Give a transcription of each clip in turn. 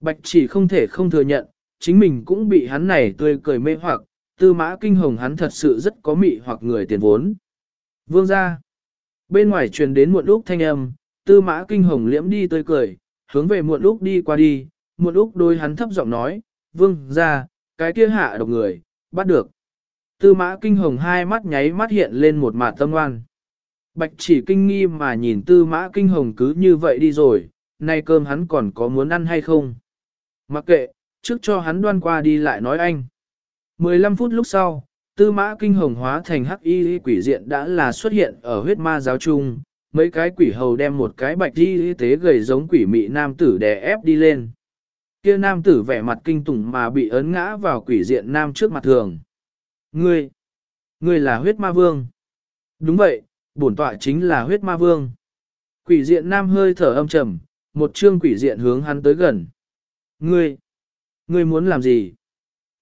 Bạch chỉ không thể không thừa nhận, chính mình cũng bị hắn này tươi cười mê hoặc, tư mã kinh hồng hắn thật sự rất có mị hoặc người tiền vốn. Vương ra. Bên ngoài truyền đến muộn lúc thanh âm, tư mã kinh hồng liễm đi tươi cười, hướng về muộn lúc đi qua đi, muộn lúc đôi hắn thấp giọng nói, vương ra, cái kia hạ độc người, bắt được. Tư mã kinh hồng hai mắt nháy mắt hiện lên một mạt tâm oan. Bạch chỉ kinh nghi mà nhìn tư mã kinh hồng cứ như vậy đi rồi, nay cơm hắn còn có muốn ăn hay không? Mặc kệ, trước cho hắn đoan qua đi lại nói anh. 15 phút lúc sau, tư mã kinh hồng hóa thành hắc y quỷ diện đã là xuất hiện ở huyết ma giáo trung, mấy cái quỷ hầu đem một cái bạch y y tế gầy giống quỷ mị nam tử đè ép đi lên. Kia nam tử vẻ mặt kinh tủng mà bị ấn ngã vào quỷ diện nam trước mặt thường. Ngươi, ngươi là huyết ma vương. Đúng vậy, bổn tọa chính là huyết ma vương. Quỷ diện nam hơi thở âm trầm, một chương quỷ diện hướng hắn tới gần. Ngươi, ngươi muốn làm gì?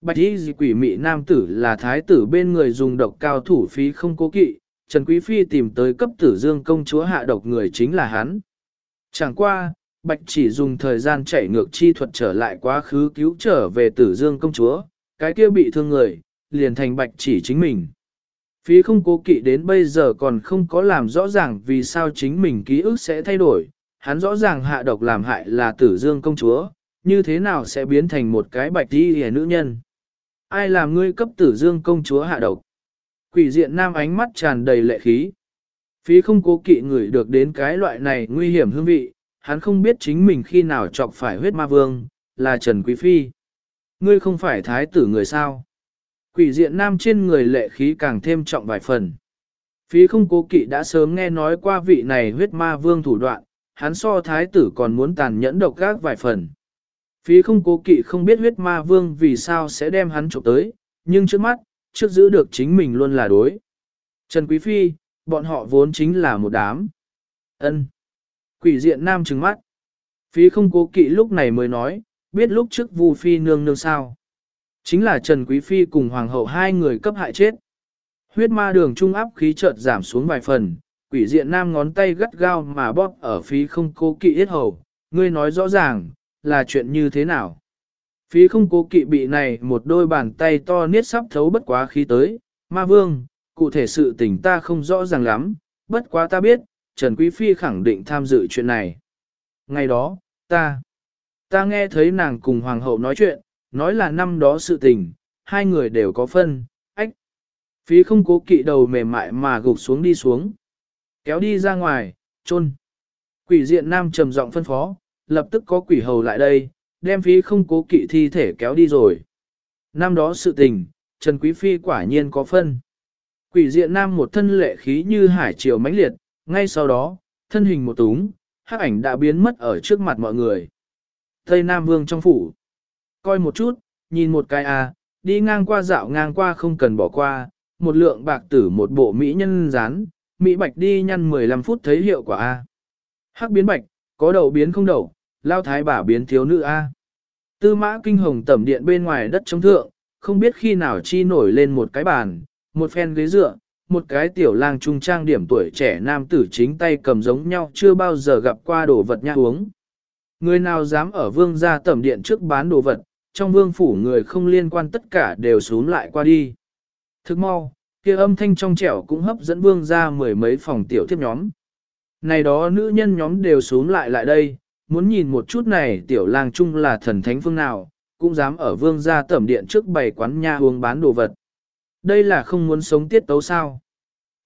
Bạch y gì quỷ mị nam tử là thái tử bên người dùng độc cao thủ phí không cố kỵ, Trần Quý Phi tìm tới cấp tử dương công chúa hạ độc người chính là hắn. Chẳng qua, Bạch chỉ dùng thời gian chạy ngược chi thuật trở lại quá khứ cứu trở về tử dương công chúa, cái kia bị thương người, liền thành Bạch chỉ chính mình. Phí không cố kỵ đến bây giờ còn không có làm rõ ràng vì sao chính mình ký ức sẽ thay đổi, hắn rõ ràng hạ độc làm hại là tử dương công chúa, như thế nào sẽ biến thành một cái bạch đi hề nữ nhân. Ai làm ngươi cấp tử dương công chúa hạ độc? Quỷ diện nam ánh mắt tràn đầy lệ khí. Phí không cố kỵ người được đến cái loại này nguy hiểm hương vị, hắn không biết chính mình khi nào chọc phải huyết ma vương, là Trần Quý Phi. Ngươi không phải thái tử người sao? Quỷ diện nam trên người lệ khí càng thêm trọng vài phần. Phí không cố kỵ đã sớm nghe nói qua vị này huyết ma vương thủ đoạn, hắn so thái tử còn muốn tàn nhẫn độc gác vài phần. Phí không cố kỵ không biết huyết ma vương vì sao sẽ đem hắn trộm tới, nhưng trước mắt, trước giữ được chính mình luôn là đối. Trần Quý Phi, bọn họ vốn chính là một đám. ân Quỷ diện nam trừng mắt. Phí không cố kỵ lúc này mới nói, biết lúc trước Vu Phi nương nương sao. Chính là Trần Quý Phi cùng Hoàng hậu hai người cấp hại chết. Huyết ma đường trung áp khí chợt giảm xuống vài phần, quỷ diện nam ngón tay gắt gao mà bóp ở phí không cố kỵ yết hầu. Ngươi nói rõ ràng, là chuyện như thế nào? Phí không cố kỵ bị này một đôi bàn tay to niết sắp thấu bất quá khí tới, ma vương, cụ thể sự tình ta không rõ ràng lắm, bất quá ta biết, Trần Quý Phi khẳng định tham dự chuyện này. Ngày đó, ta, ta nghe thấy nàng cùng Hoàng hậu nói chuyện, nói là năm đó sự tình, hai người đều có phân, ách. Phí không cố kỵ đầu mềm mại mà gục xuống đi xuống. Kéo đi ra ngoài, chôn. Quỷ diện nam trầm giọng phân phó, lập tức có quỷ hầu lại đây, đem phí không cố kỵ thi thể kéo đi rồi. Năm đó sự tình, Trần Quý Phi quả nhiên có phân. Quỷ diện nam một thân lệ khí như hải triều mãnh liệt, ngay sau đó, thân hình một túng, hắc ảnh đã biến mất ở trước mặt mọi người. Tây Nam Vương trong phủ. Coi một chút, nhìn một cái à, đi ngang qua dạo ngang qua không cần bỏ qua, một lượng bạc tử một bộ mỹ nhân rán, mỹ bạch đi nhăn 15 phút thấy hiệu quả a. Hắc biến bạch, có đầu biến không đầu, lao thái bà biến thiếu nữ A. Tư mã kinh hồng tẩm điện bên ngoài đất chống thượng, không biết khi nào chi nổi lên một cái bàn, một phen ghế dựa, một cái tiểu lang trung trang điểm tuổi trẻ nam tử chính tay cầm giống nhau chưa bao giờ gặp qua đồ vật nha uống. Người nào dám ở vương gia tẩm điện trước bán đồ vật, trong vương phủ người không liên quan tất cả đều xuống lại qua đi. Thức mau, kia âm thanh trong trẻo cũng hấp dẫn vương gia mười mấy phòng tiểu thiếp nhóm. Này đó nữ nhân nhóm đều xuống lại lại đây, muốn nhìn một chút này tiểu lang trung là thần thánh phương nào, cũng dám ở vương gia tẩm điện trước bày quán nha uống bán đồ vật. Đây là không muốn sống tiết tấu sao.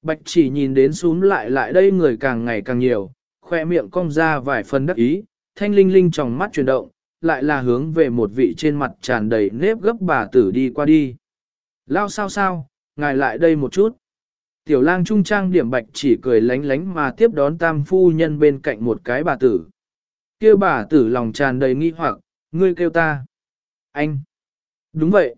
Bạch chỉ nhìn đến xuống lại lại đây người càng ngày càng nhiều, khoe miệng cong ra vài phần đắc ý, thanh linh linh trong mắt chuyển động, lại là hướng về một vị trên mặt tràn đầy nếp gấp bà tử đi qua đi. Lao sao sao, ngài lại đây một chút. Tiểu lang trung trang điểm bạch chỉ cười lánh lánh mà tiếp đón tam phu nhân bên cạnh một cái bà tử kia bà tử lòng tràn đầy nghi hoặc, ngươi kêu ta. Anh. Đúng vậy.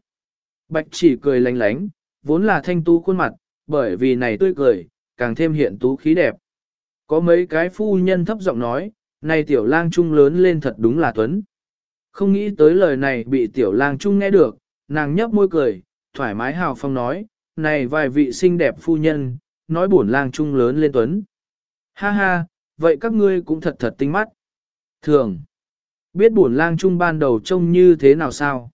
Bạch chỉ cười lánh lánh, vốn là thanh tú khuôn mặt, bởi vì này tươi cười, càng thêm hiện tú khí đẹp. Có mấy cái phu nhân thấp giọng nói, này tiểu lang trung lớn lên thật đúng là tuấn. Không nghĩ tới lời này bị tiểu lang trung nghe được, nàng nhấp môi cười, thoải mái hào phong nói, này vài vị xinh đẹp phu nhân, nói bổn lang trung lớn lên tuấn. Ha ha, vậy các ngươi cũng thật thật tinh mắt. Thường, Biết bổn lang trung ban đầu trông như thế nào sao?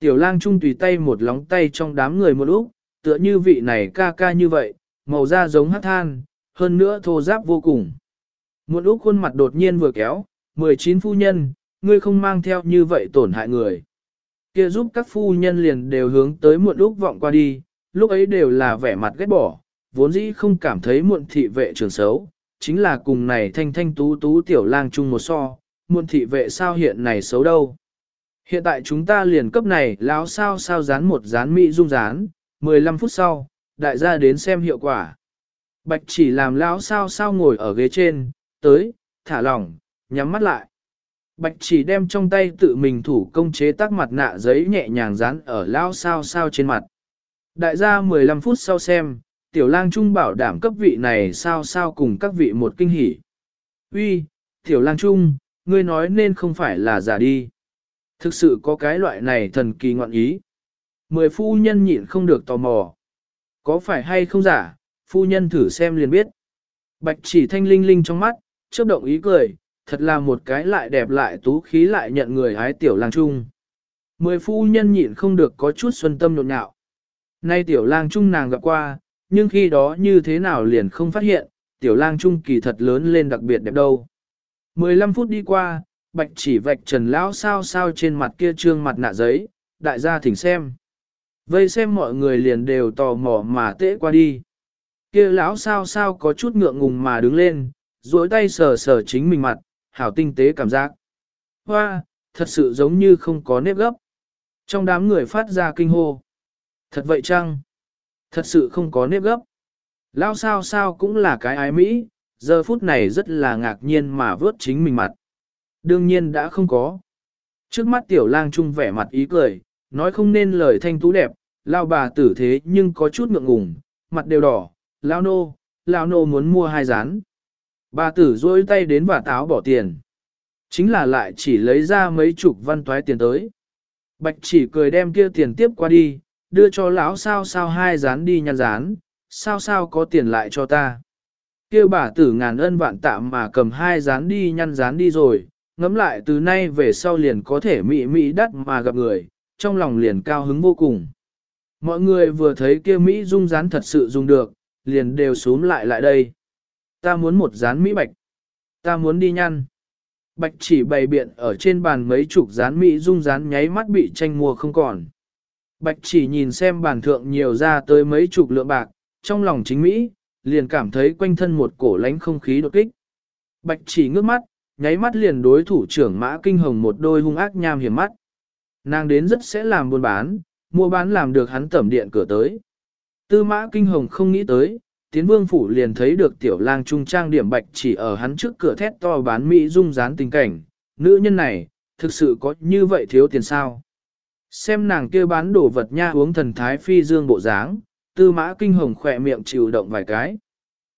Tiểu lang trung tùy tay một lóng tay trong đám người một lúc, tựa như vị này ca ca như vậy, màu da giống hát than, hơn nữa thô giáp vô cùng. Một lúc khuôn mặt đột nhiên vừa kéo, 19 phu nhân, ngươi không mang theo như vậy tổn hại người. Kia giúp các phu nhân liền đều hướng tới muộn lúc vọng qua đi, lúc ấy đều là vẻ mặt ghét bỏ, vốn dĩ không cảm thấy muộn thị vệ trường xấu, chính là cùng này thanh thanh tú tú tiểu lang chung một so, muôn thị vệ sao hiện này xấu đâu. Hiện tại chúng ta liền cấp này lão sao sao dán một dán mỹ dung dán, 15 phút sau, đại gia đến xem hiệu quả. Bạch chỉ làm lão sao sao ngồi ở ghế trên, tới, thả lỏng, nhắm mắt lại. Bạch chỉ đem trong tay tự mình thủ công chế tác mặt nạ giấy nhẹ nhàng dán ở lão sao sao trên mặt. Đại gia 15 phút sau xem, tiểu lang trung bảo đảm cấp vị này sao sao cùng các vị một kinh hỉ. Uy, tiểu lang trung, ngươi nói nên không phải là giả đi. Thực sự có cái loại này thần kỳ ngọn ý. Mười phu nhân nhịn không được tò mò. Có phải hay không giả, phu nhân thử xem liền biết. Bạch chỉ thanh linh linh trong mắt, chớp động ý cười, thật là một cái lại đẹp lại tú khí lại nhận người hái tiểu lang trung. Mười phu nhân nhịn không được có chút xuân tâm nhộn nhạo. Nay tiểu lang trung nàng gặp qua, nhưng khi đó như thế nào liền không phát hiện, tiểu lang trung kỳ thật lớn lên đặc biệt đẹp đâu. 15 phút đi qua, bạch chỉ vạch trần lão sao sao trên mặt kia trương mặt nạ giấy, đại gia thỉnh xem. Vây xem mọi người liền đều tò mò mà tễ qua đi. Kia lão sao sao có chút ngượng ngùng mà đứng lên, duỗi tay sờ sờ chính mình mặt, hảo tinh tế cảm giác. Hoa, thật sự giống như không có nếp gấp. Trong đám người phát ra kinh hô. Thật vậy chăng? Thật sự không có nếp gấp. lao sao sao cũng là cái ái mỹ, giờ phút này rất là ngạc nhiên mà vớt chính mình mặt. Đương nhiên đã không có. Trước mắt tiểu lang trung vẻ mặt ý cười, nói không nên lời thanh tú đẹp, lao bà tử thế nhưng có chút ngượng ngùng, mặt đều đỏ, lao nô, lao nô muốn mua hai rán. Bà tử rôi tay đến và táo bỏ tiền. Chính là lại chỉ lấy ra mấy chục văn toái tiền tới. Bạch chỉ cười đem kia tiền tiếp qua đi, đưa cho lão sao sao hai rán đi nhăn rán, sao sao có tiền lại cho ta. Kêu bà tử ngàn ân vạn tạm mà cầm hai rán đi nhăn rán đi rồi, ngắm lại từ nay về sau liền có thể mị mị đắt mà gặp người, trong lòng liền cao hứng vô cùng. Mọi người vừa thấy kia Mỹ dung rán thật sự dùng được, liền đều xuống lại lại đây. Ta muốn một rán Mỹ bạch. Ta muốn đi nhăn. Bạch chỉ bày biện ở trên bàn mấy chục rán Mỹ dung rán nháy mắt bị tranh mua không còn. Bạch chỉ nhìn xem bàn thượng nhiều ra tới mấy chục lượng bạc, trong lòng chính Mỹ, liền cảm thấy quanh thân một cổ lánh không khí đột kích. Bạch chỉ ngước mắt, nháy mắt liền đối thủ trưởng mã kinh hồng một đôi hung ác nham hiểm mắt. Nàng đến rất sẽ làm buôn bán, mua bán làm được hắn tẩm điện cửa tới. Tư mã kinh hồng không nghĩ tới, tiến vương phủ liền thấy được tiểu lang trung trang điểm bạch chỉ ở hắn trước cửa thét to bán mỹ dung dán tình cảnh, nữ nhân này, thực sự có như vậy thiếu tiền sao. Xem nàng kia bán đồ vật nha uống thần thái phi dương bộ dáng, tư mã kinh hồng khỏe miệng chịu động vài cái.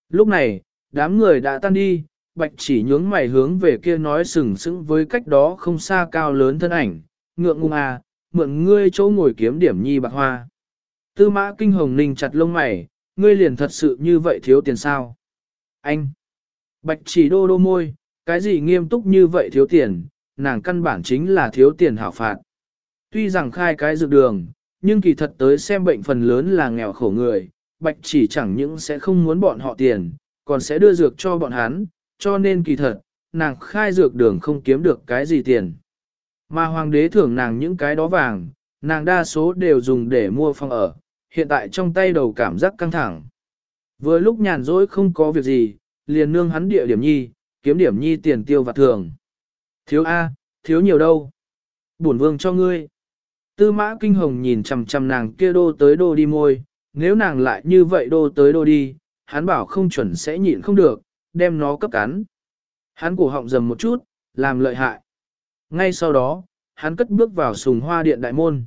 Lúc này, đám người đã tan đi, bạch chỉ nhướng mày hướng về kia nói sừng sững với cách đó không xa cao lớn thân ảnh, ngượng ngùng à, mượn ngươi chỗ ngồi kiếm điểm nhi bạc hoa. Tư mã kinh hồng ninh chặt lông mày, ngươi liền thật sự như vậy thiếu tiền sao? Anh! Bạch chỉ đô đô môi, cái gì nghiêm túc như vậy thiếu tiền, nàng căn bản chính là thiếu tiền hảo phạt. Tuy rằng khai cái dược đường, nhưng kỳ thật tới xem bệnh phần lớn là nghèo khổ người, bạch chỉ chẳng những sẽ không muốn bọn họ tiền, còn sẽ đưa dược cho bọn hắn, cho nên kỳ thật, nàng khai dược đường không kiếm được cái gì tiền. Mà hoàng đế thưởng nàng những cái đó vàng, nàng đa số đều dùng để mua phòng ở, hiện tại trong tay đầu cảm giác căng thẳng. Vừa lúc nhàn rỗi không có việc gì, liền nương hắn địa điểm nhi, kiếm điểm nhi tiền tiêu vặt thường. Thiếu A, thiếu nhiều đâu. Bổn vương cho ngươi. Tư mã kinh hồng nhìn chằm chằm nàng kia đô tới đô đi môi, nếu nàng lại như vậy đô tới đô đi, hắn bảo không chuẩn sẽ nhịn không được, đem nó cấp cắn. Hắn cổ họng dầm một chút, làm lợi hại. Ngay sau đó, hắn cất bước vào sùng hoa điện đại môn.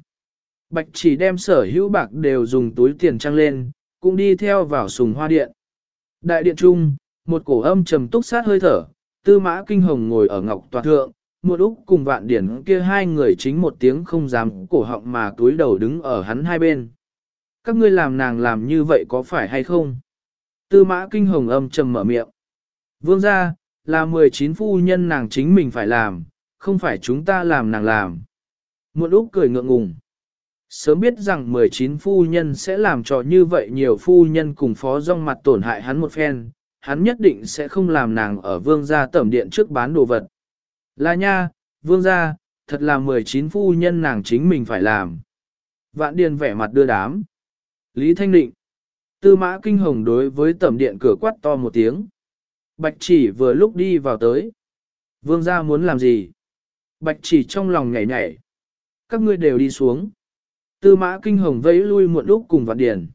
Bạch chỉ đem sở hữu bạc đều dùng túi tiền trăng lên, cũng đi theo vào sùng hoa điện. Đại điện trung, một cổ âm trầm túc sát hơi thở, tư mã kinh hồng ngồi ở ngọc toàn thượng, một úc cùng vạn điển kia hai người chính một tiếng không dám cổ họng mà túi đầu đứng ở hắn hai bên. Các ngươi làm nàng làm như vậy có phải hay không? Tư mã kinh hồng âm trầm mở miệng. Vương ra, là 19 phu nhân nàng chính mình phải làm, không phải chúng ta làm nàng làm. Muộn Úc cười ngượng ngùng. Sớm biết rằng 19 phu nhân sẽ làm trò như vậy nhiều phu nhân cùng phó rong mặt tổn hại hắn một phen, hắn nhất định sẽ không làm nàng ở vương gia tẩm điện trước bán đồ vật. Là nha, vương gia, thật là 19 phu nhân nàng chính mình phải làm. Vạn điền vẻ mặt đưa đám. Lý Thanh Định. Tư mã kinh hồng đối với tẩm điện cửa quát to một tiếng. Bạch chỉ vừa lúc đi vào tới. Vương gia muốn làm gì? Bạch chỉ trong lòng nhảy nhảy. Các ngươi đều đi xuống. Tư mã kinh hồng vẫy lui muộn lúc cùng vạn điền.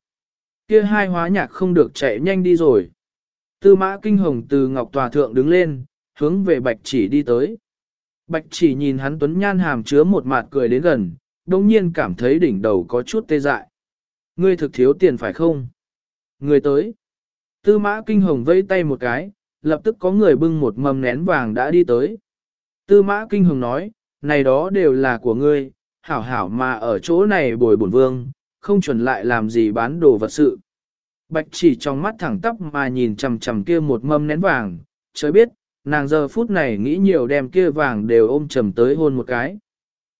Kia hai hóa nhạc không được chạy nhanh đi rồi. Tư mã kinh hồng từ ngọc tòa thượng đứng lên, hướng về bạch chỉ đi tới. Bạch chỉ nhìn hắn tuấn nhan hàm chứa một mạt cười đến gần, đồng nhiên cảm thấy đỉnh đầu có chút tê dại. Ngươi thực thiếu tiền phải không? Người tới. Tư mã kinh hồng vẫy tay một cái, lập tức có người bưng một mầm nén vàng đã đi tới. Tư mã kinh hồng nói, này đó đều là của ngươi, hảo hảo mà ở chỗ này bồi bổn vương, không chuẩn lại làm gì bán đồ vật sự. Bạch chỉ trong mắt thẳng tắp mà nhìn chằm chằm kia một mâm nén vàng, trời biết, nàng giờ phút này nghĩ nhiều đem kia vàng đều ôm chầm tới hôn một cái.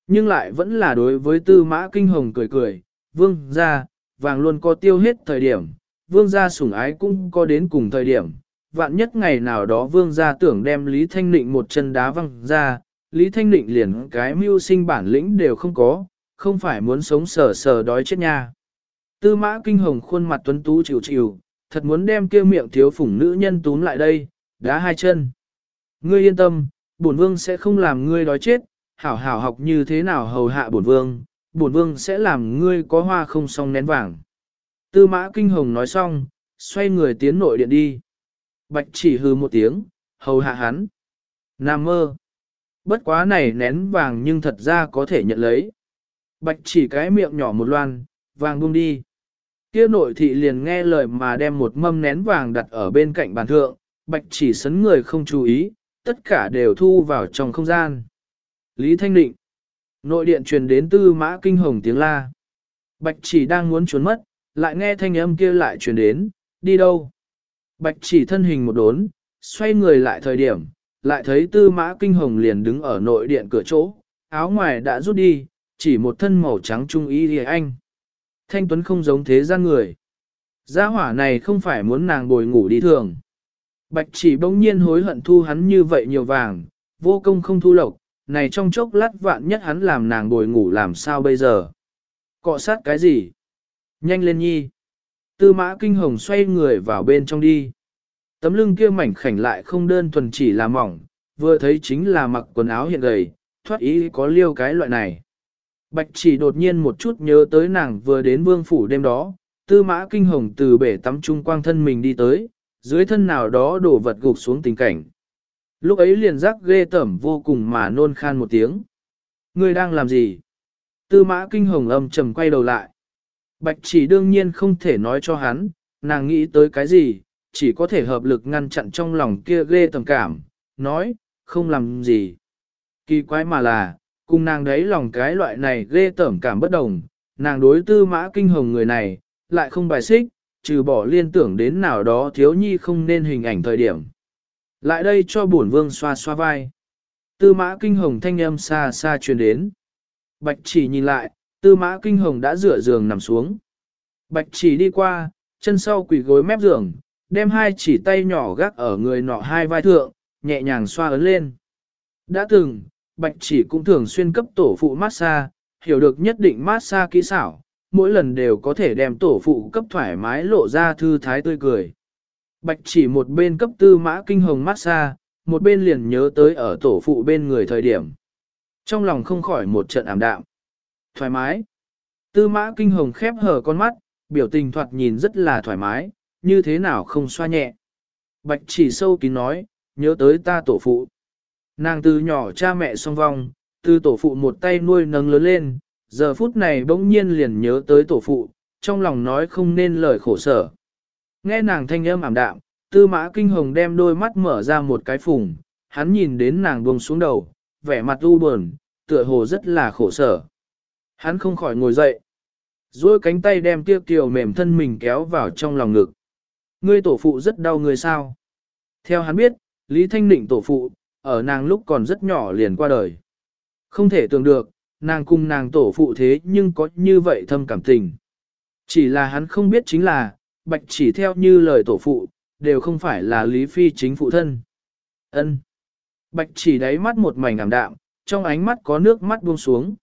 Nhưng lại vẫn là đối với tư mã kinh hồng cười cười, vương ra, vàng luôn có tiêu hết thời điểm, vương gia sủng ái cũng có đến cùng thời điểm. Vạn nhất ngày nào đó vương gia tưởng đem Lý Thanh Nịnh một chân đá văng ra, Lý Thanh Nịnh liền cái mưu sinh bản lĩnh đều không có, không phải muốn sống sờ sờ đói chết nha. Tư mã kinh hồng khuôn mặt tuấn tú chịu chịu, thật muốn đem kia miệng thiếu phủng nữ nhân túm lại đây, đá hai chân. Ngươi yên tâm, bổn vương sẽ không làm ngươi đói chết, hảo hảo học như thế nào hầu hạ bổn vương, bổn vương sẽ làm ngươi có hoa không song nén vàng. Tư mã kinh hồng nói xong, xoay người tiến nội điện đi. Bạch chỉ hư một tiếng, hầu hạ hắn. Nam mơ. Bất quá này nén vàng nhưng thật ra có thể nhận lấy. Bạch chỉ cái miệng nhỏ một loan, vàng buông đi. Kia nội thị liền nghe lời mà đem một mâm nén vàng đặt ở bên cạnh bàn thượng, bạch chỉ sấn người không chú ý, tất cả đều thu vào trong không gian. Lý Thanh Định Nội điện truyền đến tư mã kinh hồng tiếng la. Bạch chỉ đang muốn trốn mất, lại nghe thanh âm kia lại truyền đến, đi đâu? Bạch chỉ thân hình một đốn, xoay người lại thời điểm, lại thấy tư mã kinh hồng liền đứng ở nội điện cửa chỗ, áo ngoài đã rút đi, chỉ một thân màu trắng trung y thì anh. Thanh Tuấn không giống thế gian người. Gia hỏa này không phải muốn nàng bồi ngủ đi thường. Bạch chỉ bỗng nhiên hối hận thu hắn như vậy nhiều vàng, vô công không thu lộc, này trong chốc lát vạn nhất hắn làm nàng bồi ngủ làm sao bây giờ. Cọ sát cái gì? Nhanh lên nhi. Tư mã kinh hồng xoay người vào bên trong đi. Tấm lưng kia mảnh khảnh lại không đơn thuần chỉ là mỏng, vừa thấy chính là mặc quần áo hiện gầy, thoát ý có liêu cái loại này. Bạch chỉ đột nhiên một chút nhớ tới nàng vừa đến vương phủ đêm đó, tư mã kinh hồng từ bể tắm trung quang thân mình đi tới, dưới thân nào đó đổ vật gục xuống tình cảnh. Lúc ấy liền giác ghê tẩm vô cùng mà nôn khan một tiếng. người đang làm gì? Tư mã kinh hồng âm trầm quay đầu lại. Bạch chỉ đương nhiên không thể nói cho hắn, nàng nghĩ tới cái gì, chỉ có thể hợp lực ngăn chặn trong lòng kia ghê tầm cảm, nói, không làm gì. Kỳ quái mà là, cùng nàng đấy lòng cái loại này ghê tởm cảm bất đồng, nàng đối tư mã kinh hồng người này, lại không bài xích, trừ bỏ liên tưởng đến nào đó thiếu nhi không nên hình ảnh thời điểm. Lại đây cho bổn vương xoa xoa vai. Tư mã kinh hồng thanh âm xa xa truyền đến. Bạch chỉ nhìn lại, tư mã kinh hồng đã rửa giường nằm xuống. Bạch chỉ đi qua, chân sau quỳ gối mép giường, đem hai chỉ tay nhỏ gác ở người nọ hai vai thượng, nhẹ nhàng xoa ấn lên. Đã từng, Bạch chỉ cũng thường xuyên cấp tổ phụ massage, hiểu được nhất định massage kỹ xảo, mỗi lần đều có thể đem tổ phụ cấp thoải mái lộ ra thư thái tươi cười. Bạch chỉ một bên cấp tư mã kinh hồng massage, một bên liền nhớ tới ở tổ phụ bên người thời điểm. Trong lòng không khỏi một trận ảm đạm. Thoải mái. Tư mã kinh hồng khép hờ con mắt, biểu tình thoạt nhìn rất là thoải mái, như thế nào không xoa nhẹ. Bạch chỉ sâu kín nói, nhớ tới ta tổ phụ. Nàng từ nhỏ cha mẹ song vong, từ tổ phụ một tay nuôi nâng lớn lên, giờ phút này bỗng nhiên liền nhớ tới tổ phụ, trong lòng nói không nên lời khổ sở. Nghe nàng thanh âm ảm đạm, tư mã kinh hồng đem đôi mắt mở ra một cái phùng, hắn nhìn đến nàng buông xuống đầu, vẻ mặt u buồn, tựa hồ rất là khổ sở. Hắn không khỏi ngồi dậy, duỗi cánh tay đem tiêu kiều mềm thân mình kéo vào trong lòng ngực. Ngươi tổ phụ rất đau người sao? Theo hắn biết, Lý Thanh Định tổ phụ, ở nàng lúc còn rất nhỏ liền qua đời. Không thể tưởng được, nàng cùng nàng tổ phụ thế nhưng có như vậy thâm cảm tình. Chỉ là hắn không biết chính là, bạch chỉ theo như lời tổ phụ, đều không phải là Lý Phi chính phụ thân. ân Bạch chỉ đáy mắt một mảnh ảm đạm, trong ánh mắt có nước mắt buông xuống.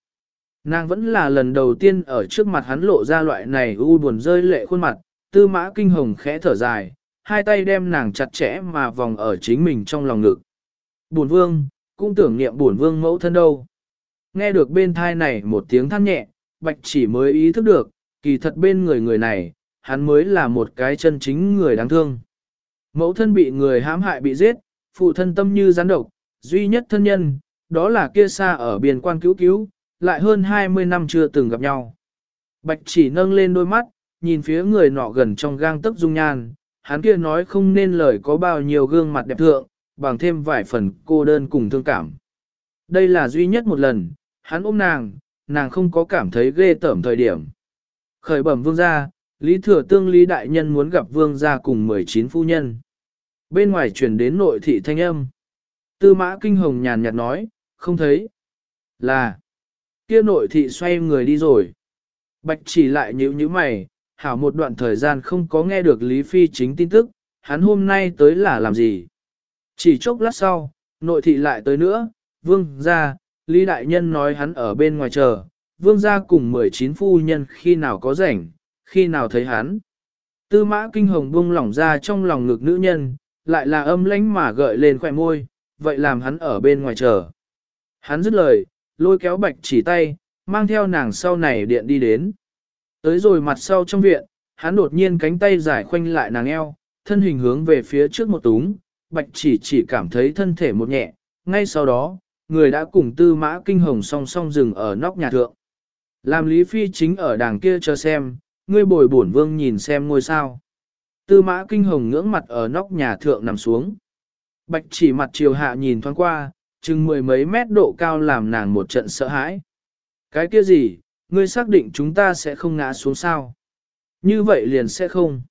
Nàng vẫn là lần đầu tiên ở trước mặt hắn lộ ra loại này u buồn rơi lệ khuôn mặt, tư mã kinh hồng khẽ thở dài, hai tay đem nàng chặt chẽ mà vòng ở chính mình trong lòng ngực. Bổn vương, cũng tưởng niệm bổn vương mẫu thân đâu. Nghe được bên thai này một tiếng than nhẹ, bạch chỉ mới ý thức được, kỳ thật bên người người này, hắn mới là một cái chân chính người đáng thương. Mẫu thân bị người hãm hại bị giết, phụ thân tâm như gián độc, duy nhất thân nhân, đó là kia xa ở biên quan cứu cứu, lại hơn 20 năm chưa từng gặp nhau. Bạch chỉ nâng lên đôi mắt, nhìn phía người nọ gần trong gang tấc dung nhan, hắn kia nói không nên lời có bao nhiêu gương mặt đẹp thượng, bằng thêm vài phần cô đơn cùng thương cảm. Đây là duy nhất một lần, hắn ôm nàng, nàng không có cảm thấy ghê tởm thời điểm. Khởi bẩm vương gia, Lý Thừa Tương Lý Đại Nhân muốn gặp vương gia cùng 19 phu nhân. Bên ngoài truyền đến nội thị thanh âm. Tư mã kinh hồng nhàn nhạt nói, không thấy. Là, kia nội thị xoay người đi rồi. Bạch chỉ lại nhíu nhíu mày, hảo một đoạn thời gian không có nghe được Lý Phi chính tin tức, hắn hôm nay tới là làm gì. Chỉ chốc lát sau, nội thị lại tới nữa, vương ra, Lý Đại Nhân nói hắn ở bên ngoài chờ, vương gia cùng 19 phu nhân khi nào có rảnh, khi nào thấy hắn. Tư mã kinh hồng buông lỏng ra trong lòng ngực nữ nhân, lại là âm lánh mà gợi lên khỏe môi, vậy làm hắn ở bên ngoài chờ. Hắn dứt lời, lôi kéo bạch chỉ tay, mang theo nàng sau này điện đi đến. Tới rồi mặt sau trong viện, hắn đột nhiên cánh tay giải khoanh lại nàng eo, thân hình hướng về phía trước một túng, bạch chỉ chỉ cảm thấy thân thể một nhẹ, ngay sau đó, người đã cùng tư mã kinh hồng song song dừng ở nóc nhà thượng. Làm Lý Phi chính ở đàng kia cho xem, ngươi bồi bổn vương nhìn xem ngôi sao. Tư mã kinh hồng ngưỡng mặt ở nóc nhà thượng nằm xuống. Bạch chỉ mặt chiều hạ nhìn thoáng qua, chừng mười mấy mét độ cao làm nàng một trận sợ hãi. Cái kia gì, ngươi xác định chúng ta sẽ không ngã xuống sao? Như vậy liền sẽ không.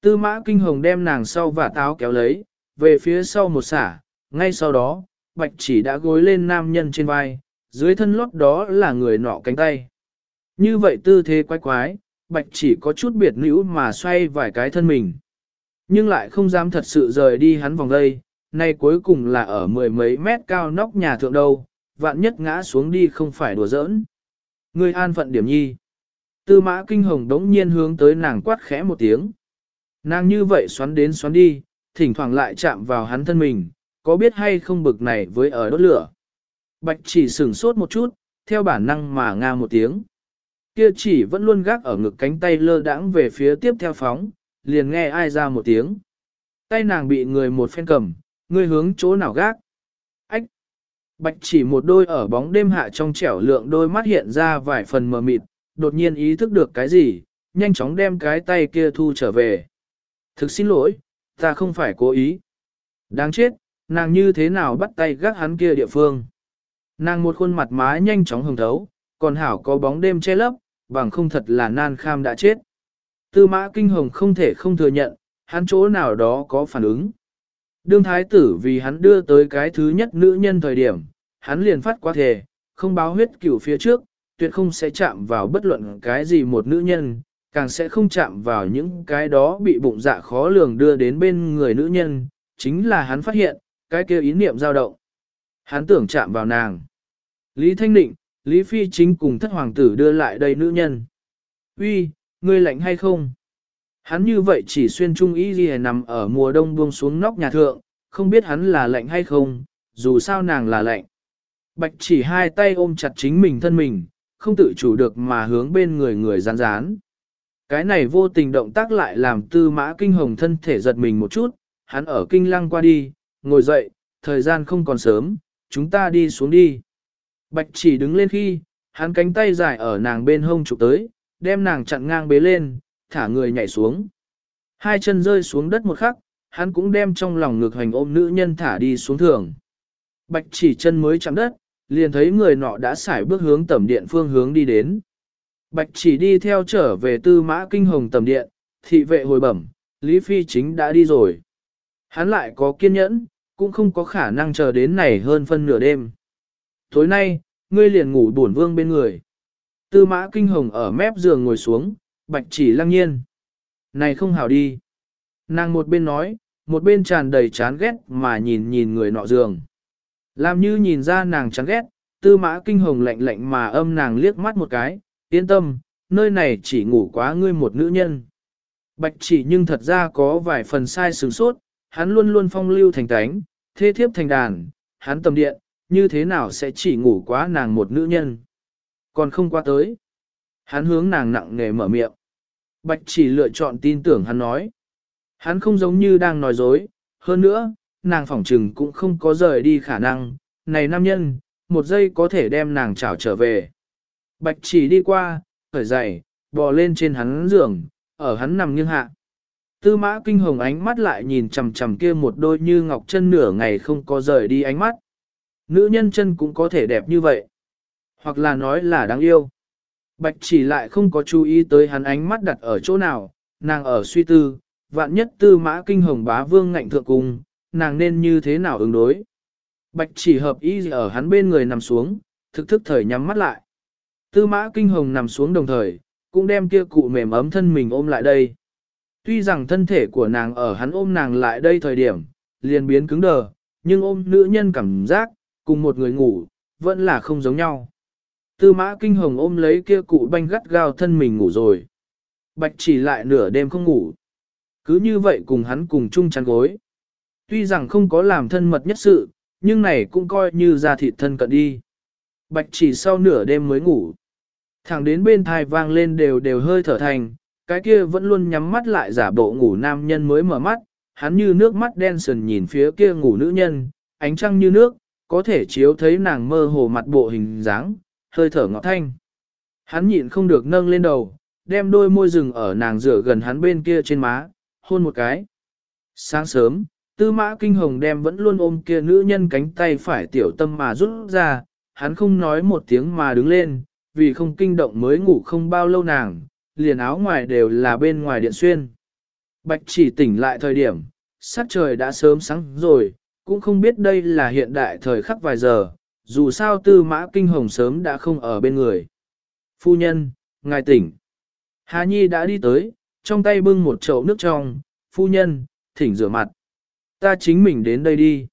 Tư mã kinh hồng đem nàng sau và táo kéo lấy, về phía sau một xả, ngay sau đó, bạch chỉ đã gối lên nam nhân trên vai, dưới thân lót đó là người nọ cánh tay. Như vậy tư thế quái quái, bạch chỉ có chút biệt nữ mà xoay vài cái thân mình. Nhưng lại không dám thật sự rời đi hắn vòng đây, nay cuối cùng là ở mười mấy mét cao nóc nhà thượng đâu, vạn nhất ngã xuống đi không phải đùa giỡn. Người an phận điểm nhi. Tư mã kinh hồng đống nhiên hướng tới nàng quát khẽ một tiếng. Nàng như vậy xoắn đến xoắn đi, thỉnh thoảng lại chạm vào hắn thân mình, có biết hay không bực này với ở đốt lửa. Bạch chỉ sửng sốt một chút, theo bản năng mà nga một tiếng. Kia chỉ vẫn luôn gác ở ngực cánh tay lơ đãng về phía tiếp theo phóng, liền nghe ai ra một tiếng. Tay nàng bị người một phen cầm, người hướng chỗ nào gác. Ách! Bạch chỉ một đôi ở bóng đêm hạ trong trẻo lượng đôi mắt hiện ra vài phần mờ mịt, đột nhiên ý thức được cái gì, nhanh chóng đem cái tay kia thu trở về. Thực xin lỗi, ta không phải cố ý. Đáng chết, nàng như thế nào bắt tay gác hắn kia địa phương. Nàng một khuôn mặt má nhanh chóng hồng thấu, còn hảo có bóng đêm che lấp, bằng không thật là nan kham đã chết. Tư mã kinh hồng không thể không thừa nhận, hắn chỗ nào đó có phản ứng. Đương thái tử vì hắn đưa tới cái thứ nhất nữ nhân thời điểm, hắn liền phát quá thề, không báo huyết cửu phía trước, tuyệt không sẽ chạm vào bất luận cái gì một nữ nhân, càng sẽ không chạm vào những cái đó bị bụng dạ khó lường đưa đến bên người nữ nhân, chính là hắn phát hiện, cái kia ý niệm dao động. Hắn tưởng chạm vào nàng. Lý Thanh Định, Lý Phi chính cùng thất hoàng tử đưa lại đây nữ nhân. Uy, ngươi lạnh hay không? Hắn như vậy chỉ xuyên trung y gì nằm ở mùa đông buông xuống nóc nhà thượng, không biết hắn là lạnh hay không, dù sao nàng là lạnh. Bạch chỉ hai tay ôm chặt chính mình thân mình, không tự chủ được mà hướng bên người người rán rán. Cái này vô tình động tác lại làm tư mã kinh hồng thân thể giật mình một chút, hắn ở kinh lăng qua đi, ngồi dậy, thời gian không còn sớm, chúng ta đi xuống đi. Bạch chỉ đứng lên khi, hắn cánh tay dài ở nàng bên hông chụp tới, đem nàng chặn ngang bế lên, thả người nhảy xuống. Hai chân rơi xuống đất một khắc, hắn cũng đem trong lòng ngược hành ôm nữ nhân thả đi xuống thường. Bạch chỉ chân mới chạm đất, liền thấy người nọ đã xài bước hướng tầm điện phương hướng đi đến. Bạch chỉ đi theo trở về tư mã kinh hồng tầm điện, thị vệ hồi bẩm, Lý Phi chính đã đi rồi. Hắn lại có kiên nhẫn, cũng không có khả năng chờ đến này hơn phân nửa đêm. Tối nay, ngươi liền ngủ buồn vương bên người. Tư mã kinh hồng ở mép giường ngồi xuống, bạch chỉ lăng nhiên. Này không hảo đi. Nàng một bên nói, một bên tràn đầy chán ghét mà nhìn nhìn người nọ giường. Làm như nhìn ra nàng chán ghét, tư mã kinh hồng lạnh lạnh mà âm nàng liếc mắt một cái, yên tâm, nơi này chỉ ngủ quá ngươi một nữ nhân. Bạch chỉ nhưng thật ra có vài phần sai sừng sốt, hắn luôn luôn phong lưu thành tánh, thế thiếp thành đàn, hắn tầm điện, như thế nào sẽ chỉ ngủ quá nàng một nữ nhân. Còn không qua tới. Hắn hướng nàng nặng nề mở miệng. Bạch chỉ lựa chọn tin tưởng hắn nói. Hắn không giống như đang nói dối, hơn nữa, nàng phỏng trừng cũng không có rời đi khả năng, này nam nhân, một giây có thể đem nàng trảo trở về. Bạch chỉ đi qua, khởi dậy, bò lên trên hắn giường, ở hắn nằm nghiêng hạ. Tư mã kinh hồng ánh mắt lại nhìn chằm chằm kia một đôi như ngọc chân nửa ngày không có rời đi ánh mắt. Nữ nhân chân cũng có thể đẹp như vậy. Hoặc là nói là đáng yêu. Bạch chỉ lại không có chú ý tới hắn ánh mắt đặt ở chỗ nào, nàng ở suy tư, vạn nhất tư mã kinh hồng bá vương ngạnh thượng cùng, nàng nên như thế nào ứng đối. Bạch chỉ hợp ý ở hắn bên người nằm xuống, thực thức thời nhắm mắt lại. Tư mã kinh hồng nằm xuống đồng thời, cũng đem kia cụ mềm ấm thân mình ôm lại đây. Tuy rằng thân thể của nàng ở hắn ôm nàng lại đây thời điểm, liền biến cứng đờ, nhưng ôm nữ nhân cảm giác, cùng một người ngủ, vẫn là không giống nhau. Tư mã kinh hồng ôm lấy kia cụ banh gắt gao thân mình ngủ rồi. Bạch chỉ lại nửa đêm không ngủ. Cứ như vậy cùng hắn cùng chung chăn gối. Tuy rằng không có làm thân mật nhất sự, nhưng này cũng coi như ra thịt thân cận đi. Bạch chỉ sau nửa đêm mới ngủ. Thẳng đến bên thai vang lên đều đều hơi thở thành, cái kia vẫn luôn nhắm mắt lại giả bộ ngủ nam nhân mới mở mắt, hắn như nước mắt đen sần nhìn phía kia ngủ nữ nhân, ánh trăng như nước, có thể chiếu thấy nàng mơ hồ mặt bộ hình dáng, hơi thở ngọt thanh. Hắn nhịn không được nâng lên đầu, đem đôi môi rừng ở nàng rửa gần hắn bên kia trên má, hôn một cái. Sáng sớm, tư mã kinh hồng đem vẫn luôn ôm kia nữ nhân cánh tay phải tiểu tâm mà rút ra, hắn không nói một tiếng mà đứng lên, vì không kinh động mới ngủ không bao lâu nàng, liền áo ngoài đều là bên ngoài điện xuyên. Bạch chỉ tỉnh lại thời điểm, sát trời đã sớm sáng rồi, cũng không biết đây là hiện đại thời khắc vài giờ, dù sao tư mã kinh hồng sớm đã không ở bên người. Phu nhân, ngài tỉnh. Hà Nhi đã đi tới, trong tay bưng một chậu nước trong, phu nhân, thỉnh rửa mặt. Ta chính mình đến đây đi.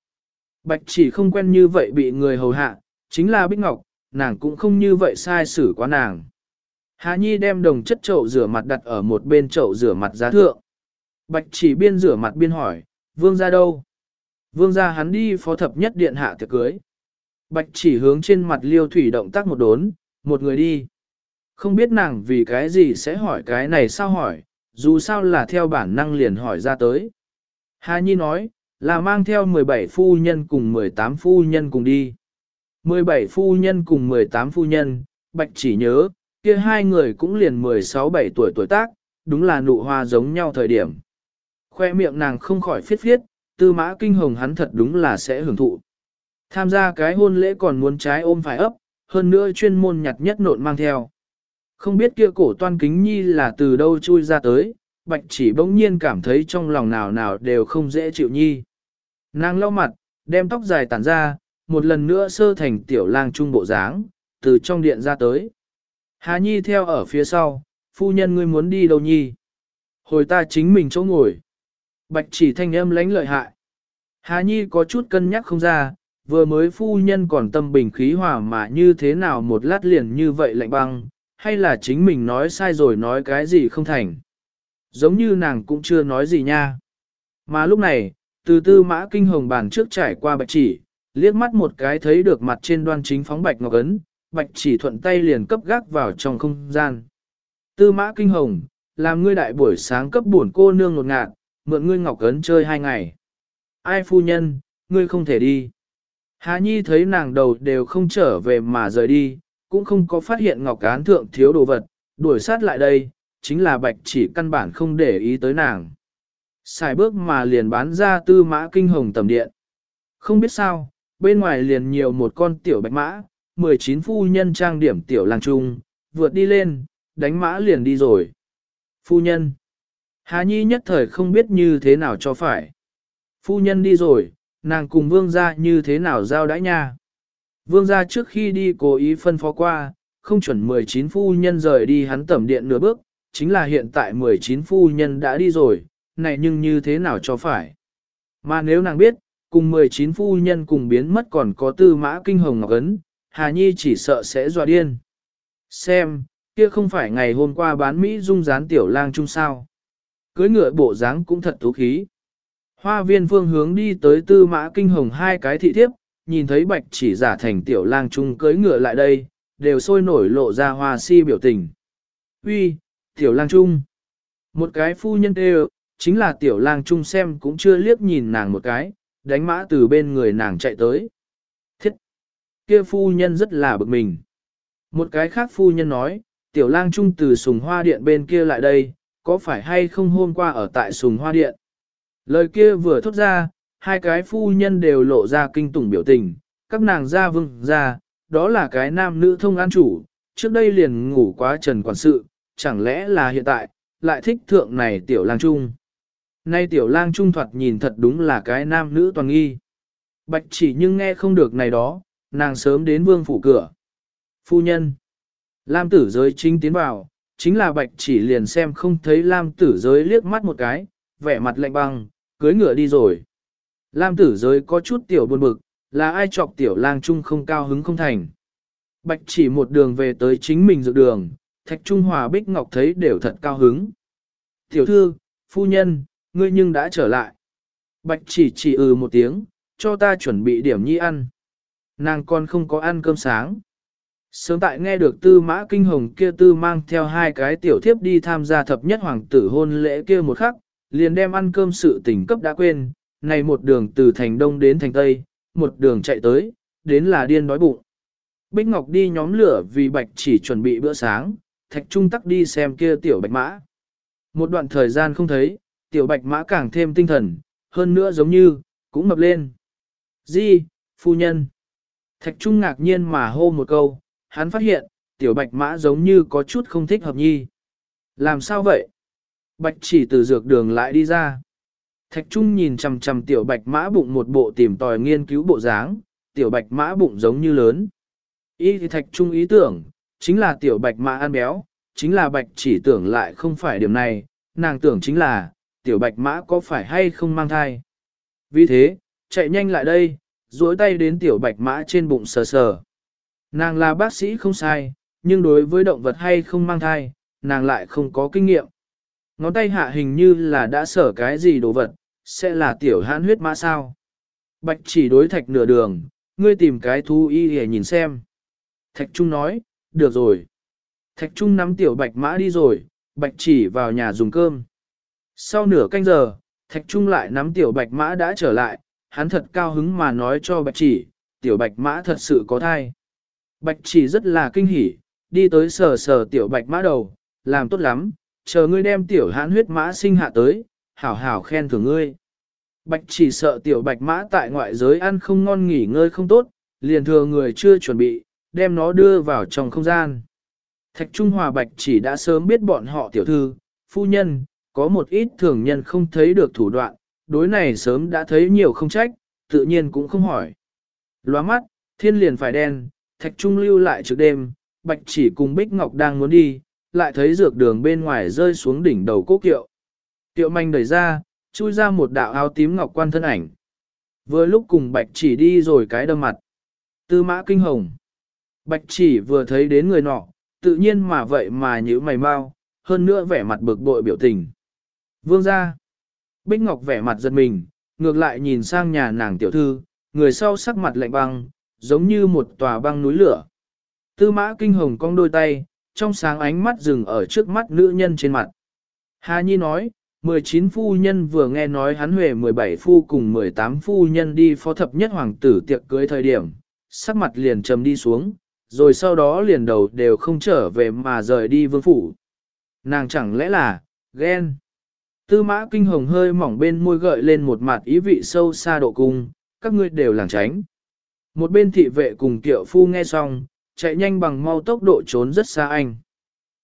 Bạch chỉ không quen như vậy bị người hầu hạ, chính là Bích Ngọc, nàng cũng không như vậy sai xử quá nàng. Hà Nhi đem đồng chất chậu rửa mặt đặt ở một bên chậu rửa mặt giá thượng. Bạch chỉ biên rửa mặt biên hỏi, vương ra đâu? Vương ra hắn đi phó thập nhất điện hạ tiệc cưới. Bạch chỉ hướng trên mặt liêu thủy động tác một đốn, một người đi. Không biết nàng vì cái gì sẽ hỏi cái này sao hỏi, dù sao là theo bản năng liền hỏi ra tới. Hà Nhi nói, là mang theo 17 phu nhân cùng 18 phu nhân cùng đi. 17 phu nhân cùng 18 phu nhân, Bạch chỉ nhớ, kia hai người cũng liền 16-17 tuổi tuổi tác, đúng là nụ hoa giống nhau thời điểm. Khoe miệng nàng không khỏi phiết phiết, tư mã kinh hồng hắn thật đúng là sẽ hưởng thụ. Tham gia cái hôn lễ còn muốn trái ôm phải ấp, hơn nữa chuyên môn nhặt nhất nộn mang theo. Không biết kia cổ toan kính nhi là từ đâu chui ra tới, bạch chỉ bỗng nhiên cảm thấy trong lòng nào nào đều không dễ chịu nhi. Nàng lau mặt, đem tóc dài tản ra, một lần nữa sơ thành tiểu lang trung bộ dáng, từ trong điện ra tới. Hà Nhi theo ở phía sau, phu nhân ngươi muốn đi đâu nhi? Hồi ta chính mình chỗ ngồi. Bạch chỉ thanh âm lánh lợi hại. Hà Nhi có chút cân nhắc không ra, vừa mới phu nhân còn tâm bình khí hòa mà như thế nào một lát liền như vậy lạnh băng, hay là chính mình nói sai rồi nói cái gì không thành. Giống như nàng cũng chưa nói gì nha. Mà lúc này, từ tư mã kinh hồng bàn trước trải qua bạch chỉ, liếc mắt một cái thấy được mặt trên đoan chính phóng bạch ngọc ấn, bạch chỉ thuận tay liền cấp gác vào trong không gian. Tư mã kinh hồng, làm ngươi đại buổi sáng cấp buồn cô nương ngột ngạt, mượn ngươi ngọc ấn chơi hai ngày. Ai phu nhân, ngươi không thể đi. Hà Nhi thấy nàng đầu đều không trở về mà rời đi, cũng không có phát hiện ngọc án thượng thiếu đồ vật, đuổi sát lại đây, chính là bạch chỉ căn bản không để ý tới nàng. Xài bước mà liền bán ra tư mã kinh hồng tầm điện. Không biết sao, bên ngoài liền nhiều một con tiểu bạch mã, 19 phu nhân trang điểm tiểu làng trung, vượt đi lên, đánh mã liền đi rồi. Phu nhân. Hà Nhi nhất thời không biết như thế nào cho phải. Phu nhân đi rồi, nàng cùng vương gia như thế nào giao đãi nha. Vương gia trước khi đi cố ý phân phó qua, không chuẩn 19 phu nhân rời đi hắn tẩm điện nửa bước, chính là hiện tại 19 phu nhân đã đi rồi, này nhưng như thế nào cho phải. Mà nếu nàng biết, cùng 19 phu nhân cùng biến mất còn có tư mã kinh hồng ngọc ấn, Hà Nhi chỉ sợ sẽ dọa điên. Xem, kia không phải ngày hôm qua bán Mỹ dung dán tiểu lang chung sao. Cưới ngựa bộ dáng cũng thật thú khí. Hoa viên phương hướng đi tới tư mã kinh hồng hai cái thị thiếp, nhìn thấy bạch chỉ giả thành tiểu lang trung cưới ngựa lại đây, đều sôi nổi lộ ra hoa si biểu tình. Uy, tiểu lang trung. Một cái phu nhân đều, chính là tiểu lang trung xem cũng chưa liếc nhìn nàng một cái, đánh mã từ bên người nàng chạy tới. Kia phu nhân rất là bực mình. Một cái khác phu nhân nói, tiểu lang trung từ sùng hoa điện bên kia lại đây, có phải hay không hôm qua ở tại sùng hoa điện? Lời kia vừa thốt ra, hai cái phu nhân đều lộ ra kinh tủng biểu tình, các nàng ra vương ra, đó là cái nam nữ thông an chủ, trước đây liền ngủ quá trần quản sự, chẳng lẽ là hiện tại, lại thích thượng này tiểu lang trung. Nay tiểu lang trung thoạt nhìn thật đúng là cái nam nữ toàn nghi. Bạch chỉ nhưng nghe không được này đó, nàng sớm đến vương phủ cửa. Phu nhân. Lam tử giới chính tiến vào, chính là bạch chỉ liền xem không thấy Lam tử giới liếc mắt một cái, vẻ mặt lạnh băng, cưới ngựa đi rồi. Lam tử giới có chút tiểu buồn bực, là ai chọc tiểu lang trung không cao hứng không thành. Bạch chỉ một đường về tới chính mình dự đường, thạch trung hòa bích ngọc thấy đều thật cao hứng. Tiểu thư, phu nhân, ngươi nhưng đã trở lại. Bạch chỉ chỉ ừ một tiếng, cho ta chuẩn bị điểm nhi ăn. Nàng còn không có ăn cơm sáng. Sớm tại nghe được tư mã kinh hồng kia tư mang theo hai cái tiểu thiếp đi tham gia thập nhất hoàng tử hôn lễ kia một khắc, liền đem ăn cơm sự tình cấp đã quên, này một đường từ thành đông đến thành tây, một đường chạy tới, đến là điên đói bụng. Bích Ngọc đi nhóm lửa vì bạch chỉ chuẩn bị bữa sáng, thạch trung tắc đi xem kia tiểu bạch mã. Một đoạn thời gian không thấy, tiểu bạch mã càng thêm tinh thần, hơn nữa giống như, cũng mập lên. Di, phu nhân. Thạch trung ngạc nhiên mà hô một câu, hắn phát hiện, tiểu bạch mã giống như có chút không thích hợp nhi. Làm sao vậy? Bạch chỉ từ dược đường lại đi ra. Thạch Trung nhìn chằm chằm tiểu bạch mã bụng một bộ tìm tòi nghiên cứu bộ dáng, tiểu bạch mã bụng giống như lớn. Ý thì Thạch Trung ý tưởng, chính là tiểu bạch mã ăn béo, chính là bạch chỉ tưởng lại không phải điểm này, nàng tưởng chính là, tiểu bạch mã có phải hay không mang thai. Vì thế, chạy nhanh lại đây, duỗi tay đến tiểu bạch mã trên bụng sờ sờ. Nàng là bác sĩ không sai, nhưng đối với động vật hay không mang thai, nàng lại không có kinh nghiệm. Ngón tay hạ hình như là đã sở cái gì đồ vật, sẽ là tiểu hãn huyết mã sao. Bạch chỉ đối thạch nửa đường, ngươi tìm cái thú y để nhìn xem. Thạch Trung nói, được rồi. Thạch Trung nắm tiểu bạch mã đi rồi, bạch chỉ vào nhà dùng cơm. Sau nửa canh giờ, Thạch Trung lại nắm tiểu bạch mã đã trở lại, hắn thật cao hứng mà nói cho bạch chỉ, tiểu bạch mã thật sự có thai. Bạch chỉ rất là kinh hỉ, đi tới sờ sờ tiểu bạch mã đầu, làm tốt lắm, chờ ngươi đem tiểu hãn huyết mã sinh hạ tới, hảo hảo khen thưởng ngươi. Bạch chỉ sợ tiểu bạch mã tại ngoại giới ăn không ngon nghỉ ngơi không tốt, liền thừa người chưa chuẩn bị, đem nó đưa vào trong không gian. Thạch Trung Hòa Bạch chỉ đã sớm biết bọn họ tiểu thư, phu nhân, có một ít thường nhân không thấy được thủ đoạn, đối này sớm đã thấy nhiều không trách, tự nhiên cũng không hỏi. Lóa mắt, thiên liền phải đen, Thạch Trung lưu lại trước đêm, Bạch chỉ cùng Bích Ngọc đang muốn đi, lại thấy dược đường bên ngoài rơi xuống đỉnh đầu cố kiệu. Tiệu manh đẩy ra, chui ra một đạo áo tím ngọc quan thân ảnh. Vừa lúc cùng bạch chỉ đi rồi cái đâm mặt. Tư mã kinh hồng. Bạch chỉ vừa thấy đến người nọ, tự nhiên mà vậy mà nhữ mày mau, hơn nữa vẻ mặt bực bội biểu tình. Vương ra. Bích Ngọc vẻ mặt giật mình, ngược lại nhìn sang nhà nàng tiểu thư, người sau sắc mặt lạnh băng, giống như một tòa băng núi lửa. Tư mã kinh hồng cong đôi tay, trong sáng ánh mắt dừng ở trước mắt nữ nhân trên mặt. Hà Nhi nói, 19 phu nhân vừa nghe nói hắn huề 17 phu cùng 18 phu nhân đi phó thập nhất hoàng tử tiệc cưới thời điểm, sắc mặt liền trầm đi xuống, rồi sau đó liền đầu đều không trở về mà rời đi vương phủ. Nàng chẳng lẽ là, ghen. Tư mã kinh hồng hơi mỏng bên môi gợi lên một mặt ý vị sâu xa độ cung, các ngươi đều làng tránh. Một bên thị vệ cùng tiểu phu nghe xong, chạy nhanh bằng mau tốc độ trốn rất xa anh.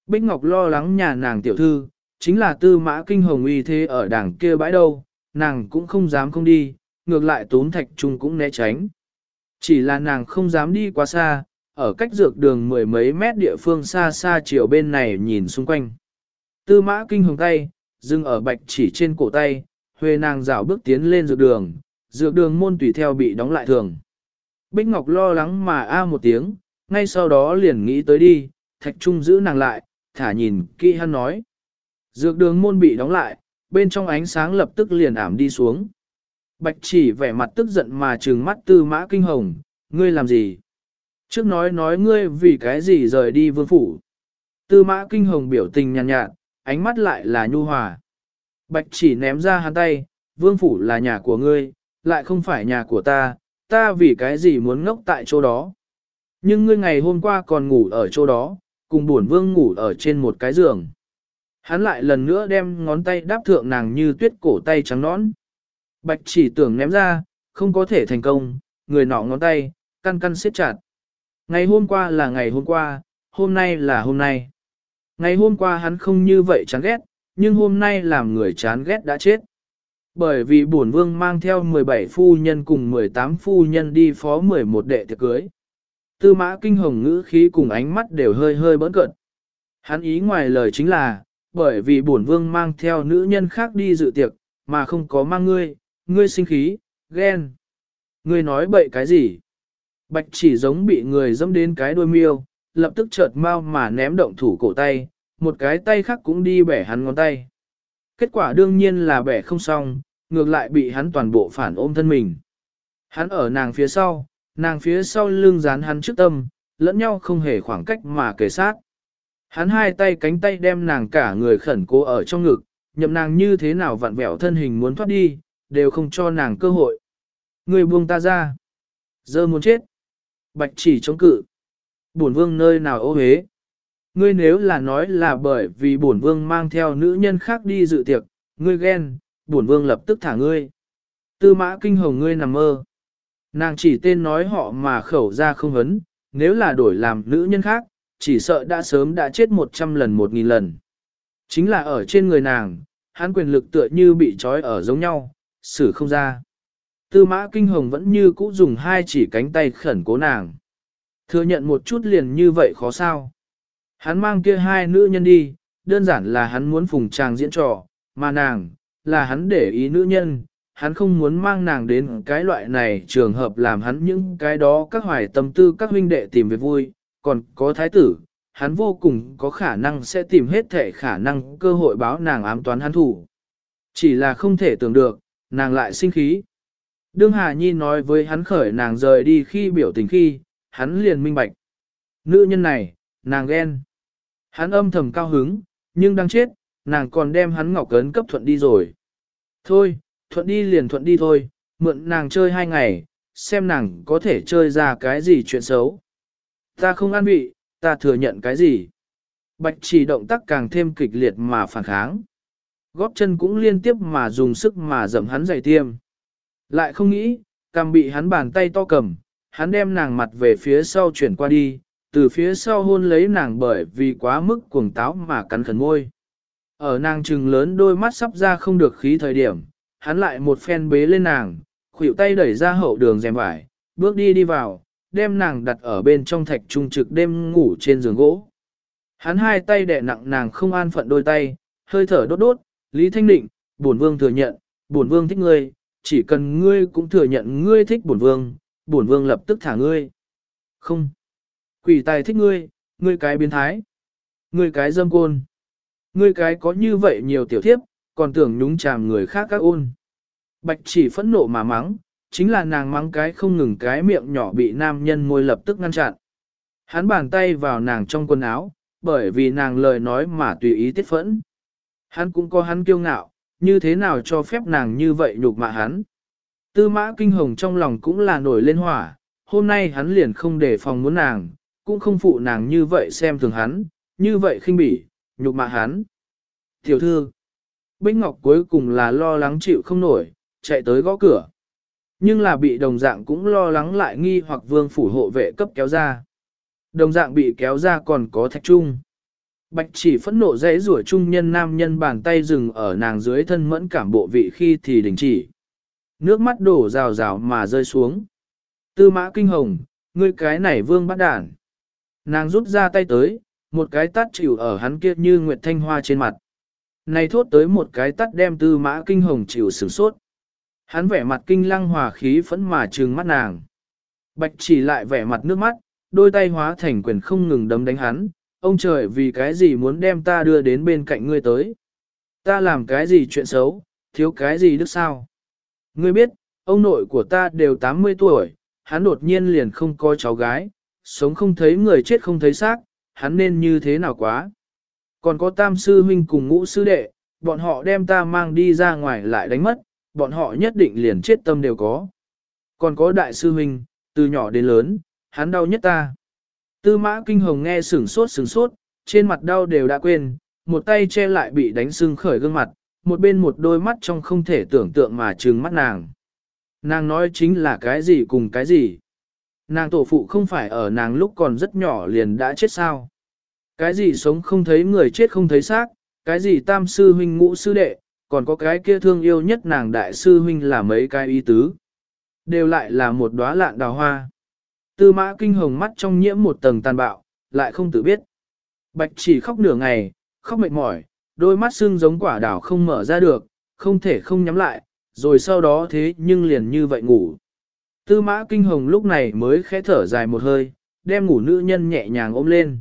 Bích Ngọc lo lắng nhà nàng tiểu thư, chính là tư mã kinh hồng uy thế ở đảng kia bãi đâu, nàng cũng không dám không đi, ngược lại tốn thạch trung cũng né tránh. Chỉ là nàng không dám đi quá xa, ở cách dược đường mười mấy mét địa phương xa xa chiều bên này nhìn xung quanh. Tư mã kinh hồng tay, dừng ở bạch chỉ trên cổ tay, huê nàng rảo bước tiến lên dược đường, dược đường môn tùy theo bị đóng lại thường. Bích Ngọc lo lắng mà a một tiếng, ngay sau đó liền nghĩ tới đi, thạch trung giữ nàng lại, thả nhìn kỹ hắn nói. Dược đường môn bị đóng lại, bên trong ánh sáng lập tức liền ảm đi xuống. Bạch chỉ vẻ mặt tức giận mà trừng mắt tư mã kinh hồng, ngươi làm gì? Trước nói nói ngươi vì cái gì rời đi vương phủ. Tư mã kinh hồng biểu tình nhàn nhạt, nhạt, ánh mắt lại là nhu hòa. Bạch chỉ ném ra hắn tay, vương phủ là nhà của ngươi, lại không phải nhà của ta, ta vì cái gì muốn ngốc tại chỗ đó. Nhưng ngươi ngày hôm qua còn ngủ ở chỗ đó, cùng buồn vương ngủ ở trên một cái giường. Hắn lại lần nữa đem ngón tay đáp thượng nàng như tuyết cổ tay trắng nõn. Bạch chỉ tưởng ném ra, không có thể thành công, người nọ ngón tay, căn căn siết chặt. Ngày hôm qua là ngày hôm qua, hôm nay là hôm nay. Ngày hôm qua hắn không như vậy chán ghét, nhưng hôm nay làm người chán ghét đã chết. Bởi vì bổn vương mang theo 17 phu nhân cùng 18 phu nhân đi phó 11 đệ tiệc cưới. Tư mã kinh hồng ngữ khí cùng ánh mắt đều hơi hơi bỡn cận. Hắn ý ngoài lời chính là, bởi vì bổn vương mang theo nữ nhân khác đi dự tiệc, mà không có mang ngươi, ngươi sinh khí, ghen. Ngươi nói bậy cái gì? Bạch chỉ giống bị người dẫm đến cái đôi miêu, lập tức chợt mau mà ném động thủ cổ tay, một cái tay khác cũng đi bẻ hắn ngón tay. Kết quả đương nhiên là bẻ không xong, ngược lại bị hắn toàn bộ phản ôm thân mình. Hắn ở nàng phía sau, nàng phía sau lưng dán hắn trước tâm, lẫn nhau không hề khoảng cách mà kề sát. Hắn hai tay cánh tay đem nàng cả người khẩn cố ở trong ngực, nhậm nàng như thế nào vặn vẹo thân hình muốn thoát đi, đều không cho nàng cơ hội. Người buông ta ra. Giờ muốn chết. Bạch chỉ chống cự. Bổn vương nơi nào ô hế. Ngươi nếu là nói là bởi vì bổn vương mang theo nữ nhân khác đi dự tiệc, ngươi ghen, bổn vương lập tức thả ngươi. Tư mã kinh hồng ngươi nằm mơ. Nàng chỉ tên nói họ mà khẩu ra không hấn, nếu là đổi làm nữ nhân khác, chỉ sợ đã sớm đã chết một trăm lần một nghìn lần. Chính là ở trên người nàng, hắn quyền lực tựa như bị trói ở giống nhau, xử không ra. Tư mã kinh hồng vẫn như cũ dùng hai chỉ cánh tay khẩn cố nàng. Thừa nhận một chút liền như vậy khó sao. Hắn mang kia hai nữ nhân đi, đơn giản là hắn muốn phùng chàng diễn trò, mà nàng, là hắn để ý nữ nhân, hắn không muốn mang nàng đến cái loại này trường hợp làm hắn những cái đó các hoài tâm tư các huynh đệ tìm về vui, còn có thái tử, hắn vô cùng có khả năng sẽ tìm hết thể khả năng cơ hội báo nàng ám toán hắn thủ. Chỉ là không thể tưởng được, nàng lại sinh khí. Đương Hà Nhi nói với hắn khởi nàng rời đi khi biểu tình khi, hắn liền minh bạch. Nữ nhân này, nàng ghen. Hắn âm thầm cao hứng, nhưng đang chết, nàng còn đem hắn ngọc cấn cấp thuận đi rồi. Thôi, thuận đi liền thuận đi thôi, mượn nàng chơi hai ngày, xem nàng có thể chơi ra cái gì chuyện xấu. Ta không an vị, ta thừa nhận cái gì. Bạch chỉ động tác càng thêm kịch liệt mà phản kháng. Góp chân cũng liên tiếp mà dùng sức mà dậm hắn dày tiêm. Lại không nghĩ, càng bị hắn bàn tay to cầm, hắn đem nàng mặt về phía sau chuyển qua đi, từ phía sau hôn lấy nàng bởi vì quá mức cuồng táo mà cắn khẩn môi. Ở nàng trừng lớn đôi mắt sắp ra không được khí thời điểm, hắn lại một phen bế lên nàng, khuỷu tay đẩy ra hậu đường rèm vải, bước đi đi vào, đem nàng đặt ở bên trong thạch trung trực đêm ngủ trên giường gỗ. Hắn hai tay đè nặng nàng không an phận đôi tay, hơi thở đốt đốt, Lý Thanh Định, bổn vương thừa nhận, bổn vương thích ngươi, chỉ cần ngươi cũng thừa nhận ngươi thích bổn vương, bổn vương lập tức thả ngươi. Không. Quỷ tài thích ngươi, ngươi cái biến thái. Ngươi cái dâm côn. Ngươi cái có như vậy nhiều tiểu thiếp, còn tưởng nhúng chàm người khác các ôn. Bạch chỉ phẫn nộ mà mắng, chính là nàng mắng cái không ngừng cái miệng nhỏ bị nam nhân môi lập tức ngăn chặn. Hắn bàn tay vào nàng trong quần áo, bởi vì nàng lời nói mà tùy ý tiết phẫn. Hắn cũng có hắn kiêu ngạo, như thế nào cho phép nàng như vậy nhục mạ hắn. Tư mã kinh hồng trong lòng cũng là nổi lên hỏa, hôm nay hắn liền không để phòng muốn nàng, cũng không phụ nàng như vậy xem thường hắn, như vậy khinh bỉ, nhục mạ hắn. Tiểu thư, Bích Ngọc cuối cùng là lo lắng chịu không nổi, chạy tới gõ cửa. Nhưng là bị đồng dạng cũng lo lắng lại nghi hoặc vương phủ hộ vệ cấp kéo ra. Đồng dạng bị kéo ra còn có thạch trung. Bạch chỉ phẫn nộ dễ rủa trung nhân nam nhân bàn tay dừng ở nàng dưới thân mẫn cảm bộ vị khi thì đình chỉ. Nước mắt đổ rào rào mà rơi xuống. Tư mã kinh hồng, ngươi cái này vương bắt đản. Nàng rút ra tay tới, một cái tắt chịu ở hắn kia như nguyệt thanh hoa trên mặt. Này thốt tới một cái tắt đem tư mã kinh hồng chịu sửng sốt. Hắn vẻ mặt kinh lăng hòa khí phẫn mà trừng mắt nàng. Bạch chỉ lại vẻ mặt nước mắt, đôi tay hóa thành quyền không ngừng đấm đánh hắn. Ông trời vì cái gì muốn đem ta đưa đến bên cạnh ngươi tới? Ta làm cái gì chuyện xấu, thiếu cái gì đức sao? Ngươi biết, ông nội của ta đều 80 tuổi, hắn đột nhiên liền không có cháu gái, sống không thấy người chết không thấy xác, hắn nên như thế nào quá. Còn có tam sư huynh cùng ngũ sư đệ, bọn họ đem ta mang đi ra ngoài lại đánh mất, bọn họ nhất định liền chết tâm đều có. Còn có đại sư huynh, từ nhỏ đến lớn, hắn đau nhất ta. Tư mã kinh hồng nghe sửng sốt sửng sốt, trên mặt đau đều đã quên, một tay che lại bị đánh sưng khởi gương mặt, một bên một đôi mắt trong không thể tưởng tượng mà trừng mắt nàng. Nàng nói chính là cái gì cùng cái gì. Nàng tổ phụ không phải ở nàng lúc còn rất nhỏ liền đã chết sao. Cái gì sống không thấy người chết không thấy xác, cái gì tam sư huynh ngũ sư đệ, còn có cái kia thương yêu nhất nàng đại sư huynh là mấy cái y tứ. Đều lại là một đóa lạn đào hoa. Tư mã kinh hồng mắt trong nhiễm một tầng tàn bạo, lại không tự biết. Bạch chỉ khóc nửa ngày, khóc mệt mỏi, đôi mắt xương giống quả đào không mở ra được, không thể không nhắm lại, rồi sau đó thế nhưng liền như vậy ngủ. Tư mã kinh hồng lúc này mới khẽ thở dài một hơi, đem ngủ nữ nhân nhẹ nhàng ôm lên.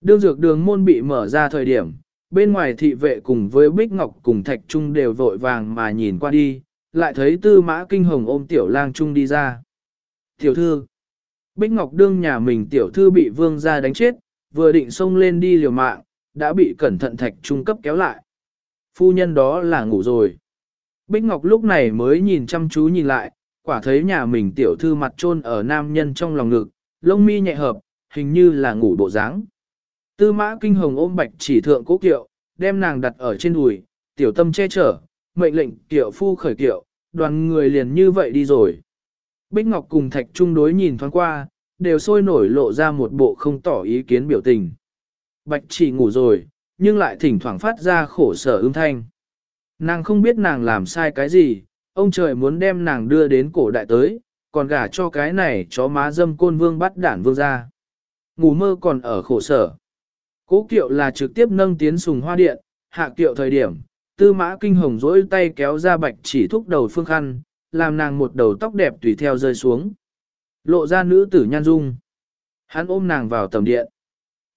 Đương dược đường môn bị mở ra thời điểm, bên ngoài thị vệ cùng với Bích Ngọc cùng Thạch Trung đều vội vàng mà nhìn qua đi, lại thấy tư mã kinh hồng ôm tiểu lang Trung đi ra. Tiểu thư, Bích Ngọc đương nhà mình tiểu thư bị vương gia đánh chết, vừa định xông lên đi liều mạng, đã bị cẩn thận Thạch Trung cấp kéo lại. Phu nhân đó là ngủ rồi. Bích Ngọc lúc này mới nhìn chăm chú nhìn lại, quả thấy nhà mình tiểu thư mặt trôn ở nam nhân trong lòng ngực, lông mi nhẹ hợp, hình như là ngủ bộ dáng. Tư mã kinh hồng ôm bạch chỉ thượng cố kiệu, đem nàng đặt ở trên đùi, tiểu tâm che chở, mệnh lệnh kiệu phu khởi kiệu, đoàn người liền như vậy đi rồi. Bích Ngọc cùng Thạch Trung đối nhìn thoáng qua, đều sôi nổi lộ ra một bộ không tỏ ý kiến biểu tình. Bạch chỉ ngủ rồi, nhưng lại thỉnh thoảng phát ra khổ sở ưng thanh. Nàng không biết nàng làm sai cái gì, ông trời muốn đem nàng đưa đến cổ đại tới, còn gả cho cái này chó má dâm côn vương bắt đản vương ra. Ngủ mơ còn ở khổ sở. Cố kiệu là trực tiếp nâng tiến sùng hoa điện, hạ kiệu thời điểm, tư mã kinh hồng rỗi tay kéo ra bạch chỉ thúc đầu phương khăn, làm nàng một đầu tóc đẹp tùy theo rơi xuống. Lộ ra nữ tử nhan dung. Hắn ôm nàng vào tầm điện.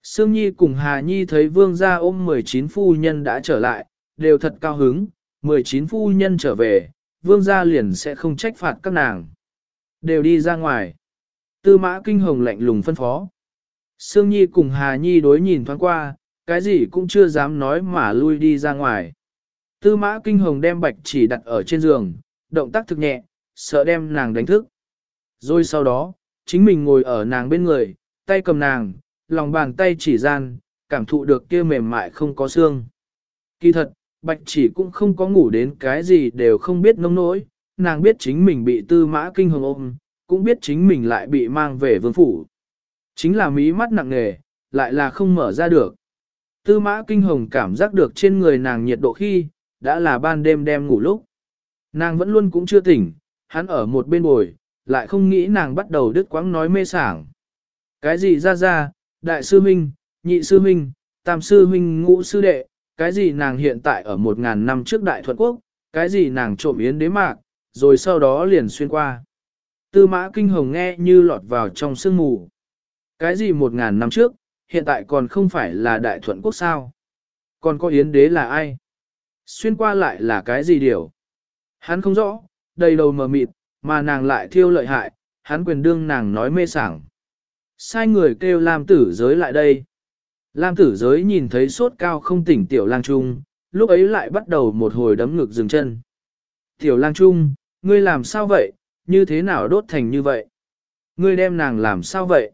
Sương Nhi cùng Hà Nhi thấy vương gia ôm 19 phu nhân đã trở lại, đều thật cao hứng, 19 phu nhân trở về, vương gia liền sẽ không trách phạt các nàng. Đều đi ra ngoài. Tư mã kinh hồng lạnh lùng phân phó. Sương Nhi cùng Hà Nhi đối nhìn thoáng qua, cái gì cũng chưa dám nói mà lui đi ra ngoài. Tư mã kinh hồng đem bạch chỉ đặt ở trên giường, động tác thực nhẹ, sợ đem nàng đánh thức. Rồi sau đó, chính mình ngồi ở nàng bên người, tay cầm nàng, lòng bàn tay chỉ gian, cảm thụ được kia mềm mại không có xương. Kỳ thật, bạch chỉ cũng không có ngủ đến cái gì đều không biết nông nỗi, nàng biết chính mình bị tư mã kinh hồng ôm, cũng biết chính mình lại bị mang về vương phủ. Chính là mí mắt nặng nề, lại là không mở ra được. Tư mã kinh hồng cảm giác được trên người nàng nhiệt độ khi, đã là ban đêm đem ngủ lúc. Nàng vẫn luôn cũng chưa tỉnh, hắn ở một bên bồi, lại không nghĩ nàng bắt đầu đứt quãng nói mê sảng. Cái gì ra ra, đại sư huynh, nhị sư huynh, tam sư huynh ngũ sư đệ, cái gì nàng hiện tại ở một ngàn năm trước đại thuận quốc, cái gì nàng trộm yến đế mạc, rồi sau đó liền xuyên qua. Tư mã kinh hồng nghe như lọt vào trong sương mù. Cái gì một ngàn năm trước, hiện tại còn không phải là đại thuận quốc sao? Còn có yến đế là ai? Xuyên qua lại là cái gì điều? Hắn không rõ, đầy đầu mờ mịt, mà nàng lại thiêu lợi hại, hắn quyền đương nàng nói mê sảng. Sai người kêu làm tử giới lại đây. Lam tử giới nhìn thấy sốt cao không tỉnh tiểu lang trung, lúc ấy lại bắt đầu một hồi đấm ngực dừng chân. Tiểu lang trung, ngươi làm sao vậy, như thế nào đốt thành như vậy? Ngươi đem nàng làm sao vậy?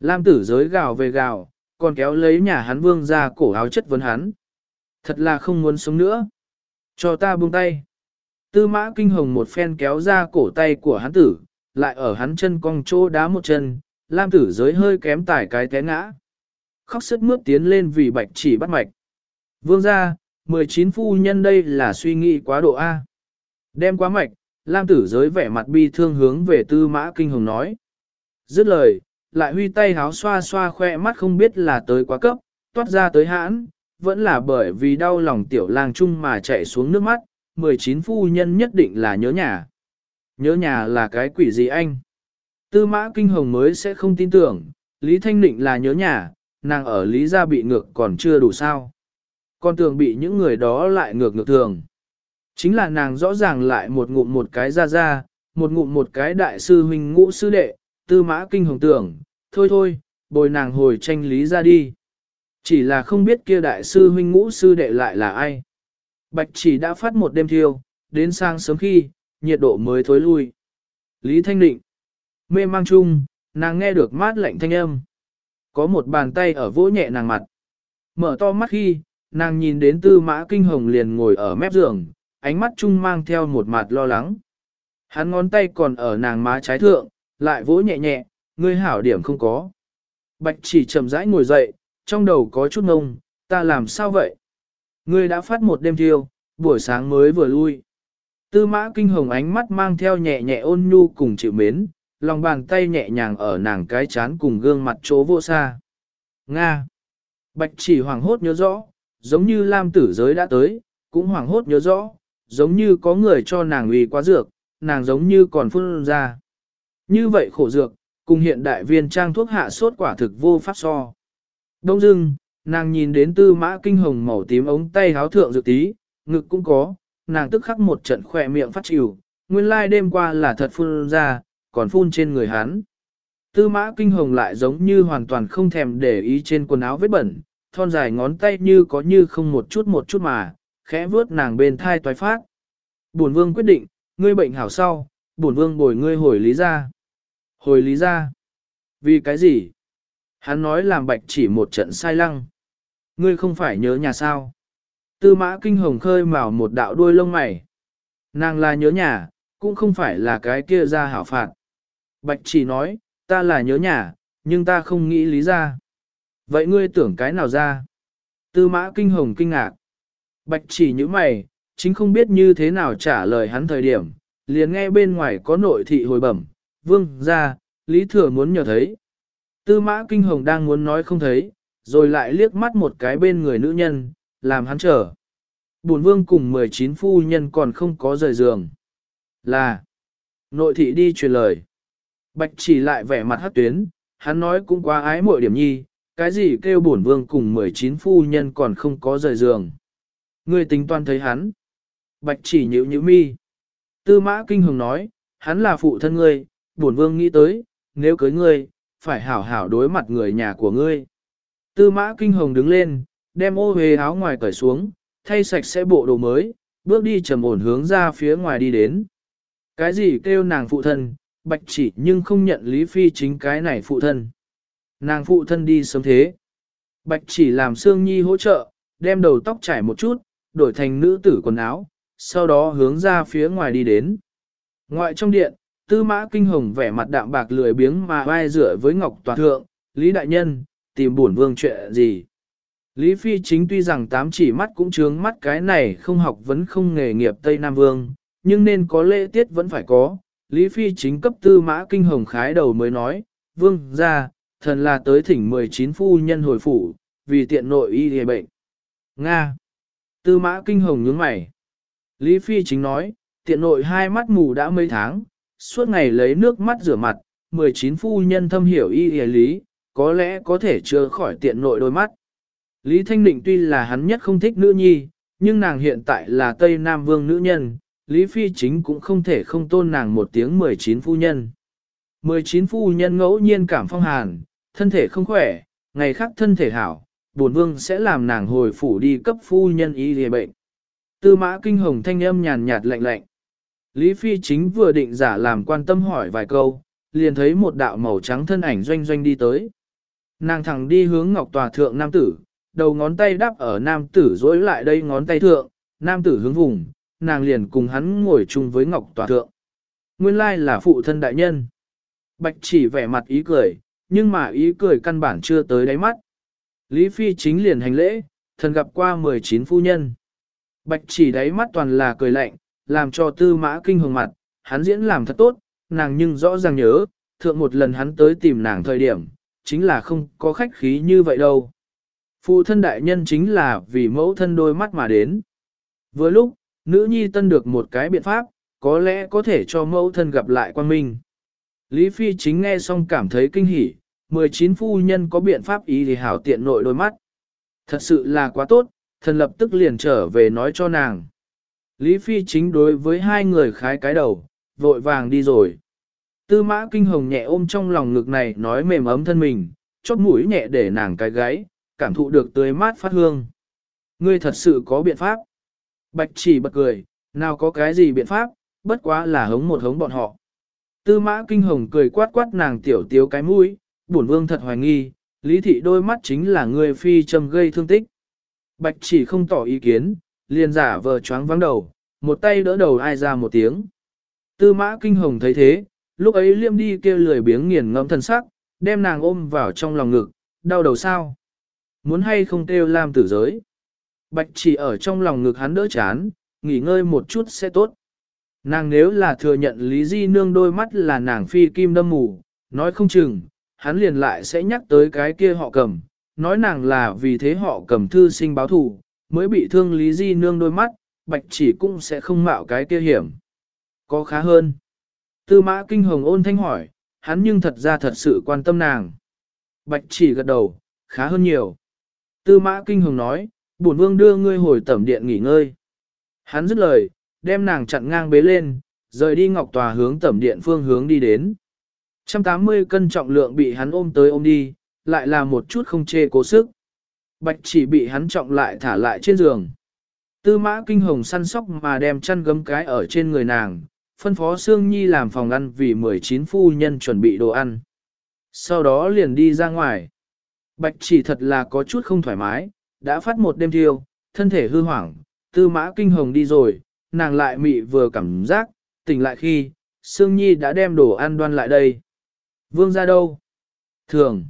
Lam tử giới gào về gào, còn kéo lấy nhà hắn vương ra cổ áo chất vấn hắn. Thật là không muốn sống nữa. Cho ta buông tay. Tư mã kinh hồng một phen kéo ra cổ tay của hắn tử, lại ở hắn chân cong chỗ đá một chân, Lam tử giới hơi kém tải cái té ngã. Khóc sức mướt tiến lên vì bạch chỉ bắt mạch. Vương ra, 19 phu nhân đây là suy nghĩ quá độ A. Đem quá mạch, Lam tử giới vẻ mặt bi thương hướng về tư mã kinh hồng nói. Dứt lời, lại huy tay háo xoa xoa khoe mắt không biết là tới quá cấp, toát ra tới hãn, vẫn là bởi vì đau lòng tiểu lang chung mà chạy xuống nước mắt, 19 phu nhân nhất định là nhớ nhà. Nhớ nhà là cái quỷ gì anh? Tư mã kinh hồng mới sẽ không tin tưởng, Lý Thanh Định là nhớ nhà, nàng ở Lý gia bị ngược còn chưa đủ sao. Con tưởng bị những người đó lại ngược ngược thường. Chính là nàng rõ ràng lại một ngụm một cái ra ra, một ngụm một cái đại sư huynh ngũ sư đệ, tư mã kinh hồng tưởng, thôi thôi, bồi nàng hồi tranh lý gia đi. Chỉ là không biết kia đại sư huynh ngũ sư đệ lại là ai. Bạch chỉ đã phát một đêm thiêu, đến sang sớm khi, nhiệt độ mới thối lui. Lý Thanh Định, mê mang chung, nàng nghe được mát lạnh thanh âm. Có một bàn tay ở vỗ nhẹ nàng mặt. Mở to mắt khi, nàng nhìn đến tư mã kinh hồng liền ngồi ở mép giường, ánh mắt chung mang theo một mặt lo lắng. Hắn ngón tay còn ở nàng má trái thượng, lại vỗ nhẹ nhẹ, ngươi hảo điểm không có. Bạch chỉ chậm rãi ngồi dậy, trong đầu có chút ngông, ta làm sao vậy? Ngươi đã phát một đêm thiêu, buổi sáng mới vừa lui. Tư mã kinh hồng ánh mắt mang theo nhẹ nhẹ ôn nhu cùng chịu mến, lòng bàn tay nhẹ nhàng ở nàng cái chán cùng gương mặt chỗ vô xa. Nga. Bạch chỉ hoàng hốt nhớ rõ, giống như Lam tử giới đã tới, cũng hoàng hốt nhớ rõ, giống như có người cho nàng uy quá dược, nàng giống như còn phun ra. Như vậy khổ dược, cùng hiện đại viên trang thuốc hạ sốt quả thực vô pháp so. Đông dưng, nàng nhìn đến tư mã kinh hồng màu tím ống tay háo thượng dược tí, ngực cũng có, nàng tức khắc một trận khỏe miệng phát chịu, nguyên lai đêm qua là thật phun ra, còn phun trên người hắn. Tư mã kinh hồng lại giống như hoàn toàn không thèm để ý trên quần áo vết bẩn, thon dài ngón tay như có như không một chút một chút mà, khẽ vướt nàng bên thai toái phát. Bổn vương quyết định, ngươi bệnh hảo sau, bổn vương bồi ngươi hồi lý ra. Hồi lý ra. Vì cái gì? Hắn nói làm bạch chỉ một trận sai lăng. Ngươi không phải nhớ nhà sao? Tư mã kinh hồng khơi mào một đạo đuôi lông mày. Nàng là nhớ nhà, cũng không phải là cái kia ra hảo phạt. Bạch chỉ nói, ta là nhớ nhà, nhưng ta không nghĩ lý ra. Vậy ngươi tưởng cái nào ra? Tư mã kinh hồng kinh ngạc. Bạch chỉ như mày, chính không biết như thế nào trả lời hắn thời điểm, liền nghe bên ngoài có nội thị hồi bẩm, vương ra, lý thừa muốn nhờ thấy. Tư mã kinh hồng đang muốn nói không thấy, rồi lại liếc mắt một cái bên người nữ nhân, làm hắn trở. Bùn vương cùng 19 phu nhân còn không có rời giường. Là, nội thị đi truyền lời. Bạch chỉ lại vẻ mặt hát tuyến, hắn nói cũng quá ái muội điểm nhi, cái gì kêu bổn vương cùng 19 phu nhân còn không có rời giường. Ngươi tính toán thấy hắn. Bạch chỉ nhữ nhữ mi. Tư mã kinh hồng nói, hắn là phụ thân ngươi, bổn vương nghĩ tới, nếu cưới ngươi, phải hảo hảo đối mặt người nhà của ngươi. Tư mã kinh hồng đứng lên, đem ô hề áo ngoài cởi xuống, thay sạch sẽ bộ đồ mới, bước đi trầm ổn hướng ra phía ngoài đi đến. Cái gì kêu nàng phụ thân, bạch chỉ nhưng không nhận Lý Phi chính cái này phụ thân. Nàng phụ thân đi sớm thế. Bạch chỉ làm Sương Nhi hỗ trợ, đem đầu tóc trải một chút, đổi thành nữ tử quần áo, sau đó hướng ra phía ngoài đi đến. Ngoại trong điện, tư mã kinh hồng vẻ mặt đạm bạc lười biếng mà vai rửa với ngọc toàn thượng, Lý Đại Nhân, tìm bổn vương chuyện gì. Lý Phi chính tuy rằng tám chỉ mắt cũng trướng mắt cái này không học vẫn không nghề nghiệp Tây Nam Vương, nhưng nên có lễ tiết vẫn phải có. Lý Phi chính cấp tư mã kinh hồng khái đầu mới nói, Vương ra, thần là tới thỉnh 19 phu nhân hồi phủ, vì tiện nội y hề bệnh. Nga. Tư mã kinh hồng nhướng mày. Lý Phi chính nói, tiện nội hai mắt mù đã mấy tháng, suốt ngày lấy nước mắt rửa mặt, 19 phu nhân thâm hiểu y hề lý, có lẽ có thể chữa khỏi tiện nội đôi mắt. Lý Thanh Định tuy là hắn nhất không thích nữ nhi, nhưng nàng hiện tại là Tây Nam Vương nữ nhân, Lý Phi chính cũng không thể không tôn nàng một tiếng 19 phu nhân. 19 phu nhân ngẫu nhiên cảm phong hàn, thân thể không khỏe, ngày khác thân thể hảo, bổn vương sẽ làm nàng hồi phủ đi cấp phu nhân y lìa bệnh. Tư mã kinh hồng thanh âm nhàn nhạt lạnh lạnh. Lý Phi chính vừa định giả làm quan tâm hỏi vài câu, liền thấy một đạo màu trắng thân ảnh doanh doanh đi tới. Nàng thẳng đi hướng ngọc tòa thượng nam tử, đầu ngón tay đắp ở nam tử dối lại đây ngón tay thượng, nam tử hướng vùng, nàng liền cùng hắn ngồi chung với ngọc tòa thượng. Nguyên lai là phụ thân đại nhân. Bạch chỉ vẻ mặt ý cười, nhưng mà ý cười căn bản chưa tới đáy mắt. Lý Phi chính liền hành lễ, thần gặp qua 19 phu nhân. Bạch chỉ đáy mắt toàn là cười lạnh, làm cho tư mã kinh hồng mặt, hắn diễn làm thật tốt, nàng nhưng rõ ràng nhớ, thượng một lần hắn tới tìm nàng thời điểm, chính là không có khách khí như vậy đâu. Phụ thân đại nhân chính là vì mẫu thân đôi mắt mà đến. Vừa lúc, nữ nhi tân được một cái biện pháp, có lẽ có thể cho mẫu thân gặp lại quan minh. Lý Phi chính nghe xong cảm thấy kinh hỉ, 19 phu nhân có biện pháp ý thì hảo tiện nội đôi mắt. Thật sự là quá tốt, thần lập tức liền trở về nói cho nàng. Lý Phi chính đối với hai người khái cái đầu, vội vàng đi rồi. Tư mã kinh hồng nhẹ ôm trong lòng ngực này nói mềm ấm thân mình, chót mũi nhẹ để nàng cái gáy, cảm thụ được tươi mát phát hương. Ngươi thật sự có biện pháp. Bạch chỉ bật cười, nào có cái gì biện pháp, bất quá là hống một hống bọn họ. Tư mã kinh hồng cười quát quát nàng tiểu tiếu cái mũi, bổn vương thật hoài nghi, lý thị đôi mắt chính là người phi châm gây thương tích. Bạch chỉ không tỏ ý kiến, liền giả vờ choáng vắng đầu, một tay đỡ đầu ai ra một tiếng. Tư mã kinh hồng thấy thế, lúc ấy liêm đi kêu lười biếng nghiền ngẫm thân sắc, đem nàng ôm vào trong lòng ngực, đau đầu sao. Muốn hay không kêu làm tử giới. Bạch chỉ ở trong lòng ngực hắn đỡ chán, nghỉ ngơi một chút sẽ tốt. Nàng nếu là thừa nhận Lý Di Nương đôi mắt là nàng phi kim đâm mù, nói không chừng, hắn liền lại sẽ nhắc tới cái kia họ cầm, nói nàng là vì thế họ cầm thư sinh báo thù, mới bị thương Lý Di Nương đôi mắt, bạch chỉ cũng sẽ không mạo cái kia hiểm. Có khá hơn. Tư mã kinh hồng ôn thanh hỏi, hắn nhưng thật ra thật sự quan tâm nàng. Bạch chỉ gật đầu, khá hơn nhiều. Tư mã kinh hồng nói, bổn vương đưa ngươi hồi tẩm điện nghỉ ngơi. Hắn dứt lời, đem nàng chặn ngang bế lên, rời đi ngọc tòa hướng tẩm điện phương hướng đi đến. 180 cân trọng lượng bị hắn ôm tới ôm đi, lại là một chút không chê cố sức. Bạch chỉ bị hắn trọng lại thả lại trên giường. Tư mã kinh hồng săn sóc mà đem chăn gấm cái ở trên người nàng, phân phó Sương Nhi làm phòng ăn vì 19 phu nhân chuẩn bị đồ ăn. Sau đó liền đi ra ngoài. Bạch chỉ thật là có chút không thoải mái, đã phát một đêm thiêu, thân thể hư hoảng, tư mã kinh hồng đi rồi, nàng lại mị vừa cảm giác, tỉnh lại khi, Sương Nhi đã đem đồ ăn đoan lại đây. Vương ra đâu? Thường.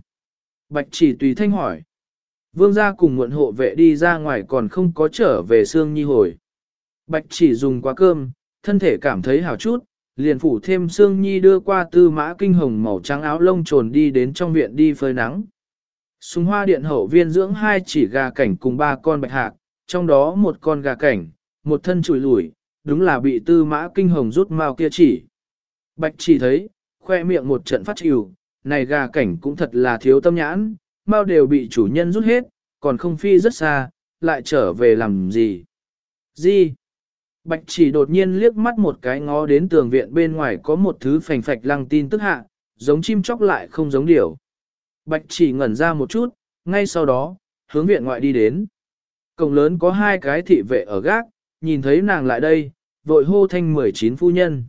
Bạch chỉ tùy thanh hỏi. Vương gia cùng muộn hộ vệ đi ra ngoài còn không có trở về Sương Nhi hồi. Bạch chỉ dùng quá cơm, thân thể cảm thấy hảo chút, liền phủ thêm Sương Nhi đưa qua tư mã kinh hồng màu trắng áo lông trồn đi đến trong viện đi phơi nắng. Sùng hoa điện hậu viên dưỡng hai chỉ gà cảnh cùng ba con bạch hạc, trong đó một con gà cảnh, một thân chùi lủi, đúng là bị tư mã kinh hồng rút mau kia chỉ. Bạch chỉ thấy, khoe miệng một trận phát chịu, này gà cảnh cũng thật là thiếu tâm nhãn, mau đều bị chủ nhân rút hết, còn không phi rất xa, lại trở về làm gì. Gì? Bạch chỉ đột nhiên liếc mắt một cái ngó đến tường viện bên ngoài có một thứ phành phạch lăng tin tức hạ, giống chim chóc lại không giống điểu. Bạch chỉ ngẩn ra một chút, ngay sau đó, hướng viện ngoại đi đến. Cổng lớn có hai cái thị vệ ở gác, nhìn thấy nàng lại đây, vội hô thanh 19 phu nhân.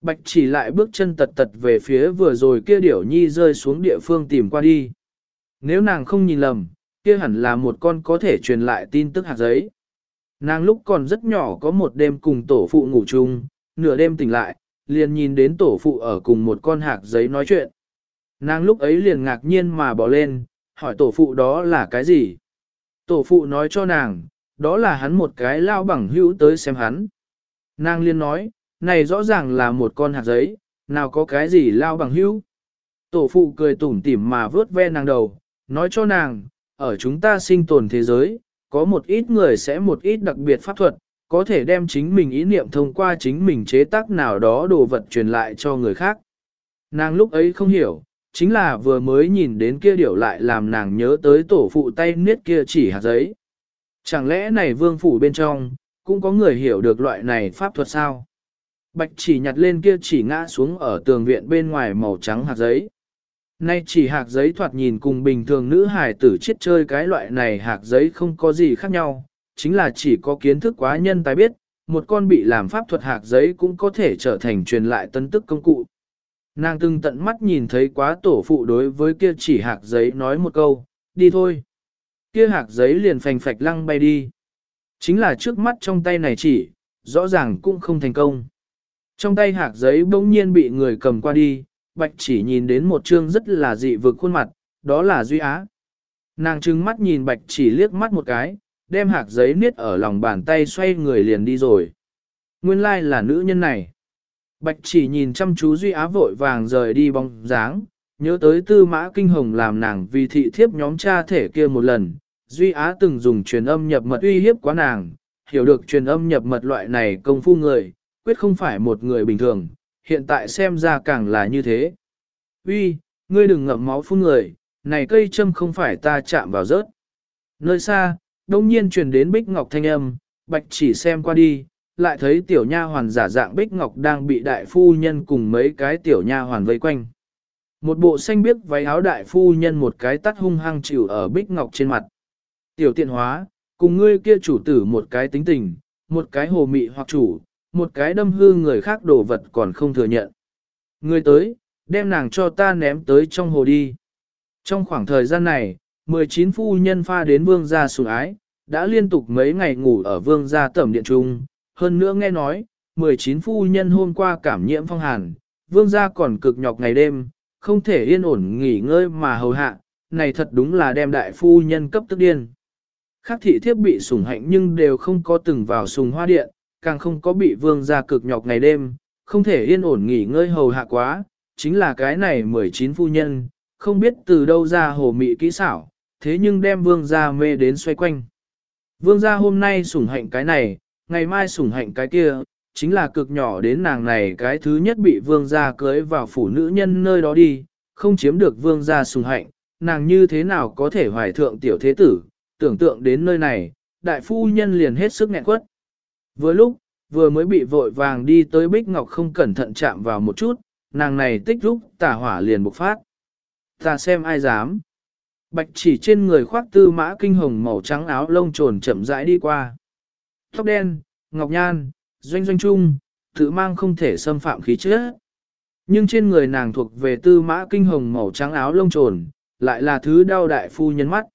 Bạch chỉ lại bước chân tật tật về phía vừa rồi kia điểu nhi rơi xuống địa phương tìm qua đi. Nếu nàng không nhìn lầm, kia hẳn là một con có thể truyền lại tin tức hạt giấy. Nàng lúc còn rất nhỏ có một đêm cùng tổ phụ ngủ chung, nửa đêm tỉnh lại, liền nhìn đến tổ phụ ở cùng một con hạt giấy nói chuyện. Nàng lúc ấy liền ngạc nhiên mà bỏ lên, hỏi tổ phụ đó là cái gì? Tổ phụ nói cho nàng, đó là hắn một cái lao bằng hữu tới xem hắn. Nàng liên nói, này rõ ràng là một con hạt giấy, nào có cái gì lao bằng hữu. Tổ phụ cười tủm tỉm mà vớt ve nàng đầu, nói cho nàng, ở chúng ta sinh tồn thế giới, có một ít người sẽ một ít đặc biệt pháp thuật, có thể đem chính mình ý niệm thông qua chính mình chế tác nào đó đồ vật truyền lại cho người khác. Nàng lúc ấy không hiểu, chính là vừa mới nhìn đến kia điểu lại làm nàng nhớ tới tổ phụ tay niết kia chỉ hạt giấy. Chẳng lẽ này vương phủ bên trong, cũng có người hiểu được loại này pháp thuật sao? Bạch chỉ nhặt lên kia chỉ ngã xuống ở tường viện bên ngoài màu trắng hạt giấy. Nay chỉ hạt giấy thoạt nhìn cùng bình thường nữ hài tử chết chơi cái loại này hạt giấy không có gì khác nhau, chính là chỉ có kiến thức quá nhân tài biết, một con bị làm pháp thuật hạt giấy cũng có thể trở thành truyền lại tân tức công cụ. Nàng từng tận mắt nhìn thấy quá tổ phụ đối với kia chỉ hạc giấy nói một câu, đi thôi. Kia hạc giấy liền phành phạch lăng bay đi. Chính là trước mắt trong tay này chỉ, rõ ràng cũng không thành công. Trong tay hạc giấy bỗng nhiên bị người cầm qua đi, bạch chỉ nhìn đến một chương rất là dị vực khuôn mặt, đó là Duy Á. Nàng trừng mắt nhìn bạch chỉ liếc mắt một cái, đem hạc giấy niết ở lòng bàn tay xoay người liền đi rồi. Nguyên lai like là nữ nhân này. Bạch chỉ nhìn chăm chú Duy Á vội vàng rời đi bóng dáng, nhớ tới tư mã kinh hồng làm nàng vì thị thiếp nhóm cha thể kia một lần. Duy Á từng dùng truyền âm nhập mật uy hiếp quá nàng, hiểu được truyền âm nhập mật loại này công phu người, quyết không phải một người bình thường, hiện tại xem ra càng là như thế. Uy, ngươi đừng ngậm máu phun người, này cây châm không phải ta chạm vào rớt. Nơi xa, đông nhiên truyền đến Bích Ngọc thanh âm, Bạch chỉ xem qua đi, lại thấy tiểu nha hoàn giả dạng Bích Ngọc đang bị đại phu nhân cùng mấy cái tiểu nha hoàn vây quanh. Một bộ xanh biếc váy áo đại phu nhân một cái tắt hung hăng chịu ở Bích Ngọc trên mặt. Tiểu tiện hóa, cùng ngươi kia chủ tử một cái tính tình, một cái hồ mị hoặc chủ, một cái đâm hư người khác đồ vật còn không thừa nhận. Ngươi tới, đem nàng cho ta ném tới trong hồ đi. Trong khoảng thời gian này, 19 phu nhân pha đến vương gia sủng ái, đã liên tục mấy ngày ngủ ở vương gia tẩm điện trung. Hơn nữa nghe nói, 19 phu nhân hôm qua cảm nhiễm phong hàn, vương gia còn cực nhọc ngày đêm, không thể yên ổn nghỉ ngơi mà hầu hạ, này thật đúng là đem đại phu nhân cấp tức điên. Khác thị thiếp bị sủng hạnh nhưng đều không có từng vào sùng hoa điện, càng không có bị vương gia cực nhọc ngày đêm, không thể yên ổn nghỉ ngơi hầu hạ quá, chính là cái này 19 phu nhân, không biết từ đâu ra hồ mị kỹ xảo, thế nhưng đem vương gia mê đến xoay quanh. Vương gia hôm nay sủng hạnh cái này, ngày mai sủng hạnh cái kia, chính là cực nhỏ đến nàng này cái thứ nhất bị vương gia cưới vào phủ nữ nhân nơi đó đi, không chiếm được vương gia sủng hạnh, nàng như thế nào có thể hoài thượng tiểu thế tử, tưởng tượng đến nơi này, đại phu nhân liền hết sức nghẹn quất. Vừa lúc, vừa mới bị vội vàng đi tới Bích Ngọc không cẩn thận chạm vào một chút, nàng này tích lúc tả hỏa liền bộc phát. Ta xem ai dám. Bạch chỉ trên người khoác tư mã kinh hồng màu trắng áo lông trồn chậm rãi đi qua. Tóc đen, ngọc nhan, doanh doanh trung, tự mang không thể xâm phạm khí chất. Nhưng trên người nàng thuộc về tư mã kinh hồng màu trắng áo lông trồn, lại là thứ đau đại phu nhân mắt.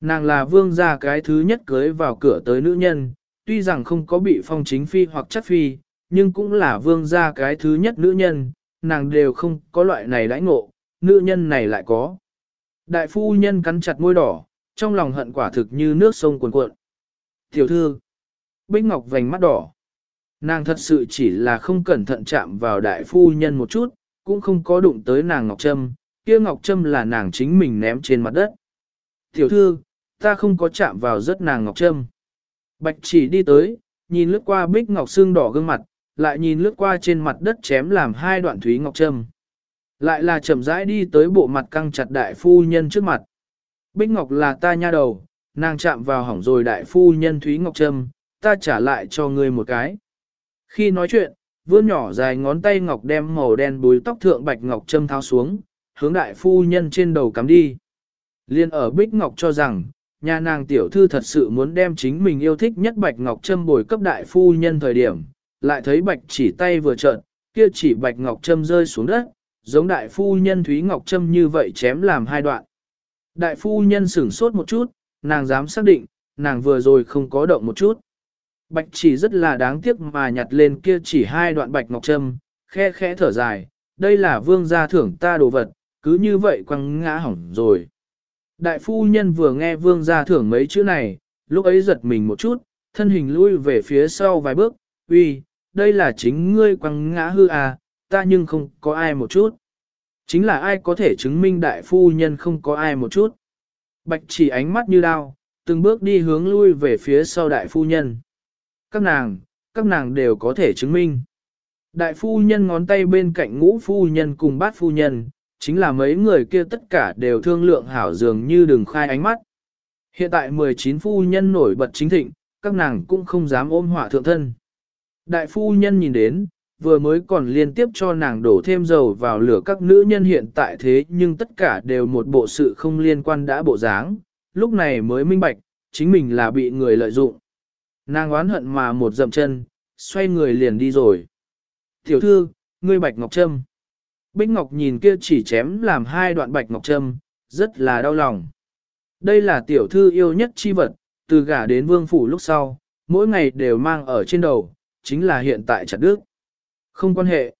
Nàng là vương gia cái thứ nhất cưới vào cửa tới nữ nhân, tuy rằng không có bị phong chính phi hoặc chất phi, nhưng cũng là vương gia cái thứ nhất nữ nhân, nàng đều không có loại này đãi ngộ, nữ nhân này lại có. Đại phu nhân cắn chặt môi đỏ, trong lòng hận quả thực như nước sông cuồn cuộn. Tiểu thư, Bích Ngọc vành mắt đỏ. Nàng thật sự chỉ là không cẩn thận chạm vào đại phu nhân một chút, cũng không có đụng tới nàng Ngọc Trâm, kia Ngọc Trâm là nàng chính mình ném trên mặt đất. Tiểu thư, ta không có chạm vào rất nàng Ngọc Trâm. Bạch chỉ đi tới, nhìn lướt qua Bích Ngọc xương đỏ gương mặt, lại nhìn lướt qua trên mặt đất chém làm hai đoạn thúy Ngọc Trâm. Lại là chậm rãi đi tới bộ mặt căng chặt đại phu nhân trước mặt. Bích Ngọc là ta nha đầu, nàng chạm vào hỏng rồi đại phu nhân Thúy Ngọc Trâm, ta trả lại cho ngươi một cái. Khi nói chuyện, vươn nhỏ dài ngón tay ngọc đem màu đen búi tóc thượng bạch ngọc trâm tháo xuống, hướng đại phu nhân trên đầu cắm đi. Liên ở Bích Ngọc cho rằng, nhà nàng tiểu thư thật sự muốn đem chính mình yêu thích nhất bạch ngọc trâm bồi cấp đại phu nhân thời điểm, lại thấy bạch chỉ tay vừa trợn, kia chỉ bạch ngọc trâm rơi xuống đất, giống đại phu nhân Thúy Ngọc Trâm như vậy chém làm hai đoạn. Đại phu nhân sửng sốt một chút, nàng dám xác định, nàng vừa rồi không có động một chút. Bạch chỉ rất là đáng tiếc mà nhặt lên kia chỉ hai đoạn bạch ngọc trâm, khe khẽ thở dài, đây là vương gia thưởng ta đồ vật, cứ như vậy quăng ngã hỏng rồi. Đại phu nhân vừa nghe vương gia thưởng mấy chữ này, lúc ấy giật mình một chút, thân hình lui về phía sau vài bước, uy, đây là chính ngươi quăng ngã hư à, ta nhưng không có ai một chút. Chính là ai có thể chứng minh đại phu nhân không có ai một chút. Bạch chỉ ánh mắt như đao, từng bước đi hướng lui về phía sau đại phu nhân. Các nàng, các nàng đều có thể chứng minh. Đại phu nhân ngón tay bên cạnh ngũ phu nhân cùng bát phu nhân, chính là mấy người kia tất cả đều thương lượng hảo dường như đừng khai ánh mắt. Hiện tại 19 phu nhân nổi bật chính thịnh, các nàng cũng không dám ôm hỏa thượng thân. Đại phu nhân nhìn đến, vừa mới còn liên tiếp cho nàng đổ thêm dầu vào lửa các nữ nhân hiện tại thế nhưng tất cả đều một bộ sự không liên quan đã bộ dáng, lúc này mới minh bạch, chính mình là bị người lợi dụng. Nàng oán hận mà một dậm chân, xoay người liền đi rồi. Tiểu thư, ngươi bạch ngọc trâm. Bích Ngọc nhìn kia chỉ chém làm hai đoạn bạch ngọc trâm, rất là đau lòng. Đây là tiểu thư yêu nhất chi vật, từ gả đến vương phủ lúc sau, mỗi ngày đều mang ở trên đầu, chính là hiện tại chặt đứt. Không quan hệ.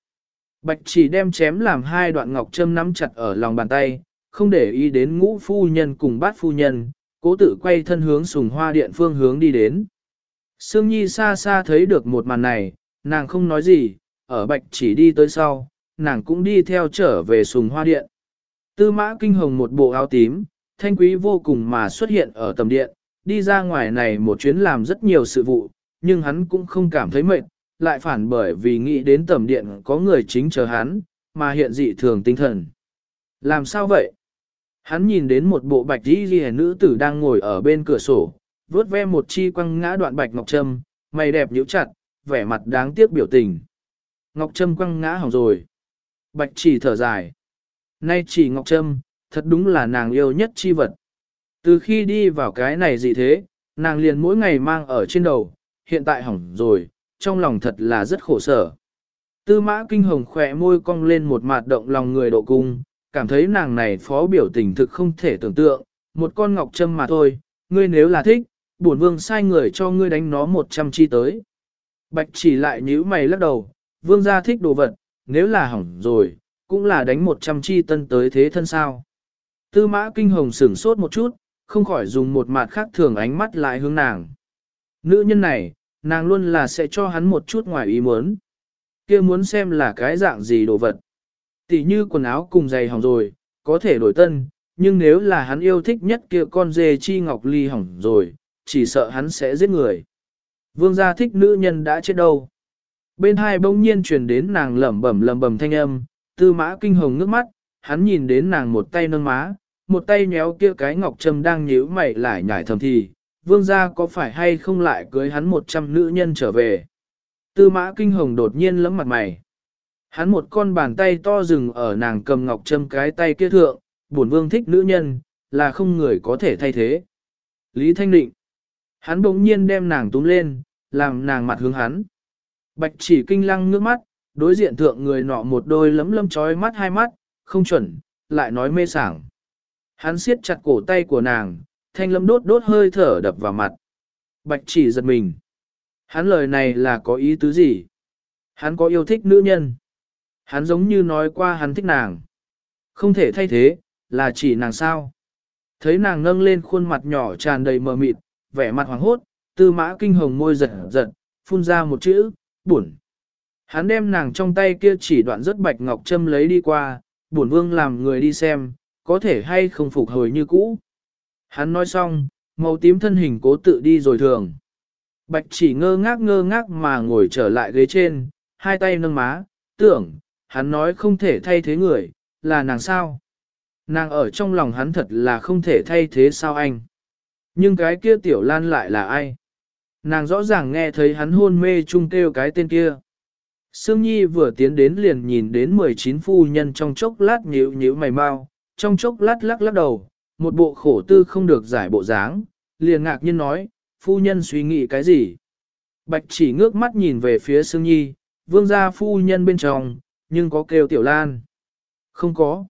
Bạch chỉ đem chém làm hai đoạn ngọc trâm nắm chặt ở lòng bàn tay, không để ý đến ngũ phu nhân cùng bát phu nhân, cố tự quay thân hướng sùng hoa điện phương hướng đi đến. Sương Nhi xa xa thấy được một màn này, nàng không nói gì, ở bạch chỉ đi tới sau, nàng cũng đi theo trở về sùng hoa điện. Tư mã kinh hồng một bộ áo tím, thanh quý vô cùng mà xuất hiện ở tầm điện, đi ra ngoài này một chuyến làm rất nhiều sự vụ, nhưng hắn cũng không cảm thấy mệt, lại phản bởi vì nghĩ đến tầm điện có người chính chờ hắn, mà hiện dị thường tinh thần. Làm sao vậy? Hắn nhìn đến một bộ bạch đi ghi nữ tử đang ngồi ở bên cửa sổ, vớt ve một chi quăng ngã đoạn bạch ngọc trâm, mày đẹp nhíu chặt, vẻ mặt đáng tiếc biểu tình. Ngọc trâm quăng ngã hỏng rồi. Bạch chỉ thở dài. Nay chỉ ngọc trâm, thật đúng là nàng yêu nhất chi vật. Từ khi đi vào cái này gì thế, nàng liền mỗi ngày mang ở trên đầu, hiện tại hỏng rồi, trong lòng thật là rất khổ sở. Tư mã kinh hồng khỏe môi cong lên một mặt động lòng người độ cung, cảm thấy nàng này phó biểu tình thực không thể tưởng tượng, một con ngọc trâm mà thôi, ngươi nếu là thích, bổn vương sai người cho ngươi đánh nó một trăm chi tới. Bạch chỉ lại nhíu mày lắc đầu, vương gia thích đồ vật, nếu là hỏng rồi, cũng là đánh một trăm chi tân tới thế thân sao. Tư mã kinh hồng sửng sốt một chút, không khỏi dùng một mặt khác thường ánh mắt lại hướng nàng. Nữ nhân này, nàng luôn là sẽ cho hắn một chút ngoài ý muốn. kia muốn xem là cái dạng gì đồ vật. Tỷ như quần áo cùng giày hỏng rồi, có thể đổi tân, nhưng nếu là hắn yêu thích nhất kia con dê chi ngọc ly hỏng rồi, chỉ sợ hắn sẽ giết người. Vương gia thích nữ nhân đã chết đâu. Bên hai bỗng nhiên truyền đến nàng lẩm bẩm lẩm bẩm thanh âm, tư mã kinh hồng nước mắt, hắn nhìn đến nàng một tay nâng má, một tay nhéo kia cái ngọc trâm đang nhíu mày lại nhảy thầm thì, vương gia có phải hay không lại cưới hắn một trăm nữ nhân trở về. Tư mã kinh hồng đột nhiên lấm mặt mày. Hắn một con bàn tay to rừng ở nàng cầm ngọc trâm cái tay kia thượng, bổn vương thích nữ nhân, là không người có thể thay thế. Lý Thanh Định. Hắn bỗng nhiên đem nàng túm lên, làm nàng mặt hướng hắn. Bạch chỉ kinh lăng ngước mắt, đối diện thượng người nọ một đôi lấm lâm trói mắt hai mắt, không chuẩn, lại nói mê sảng. Hắn siết chặt cổ tay của nàng, thanh lâm đốt đốt hơi thở đập vào mặt. Bạch chỉ giật mình. Hắn lời này là có ý tứ gì? Hắn có yêu thích nữ nhân. Hắn giống như nói qua hắn thích nàng. Không thể thay thế, là chỉ nàng sao. Thấy nàng nâng lên khuôn mặt nhỏ tràn đầy mờ mịt, vẻ mặt hoàng hốt, tư mã kinh hồng môi giật giật, phun ra một chữ, buồn. Hắn đem nàng trong tay kia chỉ đoạn rất bạch ngọc châm lấy đi qua, buồn vương làm người đi xem, có thể hay không phục hồi như cũ. Hắn nói xong, màu tím thân hình cố tự đi rồi thường. Bạch chỉ ngơ ngác ngơ ngác mà ngồi trở lại ghế trên, hai tay nâng má, tưởng, hắn nói không thể thay thế người, là nàng sao? Nàng ở trong lòng hắn thật là không thể thay thế sao anh? Nhưng cái kia tiểu lan lại là ai? Nàng rõ ràng nghe thấy hắn hôn mê chung kêu cái tên kia. Sương Nhi vừa tiến đến liền nhìn đến 19 phu nhân trong chốc lát nhíu nhíu mày mau, trong chốc lát lắc lắc đầu, một bộ khổ tư không được giải bộ dáng, liền ngạc nhiên nói, phu nhân suy nghĩ cái gì? Bạch chỉ ngước mắt nhìn về phía Sương Nhi, vương gia phu nhân bên trong, nhưng có kêu tiểu lan. Không có.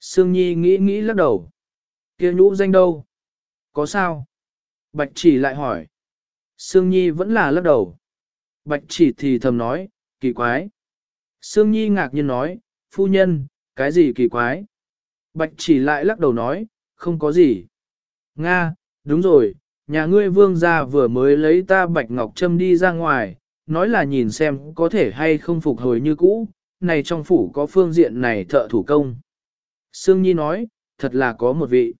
Sương Nhi nghĩ nghĩ lắc đầu. kia nhũ danh đâu? Có sao? Bạch chỉ lại hỏi. Sương Nhi vẫn là lắc đầu. Bạch chỉ thì thầm nói, kỳ quái. Sương Nhi ngạc nhiên nói, phu nhân, cái gì kỳ quái? Bạch chỉ lại lắc đầu nói, không có gì. Nga, đúng rồi, nhà ngươi vương gia vừa mới lấy ta bạch ngọc trâm đi ra ngoài, nói là nhìn xem có thể hay không phục hồi như cũ, này trong phủ có phương diện này thợ thủ công. Sương Nhi nói, thật là có một vị.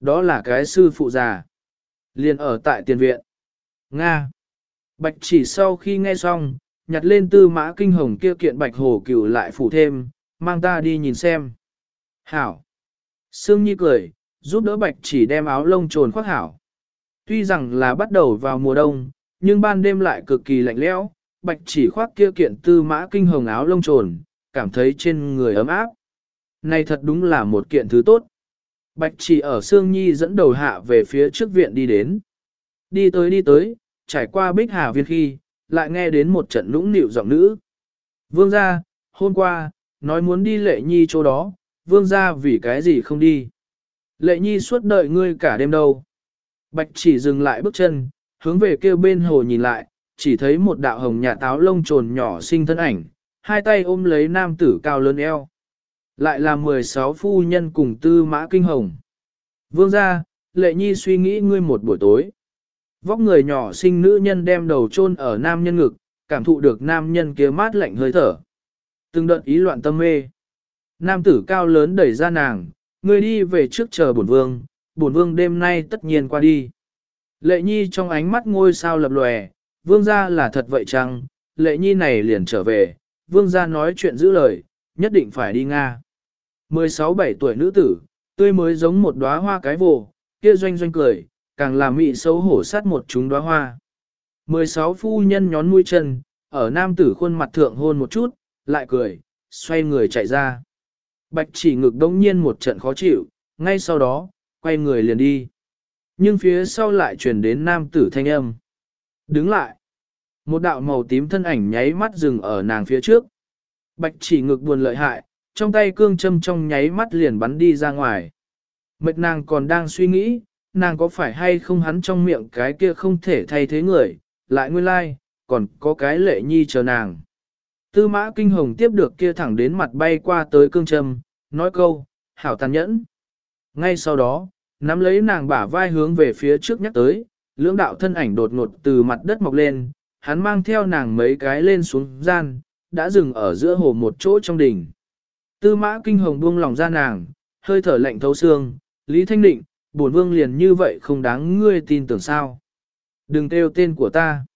Đó là cái sư phụ già. liền ở tại tiền viện. Nga. Bạch chỉ sau khi nghe xong, nhặt lên tư mã kinh hồng kia kiện bạch hồ cửu lại phủ thêm, mang ta đi nhìn xem. Hảo. Sương Nhi cười, giúp đỡ bạch chỉ đem áo lông trồn khoác hảo. Tuy rằng là bắt đầu vào mùa đông, nhưng ban đêm lại cực kỳ lạnh lẽo, bạch chỉ khoác kia kiện tư mã kinh hồng áo lông trồn, cảm thấy trên người ấm áp. Này thật đúng là một kiện thứ tốt. Bạch chỉ ở Sương Nhi dẫn đầu hạ về phía trước viện đi đến. Đi tới đi tới, trải qua bích hà viên khi, lại nghe đến một trận lũng nịu giọng nữ. Vương gia, hôm qua, nói muốn đi lệ nhi chỗ đó, vương gia vì cái gì không đi. Lệ nhi suốt đợi ngươi cả đêm đâu. Bạch chỉ dừng lại bước chân, hướng về kêu bên hồ nhìn lại, chỉ thấy một đạo hồng nhà táo lông trồn nhỏ sinh thân ảnh, hai tay ôm lấy nam tử cao lớn eo. Lại là 16 phu nhân cùng tư mã kinh hồng. Vương gia, lệ nhi suy nghĩ ngươi một buổi tối. Vóc người nhỏ sinh nữ nhân đem đầu chôn ở nam nhân ngực, cảm thụ được nam nhân kia mát lạnh hơi thở. Từng đợt ý loạn tâm mê. Nam tử cao lớn đẩy ra nàng, người đi về trước chờ bổn vương, bổn vương đêm nay tất nhiên qua đi. Lệ nhi trong ánh mắt ngôi sao lập lòe, vương gia là thật vậy chăng, lệ nhi này liền trở về, vương gia nói chuyện giữ lời, nhất định phải đi Nga. 16-17 tuổi nữ tử, tươi mới giống một đóa hoa cái vồ, kia doanh doanh cười, càng làm mị xấu hổ sát một chúng đóa hoa. 16 phu nhân nhón mũi chân, ở nam tử khuôn mặt thượng hôn một chút, lại cười, xoay người chạy ra. Bạch chỉ ngực đông nhiên một trận khó chịu, ngay sau đó, quay người liền đi. Nhưng phía sau lại truyền đến nam tử thanh âm. Đứng lại. Một đạo màu tím thân ảnh nháy mắt dừng ở nàng phía trước. Bạch chỉ ngực buồn lợi hại, trong tay cương châm trong nháy mắt liền bắn đi ra ngoài. Mệt nàng còn đang suy nghĩ, nàng có phải hay không hắn trong miệng cái kia không thể thay thế người, lại nguyên lai, like, còn có cái lệ nhi chờ nàng. Tư mã kinh hồng tiếp được kia thẳng đến mặt bay qua tới cương châm, nói câu, hảo tàn nhẫn. Ngay sau đó, nắm lấy nàng bả vai hướng về phía trước nhắc tới, lưỡng đạo thân ảnh đột ngột từ mặt đất mọc lên, hắn mang theo nàng mấy cái lên xuống gian, đã dừng ở giữa hồ một chỗ trong đỉnh. Tư mã kinh hồng buông lòng ra nàng, hơi thở lạnh thấu xương, Lý Thanh Định, bổn vương liền như vậy không đáng ngươi tin tưởng sao. Đừng kêu tên của ta.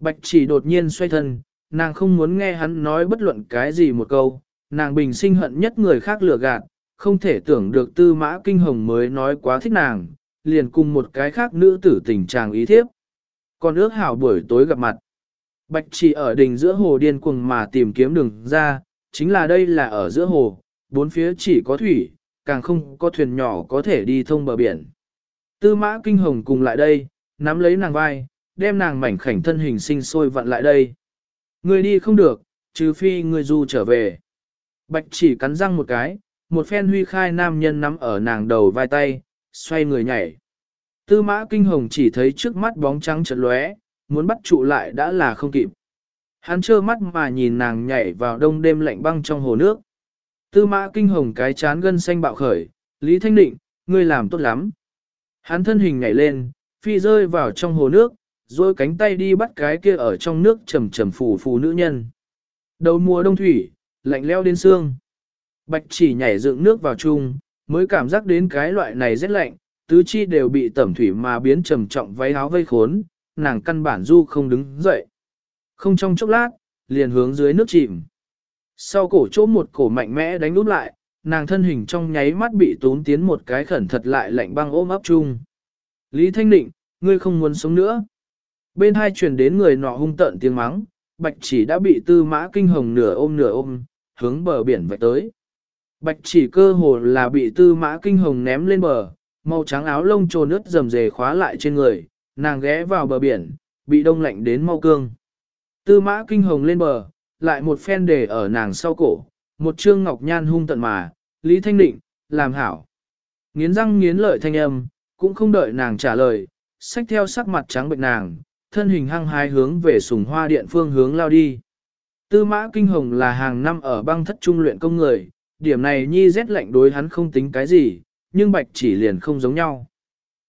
Bạch chỉ đột nhiên xoay thân, nàng không muốn nghe hắn nói bất luận cái gì một câu, nàng bình sinh hận nhất người khác lừa gạt, không thể tưởng được tư mã kinh hồng mới nói quá thích nàng, liền cùng một cái khác nữ tử tình trạng ý thiếp. Còn ước hảo buổi tối gặp mặt. Bạch chỉ ở đỉnh giữa hồ điên cuồng mà tìm kiếm đường ra, chính là đây là ở giữa hồ, bốn phía chỉ có thủy, càng không có thuyền nhỏ có thể đi thông bờ biển. Tư mã kinh hồng cùng lại đây, nắm lấy nàng vai, đem nàng mảnh khảnh thân hình sinh sôi vặn lại đây. Người đi không được, trừ phi người du trở về. Bạch chỉ cắn răng một cái, một phen huy khai nam nhân nắm ở nàng đầu vai tay, xoay người nhảy. Tư mã kinh hồng chỉ thấy trước mắt bóng trắng chợt lóe, muốn bắt trụ lại đã là không kịp. Hắn trơ mắt mà nhìn nàng nhảy vào đông đêm lạnh băng trong hồ nước. Tư mã kinh hồng cái chán gân xanh bạo khởi, Lý Thanh Định, ngươi làm tốt lắm. Hắn thân hình nhảy lên, phi rơi vào trong hồ nước, rồi cánh tay đi bắt cái kia ở trong nước trầm trầm phù phù nữ nhân. Đầu mùa đông thủy, lạnh leo đến xương. Bạch chỉ nhảy dựng nước vào chung, mới cảm giác đến cái loại này rất lạnh, tứ chi đều bị tẩm thủy mà biến trầm trọng váy áo vây khốn, nàng căn bản du không đứng dậy. Không trong chốc lát, liền hướng dưới nước chìm. Sau cổ chỗ một cổ mạnh mẽ đánh nút lại, nàng thân hình trong nháy mắt bị tốn tiến một cái khẩn thật lại lạnh băng ôm ấp chung. Lý Thanh Định, ngươi không muốn sống nữa. Bên hai truyền đến người nọ hung tợn tiếng mắng, bạch chỉ đã bị tư mã kinh hồng nửa ôm nửa ôm, hướng bờ biển vạch tới. Bạch chỉ cơ hồ là bị tư mã kinh hồng ném lên bờ, màu trắng áo lông trồn ướt rầm rề khóa lại trên người, nàng ghé vào bờ biển, bị đông lạnh đến mau cương. Tư mã kinh hồng lên bờ, lại một phen để ở nàng sau cổ, một trương ngọc nhan hung tận mà, Lý Thanh Định, làm hảo. Nghiến răng nghiến lợi thanh âm, cũng không đợi nàng trả lời, xách theo sắc mặt trắng bệnh nàng, thân hình hăng hái hướng về sùng hoa điện phương hướng lao đi. Tư mã kinh hồng là hàng năm ở băng thất trung luyện công người, điểm này nhi rét lạnh đối hắn không tính cái gì, nhưng bạch chỉ liền không giống nhau.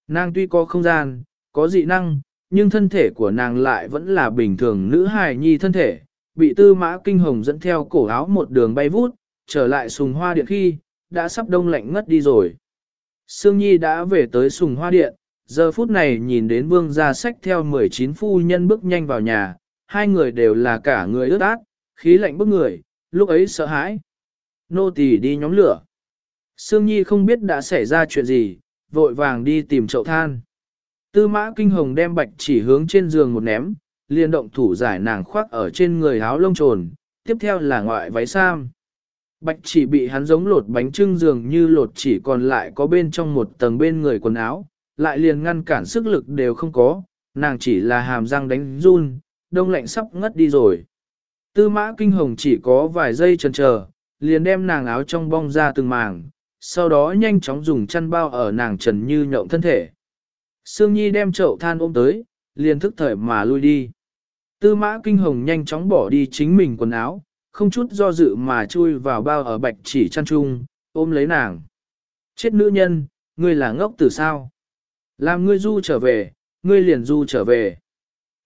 Nàng tuy có không gian, có dị năng, nhưng thân thể của nàng lại vẫn là bình thường nữ hài nhi thân thể, bị tư mã kinh hồng dẫn theo cổ áo một đường bay vút, trở lại sùng hoa điện khi, đã sắp đông lạnh ngất đi rồi. Sương Nhi đã về tới sùng hoa điện, giờ phút này nhìn đến vương gia sách theo 19 phu nhân bước nhanh vào nhà, hai người đều là cả người ướt át, khí lạnh bức người, lúc ấy sợ hãi. Nô tỳ đi nhóm lửa. Sương Nhi không biết đã xảy ra chuyện gì, vội vàng đi tìm chậu than. Tư mã kinh hồng đem bạch chỉ hướng trên giường một ném, liền động thủ giải nàng khoác ở trên người áo lông trồn, tiếp theo là ngoại váy sam. Bạch chỉ bị hắn giống lột bánh trưng dường như lột chỉ còn lại có bên trong một tầng bên người quần áo, lại liền ngăn cản sức lực đều không có, nàng chỉ là hàm răng đánh run, đông lạnh sắp ngất đi rồi. Tư mã kinh hồng chỉ có vài giây chần chờ, liền đem nàng áo trong bong ra từng màng, sau đó nhanh chóng dùng chăn bao ở nàng trần như nhộng thân thể. Sương Nhi đem chậu than ôm tới, liền thức thời mà lui đi. Tư mã kinh hồng nhanh chóng bỏ đi chính mình quần áo, không chút do dự mà chui vào bao ở bạch chỉ chăn trung, ôm lấy nàng. Chết nữ nhân, ngươi là ngốc từ sao? Làm ngươi du trở về, ngươi liền du trở về.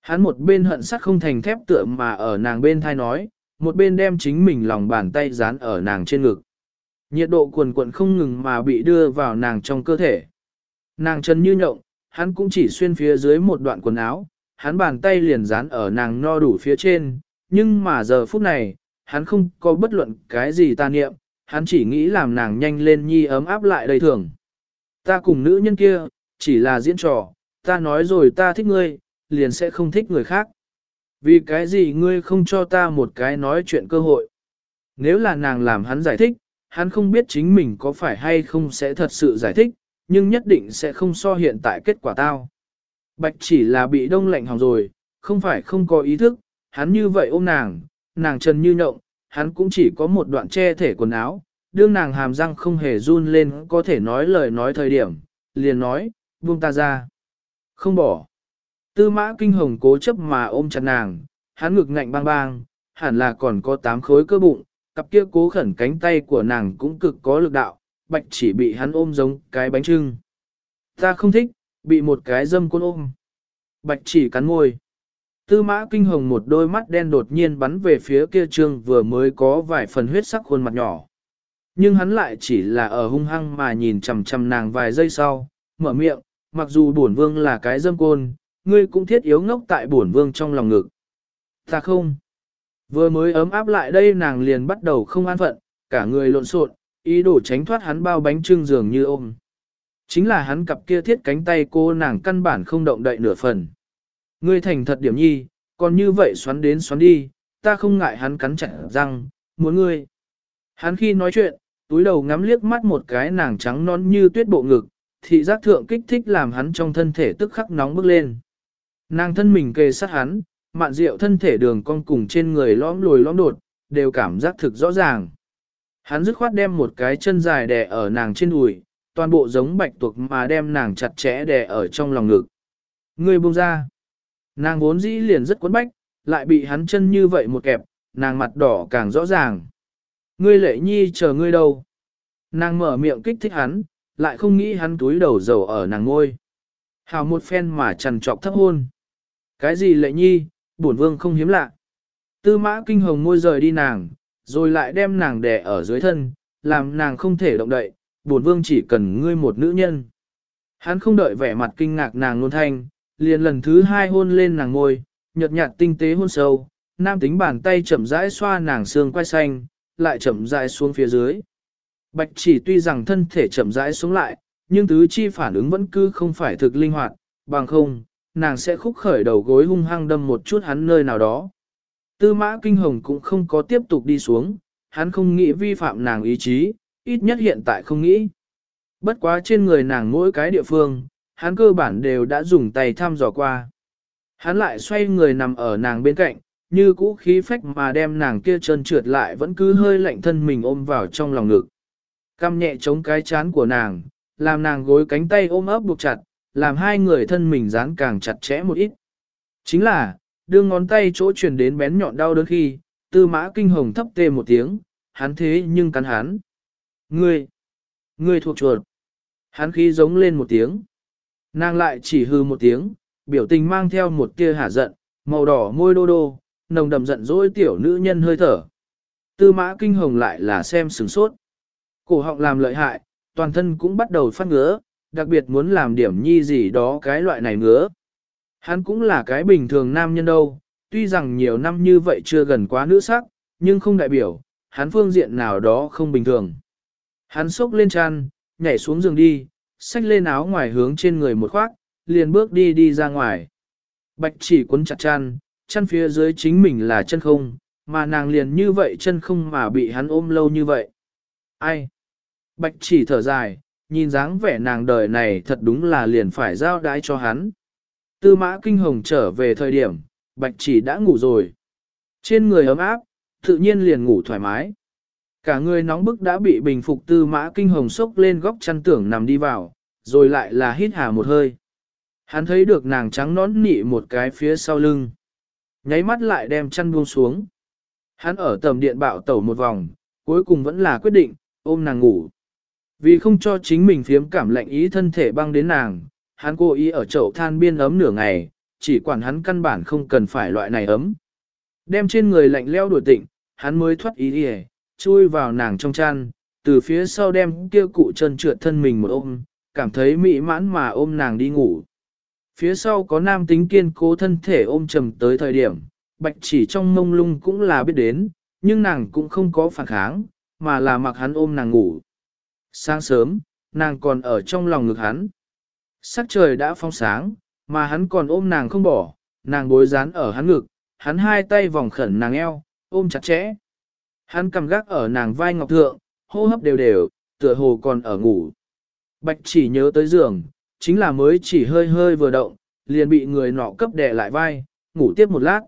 Hắn một bên hận sắt không thành thép tựa mà ở nàng bên thai nói, một bên đem chính mình lòng bàn tay dán ở nàng trên ngực. Nhiệt độ cuồn cuộn không ngừng mà bị đưa vào nàng trong cơ thể. Nàng chân như nhộng, hắn cũng chỉ xuyên phía dưới một đoạn quần áo, hắn bàn tay liền dán ở nàng no đủ phía trên, nhưng mà giờ phút này, hắn không có bất luận cái gì ta niệm, hắn chỉ nghĩ làm nàng nhanh lên nhi ấm áp lại đầy thường. Ta cùng nữ nhân kia, chỉ là diễn trò, ta nói rồi ta thích ngươi, liền sẽ không thích người khác. Vì cái gì ngươi không cho ta một cái nói chuyện cơ hội? Nếu là nàng làm hắn giải thích, hắn không biết chính mình có phải hay không sẽ thật sự giải thích, nhưng nhất định sẽ không so hiện tại kết quả tao. Bạch chỉ là bị đông lạnh hỏng rồi, không phải không có ý thức, hắn như vậy ôm nàng, nàng trần như nhộng, hắn cũng chỉ có một đoạn che thể quần áo, đương nàng hàm răng không hề run lên có thể nói lời nói thời điểm, liền nói, buông ta ra. Không bỏ. Tư mã kinh hồng cố chấp mà ôm chặt nàng, hắn ngực ngạnh bang bang, hẳn là còn có tám khối cơ bụng, cặp kia cố khẩn cánh tay của nàng cũng cực có lực đạo, bạch chỉ bị hắn ôm giống cái bánh trưng. Ta không thích, bị một cái dâm côn ôm. Bạch chỉ cắn môi. Tư mã kinh hồng một đôi mắt đen đột nhiên bắn về phía kia trương vừa mới có vài phần huyết sắc khuôn mặt nhỏ. Nhưng hắn lại chỉ là ở hung hăng mà nhìn chằm chằm nàng vài giây sau, mở miệng, mặc dù bổn vương là cái dâm côn, ngươi cũng thiết yếu ngốc tại bổn vương trong lòng ngực. Ta không. Vừa mới ấm áp lại đây nàng liền bắt đầu không an phận, cả người lộn xộn, ý đồ tránh thoát hắn bao bánh trưng dường như ôm. Chính là hắn cặp kia thiết cánh tay cô nàng căn bản không động đậy nửa phần. Ngươi thành thật điểm nhi, còn như vậy xoắn đến xoắn đi, ta không ngại hắn cắn chặt răng, muốn ngươi. Hắn khi nói chuyện, túi đầu ngắm liếc mắt một cái nàng trắng non như tuyết bộ ngực, thị giác thượng kích thích làm hắn trong thân thể tức khắc nóng bức lên. Nàng thân mình kề sát hắn, mạn rượu thân thể đường cong cùng trên người lõm lồi lõm đột, đều cảm giác thực rõ ràng. Hắn dứt khoát đem một cái chân dài đè ở nàng trên đùi, toàn bộ giống bạch tuộc mà đem nàng chặt chẽ đè ở trong lòng ngực. Ngươi buông ra. Nàng vốn dĩ liền rất quấn bách, lại bị hắn chân như vậy một kẹp, nàng mặt đỏ càng rõ ràng. Ngươi lệ nhi chờ ngươi đâu? Nàng mở miệng kích thích hắn, lại không nghĩ hắn túi đầu dầu ở nàng ngôi. Hào một phen mà trằn trọc thấp hôn. Cái gì lệ nhi, bổn vương không hiếm lạ. Tư mã kinh hồng môi rời đi nàng, rồi lại đem nàng đè ở dưới thân, làm nàng không thể động đậy, bổn vương chỉ cần ngươi một nữ nhân. Hắn không đợi vẻ mặt kinh ngạc nàng luôn thanh, liền lần thứ hai hôn lên nàng ngôi, nhợt nhạt tinh tế hôn sâu, nam tính bàn tay chậm rãi xoa nàng xương quai xanh, lại chậm rãi xuống phía dưới. Bạch chỉ tuy rằng thân thể chậm rãi xuống lại, nhưng tứ chi phản ứng vẫn cứ không phải thực linh hoạt, bằng không, nàng sẽ khúc khởi đầu gối hung hăng đâm một chút hắn nơi nào đó. Tư mã kinh hồng cũng không có tiếp tục đi xuống, hắn không nghĩ vi phạm nàng ý chí, ít nhất hiện tại không nghĩ. Bất quá trên người nàng mỗi cái địa phương, hắn cơ bản đều đã dùng tay thăm dò qua. Hắn lại xoay người nằm ở nàng bên cạnh, như cũ khí phách mà đem nàng kia trơn trượt lại vẫn cứ hơi lạnh thân mình ôm vào trong lòng ngực. Căm nhẹ chống cái chán của nàng, làm nàng gối cánh tay ôm ấp buộc chặt, làm hai người thân mình dán càng chặt chẽ một ít. Chính là, đưa ngón tay chỗ truyền đến bén nhọn đau đớn khi, tư mã kinh hồng thấp tê một tiếng, hắn thế nhưng cắn hắn. Ngươi, ngươi thuộc chuột. Hắn khí giống lên một tiếng. Nàng lại chỉ hư một tiếng, biểu tình mang theo một tia hả giận, màu đỏ môi đô đô, nồng đậm giận dỗi tiểu nữ nhân hơi thở. Tư mã kinh hồng lại là xem sửng sốt. Cổ họng làm lợi hại, toàn thân cũng bắt đầu phát ngứa, đặc biệt muốn làm điểm nhi gì đó cái loại này ngứa. Hắn cũng là cái bình thường nam nhân đâu, tuy rằng nhiều năm như vậy chưa gần quá nữ sắc, nhưng không đại biểu, hắn phương diện nào đó không bình thường. Hắn sốc lên chăn, nhảy xuống giường đi, xách lên áo ngoài hướng trên người một khoác, liền bước đi đi ra ngoài. Bạch chỉ cuốn chặt chăn, chăn phía dưới chính mình là chân không, mà nàng liền như vậy chân không mà bị hắn ôm lâu như vậy. Ai? Bạch chỉ thở dài, nhìn dáng vẻ nàng đời này thật đúng là liền phải giao đái cho hắn. Tư mã kinh hồng trở về thời điểm, bạch chỉ đã ngủ rồi. Trên người ấm áp, tự nhiên liền ngủ thoải mái. Cả người nóng bức đã bị bình phục tư mã kinh hồng sốc lên góc chăn tưởng nằm đi vào, rồi lại là hít hà một hơi. Hắn thấy được nàng trắng nón nị một cái phía sau lưng. Nháy mắt lại đem chăn buông xuống. Hắn ở tầm điện bạo tẩu một vòng, cuối cùng vẫn là quyết định, ôm nàng ngủ. Vì không cho chính mình phiếm cảm lạnh ý thân thể băng đến nàng, hắn cố ý ở chậu than biên ấm nửa ngày, chỉ quản hắn căn bản không cần phải loại này ấm. Đem trên người lạnh leo đuổi tịnh, hắn mới thoát ý đi chui vào nàng trong chăn, từ phía sau đem kia cụ chân trượt thân mình một ôm, cảm thấy mỹ mãn mà ôm nàng đi ngủ. Phía sau có nam tính kiên cố thân thể ôm trầm tới thời điểm, bạch chỉ trong mông lung cũng là biết đến, nhưng nàng cũng không có phản kháng, mà là mặc hắn ôm nàng ngủ. Sáng sớm, nàng còn ở trong lòng ngực hắn. Sắc trời đã phong sáng, mà hắn còn ôm nàng không bỏ, nàng bối rán ở hắn ngực, hắn hai tay vòng khẩn nàng eo, ôm chặt chẽ. Hắn cầm gác ở nàng vai ngọc thượng, hô hấp đều đều, tựa hồ còn ở ngủ. Bạch chỉ nhớ tới giường, chính là mới chỉ hơi hơi vừa động, liền bị người nọ cấp đè lại vai, ngủ tiếp một lát.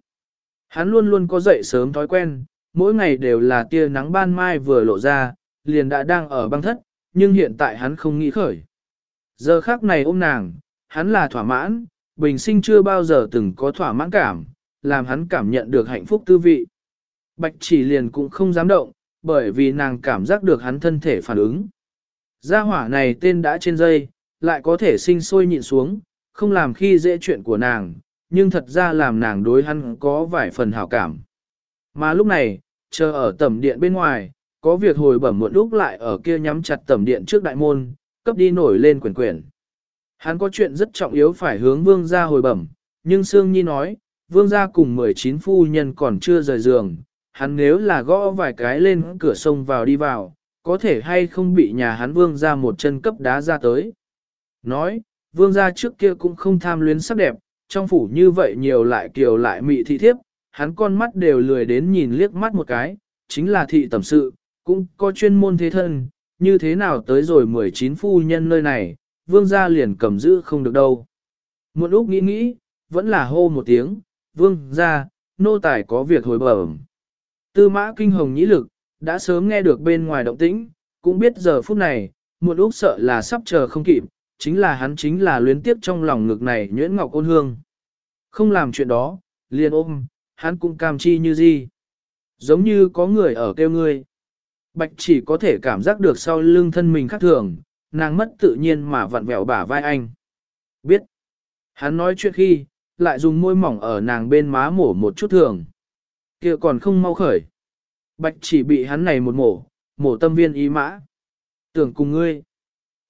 Hắn luôn luôn có dậy sớm thói quen, mỗi ngày đều là tia nắng ban mai vừa lộ ra, liền đã đang ở băng thất, nhưng hiện tại hắn không nghĩ khởi. Giờ khác này ôm nàng, hắn là thỏa mãn, bình sinh chưa bao giờ từng có thỏa mãn cảm, làm hắn cảm nhận được hạnh phúc tư vị. Bạch chỉ liền cũng không dám động, bởi vì nàng cảm giác được hắn thân thể phản ứng. Gia hỏa này tên đã trên dây, lại có thể sinh sôi nhịn xuống, không làm khi dễ chuyện của nàng, nhưng thật ra làm nàng đối hắn có vài phần hảo cảm. Mà lúc này, chờ ở tẩm điện bên ngoài, có việc hồi bẩm muộn lúc lại ở kia nhắm chặt tẩm điện trước đại môn, cấp đi nổi lên quyển quyển. Hắn có chuyện rất trọng yếu phải hướng vương gia hồi bẩm, nhưng Sương Nhi nói, vương gia cùng 19 phu nhân còn chưa rời giường, hắn nếu là gõ vài cái lên cửa sông vào đi vào, có thể hay không bị nhà hắn vương gia một chân cấp đá ra tới. Nói, vương gia trước kia cũng không tham luyến sắc đẹp, trong phủ như vậy nhiều lại kiều lại mị thị thiếp, hắn con mắt đều lười đến nhìn liếc mắt một cái, chính là thị tầm sự, cũng có chuyên môn thế thân, như thế nào tới rồi 19 phu nhân nơi này, vương gia liền cầm giữ không được đâu. Một lúc nghĩ nghĩ, vẫn là hô một tiếng, vương gia, nô tài có việc hồi bẩm. Tư mã kinh hồng nhĩ lực, đã sớm nghe được bên ngoài động tĩnh, cũng biết giờ phút này, một lúc sợ là sắp chờ không kịp, chính là hắn chính là luyến tiếp trong lòng ngực này nhuyễn ngọc ôn hương. Không làm chuyện đó, liền ôm, hắn cũng cam chi như gì. Giống như có người ở kêu ngươi. Bạch chỉ có thể cảm giác được sau lưng thân mình khác thường, nàng mất tự nhiên mà vặn vẹo bả vai anh. Biết. Hắn nói chuyện khi, lại dùng môi mỏng ở nàng bên má mổ một chút thường. kia còn không mau khởi. Bạch chỉ bị hắn này một mổ, mổ tâm viên ý mã. Tưởng cùng ngươi.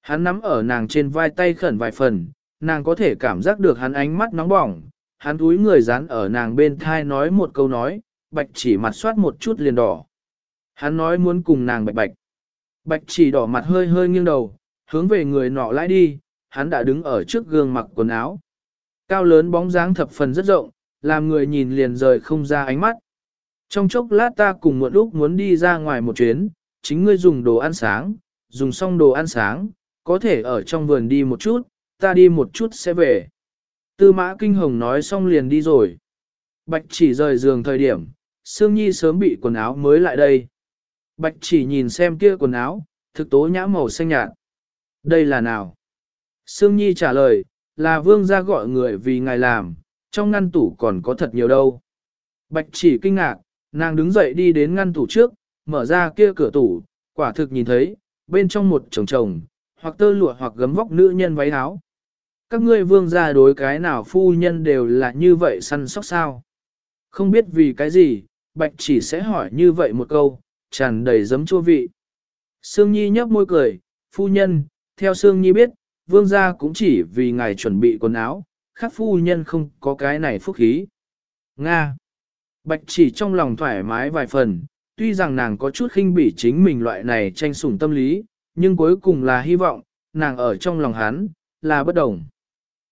Hắn nắm ở nàng trên vai tay khẩn vài phần, nàng có thể cảm giác được hắn ánh mắt nóng bỏng. Hắn túi người dán ở nàng bên thai nói một câu nói, bạch chỉ mặt soát một chút liền đỏ. Hắn nói muốn cùng nàng bạch bạch. Bạch chỉ đỏ mặt hơi hơi nghiêng đầu, hướng về người nọ lại đi, hắn đã đứng ở trước gương mặc quần áo. Cao lớn bóng dáng thập phần rất rộng, làm người nhìn liền rời không ra ánh mắt. Trong chốc lát ta cùng muộn lúc muốn đi ra ngoài một chuyến, chính ngươi dùng đồ ăn sáng, dùng xong đồ ăn sáng, có thể ở trong vườn đi một chút, ta đi một chút sẽ về. Tư mã kinh hồng nói xong liền đi rồi. Bạch chỉ rời giường thời điểm, Sương Nhi sớm bị quần áo mới lại đây. Bạch chỉ nhìn xem kia quần áo, thực tố nhã màu xanh nhạt. Đây là nào? Sương Nhi trả lời, là vương gia gọi người vì ngài làm, trong ngăn tủ còn có thật nhiều đâu. Bạch chỉ kinh ngạc, nàng đứng dậy đi đến ngăn tủ trước, mở ra kia cửa tủ, quả thực nhìn thấy, bên trong một chồng chồng, hoặc tơ lụa hoặc gấm vóc nữ nhân váy áo. Các ngươi vương gia đối cái nào phu nhân đều là như vậy săn sóc sao. Không biết vì cái gì, bạch chỉ sẽ hỏi như vậy một câu, tràn đầy giấm chua vị. Sương Nhi nhấp môi cười, phu nhân, theo Sương Nhi biết, vương gia cũng chỉ vì ngài chuẩn bị quần áo, khác phu nhân không có cái này phúc khí. Nga. Bạch chỉ trong lòng thoải mái vài phần, tuy rằng nàng có chút khinh bỉ chính mình loại này tranh sủng tâm lý, nhưng cuối cùng là hy vọng, nàng ở trong lòng hắn, là bất đồng.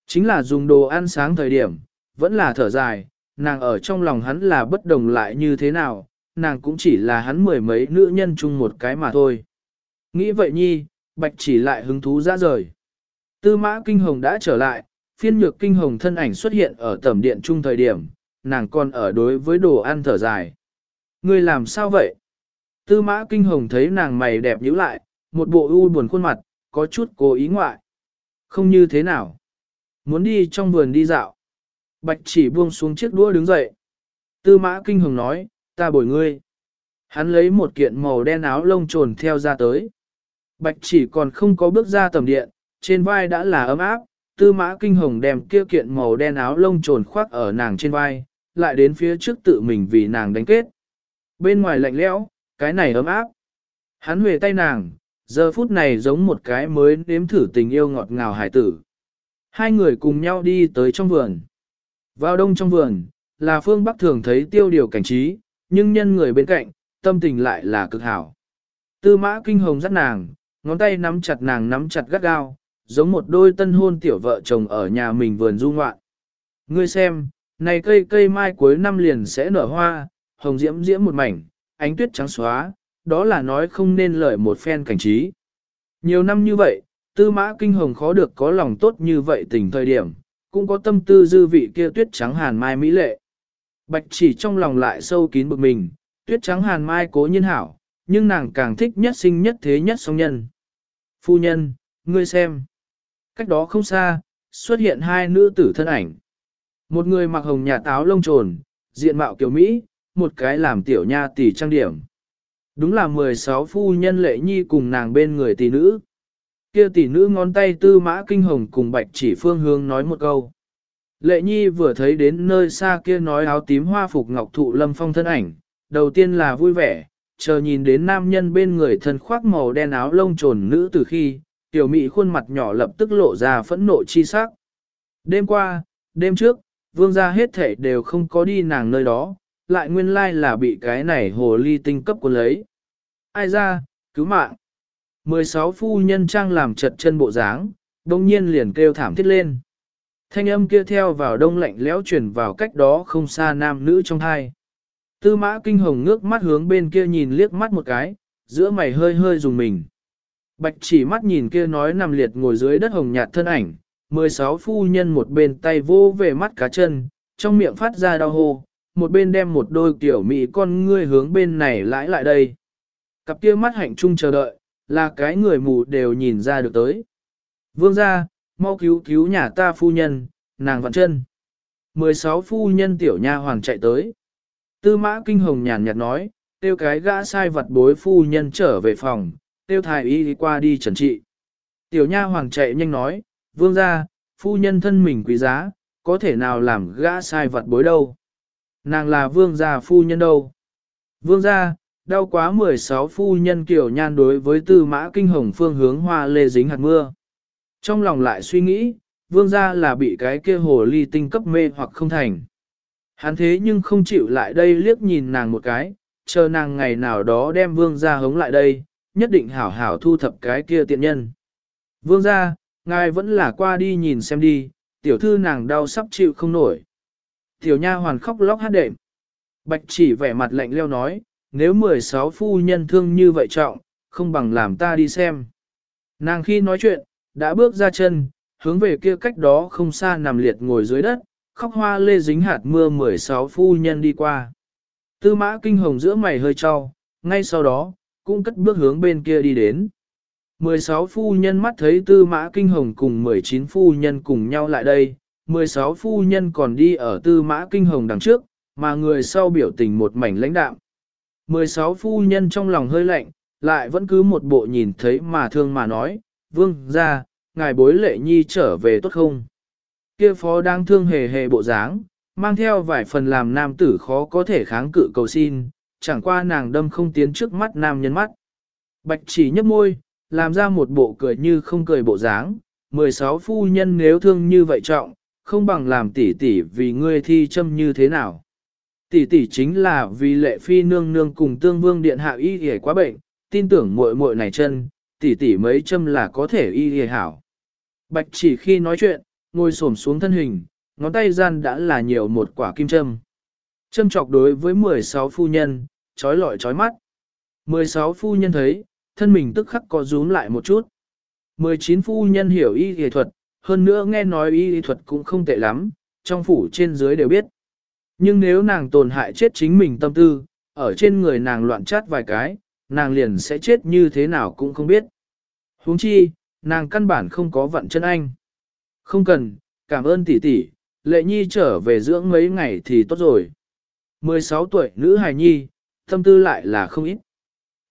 Chính là dùng đồ ăn sáng thời điểm, vẫn là thở dài, nàng ở trong lòng hắn là bất đồng lại như thế nào, nàng cũng chỉ là hắn mười mấy nữ nhân chung một cái mà thôi. Nghĩ vậy nhi, bạch chỉ lại hứng thú ra rời. Tư mã kinh hồng đã trở lại, phiên nhược kinh hồng thân ảnh xuất hiện ở tầm điện chung thời điểm, nàng còn ở đối với đồ ăn thở dài. Ngươi làm sao vậy? Tư mã kinh hồng thấy nàng mày đẹp nhíu lại, một bộ u buồn khuôn mặt, có chút cố ý ngoại. Không như thế nào. Muốn đi trong vườn đi dạo. Bạch chỉ buông xuống chiếc đũa đứng dậy. Tư mã kinh hồng nói, ta bồi ngươi. Hắn lấy một kiện màu đen áo lông trồn theo ra tới. Bạch chỉ còn không có bước ra tầm điện, trên vai đã là ấm áp, tư mã kinh hồng đem kia kiện màu đen áo lông trồn khoác ở nàng trên vai, lại đến phía trước tự mình vì nàng đánh kết. Bên ngoài lạnh lẽo, cái này ấm áp. Hắn huề tay nàng, giờ phút này giống một cái mới nếm thử tình yêu ngọt ngào hải tử. Hai người cùng nhau đi tới trong vườn. Vào đông trong vườn, là phương Bắc thường thấy tiêu điều cảnh trí, nhưng nhân người bên cạnh, tâm tình lại là cực hảo. Tư mã kinh hồng dắt nàng, ngón tay nắm chặt nàng nắm chặt gắt gao, giống một đôi tân hôn tiểu vợ chồng ở nhà mình vườn du ngoạn. Ngươi xem, này cây cây mai cuối năm liền sẽ nở hoa, hồng diễm diễm một mảnh, ánh tuyết trắng xóa, đó là nói không nên lời một phen cảnh trí. Nhiều năm như vậy, tư mã kinh hồng khó được có lòng tốt như vậy tình thời điểm, cũng có tâm tư dư vị kia tuyết trắng hàn mai mỹ lệ. Bạch chỉ trong lòng lại sâu kín bực mình, tuyết trắng hàn mai cố nhiên hảo, nhưng nàng càng thích nhất sinh nhất thế nhất song nhân. Phu nhân, ngươi xem. Cách đó không xa, xuất hiện hai nữ tử thân ảnh. Một người mặc hồng nhà táo lông trồn, diện mạo kiểu Mỹ, một cái làm tiểu nha tỷ trang điểm. Đúng là 16 phu nhân lệ nhi cùng nàng bên người tỷ nữ. Kia tỷ nữ ngón tay tư mã kinh hồng cùng bạch chỉ phương hướng nói một câu. Lệ nhi vừa thấy đến nơi xa kia nói áo tím hoa phục ngọc thụ lâm phong thân ảnh, đầu tiên là vui vẻ, chờ nhìn đến nam nhân bên người thân khoác màu đen áo lông trồn nữ từ khi, tiểu mỹ khuôn mặt nhỏ lập tức lộ ra phẫn nộ chi sắc. Đêm qua, đêm trước, vương gia hết thể đều không có đi nàng nơi đó, lại nguyên lai là bị cái này hồ ly tinh cấp của lấy. Ai ra, cứu mạng. 16 phu nhân trang làm chật chân bộ dáng, đồng nhiên liền kêu thảm thiết lên. Thanh âm kia theo vào đông lạnh lẽo chuyển vào cách đó không xa nam nữ trong hai. Tư mã kinh hồng ngước mắt hướng bên kia nhìn liếc mắt một cái, giữa mày hơi hơi dùng mình. Bạch chỉ mắt nhìn kia nói nằm liệt ngồi dưới đất hồng nhạt thân ảnh, 16 phu nhân một bên tay vô về mắt cá chân, trong miệng phát ra đau hô, một bên đem một đôi tiểu mỹ con ngươi hướng bên này lãi lại đây. Cặp kia mắt hạnh trung chờ đợi, là cái người mù đều nhìn ra được tới. Vương ra, mau cứu cứu nhà ta phu nhân, nàng vặn chân. 16 phu nhân tiểu nha hoàng chạy tới. Tư mã kinh hồng nhàn nhạt nói, tiêu cái gã sai vật bối phu nhân trở về phòng, tiêu thái y đi qua đi trần trị. Tiểu nha hoàng chạy nhanh nói, vương ra, phu nhân thân mình quý giá, có thể nào làm gã sai vật bối đâu. Nàng là vương gia phu nhân đâu. Vương gia, đau quá 16 phu nhân kiểu nhan đối với tư mã kinh hồng phương hướng hoa lê dính hạt mưa. Trong lòng lại suy nghĩ, vương gia là bị cái kia hồ ly tinh cấp mê hoặc không thành. Hắn thế nhưng không chịu lại đây liếc nhìn nàng một cái, chờ nàng ngày nào đó đem vương gia hống lại đây, nhất định hảo hảo thu thập cái kia tiện nhân. Vương gia, ngài vẫn là qua đi nhìn xem đi, tiểu thư nàng đau sắp chịu không nổi. Tiểu nha hoàn khóc lóc hát đệm. Bạch chỉ vẻ mặt lạnh leo nói, nếu 16 phu nhân thương như vậy trọng, không bằng làm ta đi xem. Nàng khi nói chuyện, đã bước ra chân, hướng về kia cách đó không xa nằm liệt ngồi dưới đất, khóc hoa lê dính hạt mưa 16 phu nhân đi qua. Tư mã kinh hồng giữa mày hơi trao, ngay sau đó, cũng cất bước hướng bên kia đi đến. 16 phu nhân mắt thấy tư mã kinh hồng cùng 19 phu nhân cùng nhau lại đây, 16 phu nhân còn đi ở tư mã kinh hồng đằng trước, mà người sau biểu tình một mảnh lãnh đạm. 16 phu nhân trong lòng hơi lạnh, lại vẫn cứ một bộ nhìn thấy mà thương mà nói, vương ra, ngài bối lệ nhi trở về tốt không? Kia phó đang thương hề hề bộ dáng, mang theo vài phần làm nam tử khó có thể kháng cự cầu xin, chẳng qua nàng đâm không tiến trước mắt nam nhân mắt. Bạch chỉ nhấp môi, làm ra một bộ cười như không cười bộ dáng, 16 phu nhân nếu thương như vậy trọng, không bằng làm tỷ tỷ vì ngươi thi châm như thế nào. Tỷ tỷ chính là vì lệ phi nương nương cùng tương vương điện hạ y hề quá bệnh, tin tưởng muội muội này chân, tỷ tỷ mấy châm là có thể y hề hảo. Bạch chỉ khi nói chuyện, ngồi xổm xuống thân hình, ngón tay gian đã là nhiều một quả kim châm. Châm chọc đối với 16 phu nhân, trói lọi trói mắt. 16 phu nhân thấy, thân mình tức khắc có rúm lại một chút. 19 phu nhân hiểu y y thuật, hơn nữa nghe nói y y thuật cũng không tệ lắm, trong phủ trên dưới đều biết. Nhưng nếu nàng tổn hại chết chính mình tâm tư, ở trên người nàng loạn chát vài cái, nàng liền sẽ chết như thế nào cũng không biết. huống chi, nàng căn bản không có vận chân anh. Không cần, cảm ơn tỷ tỷ, lệ nhi trở về dưỡng mấy ngày thì tốt rồi. 16 tuổi nữ hài nhi, tâm tư lại là không ít.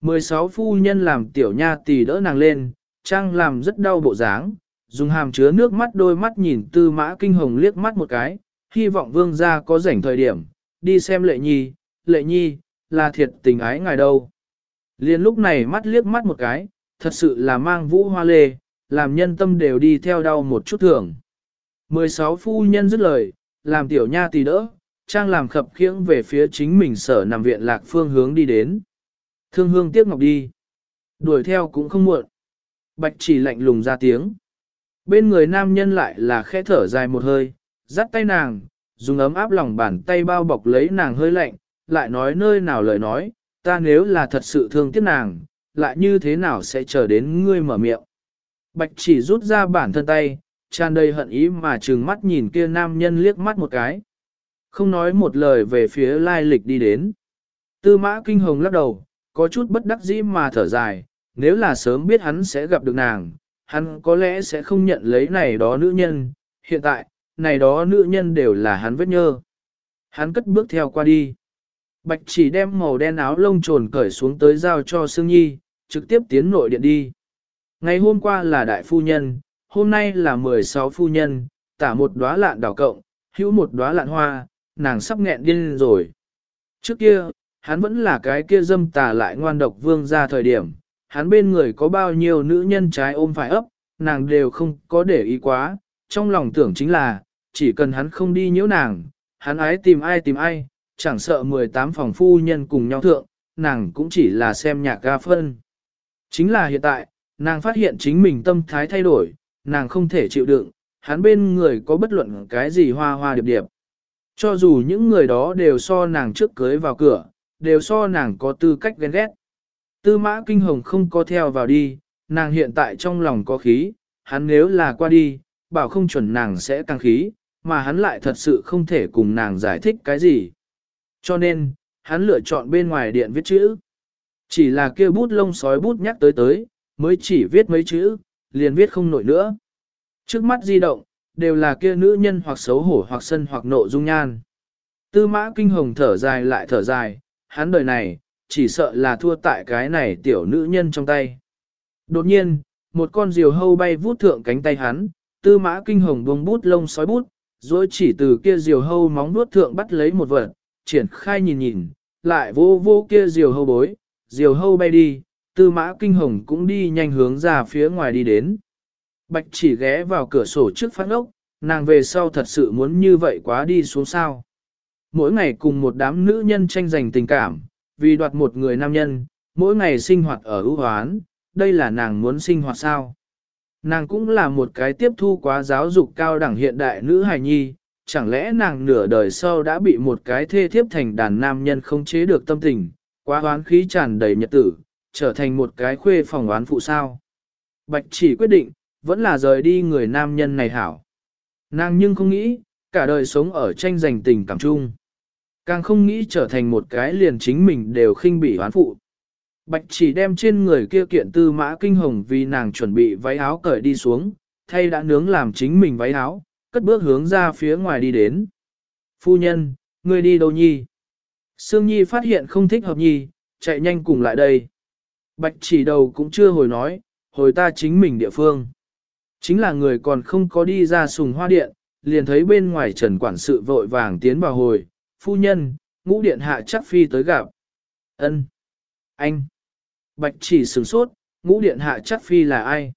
16 phu nhân làm tiểu nha tỷ đỡ nàng lên, trang làm rất đau bộ dáng, dùng hàm chứa nước mắt đôi mắt nhìn tư mã kinh hồng liếc mắt một cái, hy vọng vương gia có rảnh thời điểm, đi xem lệ nhi, lệ nhi, là thiệt tình ái ngài đâu. Liên lúc này mắt liếc mắt một cái, thật sự là mang vũ hoa lê, làm nhân tâm đều đi theo đau một chút thường. 16 phu nhân dứt lời, làm tiểu nha tì đỡ, trang làm khập khiễng về phía chính mình sở nằm viện lạc phương hướng đi đến. Thương hương tiếc ngọc đi. Đuổi theo cũng không muộn. Bạch chỉ lạnh lùng ra tiếng. Bên người nam nhân lại là khẽ thở dài một hơi, dắt tay nàng, dùng ấm áp lòng bàn tay bao bọc lấy nàng hơi lạnh, lại nói nơi nào lời nói, ta nếu là thật sự thương tiếc nàng, lại như thế nào sẽ chờ đến ngươi mở miệng. Bạch chỉ rút ra bản thân tay, tràn đầy hận ý mà trừng mắt nhìn kia nam nhân liếc mắt một cái. Không nói một lời về phía lai lịch đi đến. Tư mã kinh hồng lắc đầu, có chút bất đắc dĩ mà thở dài, nếu là sớm biết hắn sẽ gặp được nàng, hắn có lẽ sẽ không nhận lấy này đó nữ nhân, hiện tại, này đó nữ nhân đều là hắn vết nhơ. Hắn cất bước theo qua đi. Bạch chỉ đem màu đen áo lông trồn cởi xuống tới giao cho Sương Nhi, trực tiếp tiến nội điện đi. Ngày hôm qua là đại phu nhân, hôm nay là 16 phu nhân, tả một đóa lạn đảo cộng, hữu một đóa lạn hoa, nàng sắp nghẹn điên rồi. Trước kia, hắn vẫn là cái kia dâm tà lại ngoan độc vương ra thời điểm, hắn bên người có bao nhiêu nữ nhân trái ôm phải ấp, nàng đều không có để ý quá, trong lòng tưởng chính là, chỉ cần hắn không đi nhiễu nàng, hắn ái tìm ai tìm ai, chẳng sợ 18 phòng phu nhân cùng nhau thượng, nàng cũng chỉ là xem nhạc ga phân. Chính là hiện tại, nàng phát hiện chính mình tâm thái thay đổi, nàng không thể chịu đựng, hắn bên người có bất luận cái gì hoa hoa điệp điệp. Cho dù những người đó đều so nàng trước cưới vào cửa, đều so nàng có tư cách ghen ghét. Tư mã kinh hồng không có theo vào đi, nàng hiện tại trong lòng có khí, hắn nếu là qua đi, bảo không chuẩn nàng sẽ tăng khí, mà hắn lại thật sự không thể cùng nàng giải thích cái gì. Cho nên, hắn lựa chọn bên ngoài điện viết chữ. Chỉ là kia bút lông sói bút nhắc tới tới, mới chỉ viết mấy chữ, liền viết không nổi nữa. Trước mắt di động, đều là kia nữ nhân hoặc xấu hổ hoặc sân hoặc nộ dung nhan. Tư mã kinh hồng thở dài lại thở dài, hắn đời này, chỉ sợ là thua tại cái này tiểu nữ nhân trong tay. Đột nhiên, một con diều hâu bay vút thượng cánh tay hắn, tư mã kinh hồng bông bút lông sói bút, rồi chỉ từ kia diều hâu móng vuốt thượng bắt lấy một vật, triển khai nhìn nhìn, lại vô vô kia diều hâu bối, diều hâu bay đi, tư mã kinh hồng cũng đi nhanh hướng ra phía ngoài đi đến. Bạch chỉ ghé vào cửa sổ trước phát ốc, nàng về sau thật sự muốn như vậy quá đi xuống sao. Mỗi ngày cùng một đám nữ nhân tranh giành tình cảm, vì đoạt một người nam nhân, mỗi ngày sinh hoạt ở ưu hoán, đây là nàng muốn sinh hoạt sao. Nàng cũng là một cái tiếp thu quá giáo dục cao đẳng hiện đại nữ hài nhi, chẳng lẽ nàng nửa đời sau đã bị một cái thê thiếp thành đàn nam nhân không chế được tâm tình, quá oán khí tràn đầy nhật tử, trở thành một cái khuê phòng oán phụ sao. Bạch chỉ quyết định, vẫn là rời đi người nam nhân này hảo. Nàng nhưng không nghĩ, cả đời sống ở tranh giành tình cảm chung. Càng không nghĩ trở thành một cái liền chính mình đều khinh bỉ oán phụ. Bạch chỉ đem trên người kia kiện tư mã kinh hồng vì nàng chuẩn bị váy áo cởi đi xuống, thay đã nướng làm chính mình váy áo, cất bước hướng ra phía ngoài đi đến. Phu nhân, ngươi đi đâu nhi? Sương Nhi phát hiện không thích hợp nhi, chạy nhanh cùng lại đây. Bạch chỉ đầu cũng chưa hồi nói, hồi ta chính mình địa phương. Chính là người còn không có đi ra sùng hoa điện, liền thấy bên ngoài trần quản sự vội vàng tiến vào hồi, phu nhân, ngũ điện hạ chắc phi tới gặp. ân Anh. Bạch chỉ sửng sốt, ngũ điện hạ chắc phi là ai?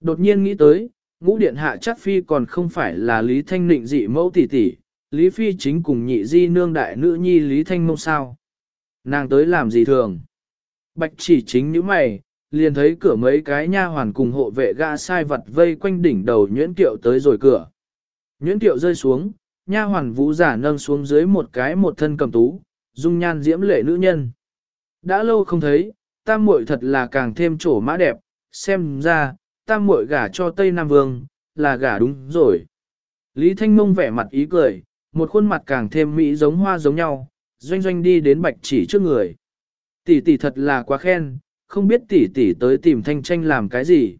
Đột nhiên nghĩ tới, ngũ điện hạ chắc phi còn không phải là Lý Thanh Nịnh dị mẫu tỷ tỷ, Lý Phi chính cùng nhị di nương đại nữ nhi Lý Thanh Mông sao. Nàng tới làm gì thường? Bạch chỉ chính như mày, liền thấy cửa mấy cái nha hoàn cùng hộ vệ gã sai vật vây quanh đỉnh đầu nhuyễn tiệu tới rồi cửa. Nhuyễn tiệu rơi xuống, nha hoàn vũ giả nâng xuống dưới một cái một thân cầm tú, dung nhan diễm lệ nữ nhân. Đã lâu không thấy, tam muội thật là càng thêm trổ mã đẹp, xem ra, tam muội gả cho Tây Nam Vương, là gả đúng rồi. Lý Thanh Mông vẻ mặt ý cười, một khuôn mặt càng thêm mỹ giống hoa giống nhau, doanh doanh đi đến bạch chỉ trước người. Tỷ tỷ thật là quá khen, không biết tỷ tỷ tới tìm thanh tranh làm cái gì.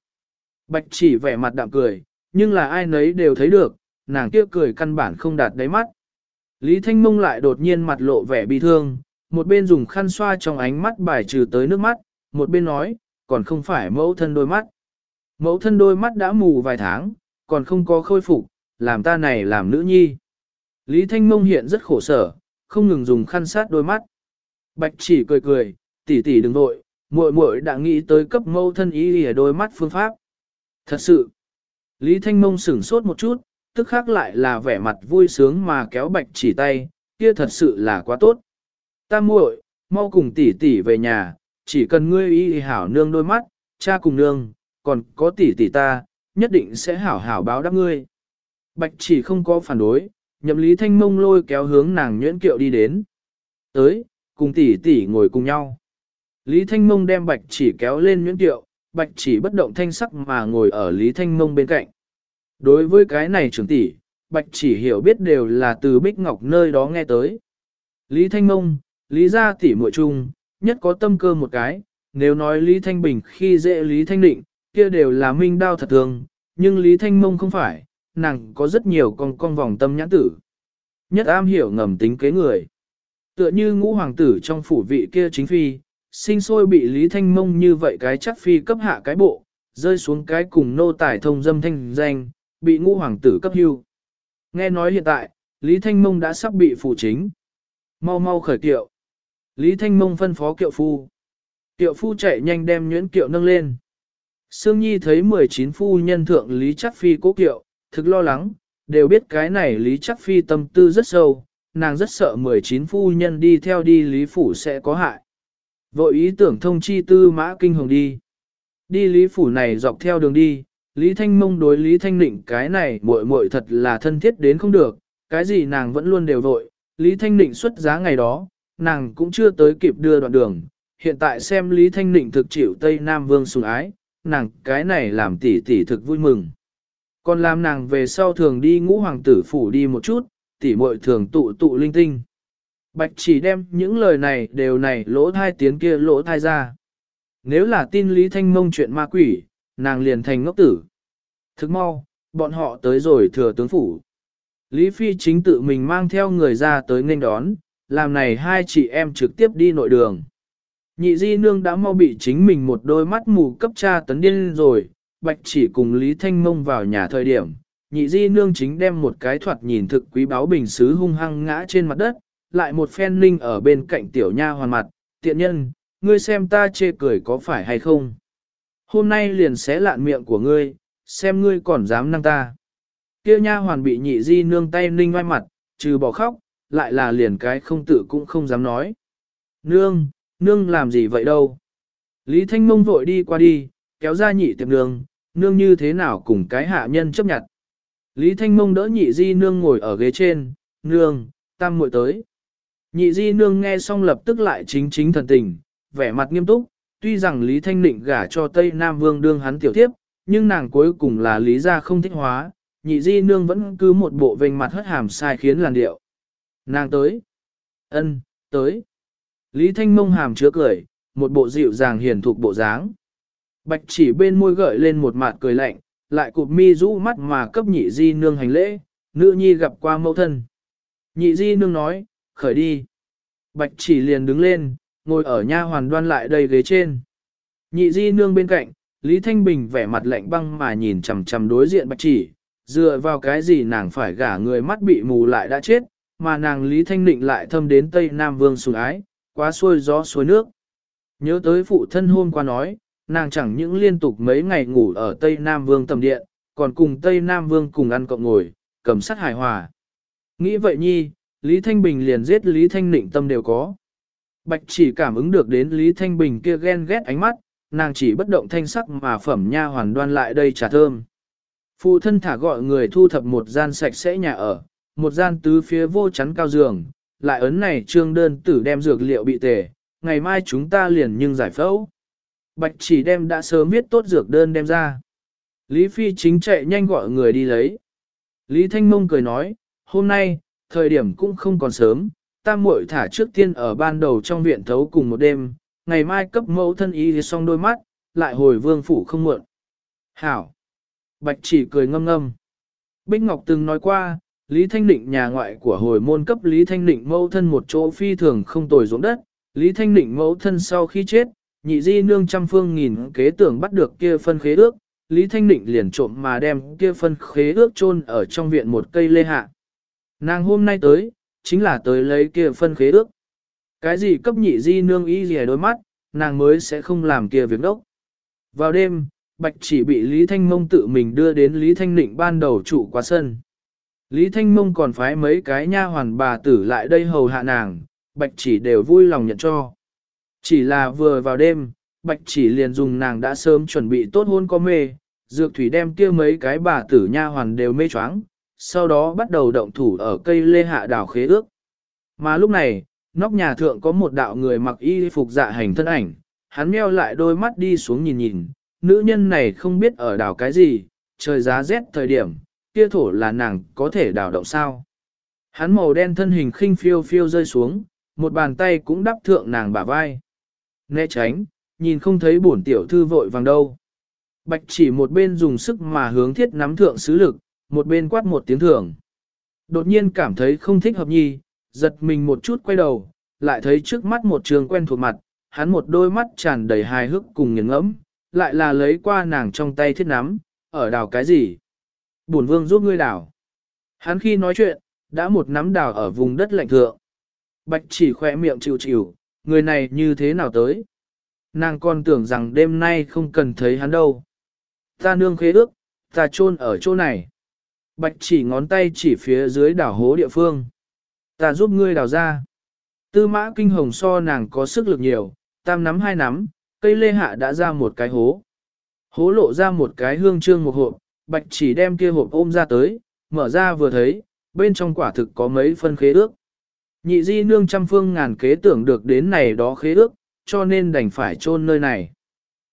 Bạch chỉ vẻ mặt đạm cười, nhưng là ai nấy đều thấy được, nàng kia cười căn bản không đạt đáy mắt. Lý Thanh Mông lại đột nhiên mặt lộ vẻ bi thương, một bên dùng khăn xoa trong ánh mắt bài trừ tới nước mắt, một bên nói, còn không phải mẫu thân đôi mắt. Mẫu thân đôi mắt đã mù vài tháng, còn không có khôi phục, làm ta này làm nữ nhi. Lý Thanh Mông hiện rất khổ sở, không ngừng dùng khăn sát đôi mắt. Bạch chỉ cười cười, tỷ tỷ đừng vội, muội muội đã nghĩ tới cấp mẫu thân ý ở đôi mắt phương pháp. Thật sự, Lý Thanh Mông sửng sốt một chút, tức khác lại là vẻ mặt vui sướng mà kéo bạch chỉ tay, kia thật sự là quá tốt. Ta muội, mau cùng tỷ tỷ về nhà, chỉ cần ngươi y hảo nương đôi mắt, cha cùng nương, còn có tỷ tỷ ta, nhất định sẽ hảo hảo báo đáp ngươi. Bạch chỉ không có phản đối, nhậm lý thanh mông lôi kéo hướng nàng nhuyễn kiệu đi đến. Tới, cùng tỷ tỷ ngồi cùng nhau. Lý thanh mông đem bạch chỉ kéo lên nhuyễn kiệu, bạch chỉ bất động thanh sắc mà ngồi ở lý thanh mông bên cạnh. Đối với cái này trưởng tỷ, bạch chỉ hiểu biết đều là từ Bích Ngọc nơi đó nghe tới. Lý Thanh Mông, Lý gia tỷ muội chung, nhất có tâm cơ một cái, nếu nói Lý Thanh Bình khi dễ Lý Thanh Định, kia đều là minh đao thật thường, nhưng Lý Thanh Mông không phải, nàng có rất nhiều con con vòng tâm nhãn tử. Nhất am hiểu ngầm tính kế người. Tựa như ngũ hoàng tử trong phủ vị kia chính phi, sinh sôi bị Lý Thanh Mông như vậy cái chắc phi cấp hạ cái bộ, rơi xuống cái cùng nô tài thông dâm thanh danh, bị ngũ hoàng tử cấp hưu. Nghe nói hiện tại, Lý Thanh Mông đã sắp bị phụ chính. Mau mau khởi kiệu. Lý Thanh Mông phân phó kiệu phu. Kiệu phu chạy nhanh đem nhuyễn kiệu nâng lên. Sương Nhi thấy 19 phu nhân thượng Lý Chắc Phi cố kiệu, thực lo lắng, đều biết cái này Lý Chắc Phi tâm tư rất sâu, nàng rất sợ 19 phu nhân đi theo đi Lý Phủ sẽ có hại. Vội ý tưởng thông chi tư mã kinh hồng đi. Đi Lý Phủ này dọc theo đường đi, Lý Thanh Mông đối Lý Thanh Nịnh cái này muội muội thật là thân thiết đến không được, cái gì nàng vẫn luôn đều vội, Lý Thanh Nịnh xuất giá ngày đó, nàng cũng chưa tới kịp đưa đoạn đường, hiện tại xem Lý Thanh Nịnh thực chịu Tây Nam Vương sủng ái, nàng cái này làm tỷ tỷ thực vui mừng. Còn làm nàng về sau thường đi ngũ hoàng tử phủ đi một chút, tỷ muội thường tụ tụ linh tinh. Bạch chỉ đem những lời này đều này lỗ thai tiếng kia lỗ thai ra. Nếu là tin Lý Thanh Mông chuyện ma quỷ, nàng liền thành ngốc tử. Thức mau, bọn họ tới rồi thừa tướng phủ. Lý Phi chính tự mình mang theo người ra tới nên đón, làm này hai chị em trực tiếp đi nội đường. Nhị di nương đã mau bị chính mình một đôi mắt mù cấp cha tấn điên rồi, bạch chỉ cùng Lý Thanh Mông vào nhà thời điểm. Nhị di nương chính đem một cái thoạt nhìn thực quý báo bình xứ hung hăng ngã trên mặt đất, lại một phen linh ở bên cạnh tiểu nha hoàn mặt, tiện nhân, ngươi xem ta chê cười có phải hay không. Hôm nay liền xé lạn miệng của ngươi, xem ngươi còn dám năng ta. Kia nha hoàn bị nhị di nương tay ninh ngoài mặt, trừ bỏ khóc, lại là liền cái không tự cũng không dám nói. Nương, nương làm gì vậy đâu? Lý Thanh Mông vội đi qua đi, kéo ra nhị tiệm nương, nương như thế nào cùng cái hạ nhân chấp nhận. Lý Thanh Mông đỡ nhị di nương ngồi ở ghế trên, nương, tam muội tới. Nhị di nương nghe xong lập tức lại chính chính thần tình, vẻ mặt nghiêm túc, tuy rằng Lý Thanh Nịnh gả cho Tây Nam Vương đương hắn tiểu tiếp, nhưng nàng cuối cùng là lý gia không thích hóa, nhị di nương vẫn cứ một bộ vênh mặt hất hàm sai khiến làn điệu. Nàng tới. ân tới. Lý Thanh mông hàm chứa cười, một bộ dịu dàng hiền thục bộ dáng. Bạch chỉ bên môi gợi lên một mặt cười lạnh, lại cụp mi rũ mắt mà cấp nhị di nương hành lễ, nữ nhi gặp qua mẫu thân. Nhị di nương nói, khởi đi. Bạch chỉ liền đứng lên, ngồi ở nha hoàn đoan lại đầy ghế trên. Nhị di nương bên cạnh, Lý Thanh Bình vẻ mặt lạnh băng mà nhìn chằm chằm đối diện bạch chỉ, dựa vào cái gì nàng phải gả người mắt bị mù lại đã chết, mà nàng Lý Thanh Định lại thâm đến Tây Nam Vương sùng ái, quá xuôi gió suối nước. Nhớ tới phụ thân hôm qua nói, nàng chẳng những liên tục mấy ngày ngủ ở Tây Nam Vương tầm điện, còn cùng Tây Nam Vương cùng ăn cộng ngồi, cầm sát hài hòa. Nghĩ vậy nhi, Lý Thanh Bình liền giết Lý Thanh Nịnh tâm đều có. Bạch chỉ cảm ứng được đến Lý Thanh Bình kia ghen ghét ánh mắt, nàng chỉ bất động thanh sắc mà phẩm nha hoàn đoan lại đây trà thơm. Phụ thân thả gọi người thu thập một gian sạch sẽ nhà ở, một gian tứ phía vô chắn cao giường, lại ấn này trương đơn tử đem dược liệu bị tề, ngày mai chúng ta liền nhưng giải phẫu. Bạch chỉ đem đã sớm viết tốt dược đơn đem ra. Lý Phi chính chạy nhanh gọi người đi lấy. Lý Thanh Mông cười nói, hôm nay, thời điểm cũng không còn sớm, ta muội thả trước tiên ở ban đầu trong viện thấu cùng một đêm, ngày mai cấp mẫu thân ý thì xong đôi mắt, lại hồi vương phủ không muộn. Hảo! Bạch chỉ cười ngâm ngâm. Bích Ngọc từng nói qua, Lý Thanh Định nhà ngoại của hồi môn cấp Lý Thanh Định mẫu thân một chỗ phi thường không tồi ruộng đất. Lý Thanh Định mẫu thân sau khi chết, nhị di nương trăm phương nghìn kế tưởng bắt được kia phân khế ước, Lý Thanh Định liền trộm mà đem kia phân khế ước chôn ở trong viện một cây lê hạ. Nàng hôm nay tới, chính là tới lấy kia phân khế ước. Cái gì cấp nhị di nương ý gì đôi mắt, nàng mới sẽ không làm kia việc đốc. Vào đêm, Bạch chỉ bị Lý Thanh Mông tự mình đưa đến Lý Thanh Định ban đầu trụ qua sân. Lý Thanh Mông còn phái mấy cái nha hoàn bà tử lại đây hầu hạ nàng, Bạch chỉ đều vui lòng nhận cho. Chỉ là vừa vào đêm, Bạch chỉ liền dùng nàng đã sớm chuẩn bị tốt hôn có mê, dược thủy đem kia mấy cái bà tử nha hoàn đều mê choáng, sau đó bắt đầu động thủ ở cây lê hạ đảo khế ước. Mà lúc này, nóc nhà thượng có một đạo người mặc y phục dạ hành thân ảnh, hắn meo lại đôi mắt đi xuống nhìn nhìn, nữ nhân này không biết ở đảo cái gì, trời giá rét thời điểm, kia thổ là nàng có thể đào động sao. Hắn màu đen thân hình khinh phiêu phiêu rơi xuống, một bàn tay cũng đắp thượng nàng bả vai. Né tránh, nhìn không thấy bổn tiểu thư vội vàng đâu. Bạch chỉ một bên dùng sức mà hướng thiết nắm thượng sứ lực, một bên quát một tiếng thưởng. Đột nhiên cảm thấy không thích hợp nhi, giật mình một chút quay đầu, lại thấy trước mắt một trường quen thuộc mặt, hắn một đôi mắt tràn đầy hài hước cùng nghiền ngẫm, lại là lấy qua nàng trong tay thiết nắm, ở đào cái gì? Bổn vương giúp ngươi đảo. Hắn khi nói chuyện, đã một nắm đảo ở vùng đất lạnh thượng. Bạch chỉ khỏe miệng chịu chịu, người này như thế nào tới? Nàng còn tưởng rằng đêm nay không cần thấy hắn đâu. Ta nương khế ước, ta chôn ở chỗ này. Bạch chỉ ngón tay chỉ phía dưới đảo hố địa phương. Ta giúp ngươi đào ra. Tư mã kinh hồng so nàng có sức lực nhiều, tam nắm hai nắm, cây lê hạ đã ra một cái hố. Hố lộ ra một cái hương trương một hộp, bạch chỉ đem kia hộp ôm ra tới, mở ra vừa thấy, bên trong quả thực có mấy phân khế ước. Nhị di nương trăm phương ngàn kế tưởng được đến này đó khế ước, cho nên đành phải chôn nơi này.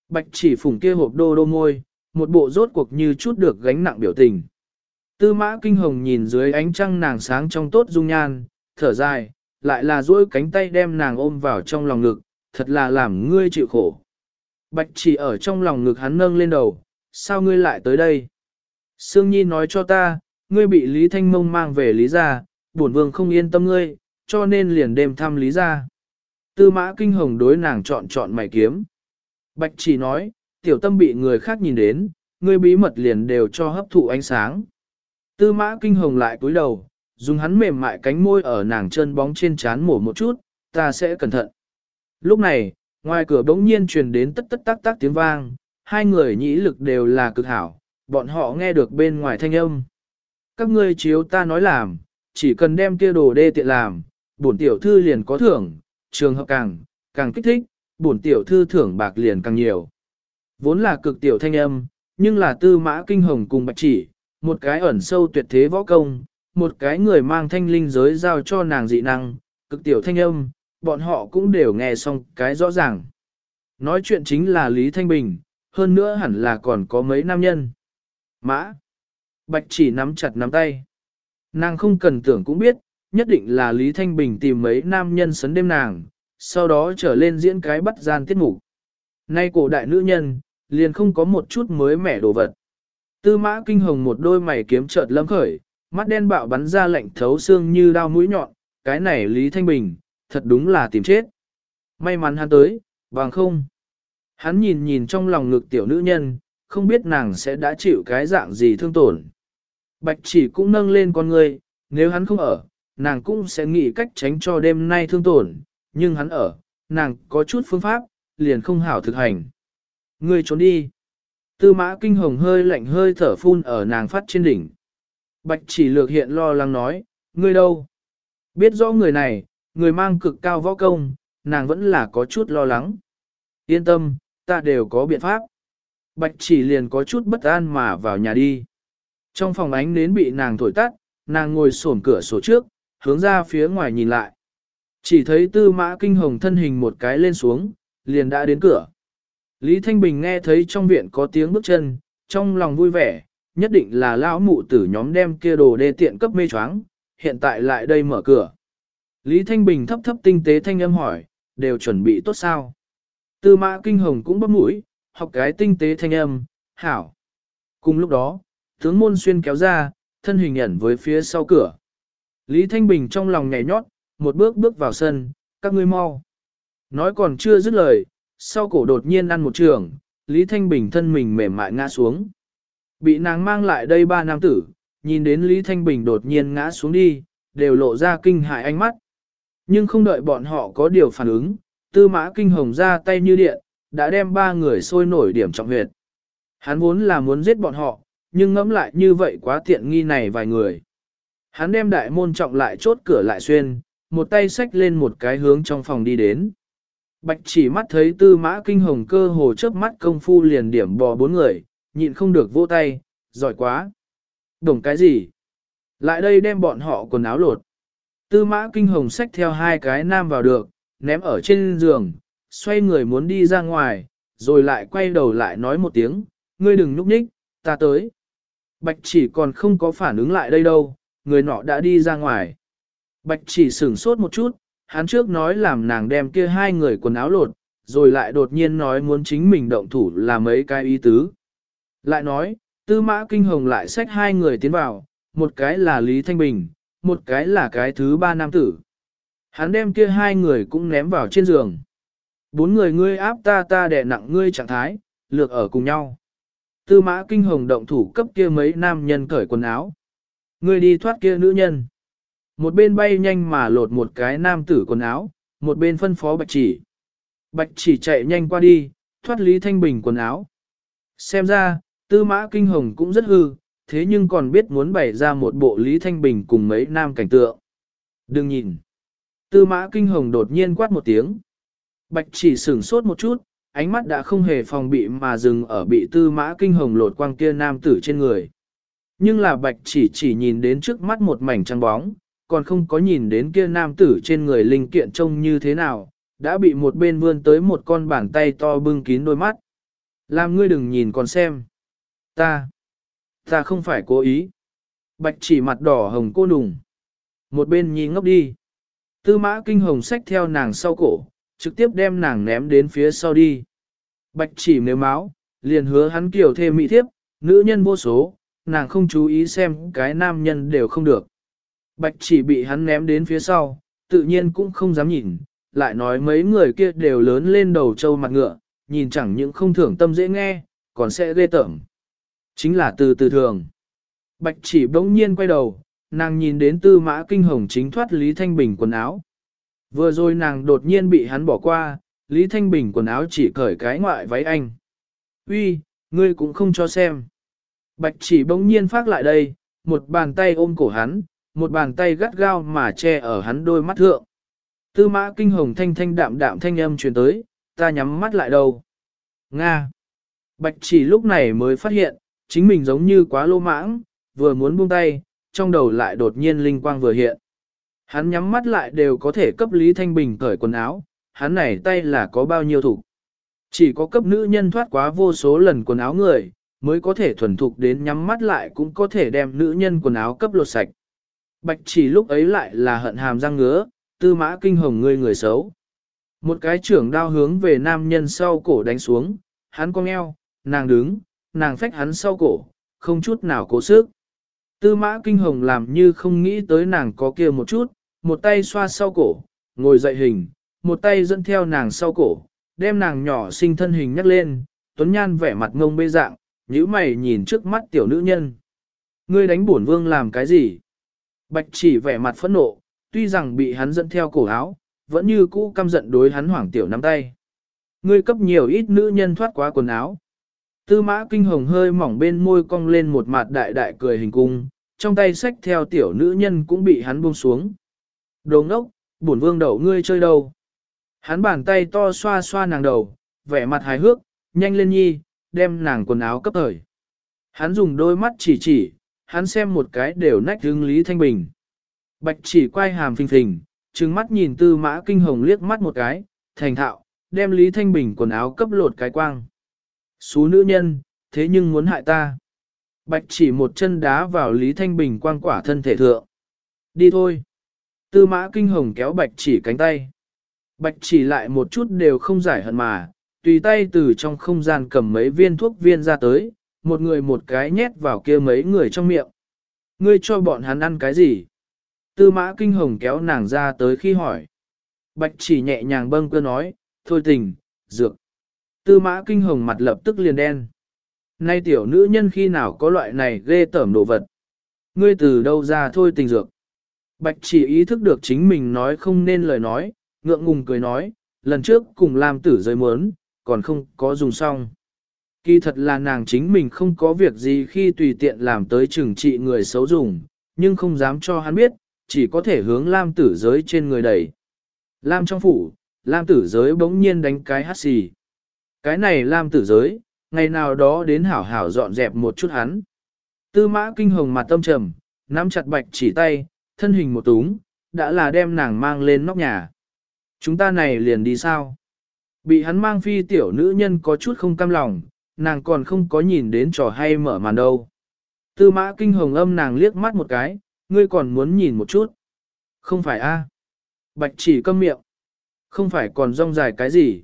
Bạch chỉ phủng kia hộp đô đô môi, một bộ rốt cuộc như chút được gánh nặng biểu tình. Tư mã kinh hồng nhìn dưới ánh trăng nàng sáng trong tốt dung nhan, thở dài, lại là duỗi cánh tay đem nàng ôm vào trong lòng ngực, thật là làm ngươi chịu khổ. Bạch chỉ ở trong lòng ngực hắn nâng lên đầu, sao ngươi lại tới đây? Sương Nhi nói cho ta, ngươi bị Lý Thanh Mông mang về Lý gia, bổn vương không yên tâm ngươi, cho nên liền đêm thăm Lý gia. Tư mã kinh hồng đối nàng chọn chọn mày kiếm. Bạch chỉ nói, tiểu tâm bị người khác nhìn đến, ngươi bí mật liền đều cho hấp thụ ánh sáng. Tư mã kinh hồng lại cúi đầu, dùng hắn mềm mại cánh môi ở nàng chân bóng trên trán mổ một chút, ta sẽ cẩn thận. Lúc này, ngoài cửa bỗng nhiên truyền đến tất tất tác tác tiếng vang, hai người nhĩ lực đều là cực hảo, bọn họ nghe được bên ngoài thanh âm. Các ngươi chiếu ta nói làm, chỉ cần đem kia đồ đê tiện làm, bổn tiểu thư liền có thưởng, trường hợp càng, càng kích thích, bổn tiểu thư thưởng bạc liền càng nhiều. Vốn là cực tiểu thanh âm, nhưng là tư mã kinh hồng cùng bạch chỉ, một cái ẩn sâu tuyệt thế võ công, một cái người mang thanh linh giới giao cho nàng dị năng, cực tiểu thanh âm, bọn họ cũng đều nghe xong cái rõ ràng. Nói chuyện chính là Lý Thanh Bình, hơn nữa hẳn là còn có mấy nam nhân. Mã. Bạch chỉ nắm chặt nắm tay. Nàng không cần tưởng cũng biết, nhất định là Lý Thanh Bình tìm mấy nam nhân sấn đêm nàng, sau đó trở lên diễn cái bắt gian tiết mục. Nay cổ đại nữ nhân, liền không có một chút mới mẻ đồ vật. Tư mã kinh hồng một đôi mày kiếm chợt lâm khởi, mắt đen bạo bắn ra lạnh thấu xương như đao mũi nhọn, cái này Lý Thanh Bình, thật đúng là tìm chết. May mắn hắn tới, bằng không. Hắn nhìn nhìn trong lòng ngực tiểu nữ nhân, không biết nàng sẽ đã chịu cái dạng gì thương tổn. Bạch chỉ cũng nâng lên con người, nếu hắn không ở, nàng cũng sẽ nghĩ cách tránh cho đêm nay thương tổn, nhưng hắn ở, nàng có chút phương pháp, liền không hảo thực hành. Ngươi trốn đi. Tư mã kinh hồng hơi lạnh hơi thở phun ở nàng phát trên đỉnh. Bạch chỉ lược hiện lo lắng nói, ngươi đâu? Biết rõ người này, người mang cực cao võ công, nàng vẫn là có chút lo lắng. Yên tâm, ta đều có biện pháp. Bạch chỉ liền có chút bất an mà vào nhà đi. Trong phòng ánh nến bị nàng thổi tắt, nàng ngồi xổm cửa sổ trước, hướng ra phía ngoài nhìn lại. Chỉ thấy tư mã kinh hồng thân hình một cái lên xuống, liền đã đến cửa. Lý Thanh Bình nghe thấy trong viện có tiếng bước chân, trong lòng vui vẻ, nhất định là lão mụ tử nhóm đem kia đồ đê tiện cấp mê choáng, hiện tại lại đây mở cửa. Lý Thanh Bình thấp thấp tinh tế thanh âm hỏi, đều chuẩn bị tốt sao? Tư mã kinh hồng cũng bấm mũi, học cái tinh tế thanh âm, hảo. Cùng lúc đó, tướng môn xuyên kéo ra, thân hình ẩn với phía sau cửa. Lý Thanh Bình trong lòng nhảy nhót, một bước bước vào sân, các ngươi mau. Nói còn chưa dứt lời, sau cổ đột nhiên ăn một trường, Lý Thanh Bình thân mình mềm mại ngã xuống. Bị nàng mang lại đây ba nam tử, nhìn đến Lý Thanh Bình đột nhiên ngã xuống đi, đều lộ ra kinh hại ánh mắt. Nhưng không đợi bọn họ có điều phản ứng, tư mã kinh hồng ra tay như điện, đã đem ba người sôi nổi điểm trọng huyệt. Hắn vốn là muốn giết bọn họ, nhưng ngẫm lại như vậy quá tiện nghi này vài người. Hắn đem đại môn trọng lại chốt cửa lại xuyên, một tay xách lên một cái hướng trong phòng đi đến. Bạch chỉ mắt thấy tư mã kinh hồng cơ hồ chớp mắt công phu liền điểm bò bốn người, nhịn không được vỗ tay, giỏi quá. Đồng cái gì? Lại đây đem bọn họ quần áo lột. Tư mã kinh hồng xách theo hai cái nam vào được, ném ở trên giường, xoay người muốn đi ra ngoài, rồi lại quay đầu lại nói một tiếng, ngươi đừng nhúc nhích, ta tới. Bạch chỉ còn không có phản ứng lại đây đâu, người nọ đã đi ra ngoài. Bạch chỉ sửng sốt một chút, hắn trước nói làm nàng đem kia hai người quần áo lột, rồi lại đột nhiên nói muốn chính mình động thủ là mấy cái ý tứ. Lại nói, tư mã kinh hồng lại xách hai người tiến vào, một cái là Lý Thanh Bình, một cái là cái thứ ba nam tử. Hắn đem kia hai người cũng ném vào trên giường. Bốn người ngươi áp ta ta đè nặng ngươi trạng thái, lược ở cùng nhau. Tư mã kinh hồng động thủ cấp kia mấy nam nhân cởi quần áo. Ngươi đi thoát kia nữ nhân. Một bên bay nhanh mà lột một cái nam tử quần áo, một bên phân phó bạch chỉ. Bạch chỉ chạy nhanh qua đi, thoát Lý Thanh Bình quần áo. Xem ra, tư mã kinh hồng cũng rất hư, thế nhưng còn biết muốn bày ra một bộ Lý Thanh Bình cùng mấy nam cảnh tượng. Đừng nhìn. Tư mã kinh hồng đột nhiên quát một tiếng. Bạch chỉ sửng sốt một chút, ánh mắt đã không hề phòng bị mà dừng ở bị tư mã kinh hồng lột quang kia nam tử trên người. Nhưng là bạch chỉ chỉ nhìn đến trước mắt một mảnh trăng bóng, còn không có nhìn đến kia nam tử trên người linh kiện trông như thế nào, đã bị một bên vươn tới một con bàn tay to bưng kín đôi mắt. Làm ngươi đừng nhìn còn xem. Ta, ta không phải cố ý. Bạch chỉ mặt đỏ hồng cô đùng, Một bên nhìn ngốc đi. Tư mã kinh hồng xách theo nàng sau cổ, trực tiếp đem nàng ném đến phía sau đi. Bạch chỉ nếu máu, liền hứa hắn kiểu thêm mỹ thiếp, nữ nhân vô số, nàng không chú ý xem cái nam nhân đều không được. Bạch chỉ bị hắn ném đến phía sau, tự nhiên cũng không dám nhìn, lại nói mấy người kia đều lớn lên đầu trâu mặt ngựa, nhìn chẳng những không thưởng tâm dễ nghe, còn sẽ ghê tởm. Chính là từ từ thường. Bạch chỉ bỗng nhiên quay đầu, nàng nhìn đến tư mã kinh hồng chính thoát Lý Thanh Bình quần áo. Vừa rồi nàng đột nhiên bị hắn bỏ qua, Lý Thanh Bình quần áo chỉ cởi cái ngoại váy anh. Uy, ngươi cũng không cho xem. Bạch chỉ bỗng nhiên phát lại đây, một bàn tay ôm cổ hắn, một bàn tay gắt gao mà che ở hắn đôi mắt thượng. Tư mã kinh hồng thanh thanh đạm đạm thanh âm truyền tới, ta nhắm mắt lại đầu, Nga. Bạch chỉ lúc này mới phát hiện, chính mình giống như quá lô mãng, vừa muốn buông tay, trong đầu lại đột nhiên linh quang vừa hiện. Hắn nhắm mắt lại đều có thể cấp Lý Thanh Bình cởi quần áo, hắn này tay là có bao nhiêu thủ. Chỉ có cấp nữ nhân thoát quá vô số lần quần áo người, mới có thể thuần thục đến nhắm mắt lại cũng có thể đem nữ nhân quần áo cấp lột sạch. Bạch chỉ lúc ấy lại là hận hàm răng ngứa, tư mã kinh hồng ngươi người xấu. Một cái trưởng đao hướng về nam nhân sau cổ đánh xuống, hắn cong eo, nàng đứng, nàng phách hắn sau cổ, không chút nào cố sức. Tư mã kinh hồng làm như không nghĩ tới nàng có kia một chút, một tay xoa sau cổ, ngồi dậy hình, một tay dẫn theo nàng sau cổ, đem nàng nhỏ sinh thân hình nhắc lên, tuấn nhan vẻ mặt ngông bê dạng, nhíu mày nhìn trước mắt tiểu nữ nhân. Ngươi đánh bổn vương làm cái gì? Bạch chỉ vẻ mặt phẫn nộ, tuy rằng bị hắn dẫn theo cổ áo, vẫn như cũ căm giận đối hắn hoảng tiểu nắm tay. Ngươi cấp nhiều ít nữ nhân thoát quá quần áo. Tư mã kinh hồng hơi mỏng bên môi cong lên một mặt đại đại cười hình cung, trong tay sách theo tiểu nữ nhân cũng bị hắn buông xuống. Đồ ngốc, bổn vương đậu ngươi chơi đâu. Hắn bàn tay to xoa xoa nàng đầu, vẻ mặt hài hước, nhanh lên nhi, đem nàng quần áo cấp thời. Hắn dùng đôi mắt chỉ chỉ, hắn xem một cái đều nách hướng Lý Thanh Bình. Bạch chỉ quay hàm phình phình, trừng mắt nhìn tư mã kinh hồng liếc mắt một cái, thành thạo, đem Lý Thanh Bình quần áo cấp lột cái quang. Xú nữ nhân, thế nhưng muốn hại ta. Bạch chỉ một chân đá vào Lý Thanh Bình quang quả thân thể thượng. Đi thôi. Tư mã kinh hồng kéo bạch chỉ cánh tay. Bạch chỉ lại một chút đều không giải hận mà, tùy tay từ trong không gian cầm mấy viên thuốc viên ra tới, một người một cái nhét vào kia mấy người trong miệng. Ngươi cho bọn hắn ăn cái gì? Tư mã kinh hồng kéo nàng ra tới khi hỏi. Bạch chỉ nhẹ nhàng bâng cơ nói, thôi tình, dược. Tư mã kinh hồng mặt lập tức liền đen. Nay tiểu nữ nhân khi nào có loại này ghê tởm đồ vật. Ngươi từ đâu ra thôi tình dược. Bạch chỉ ý thức được chính mình nói không nên lời nói, ngượng ngùng cười nói, lần trước cùng làm tử giới mớn, còn không có dùng xong. Kỳ thật là nàng chính mình không có việc gì khi tùy tiện làm tới trừng trị người xấu dùng, nhưng không dám cho hắn biết, chỉ có thể hướng Lam tử giới trên người đẩy. Lam trong phủ, Lam tử giới bỗng nhiên đánh cái hát xì. Cái này Lam tử giới, ngày nào đó đến hảo hảo dọn dẹp một chút hắn. Tư mã kinh hồng mặt tâm trầm, nắm chặt bạch chỉ tay, thân hình một túng, đã là đem nàng mang lên nóc nhà. Chúng ta này liền đi sao? Bị hắn mang phi tiểu nữ nhân có chút không cam lòng, nàng còn không có nhìn đến trò hay mở màn đâu. Tư mã kinh hồng âm nàng liếc mắt một cái, ngươi còn muốn nhìn một chút. Không phải a? Bạch chỉ câm miệng. Không phải còn rong dài cái gì.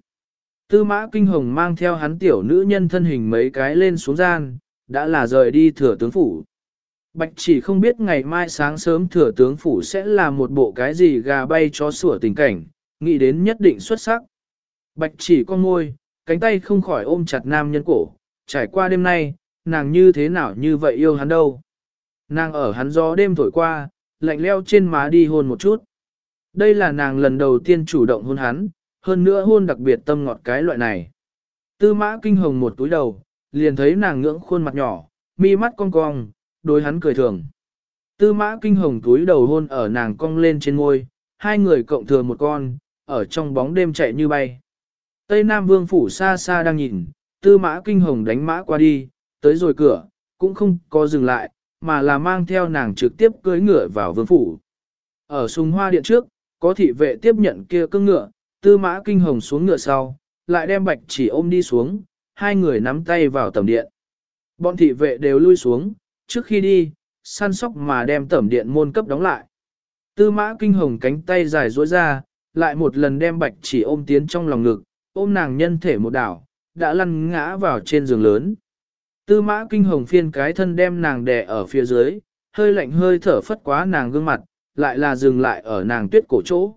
Tư mã kinh hồng mang theo hắn tiểu nữ nhân thân hình mấy cái lên xuống gian, đã là rời đi thừa tướng phủ. Bạch chỉ không biết ngày mai sáng sớm thừa tướng phủ sẽ là một bộ cái gì gà bay cho sủa tình cảnh, nghĩ đến nhất định xuất sắc. Bạch chỉ con môi, cánh tay không khỏi ôm chặt nam nhân cổ, trải qua đêm nay, nàng như thế nào như vậy yêu hắn đâu. Nàng ở hắn gió đêm thổi qua, lạnh leo trên má đi hôn một chút. Đây là nàng lần đầu tiên chủ động hôn hắn, hơn nữa hôn đặc biệt tâm ngọt cái loại này. Tư mã kinh hồng một túi đầu, liền thấy nàng ngưỡng khuôn mặt nhỏ, mi mắt cong cong, đối hắn cười thường. Tư mã kinh hồng túi đầu hôn ở nàng cong lên trên ngôi, hai người cộng thừa một con, ở trong bóng đêm chạy như bay. Tây Nam Vương Phủ xa xa đang nhìn, tư mã kinh hồng đánh mã qua đi, tới rồi cửa, cũng không có dừng lại, mà là mang theo nàng trực tiếp cưới ngựa vào Vương Phủ. Ở sùng hoa điện trước, có thị vệ tiếp nhận kia cưng ngựa, tư mã kinh hồng xuống ngựa sau, lại đem bạch chỉ ôm đi xuống, hai người nắm tay vào tầm điện. Bọn thị vệ đều lui xuống, trước khi đi, săn sóc mà đem tẩm điện môn cấp đóng lại. Tư mã kinh hồng cánh tay dài duỗi ra, lại một lần đem bạch chỉ ôm tiến trong lòng ngực, ôm nàng nhân thể một đảo, đã lăn ngã vào trên giường lớn. Tư mã kinh hồng phiên cái thân đem nàng đè ở phía dưới, hơi lạnh hơi thở phất quá nàng gương mặt, lại là dừng lại ở nàng tuyết cổ chỗ.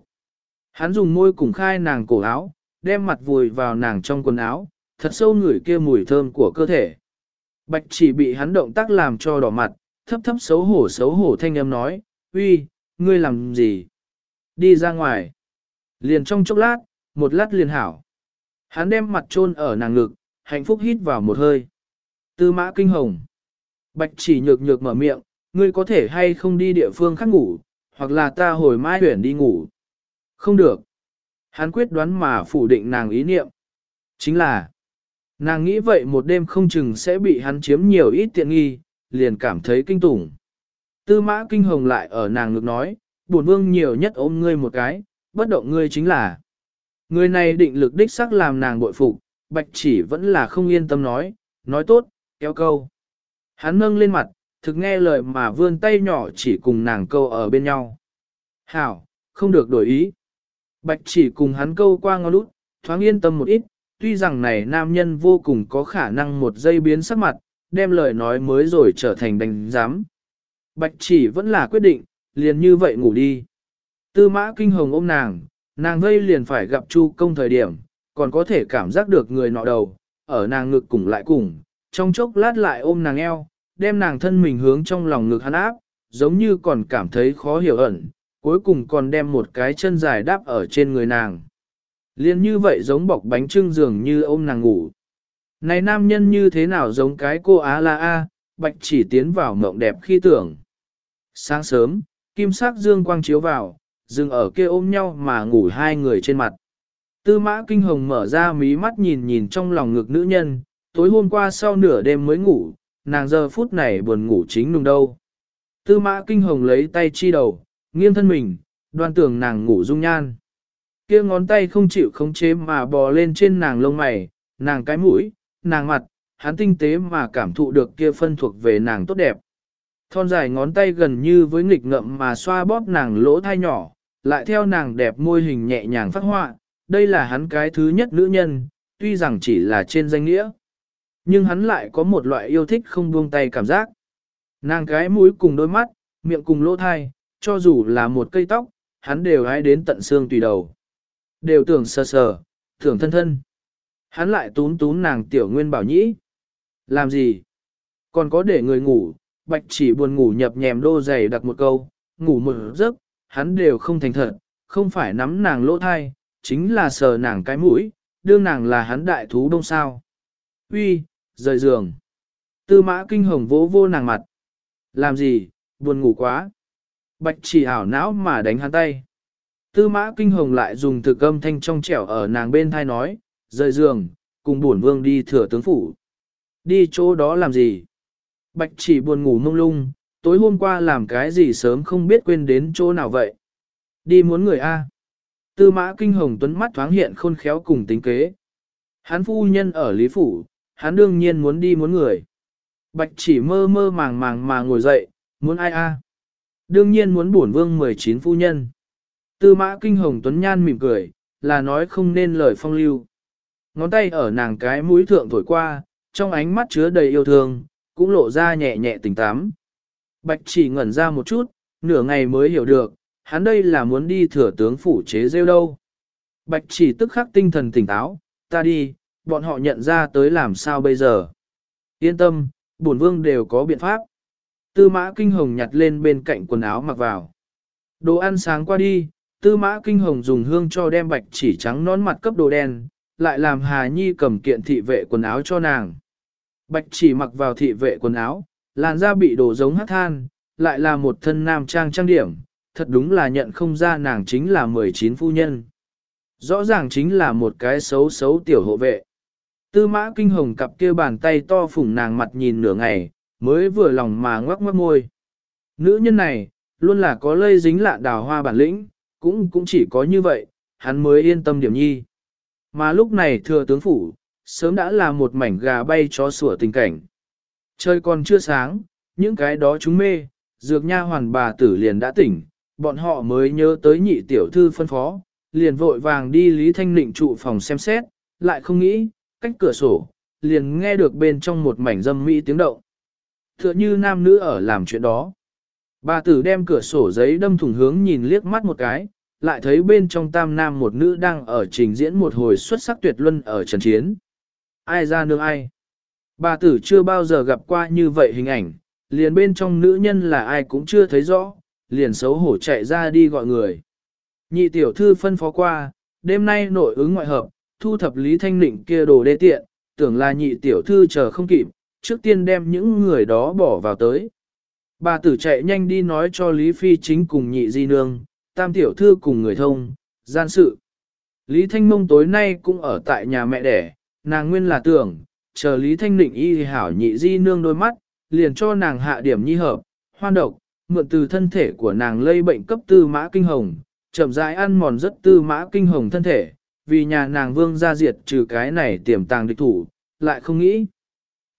Hắn dùng môi cùng khai nàng cổ áo, đem mặt vùi vào nàng trong quần áo, thật sâu ngửi kia mùi thơm của cơ thể. Bạch chỉ bị hắn động tác làm cho đỏ mặt, thấp thấp xấu hổ xấu hổ thanh âm nói, uy, ngươi làm gì? Đi ra ngoài. Liền trong chốc lát, một lát liền hảo. Hắn đem mặt chôn ở nàng ngực, hạnh phúc hít vào một hơi. Tư mã kinh hồng. Bạch chỉ nhược nhược mở miệng, ngươi có thể hay không đi địa phương khác ngủ, hoặc là ta hồi mai huyển đi ngủ. Không được. Hắn quyết đoán mà phủ định nàng ý niệm. Chính là, nàng nghĩ vậy một đêm không chừng sẽ bị hắn chiếm nhiều ít tiện nghi, liền cảm thấy kinh tủng. Tư mã kinh hồng lại ở nàng ngực nói, buồn vương nhiều nhất ôm ngươi một cái, bất động ngươi chính là. Người này định lực đích sắc làm nàng bội phục, bạch chỉ vẫn là không yên tâm nói, nói tốt, kéo câu. Hắn nâng lên mặt, thực nghe lời mà vươn tay nhỏ chỉ cùng nàng câu ở bên nhau. Hảo, không được đổi ý. Bạch chỉ cùng hắn câu qua ngó lút, thoáng yên tâm một ít, tuy rằng này nam nhân vô cùng có khả năng một giây biến sắc mặt, đem lời nói mới rồi trở thành đánh giám. Bạch chỉ vẫn là quyết định, liền như vậy ngủ đi. Tư mã kinh hồng ôm nàng, nàng vây liền phải gặp chu công thời điểm, còn có thể cảm giác được người nọ đầu, ở nàng ngực cùng lại cùng, trong chốc lát lại ôm nàng eo, đem nàng thân mình hướng trong lòng ngực hắn áp, giống như còn cảm thấy khó hiểu ẩn, cuối cùng còn đem một cái chân dài đáp ở trên người nàng. Liên như vậy giống bọc bánh trưng dường như ôm nàng ngủ. Này nam nhân như thế nào giống cái cô Á La A, bạch chỉ tiến vào mộng đẹp khi tưởng. Sáng sớm, kim sắc dương quang chiếu vào, dừng ở kia ôm nhau mà ngủ hai người trên mặt. Tư mã kinh hồng mở ra mí mắt nhìn nhìn trong lòng ngực nữ nhân, tối hôm qua sau nửa đêm mới ngủ, nàng giờ phút này buồn ngủ chính nùng đâu. Tư mã kinh hồng lấy tay chi đầu, nghiêng thân mình, đoan tưởng nàng ngủ dung nhan. kia ngón tay không chịu khống chế mà bò lên trên nàng lông mày, nàng cái mũi, nàng mặt, hắn tinh tế mà cảm thụ được kia phân thuộc về nàng tốt đẹp. Thon dài ngón tay gần như với nghịch ngậm mà xoa bóp nàng lỗ thai nhỏ, lại theo nàng đẹp môi hình nhẹ nhàng phát họa, đây là hắn cái thứ nhất nữ nhân, tuy rằng chỉ là trên danh nghĩa. Nhưng hắn lại có một loại yêu thích không buông tay cảm giác. Nàng cái mũi cùng đôi mắt, miệng cùng lỗ thai, cho dù là một cây tóc, hắn đều hái đến tận xương tùy đầu. Đều tưởng sờ sờ, tưởng thân thân. Hắn lại tún tún nàng tiểu nguyên bảo nhĩ. Làm gì? Còn có để người ngủ, bạch chỉ buồn ngủ nhập nhèm đô dày đặt một câu, ngủ một giấc, hắn đều không thành thật, không phải nắm nàng lỗ thai, chính là sờ nàng cái mũi, đương nàng là hắn đại thú đông sao. Uy, rời giường. Tư mã kinh hồng vỗ vô nàng mặt. Làm gì, buồn ngủ quá. Bạch chỉ ảo não mà đánh hắn tay. Tư mã kinh hồng lại dùng thực âm thanh trong trẻo ở nàng bên thai nói, rời giường, cùng bổn vương đi thừa tướng phủ. Đi chỗ đó làm gì? Bạch chỉ buồn ngủ mông lung, tối hôm qua làm cái gì sớm không biết quên đến chỗ nào vậy. Đi muốn người A. Tư mã kinh hồng tuấn mắt thoáng hiện khôn khéo cùng tính kế. Hắn phu nhân ở Lý Phủ, hắn đương nhiên muốn đi muốn người. Bạch chỉ mơ mơ màng màng mà ngồi dậy, muốn ai A. Đương nhiên muốn bổn vương 19 phu nhân. Tư mã kinh hồng tuấn nhan mỉm cười, là nói không nên lời phong lưu. Ngón tay ở nàng cái mũi thượng thổi qua, trong ánh mắt chứa đầy yêu thương, cũng lộ ra nhẹ nhẹ tình tám. Bạch chỉ ngẩn ra một chút, nửa ngày mới hiểu được, hắn đây là muốn đi thừa tướng phủ chế rêu đâu. Bạch chỉ tức khắc tinh thần tỉnh táo, ta đi, bọn họ nhận ra tới làm sao bây giờ. Yên tâm, bổn vương đều có biện pháp. Tư mã kinh hồng nhặt lên bên cạnh quần áo mặc vào. Đồ ăn sáng qua đi, tư mã kinh hồng dùng hương cho đem bạch chỉ trắng nón mặt cấp đồ đen, lại làm Hà Nhi cầm kiện thị vệ quần áo cho nàng. Bạch chỉ mặc vào thị vệ quần áo, làn da bị đổ giống hát than, lại là một thân nam trang trang điểm, thật đúng là nhận không ra nàng chính là 19 phu nhân. Rõ ràng chính là một cái xấu xấu tiểu hộ vệ. Tư mã kinh hồng cặp kia bàn tay to phủng nàng mặt nhìn nửa ngày, mới vừa lòng mà ngoắc ngoắc môi. Nữ nhân này, luôn là có lây dính lạ đào hoa bản lĩnh, cũng cũng chỉ có như vậy, hắn mới yên tâm điểm nhi. Mà lúc này thừa tướng phủ, sớm đã là một mảnh gà bay chó sủa tình cảnh. Trời còn chưa sáng, những cái đó chúng mê, dược nha hoàn bà tử liền đã tỉnh, bọn họ mới nhớ tới nhị tiểu thư phân phó, liền vội vàng đi Lý Thanh Nịnh trụ phòng xem xét, lại không nghĩ, cách cửa sổ, liền nghe được bên trong một mảnh dâm mỹ tiếng động. Tựa như nam nữ ở làm chuyện đó. Bà tử đem cửa sổ giấy đâm thủng hướng nhìn liếc mắt một cái, lại thấy bên trong tam nam một nữ đang ở trình diễn một hồi xuất sắc tuyệt luân ở trần chiến. Ai ra nương ai? Bà tử chưa bao giờ gặp qua như vậy hình ảnh, liền bên trong nữ nhân là ai cũng chưa thấy rõ, liền xấu hổ chạy ra đi gọi người. Nhị tiểu thư phân phó qua, đêm nay nội ứng ngoại hợp, thu thập Lý Thanh Nịnh kia đồ đê tiện, tưởng là nhị tiểu thư chờ không kịp, trước tiên đem những người đó bỏ vào tới. Bà tử chạy nhanh đi nói cho Lý Phi chính cùng nhị di nương, tam tiểu thư cùng người thông, gian sự. Lý Thanh Mông tối nay cũng ở tại nhà mẹ đẻ, nàng nguyên là tưởng, chờ Lý Thanh Định y hảo nhị di nương đôi mắt, liền cho nàng hạ điểm nhi hợp, hoan độc, mượn từ thân thể của nàng lây bệnh cấp tư mã kinh hồng, chậm rãi ăn mòn rất tư mã kinh hồng thân thể, vì nhà nàng vương ra diệt trừ cái này tiềm tàng địch thủ, lại không nghĩ.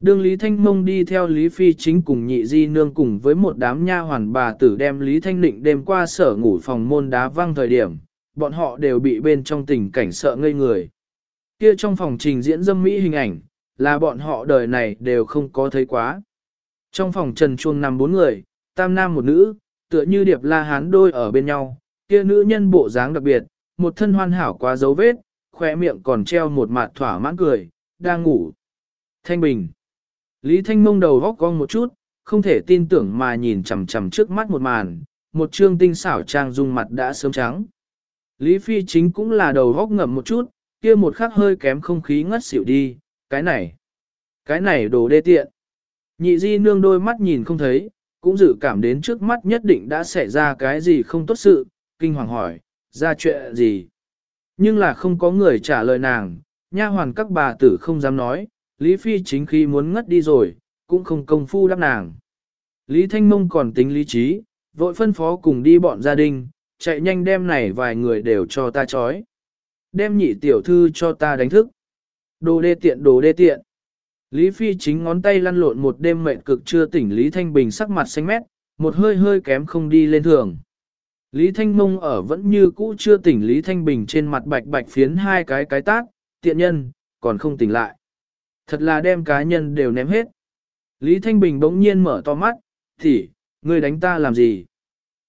Đương Lý Thanh Mông đi theo Lý Phi chính cùng nhị di nương cùng với một đám nha hoàn bà tử đem Lý Thanh Định đêm qua sở ngủ phòng môn đá văng thời điểm, bọn họ đều bị bên trong tình cảnh sợ ngây người. Kia trong phòng trình diễn dâm mỹ hình ảnh, là bọn họ đời này đều không có thấy quá. Trong phòng trần chuông nằm bốn người, tam nam một nữ, tựa như điệp la hán đôi ở bên nhau, kia nữ nhân bộ dáng đặc biệt, một thân hoàn hảo quá dấu vết, khỏe miệng còn treo một mặt thỏa mãn cười, đang ngủ. Thanh Bình Lý Thanh Mông đầu góc cong một chút, không thể tin tưởng mà nhìn chằm chằm trước mắt một màn, một trương tinh xảo trang dung mặt đã sớm trắng. Lý Phi chính cũng là đầu góc ngậm một chút, kia một khắc hơi kém không khí ngất xỉu đi, cái này, cái này đồ đê tiện. Nhị di nương đôi mắt nhìn không thấy, cũng dự cảm đến trước mắt nhất định đã xảy ra cái gì không tốt sự, kinh hoàng hỏi, ra chuyện gì. Nhưng là không có người trả lời nàng, nha hoàn các bà tử không dám nói, Lý Phi chính khi muốn ngất đi rồi, cũng không công phu đáp nàng. Lý Thanh Mông còn tính lý trí, vội phân phó cùng đi bọn gia đình, chạy nhanh đem này vài người đều cho ta chói. Đem nhị tiểu thư cho ta đánh thức. Đồ đê tiện đồ đê tiện. Lý Phi chính ngón tay lăn lộn một đêm mệt cực chưa tỉnh Lý Thanh Bình sắc mặt xanh mét, một hơi hơi kém không đi lên thường. Lý Thanh Mông ở vẫn như cũ chưa tỉnh Lý Thanh Bình trên mặt bạch bạch phiến hai cái cái tác, tiện nhân, còn không tỉnh lại. Thật là đem cá nhân đều ném hết. Lý Thanh Bình bỗng nhiên mở to mắt, thì, ngươi đánh ta làm gì?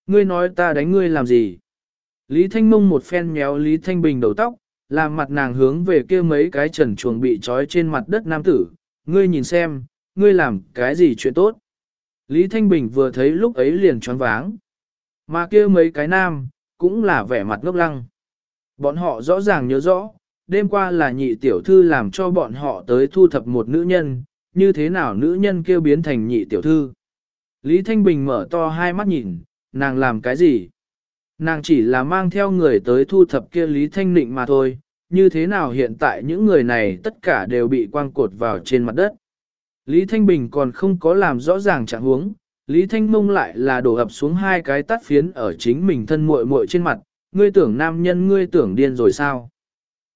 Ngươi nói ta đánh ngươi làm gì? Lý Thanh Mông một phen méo Lý Thanh Bình đầu tóc, làm mặt nàng hướng về kia mấy cái trần chuồng bị trói trên mặt đất nam tử, ngươi nhìn xem, ngươi làm cái gì chuyện tốt. Lý Thanh Bình vừa thấy lúc ấy liền choáng váng. Mà kia mấy cái nam, cũng là vẻ mặt ngốc lăng. Bọn họ rõ ràng nhớ rõ, đêm qua là nhị tiểu thư làm cho bọn họ tới thu thập một nữ nhân, như thế nào nữ nhân kêu biến thành nhị tiểu thư. Lý Thanh Bình mở to hai mắt nhìn, nàng làm cái gì? Nàng chỉ là mang theo người tới thu thập kia Lý Thanh Nịnh mà thôi, như thế nào hiện tại những người này tất cả đều bị quang cột vào trên mặt đất. Lý Thanh Bình còn không có làm rõ ràng trạng huống, Lý Thanh Mông lại là đổ ập xuống hai cái tắt phiến ở chính mình thân muội muội trên mặt, ngươi tưởng nam nhân ngươi tưởng điên rồi sao?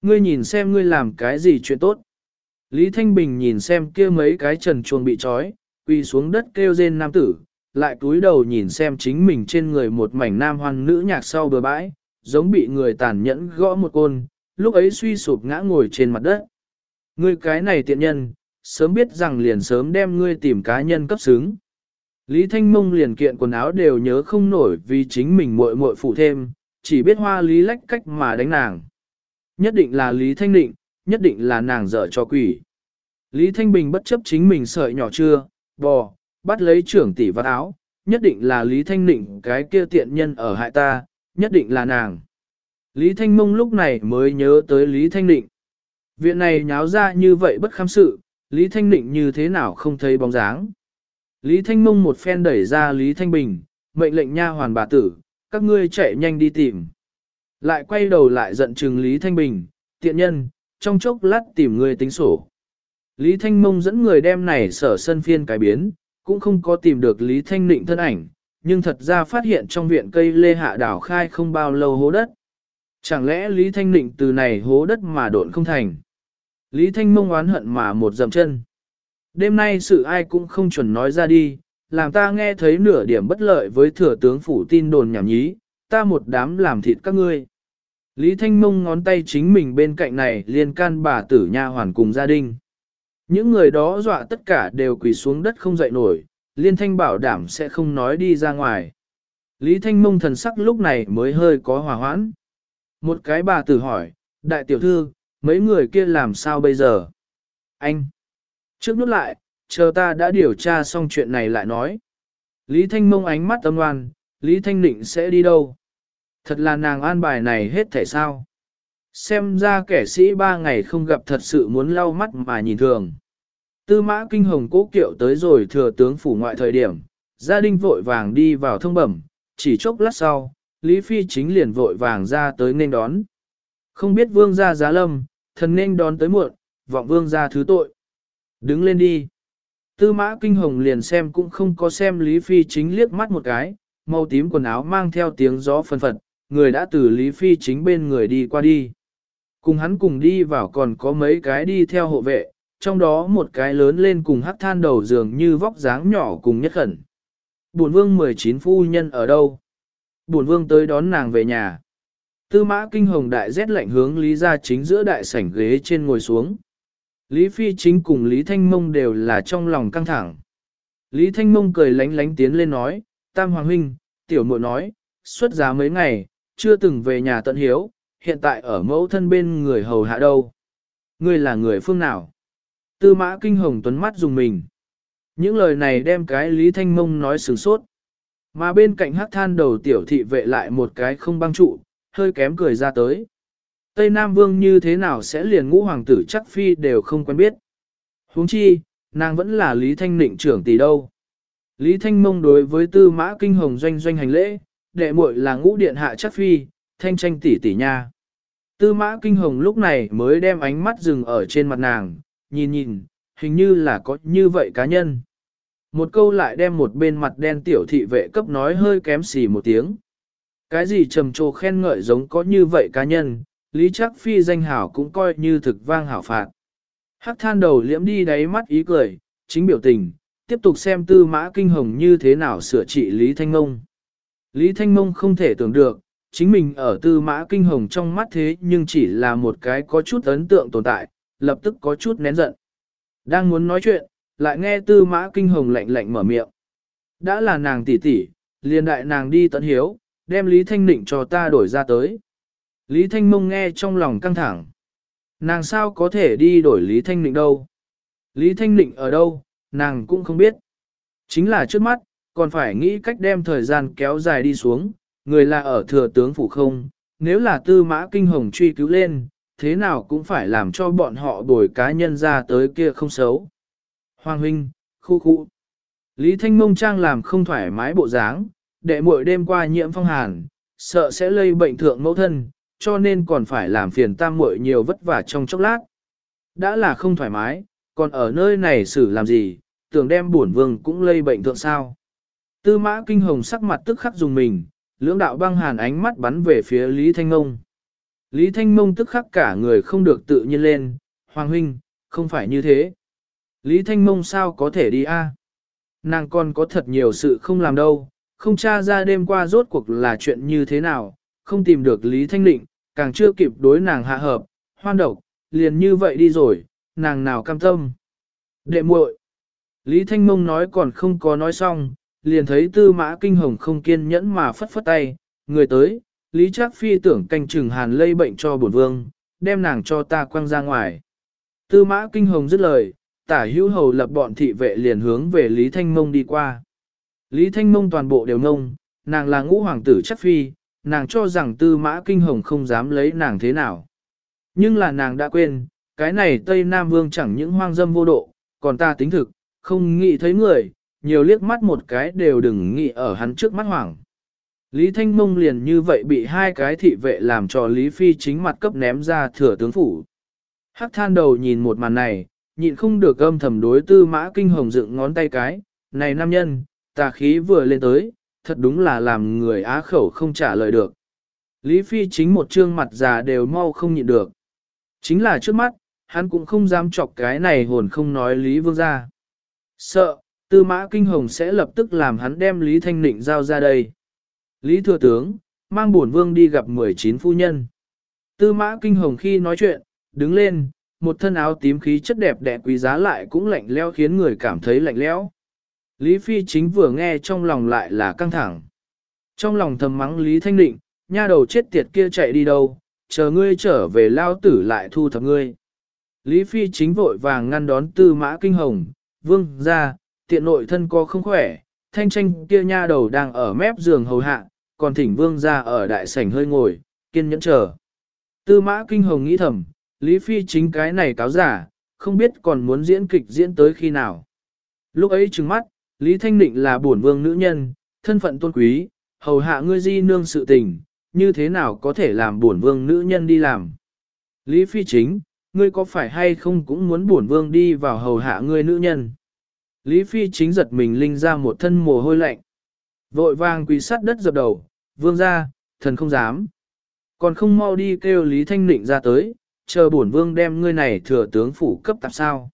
Ngươi nhìn xem ngươi làm cái gì chuyện tốt. Lý Thanh Bình nhìn xem kia mấy cái trần chuồng bị trói, quỳ xuống đất kêu rên nam tử, lại cúi đầu nhìn xem chính mình trên người một mảnh nam hoan nữ nhạc sau bờ bãi, giống bị người tàn nhẫn gõ một côn, lúc ấy suy sụp ngã ngồi trên mặt đất. Ngươi cái này tiện nhân, sớm biết rằng liền sớm đem ngươi tìm cá nhân cấp xứng. Lý Thanh Mông liền kiện quần áo đều nhớ không nổi vì chính mình muội muội phụ thêm, chỉ biết hoa lý lách cách mà đánh nàng. Nhất định là Lý Thanh Định, nhất định là nàng dở cho quỷ. Lý Thanh Bình bất chấp chính mình sợi nhỏ chưa, bò, bắt lấy trưởng tỷ vạt áo, nhất định là Lý Thanh Định cái kia tiện nhân ở hại ta, nhất định là nàng. Lý Thanh Mông lúc này mới nhớ tới Lý Thanh Định. Viện này nháo ra như vậy bất khám sự, Lý Thanh Định như thế nào không thấy bóng dáng. Lý Thanh Mông một phen đẩy ra Lý Thanh Bình, mệnh lệnh nha hoàn bà tử, các ngươi chạy nhanh đi tìm. Lại quay đầu lại giận trừng Lý Thanh Bình, tiện nhân, trong chốc lát tìm người tính sổ. Lý Thanh Mông dẫn người đem này sở sân phiên cải biến, cũng không có tìm được Lý Thanh Nịnh thân ảnh, nhưng thật ra phát hiện trong viện cây lê hạ đảo khai không bao lâu hố đất. Chẳng lẽ Lý Thanh Nịnh từ này hố đất mà độn không thành? Lý Thanh Mông oán hận mà một dầm chân. Đêm nay sự ai cũng không chuẩn nói ra đi, làm ta nghe thấy nửa điểm bất lợi với thừa tướng phủ tin đồn nhảm nhí, ta một đám làm thịt các ngươi. Lý Thanh Mông ngón tay chính mình bên cạnh này liên can bà tử nha hoàn cùng gia đình. Những người đó dọa tất cả đều quỳ xuống đất không dậy nổi, liên thanh bảo đảm sẽ không nói đi ra ngoài. Lý Thanh Mông thần sắc lúc này mới hơi có hòa hoãn. Một cái bà tử hỏi, đại tiểu thư, mấy người kia làm sao bây giờ? Anh! Trước nút lại, chờ ta đã điều tra xong chuyện này lại nói. Lý Thanh Mông ánh mắt âm oan, Lý Thanh Định sẽ đi đâu? Thật là nàng an bài này hết thể sao? Xem ra kẻ sĩ ba ngày không gặp thật sự muốn lau mắt mà nhìn thường. Tư mã kinh hồng cố kiệu tới rồi thừa tướng phủ ngoại thời điểm, gia đình vội vàng đi vào thông bẩm, chỉ chốc lát sau, Lý Phi chính liền vội vàng ra tới nên đón. Không biết vương gia giá lâm, thần nên đón tới muộn, vọng vương gia thứ tội. Đứng lên đi. Tư mã kinh hồng liền xem cũng không có xem Lý Phi chính liếc mắt một cái, màu tím quần áo mang theo tiếng gió phân phật, người đã từ Lý Phi chính bên người đi qua đi. Cùng hắn cùng đi vào còn có mấy cái đi theo hộ vệ, trong đó một cái lớn lên cùng hắc than đầu giường như vóc dáng nhỏ cùng nhất khẩn. Bổn vương 19 phu nhân ở đâu? Bổn vương tới đón nàng về nhà. Tư mã kinh hồng đại rét lạnh hướng Lý ra chính giữa đại sảnh ghế trên ngồi xuống. Lý Phi chính cùng Lý Thanh Mông đều là trong lòng căng thẳng. Lý Thanh Mông cười lánh lánh tiến lên nói, Tam Hoàng Huynh, tiểu muội nói, xuất giá mấy ngày, chưa từng về nhà tận hiếu, hiện tại ở mẫu thân bên người hầu hạ đâu. Ngươi là người phương nào? Tư mã kinh hồng tuấn mắt dùng mình. Những lời này đem cái Lý Thanh Mông nói sướng sốt. Mà bên cạnh hát than đầu tiểu thị vệ lại một cái không băng trụ, hơi kém cười ra tới. Tây Nam Vương như thế nào sẽ liền ngũ hoàng tử chắc phi đều không quen biết. huống chi, nàng vẫn là Lý Thanh Nịnh trưởng tỷ đâu. Lý Thanh Mông đối với tư mã kinh hồng doanh doanh hành lễ, đệ muội là ngũ điện hạ chắc phi, thanh tranh tỷ tỷ nha. Tư mã kinh hồng lúc này mới đem ánh mắt dừng ở trên mặt nàng, nhìn nhìn, hình như là có như vậy cá nhân. Một câu lại đem một bên mặt đen tiểu thị vệ cấp nói hơi kém xì một tiếng. Cái gì trầm trồ khen ngợi giống có như vậy cá nhân, Lý chắc Phi danh hảo cũng coi như thực vang hảo phạt. Hắc than đầu liễm đi đáy mắt ý cười, chính biểu tình, tiếp tục xem tư mã kinh hồng như thế nào sửa trị Lý Thanh Ngông. Lý Thanh Mông không thể tưởng được, chính mình ở tư mã kinh hồng trong mắt thế nhưng chỉ là một cái có chút ấn tượng tồn tại, lập tức có chút nén giận. Đang muốn nói chuyện, lại nghe tư mã kinh hồng lạnh lạnh mở miệng. Đã là nàng tỷ tỷ, liền đại nàng đi tận hiếu, đem Lý Thanh Nịnh cho ta đổi ra tới. Lý Thanh Mông nghe trong lòng căng thẳng. Nàng sao có thể đi đổi Lý Thanh Nịnh đâu? Lý Thanh Nịnh ở đâu, nàng cũng không biết. Chính là trước mắt, còn phải nghĩ cách đem thời gian kéo dài đi xuống, người là ở thừa tướng phủ không, nếu là tư mã kinh hồng truy cứu lên, thế nào cũng phải làm cho bọn họ đổi cá nhân ra tới kia không xấu. Hoàng huynh, khu khu. Lý Thanh Mông Trang làm không thoải mái bộ dáng, đệ muội đêm qua nhiễm phong hàn, sợ sẽ lây bệnh thượng mẫu thân, cho nên còn phải làm phiền tam muội nhiều vất vả trong chốc lát. Đã là không thoải mái, còn ở nơi này xử làm gì, tưởng đem bổn vương cũng lây bệnh thượng sao. Tư mã kinh hồng sắc mặt tức khắc dùng mình, lưỡng đạo băng hàn ánh mắt bắn về phía Lý Thanh Mông. Lý Thanh Mông tức khắc cả người không được tự nhiên lên, Hoàng huynh, không phải như thế. Lý Thanh Mông sao có thể đi a? Nàng còn có thật nhiều sự không làm đâu, không tra ra đêm qua rốt cuộc là chuyện như thế nào, không tìm được Lý Thanh Định, càng chưa kịp đối nàng hạ hợp, hoan độc, liền như vậy đi rồi, nàng nào cam tâm. Đệ muội, Lý Thanh Mông nói còn không có nói xong, liền thấy tư mã kinh hồng không kiên nhẫn mà phất phất tay, người tới, Lý Trác Phi tưởng canh chừng hàn lây bệnh cho bổn vương, đem nàng cho ta quăng ra ngoài. Tư mã kinh hồng dứt lời, tả hữu hầu lập bọn thị vệ liền hướng về Lý Thanh Mông đi qua. Lý Thanh Mông toàn bộ đều ngông nàng là ngũ hoàng tử Trác Phi, nàng cho rằng tư mã kinh hồng không dám lấy nàng thế nào. Nhưng là nàng đã quên, cái này Tây Nam Vương chẳng những hoang dâm vô độ, còn ta tính thực, không nghĩ thấy người, nhiều liếc mắt một cái đều đừng nghĩ ở hắn trước mắt hoảng. Lý Thanh Mông liền như vậy bị hai cái thị vệ làm cho Lý Phi chính mặt cấp ném ra thừa tướng phủ. Hắc than đầu nhìn một màn này, nhịn không được âm thầm đối tư mã kinh hồng dựng ngón tay cái, này nam nhân, tà khí vừa lên tới, thật đúng là làm người á khẩu không trả lời được. Lý Phi chính một trương mặt già đều mau không nhịn được. Chính là trước mắt, hắn cũng không dám chọc cái này hồn không nói Lý Vương ra. Sợ, tư mã kinh hồng sẽ lập tức làm hắn đem Lý Thanh Nịnh giao ra đây. Lý Thừa Tướng, mang bổn vương đi gặp 19 phu nhân. Tư mã kinh hồng khi nói chuyện, đứng lên, một thân áo tím khí chất đẹp đẽ quý giá lại cũng lạnh leo khiến người cảm thấy lạnh lẽo. Lý Phi chính vừa nghe trong lòng lại là căng thẳng. Trong lòng thầm mắng Lý Thanh Định, nha đầu chết tiệt kia chạy đi đâu, chờ ngươi trở về lao tử lại thu thập ngươi. Lý Phi chính vội vàng ngăn đón tư mã kinh hồng, vương ra, tiện nội thân có không khỏe, thanh tranh kia nha đầu đang ở mép giường hầu hạ, còn thỉnh vương ra ở đại sảnh hơi ngồi, kiên nhẫn chờ. Tư mã kinh hồng nghĩ thầm, Lý Phi chính cái này cáo giả, không biết còn muốn diễn kịch diễn tới khi nào. Lúc ấy trừng mắt, Lý Thanh Định là bổn vương nữ nhân, thân phận tôn quý, hầu hạ ngươi di nương sự tình, như thế nào có thể làm bổn vương nữ nhân đi làm. Lý Phi chính, ngươi có phải hay không cũng muốn bổn vương đi vào hầu hạ ngươi nữ nhân. Lý Phi chính giật mình linh ra một thân mồ hôi lạnh. Vội vàng quỳ sát đất dập đầu, vương ra, thần không dám. Còn không mau đi kêu Lý Thanh Nịnh ra tới, chờ bổn vương đem ngươi này thừa tướng phủ cấp tạp sao.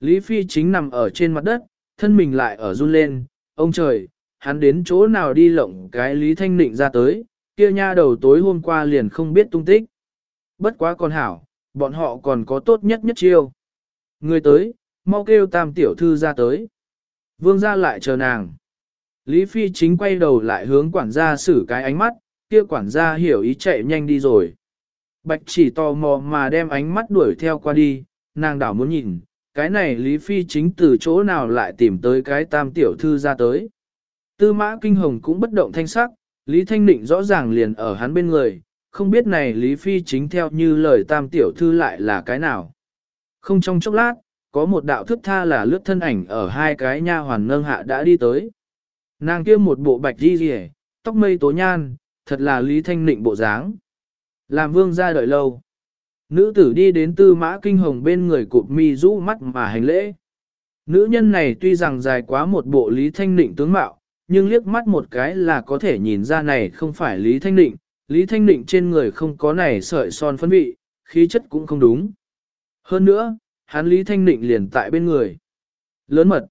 Lý Phi chính nằm ở trên mặt đất, thân mình lại ở run lên, ông trời, hắn đến chỗ nào đi lộng cái Lý Thanh Nịnh ra tới, kia nha đầu tối hôm qua liền không biết tung tích. Bất quá con hảo, bọn họ còn có tốt nhất nhất chiêu. Người tới, mau kêu tam tiểu thư ra tới. Vương ra lại chờ nàng. Lý Phi chính quay đầu lại hướng quản gia xử cái ánh mắt, kia quản gia hiểu ý chạy nhanh đi rồi. Bạch chỉ tò mò mà đem ánh mắt đuổi theo qua đi, nàng đảo muốn nhìn, cái này Lý Phi chính từ chỗ nào lại tìm tới cái tam tiểu thư ra tới. Tư mã kinh hồng cũng bất động thanh sắc, Lý Thanh Định rõ ràng liền ở hắn bên người, không biết này Lý Phi chính theo như lời tam tiểu thư lại là cái nào. Không trong chốc lát, có một đạo thức tha là lướt thân ảnh ở hai cái nha hoàn nâng hạ đã đi tới. Nàng kia một bộ bạch đi rìa, tóc mây tố nhan, thật là Lý Thanh Nịnh bộ dáng. Làm vương ra đợi lâu. Nữ tử đi đến tư mã kinh hồng bên người cụp mi rũ mắt mà hành lễ. Nữ nhân này tuy rằng dài quá một bộ Lý Thanh Nịnh tướng mạo, nhưng liếc mắt một cái là có thể nhìn ra này không phải Lý Thanh Nịnh, Lý Thanh Nịnh trên người không có này sợi son phấn vị, khí chất cũng không đúng. Hơn nữa, hắn Lý Thanh Nịnh liền tại bên người. Lớn mật.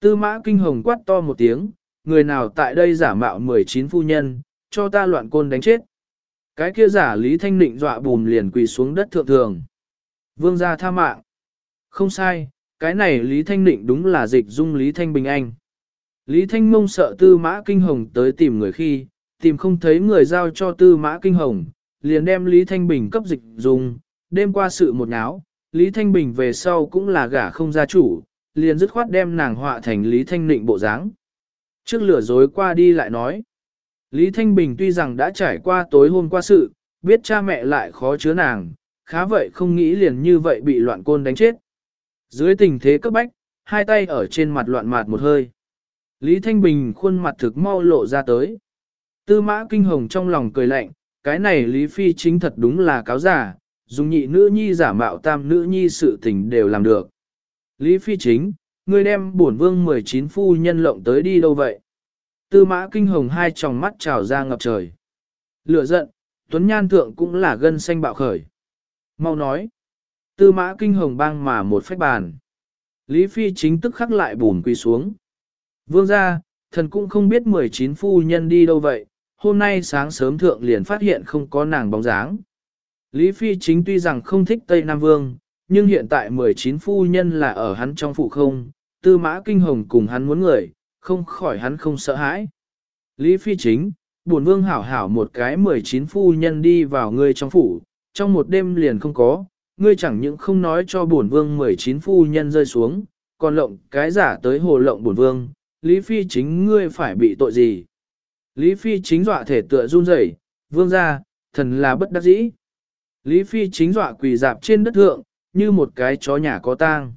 Tư mã kinh hồng quát to một tiếng, người nào tại đây giả mạo 19 phu nhân, cho ta loạn côn đánh chết. Cái kia giả Lý Thanh Nịnh dọa bùm liền quỳ xuống đất thượng thường. Vương gia tha mạng. Không sai, cái này Lý Thanh Nịnh đúng là dịch dung Lý Thanh Bình Anh. Lý Thanh Mông sợ tư mã kinh hồng tới tìm người khi, tìm không thấy người giao cho tư mã kinh hồng, liền đem Lý Thanh Bình cấp dịch dùng, đêm qua sự một náo, Lý Thanh Bình về sau cũng là gả không gia chủ, liền dứt khoát đem nàng họa thành Lý Thanh Nịnh bộ dáng. Trước lửa dối qua đi lại nói, Lý Thanh Bình tuy rằng đã trải qua tối hôm qua sự, biết cha mẹ lại khó chứa nàng, khá vậy không nghĩ liền như vậy bị loạn côn đánh chết. Dưới tình thế cấp bách, hai tay ở trên mặt loạn mạt một hơi. Lý Thanh Bình khuôn mặt thực mau lộ ra tới. Tư mã kinh hồng trong lòng cười lạnh, cái này Lý Phi chính thật đúng là cáo giả, dùng nhị nữ nhi giả mạo tam nữ nhi sự tình đều làm được. Lý Phi chính, ngươi đem bổn vương 19 phu nhân lộng tới đi đâu vậy? Tư mã kinh hồng hai tròng mắt trào ra ngập trời. Lửa giận, Tuấn Nhan Thượng cũng là gân xanh bạo khởi. Mau nói. Tư mã kinh hồng bang mà một phách bàn. Lý Phi chính tức khắc lại bùn quỳ xuống. Vương ra, thần cũng không biết 19 phu nhân đi đâu vậy, hôm nay sáng sớm thượng liền phát hiện không có nàng bóng dáng. Lý Phi chính tuy rằng không thích Tây Nam Vương, nhưng hiện tại 19 phu nhân là ở hắn trong phụ không, tư mã kinh hồng cùng hắn muốn người, không khỏi hắn không sợ hãi. Lý Phi chính, buồn vương hảo hảo một cái 19 phu nhân đi vào ngươi trong phủ, trong một đêm liền không có, ngươi chẳng những không nói cho buồn vương 19 phu nhân rơi xuống, còn lộng cái giả tới hồ lộng buồn vương, Lý Phi chính ngươi phải bị tội gì? Lý Phi chính dọa thể tựa run rẩy, vương ra, thần là bất đắc dĩ. Lý Phi chính dọa quỳ dạp trên đất thượng, như một cái chó nhà có tang.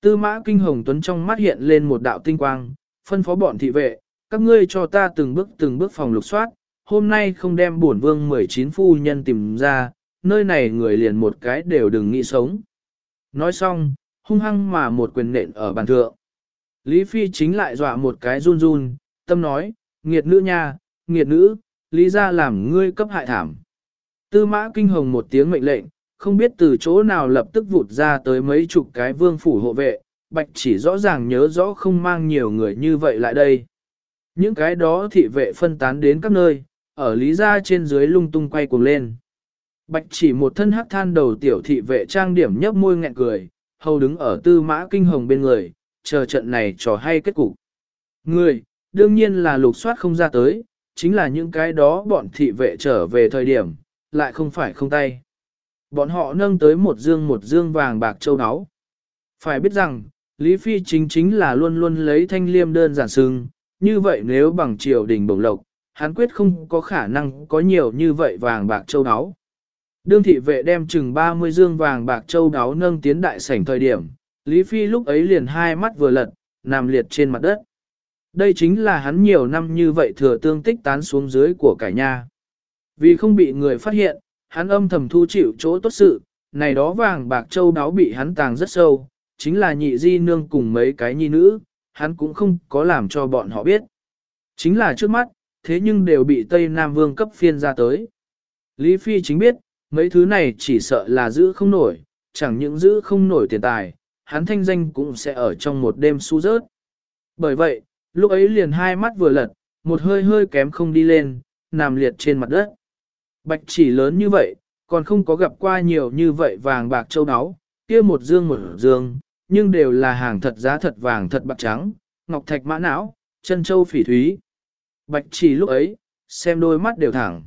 Tư mã kinh hồng tuấn trong mắt hiện lên một đạo tinh quang, phân phó bọn thị vệ, các ngươi cho ta từng bước từng bước phòng lục soát, hôm nay không đem bổn vương 19 phu nhân tìm ra, nơi này người liền một cái đều đừng nghĩ sống. Nói xong, hung hăng mà một quyền nện ở bàn thượng. Lý Phi chính lại dọa một cái run run, tâm nói, nghiệt nữ nha, nghiệt nữ, lý ra làm ngươi cấp hại thảm. Tư mã kinh hồng một tiếng mệnh lệnh, không biết từ chỗ nào lập tức vụt ra tới mấy chục cái vương phủ hộ vệ, bạch chỉ rõ ràng nhớ rõ không mang nhiều người như vậy lại đây. Những cái đó thị vệ phân tán đến các nơi, ở lý gia trên dưới lung tung quay cuồng lên. Bạch chỉ một thân hắc than đầu tiểu thị vệ trang điểm nhấp môi nghẹn cười, hầu đứng ở tư mã kinh hồng bên người, chờ trận này trò hay kết cục. Người, đương nhiên là lục soát không ra tới, chính là những cái đó bọn thị vệ trở về thời điểm, lại không phải không tay. Bọn họ nâng tới một dương một dương vàng bạc châu áo. Phải biết rằng, Lý Phi chính chính là luôn luôn lấy thanh liêm đơn giản sưng, như vậy nếu bằng triều đình bổng lộc, hắn quyết không có khả năng có nhiều như vậy vàng bạc châu áo. Đương thị vệ đem chừng 30 dương vàng bạc châu áo nâng tiến đại sảnh thời điểm, Lý Phi lúc ấy liền hai mắt vừa lật, nằm liệt trên mặt đất. Đây chính là hắn nhiều năm như vậy thừa tương tích tán xuống dưới của cải nha. Vì không bị người phát hiện, hắn âm thầm thu chịu chỗ tốt sự, này đó vàng bạc châu đáo bị hắn tàng rất sâu, chính là nhị di nương cùng mấy cái nhi nữ, hắn cũng không có làm cho bọn họ biết. Chính là trước mắt, thế nhưng đều bị Tây Nam Vương cấp phiên ra tới. Lý Phi chính biết, mấy thứ này chỉ sợ là giữ không nổi, chẳng những giữ không nổi tiền tài, hắn thanh danh cũng sẽ ở trong một đêm su rớt. Bởi vậy, lúc ấy liền hai mắt vừa lật, một hơi hơi kém không đi lên, nằm liệt trên mặt đất. Bạch chỉ lớn như vậy, còn không có gặp qua nhiều như vậy vàng bạc châu áo, kia một dương một dương, nhưng đều là hàng thật giá thật vàng thật bạc trắng, ngọc thạch mã não, chân châu phỉ thúy. Bạch chỉ lúc ấy, xem đôi mắt đều thẳng.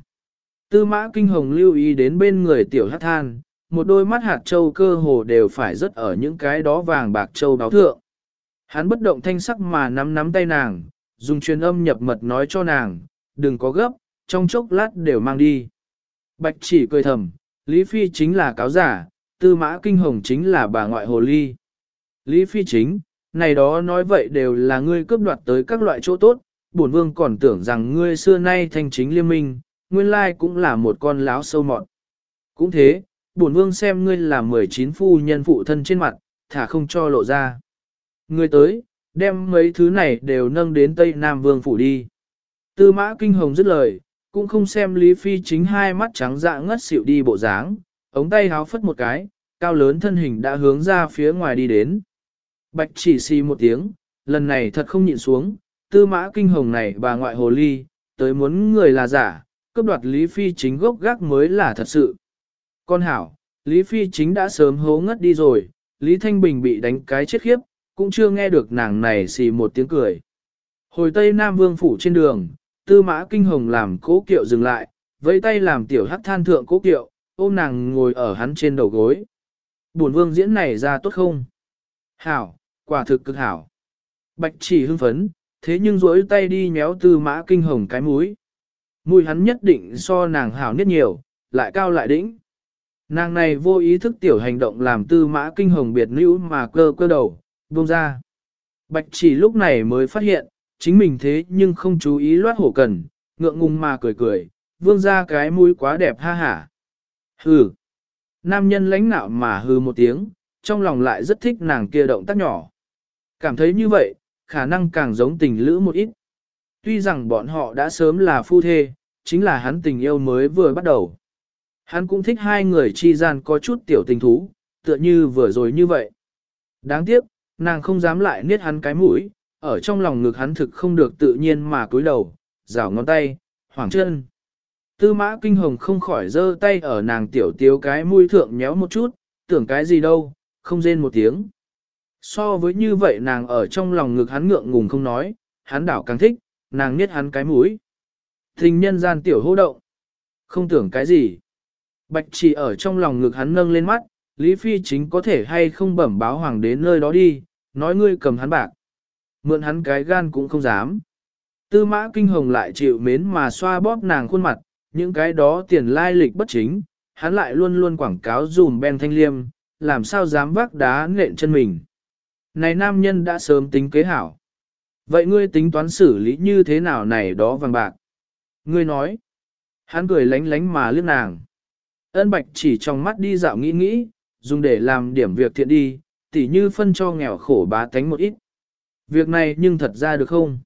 Tư mã kinh hồng lưu ý đến bên người tiểu hát than, một đôi mắt hạt châu cơ hồ đều phải rất ở những cái đó vàng bạc châu báo thượng. Hắn bất động thanh sắc mà nắm nắm tay nàng, dùng truyền âm nhập mật nói cho nàng, đừng có gấp, trong chốc lát đều mang đi. Bạch chỉ cười thầm, Lý Phi chính là cáo giả, tư mã kinh hồng chính là bà ngoại hồ ly. Lý Phi chính, này đó nói vậy đều là ngươi cướp đoạt tới các loại chỗ tốt, bổn vương còn tưởng rằng ngươi xưa nay thanh chính liên minh, nguyên lai cũng là một con láo sâu mọt. Cũng thế, bổn vương xem ngươi là 19 phu nhân phụ thân trên mặt, thả không cho lộ ra. Ngươi tới, đem mấy thứ này đều nâng đến Tây Nam Vương phủ đi. Tư mã kinh hồng dứt lời, cũng không xem Lý Phi chính hai mắt trắng dạ ngất xỉu đi bộ dáng, ống tay háo phất một cái, cao lớn thân hình đã hướng ra phía ngoài đi đến. Bạch chỉ xì một tiếng, lần này thật không nhịn xuống, tư mã kinh hồng này bà ngoại hồ ly, tới muốn người là giả, cướp đoạt Lý Phi chính gốc gác mới là thật sự. Con hảo, Lý Phi chính đã sớm hố ngất đi rồi, Lý Thanh Bình bị đánh cái chết khiếp, cũng chưa nghe được nàng này xì một tiếng cười. Hồi Tây Nam Vương Phủ trên đường, tư mã kinh hồng làm cố kiệu dừng lại, vẫy tay làm tiểu hắc than thượng cố kiệu, ôm nàng ngồi ở hắn trên đầu gối. Bổn vương diễn này ra tốt không? Hảo, quả thực cực hảo. Bạch chỉ hưng phấn, thế nhưng rỗi tay đi méo tư mã kinh hồng cái mũi. Mùi hắn nhất định so nàng hảo nhất nhiều, lại cao lại đỉnh. Nàng này vô ý thức tiểu hành động làm tư mã kinh hồng biệt nữ mà cơ cơ đầu, buông ra. Bạch chỉ lúc này mới phát hiện, chính mình thế nhưng không chú ý loát hổ cần, ngượng ngùng mà cười cười, vương ra cái mũi quá đẹp ha hả. Hừ. Nam nhân lãnh nạo mà hừ một tiếng, trong lòng lại rất thích nàng kia động tác nhỏ. Cảm thấy như vậy, khả năng càng giống tình lữ một ít. Tuy rằng bọn họ đã sớm là phu thê, chính là hắn tình yêu mới vừa bắt đầu. Hắn cũng thích hai người chi gian có chút tiểu tình thú, tựa như vừa rồi như vậy. Đáng tiếc, nàng không dám lại niết hắn cái mũi, ở trong lòng ngực hắn thực không được tự nhiên mà cúi đầu, rảo ngón tay, hoảng chân. Tư mã kinh hồng không khỏi giơ tay ở nàng tiểu tiếu cái mũi thượng nhéo một chút, tưởng cái gì đâu, không rên một tiếng. So với như vậy nàng ở trong lòng ngực hắn ngượng ngùng không nói, hắn đảo càng thích, nàng niết hắn cái mũi. Tình nhân gian tiểu hô động. Không tưởng cái gì. Bạch chỉ ở trong lòng ngực hắn nâng lên mắt, Lý Phi chính có thể hay không bẩm báo hoàng đến nơi đó đi, nói ngươi cầm hắn bạc. Mượn hắn cái gan cũng không dám. Tư mã kinh hồng lại chịu mến mà xoa bóp nàng khuôn mặt, những cái đó tiền lai lịch bất chính, hắn lại luôn luôn quảng cáo dùm Ben Thanh Liêm, làm sao dám vác đá nện chân mình. Này nam nhân đã sớm tính kế hảo. Vậy ngươi tính toán xử lý như thế nào này đó vàng bạc? Ngươi nói. Hắn cười lánh lánh mà liếc nàng. Ân bạch chỉ trong mắt đi dạo nghĩ nghĩ, dùng để làm điểm việc thiện đi, tỉ như phân cho nghèo khổ bá tánh một ít. Việc này nhưng thật ra được không?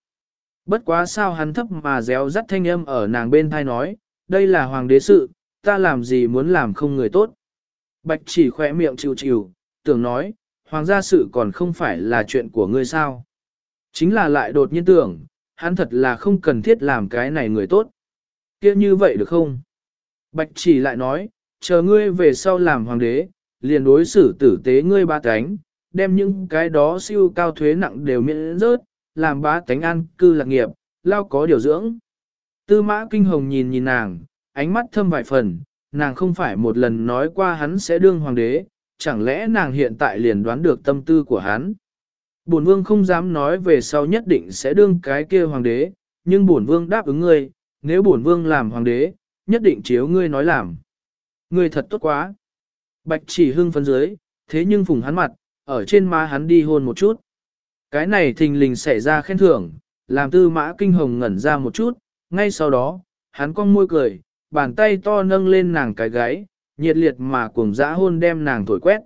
Bất quá sao hắn thấp mà réo rắt thanh âm ở nàng bên thai nói, đây là hoàng đế sự, ta làm gì muốn làm không người tốt. Bạch chỉ khỏe miệng chịu chịu, tưởng nói, hoàng gia sự còn không phải là chuyện của ngươi sao. Chính là lại đột nhiên tưởng, hắn thật là không cần thiết làm cái này người tốt. kia như vậy được không? Bạch chỉ lại nói, chờ ngươi về sau làm hoàng đế, liền đối xử tử tế ngươi ba cánh, đem những cái đó siêu cao thuế nặng đều miễn rớt, làm ba tánh an cư lạc nghiệp, lao có điều dưỡng. Tư mã kinh hồng nhìn nhìn nàng, ánh mắt thâm vài phần, nàng không phải một lần nói qua hắn sẽ đương hoàng đế, chẳng lẽ nàng hiện tại liền đoán được tâm tư của hắn. Bổn vương không dám nói về sau nhất định sẽ đương cái kia hoàng đế, nhưng bổn vương đáp ứng ngươi, nếu bổn vương làm hoàng đế, nhất định chiếu ngươi nói làm. Ngươi thật tốt quá. Bạch chỉ hưng phấn dưới, thế nhưng phùng hắn mặt, ở trên má hắn đi hôn một chút. Cái này thình lình xảy ra khen thưởng, làm tư mã kinh hồng ngẩn ra một chút, ngay sau đó, hắn cong môi cười, bàn tay to nâng lên nàng cái gáy, nhiệt liệt mà cuồng dã hôn đem nàng thổi quét.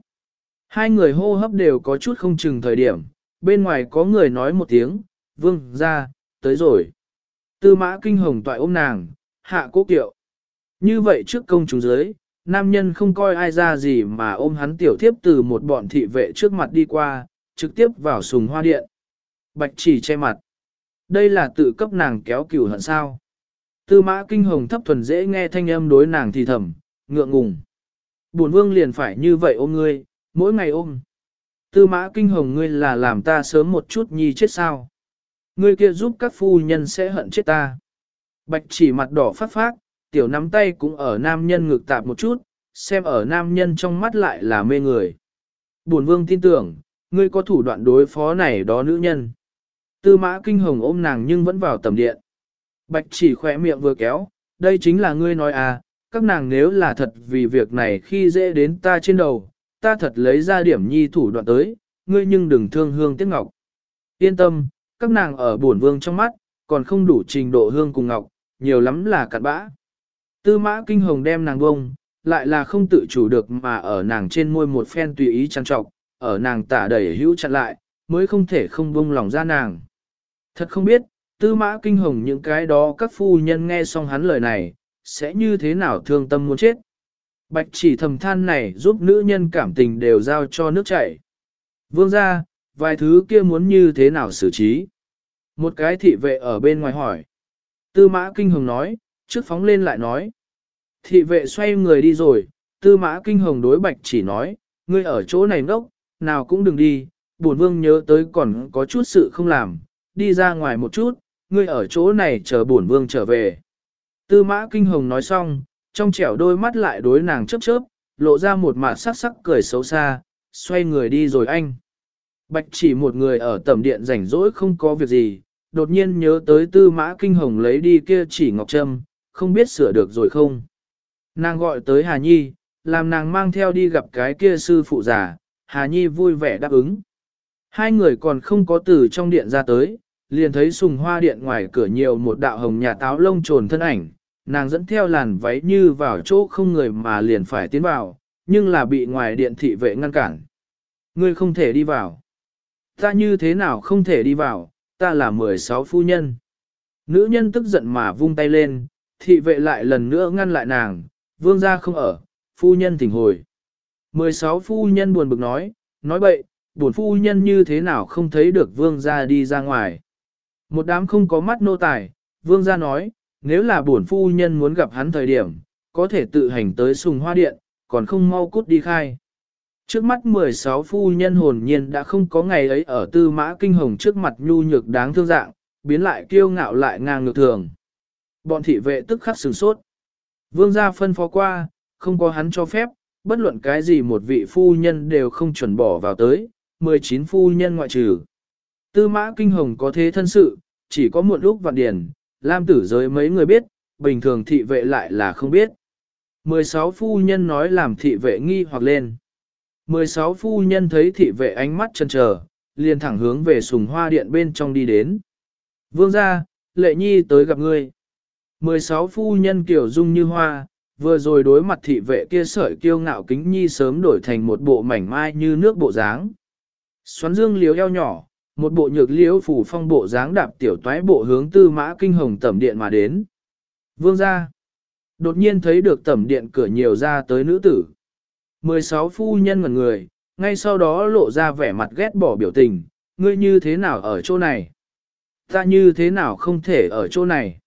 Hai người hô hấp đều có chút không chừng thời điểm, bên ngoài có người nói một tiếng, vương, ra, tới rồi. Tư mã kinh hồng toại ôm nàng, hạ cố kiệu. Như vậy trước công chúng dưới, nam nhân không coi ai ra gì mà ôm hắn tiểu tiếp từ một bọn thị vệ trước mặt đi qua, trực tiếp vào sùng hoa điện. Bạch chỉ che mặt. Đây là tự cấp nàng kéo cửu hận sao. Tư mã kinh hồng thấp thuần dễ nghe thanh âm đối nàng thì thầm, ngượng ngùng. Bổn vương liền phải như vậy ôm ngươi, mỗi ngày ôm. Tư mã kinh hồng ngươi là làm ta sớm một chút nhi chết sao. Ngươi kia giúp các phu nhân sẽ hận chết ta. Bạch chỉ mặt đỏ phát phát, tiểu nắm tay cũng ở nam nhân ngực tạp một chút, xem ở nam nhân trong mắt lại là mê người. Bổn vương tin tưởng, ngươi có thủ đoạn đối phó này đó nữ nhân. Tư mã kinh hồng ôm nàng nhưng vẫn vào tầm điện. Bạch chỉ khỏe miệng vừa kéo, đây chính là ngươi nói à, các nàng nếu là thật vì việc này khi dễ đến ta trên đầu, ta thật lấy ra điểm nhi thủ đoạn tới, ngươi nhưng đừng thương hương tiếc ngọc. Yên tâm, các nàng ở bổn vương trong mắt, còn không đủ trình độ hương cùng ngọc, nhiều lắm là cặn bã. Tư mã kinh hồng đem nàng bông, lại là không tự chủ được mà ở nàng trên môi một phen tùy ý chăn trọc, ở nàng tả đẩy hữu chặn lại, mới không thể không bông lòng ra nàng. Thật không biết, tư mã kinh hồng những cái đó các phu nhân nghe xong hắn lời này, sẽ như thế nào thương tâm muốn chết. Bạch chỉ thầm than này giúp nữ nhân cảm tình đều giao cho nước chảy. Vương ra, vài thứ kia muốn như thế nào xử trí. Một cái thị vệ ở bên ngoài hỏi. Tư mã kinh hồng nói, trước phóng lên lại nói. Thị vệ xoay người đi rồi, tư mã kinh hồng đối bạch chỉ nói, ngươi ở chỗ này ngốc, nào cũng đừng đi, buồn vương nhớ tới còn có chút sự không làm, đi ra ngoài một chút, ngươi ở chỗ này chờ buồn vương trở về. Tư mã kinh hồng nói xong, trong trẻo đôi mắt lại đối nàng chớp chớp, lộ ra một mặt sắc sắc cười xấu xa, xoay người đi rồi anh. Bạch chỉ một người ở tầm điện rảnh rỗi không có việc gì, đột nhiên nhớ tới tư mã kinh hồng lấy đi kia chỉ ngọc trâm, không biết sửa được rồi không. Nàng gọi tới Hà Nhi, làm nàng mang theo đi gặp cái kia sư phụ già, Hà Nhi vui vẻ đáp ứng. Hai người còn không có từ trong điện ra tới, liền thấy sùng hoa điện ngoài cửa nhiều một đạo hồng nhà táo lông trồn thân ảnh, nàng dẫn theo làn váy như vào chỗ không người mà liền phải tiến vào, nhưng là bị ngoài điện thị vệ ngăn cản. Ngươi không thể đi vào. Ta như thế nào không thể đi vào, ta là 16 phu nhân. Nữ nhân tức giận mà vung tay lên, thị vệ lại lần nữa ngăn lại nàng, vương gia không ở, phu nhân thỉnh hồi. 16 phu nhân buồn bực nói, nói bậy, buồn phu nhân như thế nào không thấy được vương gia đi ra ngoài. Một đám không có mắt nô tài, vương gia nói, nếu là buồn phu nhân muốn gặp hắn thời điểm, có thể tự hành tới sùng hoa điện, còn không mau cút đi khai. Trước mắt 16 phu nhân hồn nhiên đã không có ngày ấy ở tư mã kinh hồng trước mặt nhu nhược đáng thương dạng, biến lại kiêu ngạo lại ngang ngược thường. Bọn thị vệ tức khắc sửng sốt. Vương gia phân phó qua, không có hắn cho phép, bất luận cái gì một vị phu nhân đều không chuẩn bỏ vào tới, 19 phu nhân ngoại trừ. Tư mã kinh hồng có thế thân sự, chỉ có một lúc vạn điển, Lam tử giới mấy người biết, bình thường thị vệ lại là không biết. 16 phu nhân nói làm thị vệ nghi hoặc lên. 16 phu nhân thấy thị vệ ánh mắt chân chờ, liền thẳng hướng về sùng hoa điện bên trong đi đến. Vương gia, lệ nhi tới gặp ngươi. 16 phu nhân kiểu dung như hoa, vừa rồi đối mặt thị vệ kia sợi kiêu ngạo kính nhi sớm đổi thành một bộ mảnh mai như nước bộ dáng. Xoắn dương liếu eo nhỏ, một bộ nhược liễu phủ phong bộ dáng đạp tiểu toái bộ hướng tư mã kinh hồng tẩm điện mà đến. Vương ra. Đột nhiên thấy được tẩm điện cửa nhiều ra tới nữ tử. 16 phu nhân ngẩn người, ngay sau đó lộ ra vẻ mặt ghét bỏ biểu tình, ngươi như thế nào ở chỗ này? Ta như thế nào không thể ở chỗ này?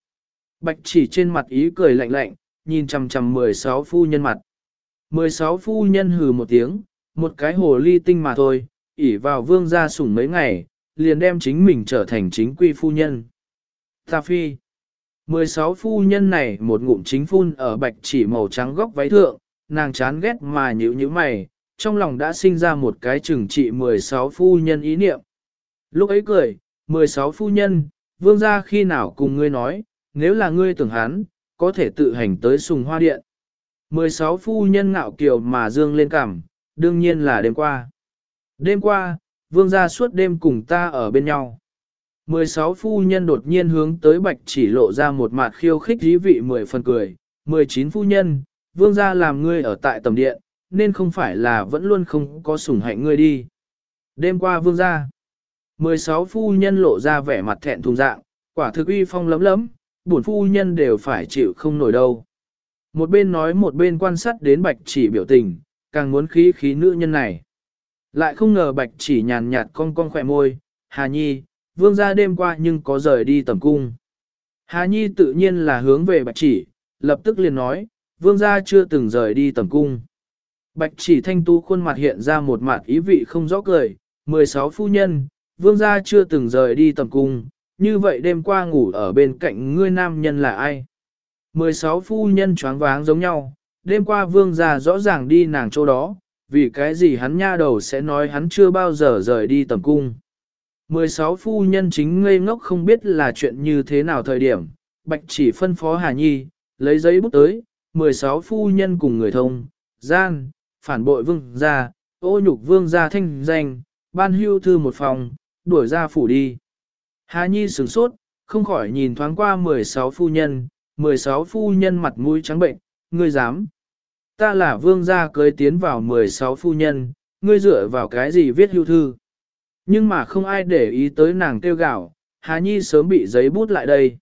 Bạch chỉ trên mặt ý cười lạnh lạnh, nhìn chằm chằm 16 phu nhân mặt. 16 phu nhân hừ một tiếng, một cái hồ ly tinh mà thôi, ỉ vào vương gia sủng mấy ngày, liền đem chính mình trở thành chính quy phu nhân. Ta phi. 16 phu nhân này một ngụm chính phun ở bạch chỉ màu trắng góc váy thượng, nàng chán ghét mà nhíu nhíu mày, trong lòng đã sinh ra một cái chừng trị 16 phu nhân ý niệm. Lúc ấy cười, 16 phu nhân, vương gia khi nào cùng ngươi nói, nếu là ngươi tưởng hắn, có thể tự hành tới sùng hoa điện. 16 phu nhân ngạo kiều mà dương lên cằm, đương nhiên là đêm qua. Đêm qua, vương gia suốt đêm cùng ta ở bên nhau. 16 phu nhân đột nhiên hướng tới bạch chỉ lộ ra một mặt khiêu khích dí vị mười phần cười. 19 phu nhân, vương gia làm ngươi ở tại tầm điện, nên không phải là vẫn luôn không có sủng hạnh ngươi đi. Đêm qua vương gia, 16 phu nhân lộ ra vẻ mặt thẹn thùng dạng, quả thực uy phong lấm lấm, bổn phu nhân đều phải chịu không nổi đâu. Một bên nói một bên quan sát đến bạch chỉ biểu tình, càng muốn khí khí nữ nhân này. Lại không ngờ bạch chỉ nhàn nhạt cong cong khỏe môi, Hà Nhi, vương gia đêm qua nhưng có rời đi tầm cung. Hà Nhi tự nhiên là hướng về bạch chỉ, lập tức liền nói, vương gia chưa từng rời đi tầm cung. Bạch chỉ thanh tu khuôn mặt hiện ra một mặt ý vị không rõ cười, 16 phu nhân, vương gia chưa từng rời đi tầm cung, như vậy đêm qua ngủ ở bên cạnh ngươi nam nhân là ai? 16 phu nhân choáng váng giống nhau, đêm qua vương gia rõ ràng đi nàng chỗ đó, vì cái gì hắn nha đầu sẽ nói hắn chưa bao giờ rời đi tầm cung. 16 phu nhân chính ngây ngốc không biết là chuyện như thế nào thời điểm, bạch chỉ phân phó Hà Nhi, lấy giấy bút tới, 16 phu nhân cùng người thông, gian, phản bội vương gia, ô nhục vương gia thanh danh, ban hưu thư một phòng, đuổi ra phủ đi. Hà Nhi sửng sốt, không khỏi nhìn thoáng qua 16 phu nhân, 16 phu nhân mặt mũi trắng bệnh, ngươi dám. Ta là vương gia cưới tiến vào 16 phu nhân, ngươi dựa vào cái gì viết hưu thư. Nhưng mà không ai để ý tới nàng tiêu gạo, Hà Nhi sớm bị giấy bút lại đây.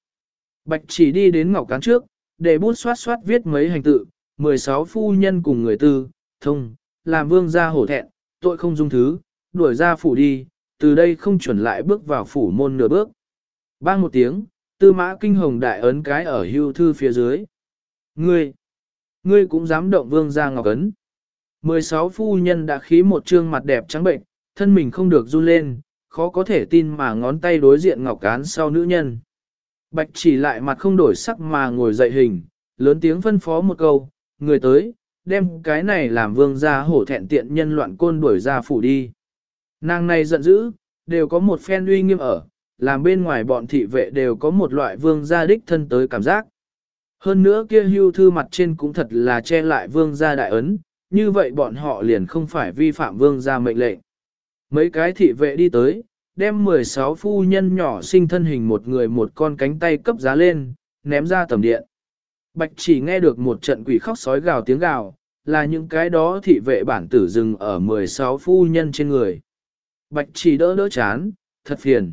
Bạch chỉ đi đến ngọc cán trước, để bút xoát xoát viết mấy hành tự, 16 phu nhân cùng người tư, thông, làm vương gia hổ thẹn, tội không dung thứ, đuổi ra phủ đi, từ đây không chuẩn lại bước vào phủ môn nửa bước. Bang một tiếng, tư mã kinh hồng đại ấn cái ở hưu thư phía dưới. Ngươi, ngươi cũng dám động vương gia ngọc ấn. 16 phu nhân đã khí một trương mặt đẹp trắng bệnh, thân mình không được run lên, khó có thể tin mà ngón tay đối diện ngọc cán sau nữ nhân. Bạch chỉ lại mặt không đổi sắc mà ngồi dậy hình, lớn tiếng phân phó một câu, người tới, đem cái này làm vương gia hổ thẹn tiện nhân loạn côn đuổi ra phủ đi. Nàng này giận dữ, đều có một phen uy nghiêm ở, làm bên ngoài bọn thị vệ đều có một loại vương gia đích thân tới cảm giác. Hơn nữa kia hưu thư mặt trên cũng thật là che lại vương gia đại ấn, như vậy bọn họ liền không phải vi phạm vương gia mệnh lệnh. Mấy cái thị vệ đi tới, đem 16 phu nhân nhỏ sinh thân hình một người một con cánh tay cấp giá lên, ném ra tầm điện. Bạch chỉ nghe được một trận quỷ khóc sói gào tiếng gào, là những cái đó thị vệ bản tử dừng ở 16 phu nhân trên người. Bạch chỉ đỡ đỡ chán, thật phiền.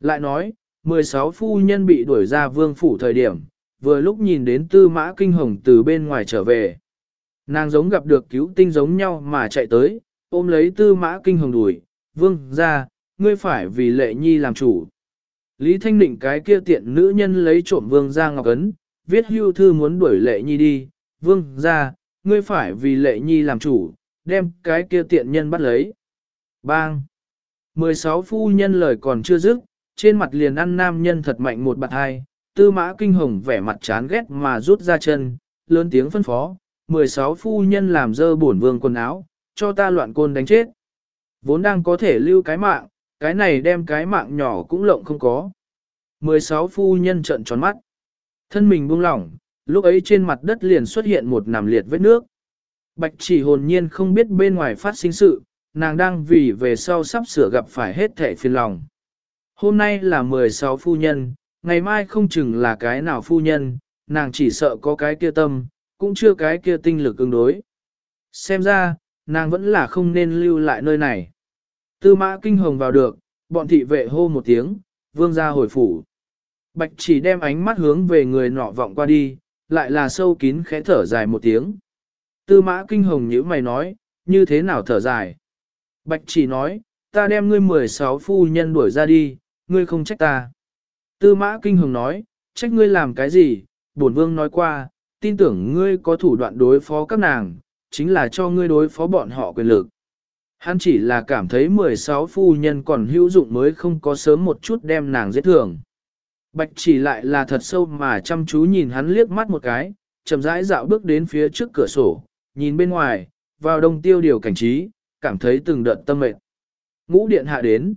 Lại nói, 16 phu nhân bị đuổi ra vương phủ thời điểm, vừa lúc nhìn đến tư mã kinh hồng từ bên ngoài trở về. Nàng giống gặp được cứu tinh giống nhau mà chạy tới, ôm lấy tư mã kinh hồng đuổi, vương ra, ngươi phải vì lệ nhi làm chủ. Lý Thanh Định cái kia tiện nữ nhân lấy trộm vương ra ngọc ấn, viết hưu thư muốn đuổi lệ nhi đi, vương ra, ngươi phải vì lệ nhi làm chủ, đem cái kia tiện nhân bắt lấy. Bang! 16 phu nhân lời còn chưa dứt, trên mặt liền ăn nam nhân thật mạnh một bạt hai, tư mã kinh hồng vẻ mặt chán ghét mà rút ra chân, lớn tiếng phân phó, 16 phu nhân làm dơ bổn vương quần áo, cho ta loạn côn đánh chết. Vốn đang có thể lưu cái mạng, cái này đem cái mạng nhỏ cũng lộng không có. 16 phu nhân trợn tròn mắt. Thân mình buông lỏng, lúc ấy trên mặt đất liền xuất hiện một nằm liệt vết nước. Bạch chỉ hồn nhiên không biết bên ngoài phát sinh sự, nàng đang vì về sau sắp sửa gặp phải hết thẻ phiền lòng. Hôm nay là 16 phu nhân, ngày mai không chừng là cái nào phu nhân, nàng chỉ sợ có cái kia tâm, cũng chưa cái kia tinh lực ứng đối. Xem ra, nàng vẫn là không nên lưu lại nơi này. Tư mã kinh hồng vào được, bọn thị vệ hô một tiếng, vương ra hồi phủ. Bạch chỉ đem ánh mắt hướng về người nọ vọng qua đi, lại là sâu kín khẽ thở dài một tiếng. Tư mã kinh hồng nhíu mày nói, như thế nào thở dài? Bạch chỉ nói, ta đem ngươi 16 phu nhân đuổi ra đi, ngươi không trách ta. Tư mã kinh hồng nói, trách ngươi làm cái gì? Bổn vương nói qua, tin tưởng ngươi có thủ đoạn đối phó các nàng, chính là cho ngươi đối phó bọn họ quyền lực. Hắn chỉ là cảm thấy 16 phu nhân còn hữu dụng mới không có sớm một chút đem nàng giết thường. Bạch chỉ lại là thật sâu mà chăm chú nhìn hắn liếc mắt một cái, chậm rãi dạo bước đến phía trước cửa sổ, nhìn bên ngoài, vào đông tiêu điều cảnh trí, cảm thấy từng đợt tâm mệt. Ngũ điện hạ đến.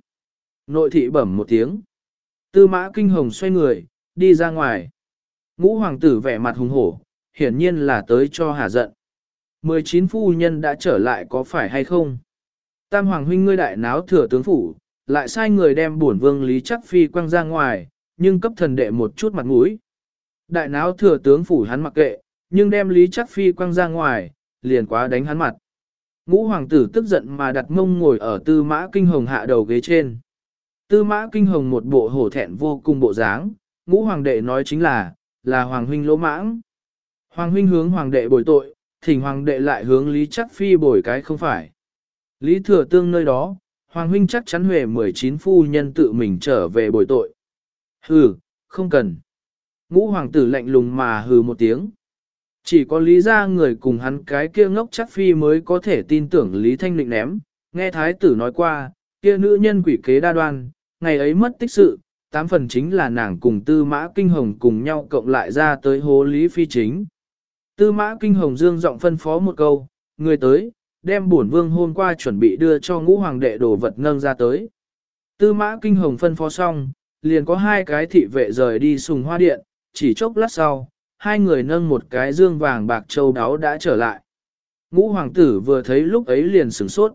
Nội thị bẩm một tiếng. Tư mã kinh hồng xoay người, đi ra ngoài. Ngũ hoàng tử vẻ mặt hùng hổ, hiển nhiên là tới cho hà giận. 19 phu nhân đã trở lại có phải hay không? Tam hoàng huynh ngươi đại náo thừa tướng phủ, lại sai người đem bổn vương Lý Chắc Phi quăng ra ngoài, nhưng cấp thần đệ một chút mặt mũi. Đại náo thừa tướng phủ hắn mặc kệ, nhưng đem Lý Chắc Phi quăng ra ngoài, liền quá đánh hắn mặt. Ngũ hoàng tử tức giận mà đặt mông ngồi ở tư mã kinh hồng hạ đầu ghế trên. Tư mã kinh hồng một bộ hổ thẹn vô cùng bộ dáng, ngũ hoàng đệ nói chính là, là hoàng huynh lỗ mãng. Hoàng huynh hướng hoàng đệ bồi tội, thỉnh hoàng đệ lại hướng Lý Chắc Phi bồi cái không phải. Lý Thừa Tương nơi đó, Hoàng huynh chắc chắn huệ 19 phu nhân tự mình trở về bồi tội. Hừ, không cần. Ngũ hoàng tử lạnh lùng mà hừ một tiếng. Chỉ có lý ra người cùng hắn cái kia ngốc chắc phi mới có thể tin tưởng Lý Thanh Định ném. Nghe thái tử nói qua, kia nữ nhân quỷ kế đa đoan, ngày ấy mất tích sự, tám phần chính là nàng cùng tư mã kinh hồng cùng nhau cộng lại ra tới hố Lý Phi chính. Tư mã kinh hồng dương giọng phân phó một câu, người tới, đem bổn vương hôm qua chuẩn bị đưa cho ngũ hoàng đệ đồ vật nâng ra tới. Tư mã kinh hồng phân phó xong, liền có hai cái thị vệ rời đi sùng hoa điện, chỉ chốc lát sau, hai người nâng một cái dương vàng bạc châu đáo đã trở lại. Ngũ hoàng tử vừa thấy lúc ấy liền sửng sốt.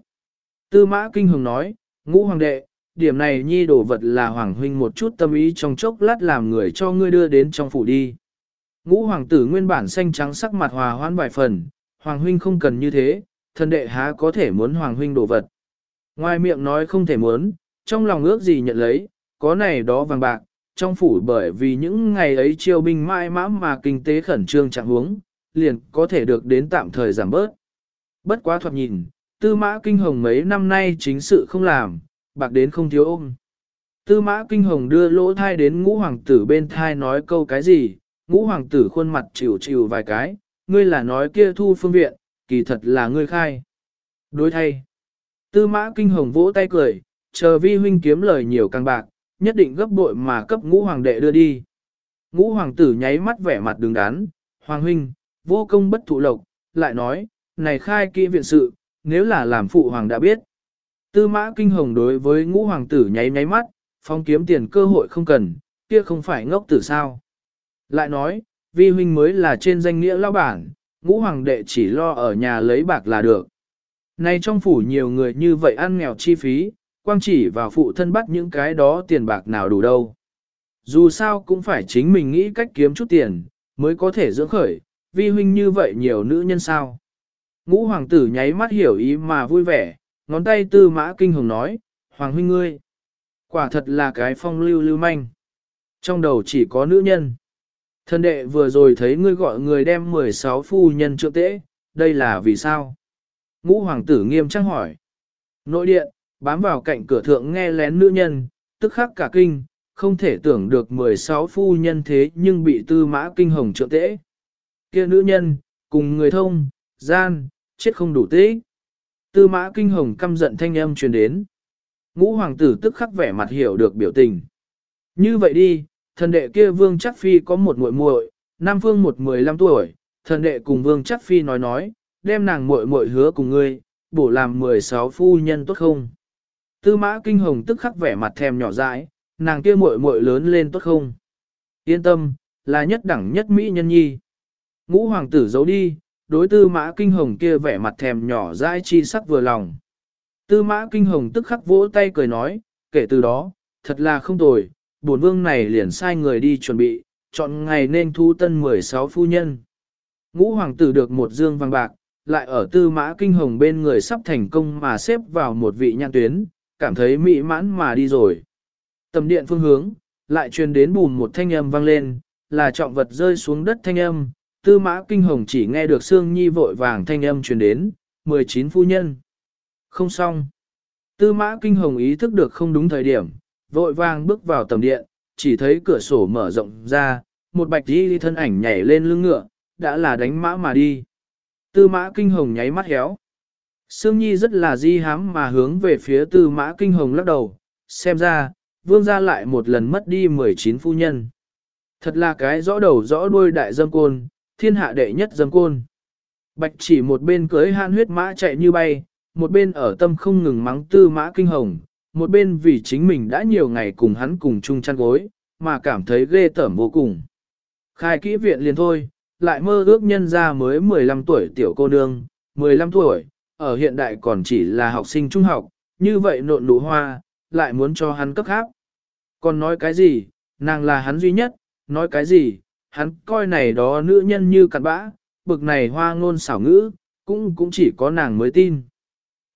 Tư mã kinh hồng nói, ngũ hoàng đệ, điểm này nhi đồ vật là hoàng huynh một chút tâm ý trong chốc lát làm người cho ngươi đưa đến trong phủ đi. Ngũ hoàng tử nguyên bản xanh trắng sắc mặt hòa hoãn vài phần, hoàng huynh không cần như thế, thân đệ há có thể muốn hoàng huynh đồ vật. Ngoài miệng nói không thể muốn, trong lòng ước gì nhận lấy, có này đó vàng bạc, trong phủ bởi vì những ngày ấy chiêu binh mãi mã mà kinh tế khẩn trương trạng huống, liền có thể được đến tạm thời giảm bớt. Bất quá thoạt nhìn, tư mã kinh hồng mấy năm nay chính sự không làm, bạc đến không thiếu ôm. Tư mã kinh hồng đưa lỗ thai đến ngũ hoàng tử bên thai nói câu cái gì, ngũ hoàng tử khuôn mặt chịu chịu vài cái, ngươi là nói kia thu phương viện, kỳ thật là ngươi khai. Đối thay. Tư mã kinh hồng vỗ tay cười, chờ vi huynh kiếm lời nhiều càng bạc, nhất định gấp bội mà cấp ngũ hoàng đệ đưa đi. Ngũ hoàng tử nháy mắt vẻ mặt đứng đắn, hoàng huynh, vô công bất thụ lộc, lại nói, này khai kỹ viện sự, nếu là làm phụ hoàng đã biết. Tư mã kinh hồng đối với ngũ hoàng tử nháy nháy mắt, phong kiếm tiền cơ hội không cần, kia không phải ngốc tử sao. Lại nói, vi huynh mới là trên danh nghĩa lao bản, ngũ hoàng đệ chỉ lo ở nhà lấy bạc là được. Nay trong phủ nhiều người như vậy ăn nghèo chi phí, quang chỉ vào phụ thân bắt những cái đó tiền bạc nào đủ đâu. Dù sao cũng phải chính mình nghĩ cách kiếm chút tiền, mới có thể dưỡng khởi, vi huynh như vậy nhiều nữ nhân sao. Ngũ hoàng tử nháy mắt hiểu ý mà vui vẻ, ngón tay tư mã kinh hồng nói, hoàng huynh ngươi. Quả thật là cái phong lưu lưu manh. Trong đầu chỉ có nữ nhân. Thân đệ vừa rồi thấy ngươi gọi người đem 16 phu nhân trượng tễ, đây là vì sao? Ngũ hoàng tử nghiêm trang hỏi. Nội điện, bám vào cạnh cửa thượng nghe lén nữ nhân, tức khắc cả kinh, không thể tưởng được 16 phu nhân thế nhưng bị tư mã kinh hồng trượng tễ. kia nữ nhân, cùng người thông, gian, chết không đủ tế. Tư mã kinh hồng căm giận thanh âm truyền đến. Ngũ hoàng tử tức khắc vẻ mặt hiểu được biểu tình. Như vậy đi, thần đệ kia vương chắc phi có một muội muội, Nam Phương một mười lăm tuổi, thần đệ cùng vương chắc phi nói nói, đem nàng muội muội hứa cùng ngươi, bổ làm mười sáu phu nhân tốt không? Tư mã kinh hồng tức khắc vẻ mặt thèm nhỏ dãi, nàng kia muội muội lớn lên tốt không? Yên tâm, là nhất đẳng nhất mỹ nhân nhi. Ngũ hoàng tử giấu đi, đối tư mã kinh hồng kia vẻ mặt thèm nhỏ dãi chi sắc vừa lòng. Tư mã kinh hồng tức khắc vỗ tay cười nói, kể từ đó, thật là không tồi, bổn vương này liền sai người đi chuẩn bị, chọn ngày nên thu tân 16 phu nhân. Ngũ hoàng tử được một dương vàng bạc, lại ở tư mã kinh hồng bên người sắp thành công mà xếp vào một vị nhãn tuyến, cảm thấy mỹ mãn mà đi rồi. Tầm điện phương hướng, lại truyền đến bùn một thanh âm vang lên, là trọng vật rơi xuống đất thanh âm, tư mã kinh hồng chỉ nghe được Sương Nhi vội vàng thanh âm truyền đến, 19 phu nhân. Không xong. Tư mã kinh hồng ý thức được không đúng thời điểm, vội vàng bước vào tầm điện, chỉ thấy cửa sổ mở rộng ra, một bạch đi thân ảnh nhảy lên lưng ngựa, đã là đánh mã mà đi. Tư mã kinh hồng nháy mắt héo. Sương Nhi rất là di hám mà hướng về phía tư mã kinh hồng lắc đầu, xem ra, vương gia lại một lần mất đi 19 phu nhân. Thật là cái rõ đầu rõ đuôi đại dâm côn, thiên hạ đệ nhất dâm côn. Bạch chỉ một bên cưới han huyết mã chạy như bay, một bên ở tâm không ngừng mắng tư mã kinh hồng, một bên vì chính mình đã nhiều ngày cùng hắn cùng chung chăn gối, mà cảm thấy ghê tởm vô cùng. Khai kỹ viện liền thôi, lại mơ ước nhân ra mới 15 tuổi tiểu cô nương, 15 tuổi, ở hiện đại còn chỉ là học sinh trung học, như vậy nộn nụ hoa, lại muốn cho hắn cấp khác. Còn nói cái gì, nàng là hắn duy nhất, nói cái gì, hắn coi này đó nữ nhân như cặn bã, bực này hoa ngôn xảo ngữ, cũng cũng chỉ có nàng mới tin.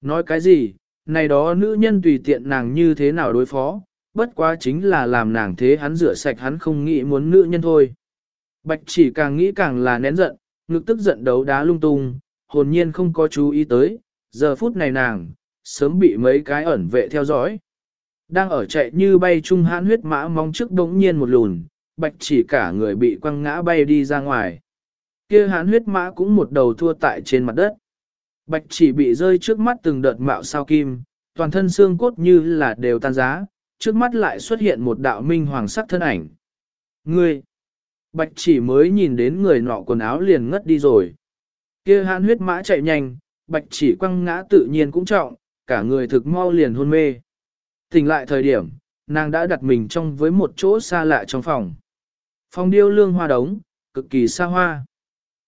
Nói cái gì, này đó nữ nhân tùy tiện nàng như thế nào đối phó, bất quá chính là làm nàng thế hắn rửa sạch hắn không nghĩ muốn nữ nhân thôi. Bạch chỉ càng nghĩ càng là nén giận, ngực tức giận đấu đá lung tung, hồn nhiên không có chú ý tới, giờ phút này nàng, sớm bị mấy cái ẩn vệ theo dõi. Đang ở chạy như bay trung hãn huyết mã mong trước đống nhiên một lùn, bạch chỉ cả người bị quăng ngã bay đi ra ngoài. kia hãn huyết mã cũng một đầu thua tại trên mặt đất. Bạch chỉ bị rơi trước mắt từng đợt mạo sao kim, toàn thân xương cốt như là đều tan giá, trước mắt lại xuất hiện một đạo minh hoàng sắc thân ảnh. Ngươi! Bạch chỉ mới nhìn đến người nọ quần áo liền ngất đi rồi kia hãn huyết mã chạy nhanh, bạch chỉ quăng ngã tự nhiên cũng trọng, cả người thực mau liền hôn mê. Tỉnh lại thời điểm, nàng đã đặt mình trong với một chỗ xa lạ trong phòng. Phòng điêu lương hoa đống, cực kỳ xa hoa.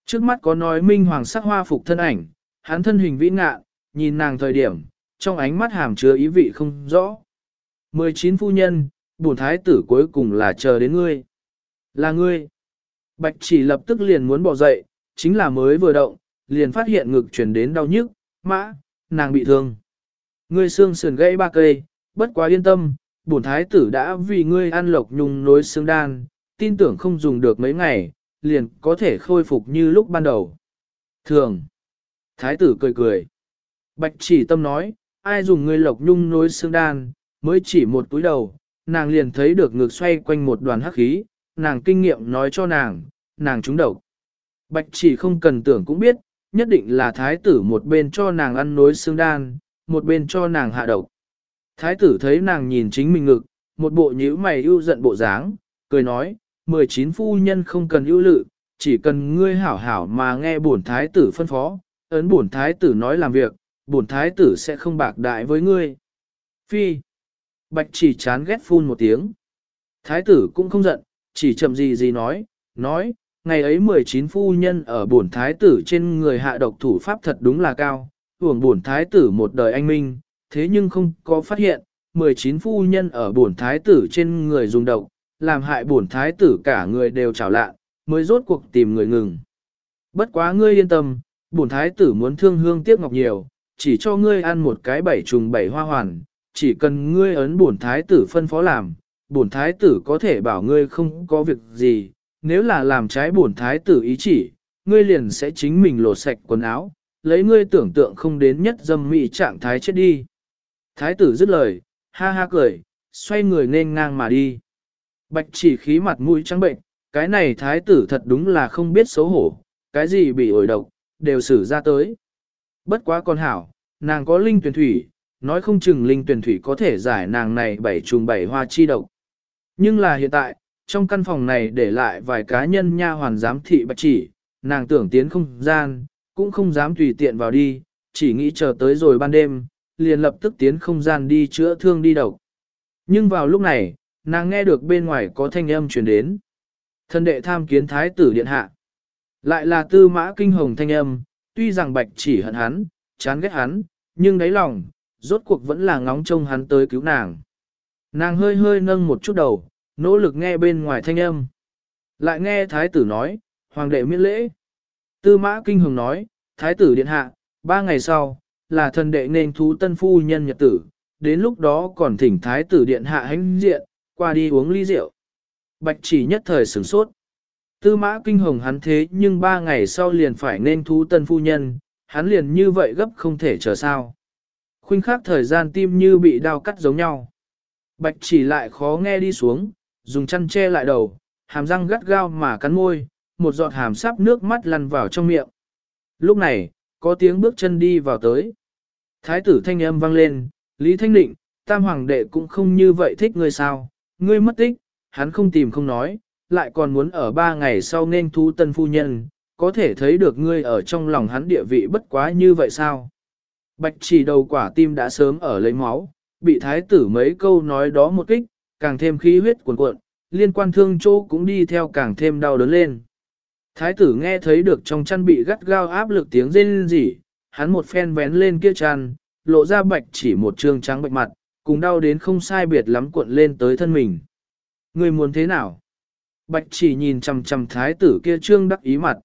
Trước mắt có nói minh hoàng sắc hoa phục thân ảnh, hắn thân hình vĩ ngạ, nhìn nàng thời điểm, trong ánh mắt hàm chứa ý vị không rõ. 19 phu nhân, bổn thái tử cuối cùng là chờ đến ngươi. Là ngươi. Bạch chỉ lập tức liền muốn bỏ dậy, chính là mới vừa động, liền phát hiện ngực chuyển đến đau nhức, mã, nàng bị thương. Ngươi xương sườn gãy ba cây, bất quá yên tâm, bổn thái tử đã vì ngươi ăn lộc nhung nối xương đan, tin tưởng không dùng được mấy ngày, liền có thể khôi phục như lúc ban đầu. Thường. Thái tử cười cười. Bạch chỉ tâm nói, ai dùng ngươi lộc nhung nối xương đan, mới chỉ một túi đầu, nàng liền thấy được ngực xoay quanh một đoàn hắc khí, nàng kinh nghiệm nói cho nàng, nàng trúng độc. Bạch chỉ không cần tưởng cũng biết, nhất định là thái tử một bên cho nàng ăn nối xương đan, một bên cho nàng hạ độc. Thái tử thấy nàng nhìn chính mình ngực, một bộ nhíu mày ưu giận bộ dáng, cười nói, 19 phu nhân không cần ưu lự, chỉ cần ngươi hảo hảo mà nghe bổn thái tử phân phó, ấn bổn thái tử nói làm việc, bổn thái tử sẽ không bạc đại với ngươi. Phi. Bạch chỉ chán ghét phun một tiếng. Thái tử cũng không giận, chỉ chậm gì gì nói, nói, ngày ấy 19 phu nhân ở bổn thái tử trên người hạ độc thủ pháp thật đúng là cao, hưởng bổn thái tử một đời anh minh, thế nhưng không có phát hiện, 19 phu nhân ở bổn thái tử trên người dùng độc, làm hại bổn thái tử cả người đều trào lạ, mới rốt cuộc tìm người ngừng. Bất quá ngươi yên tâm, bổn thái tử muốn thương hương tiếc ngọc nhiều, chỉ cho ngươi ăn một cái bảy trùng bảy hoa hoàn, chỉ cần ngươi ấn bổn thái tử phân phó làm, bổn thái tử có thể bảo ngươi không có việc gì, nếu là làm trái bổn thái tử ý chỉ, ngươi liền sẽ chính mình lột sạch quần áo, lấy ngươi tưởng tượng không đến nhất dâm mỹ trạng thái chết đi. Thái tử dứt lời, ha ha cười, xoay người nên ngang mà đi. Bạch chỉ khí mặt mũi trắng bệnh, cái này thái tử thật đúng là không biết xấu hổ, cái gì bị ổi độc, đều xử ra tới. Bất quá con hảo, nàng có linh tuyển thủy, nói không chừng linh tuyển thủy có thể giải nàng này bảy trùng bảy hoa chi độc. Nhưng là hiện tại, trong căn phòng này để lại vài cá nhân nha hoàn giám thị bạch chỉ, nàng tưởng tiến không gian, cũng không dám tùy tiện vào đi, chỉ nghĩ chờ tới rồi ban đêm, liền lập tức tiến không gian đi chữa thương đi độc. Nhưng vào lúc này, nàng nghe được bên ngoài có thanh âm truyền đến. Thân đệ tham kiến thái tử điện hạ. Lại là tư mã kinh hồng thanh âm, tuy rằng bạch chỉ hận hắn, chán ghét hắn, nhưng đáy lòng, rốt cuộc vẫn là ngóng trông hắn tới cứu nàng. Nàng hơi hơi nâng một chút đầu, nỗ lực nghe bên ngoài thanh âm. Lại nghe thái tử nói, hoàng đệ miễn lễ. Tư mã kinh hồng nói, thái tử điện hạ, ba ngày sau, là thần đệ nên thú tân phu nhân nhật tử, đến lúc đó còn thỉnh thái tử điện hạ hãnh diện, qua đi uống ly rượu. Bạch chỉ nhất thời sửng sốt. Tư mã kinh hồng hắn thế nhưng ba ngày sau liền phải nên thú tân phu nhân, hắn liền như vậy gấp không thể chờ sao. Khuynh khắc thời gian tim như bị đau cắt giống nhau. Bạch chỉ lại khó nghe đi xuống, dùng chăn che lại đầu, hàm răng gắt gao mà cắn môi, một giọt hàm sáp nước mắt lăn vào trong miệng. Lúc này, có tiếng bước chân đi vào tới. Thái tử thanh âm vang lên, Lý Thanh Định, tam hoàng đệ cũng không như vậy thích ngươi sao, ngươi mất tích, hắn không tìm không nói, lại còn muốn ở ba ngày sau nên thú tân phu nhân, có thể thấy được ngươi ở trong lòng hắn địa vị bất quá như vậy sao. Bạch chỉ đầu quả tim đã sớm ở lấy máu, bị thái tử mấy câu nói đó một kích, càng thêm khí huyết cuồn cuộn, liên quan thương chỗ cũng đi theo càng thêm đau đớn lên. Thái tử nghe thấy được trong chăn bị gắt gao áp lực tiếng rên rỉ, hắn một phen vén lên kia chăn, lộ ra bạch chỉ một trương trắng bạch mặt, cùng đau đến không sai biệt lắm cuộn lên tới thân mình. Người muốn thế nào? Bạch chỉ nhìn chằm chằm thái tử kia trương đắc ý mặt.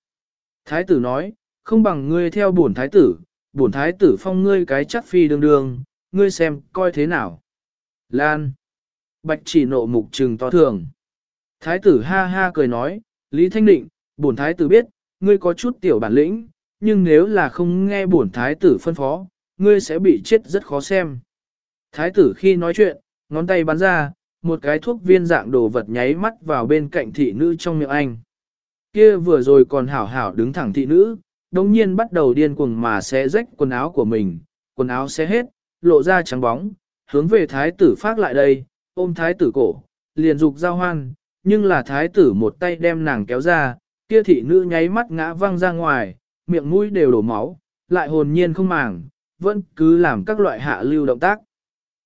Thái tử nói, không bằng ngươi theo bổn thái tử, bổn thái tử phong ngươi cái chắc phi đường đường, ngươi xem coi thế nào. Lan. Bạch chỉ nộ mục trừng to thường. Thái tử ha ha cười nói, Lý Thanh Định, bổn thái tử biết, ngươi có chút tiểu bản lĩnh, nhưng nếu là không nghe bổn thái tử phân phó, ngươi sẽ bị chết rất khó xem. Thái tử khi nói chuyện, ngón tay bắn ra, một cái thuốc viên dạng đồ vật nháy mắt vào bên cạnh thị nữ trong miệng anh. Kia vừa rồi còn hảo hảo đứng thẳng thị nữ, đồng nhiên bắt đầu điên cuồng mà xé rách quần áo của mình, quần áo xé hết, lộ ra trắng bóng, hướng về thái tử phát lại đây, ôm thái tử cổ, liền dục giao hoan, nhưng là thái tử một tay đem nàng kéo ra, kia thị nữ nháy mắt ngã văng ra ngoài, miệng mũi đều đổ máu, lại hồn nhiên không màng, vẫn cứ làm các loại hạ lưu động tác.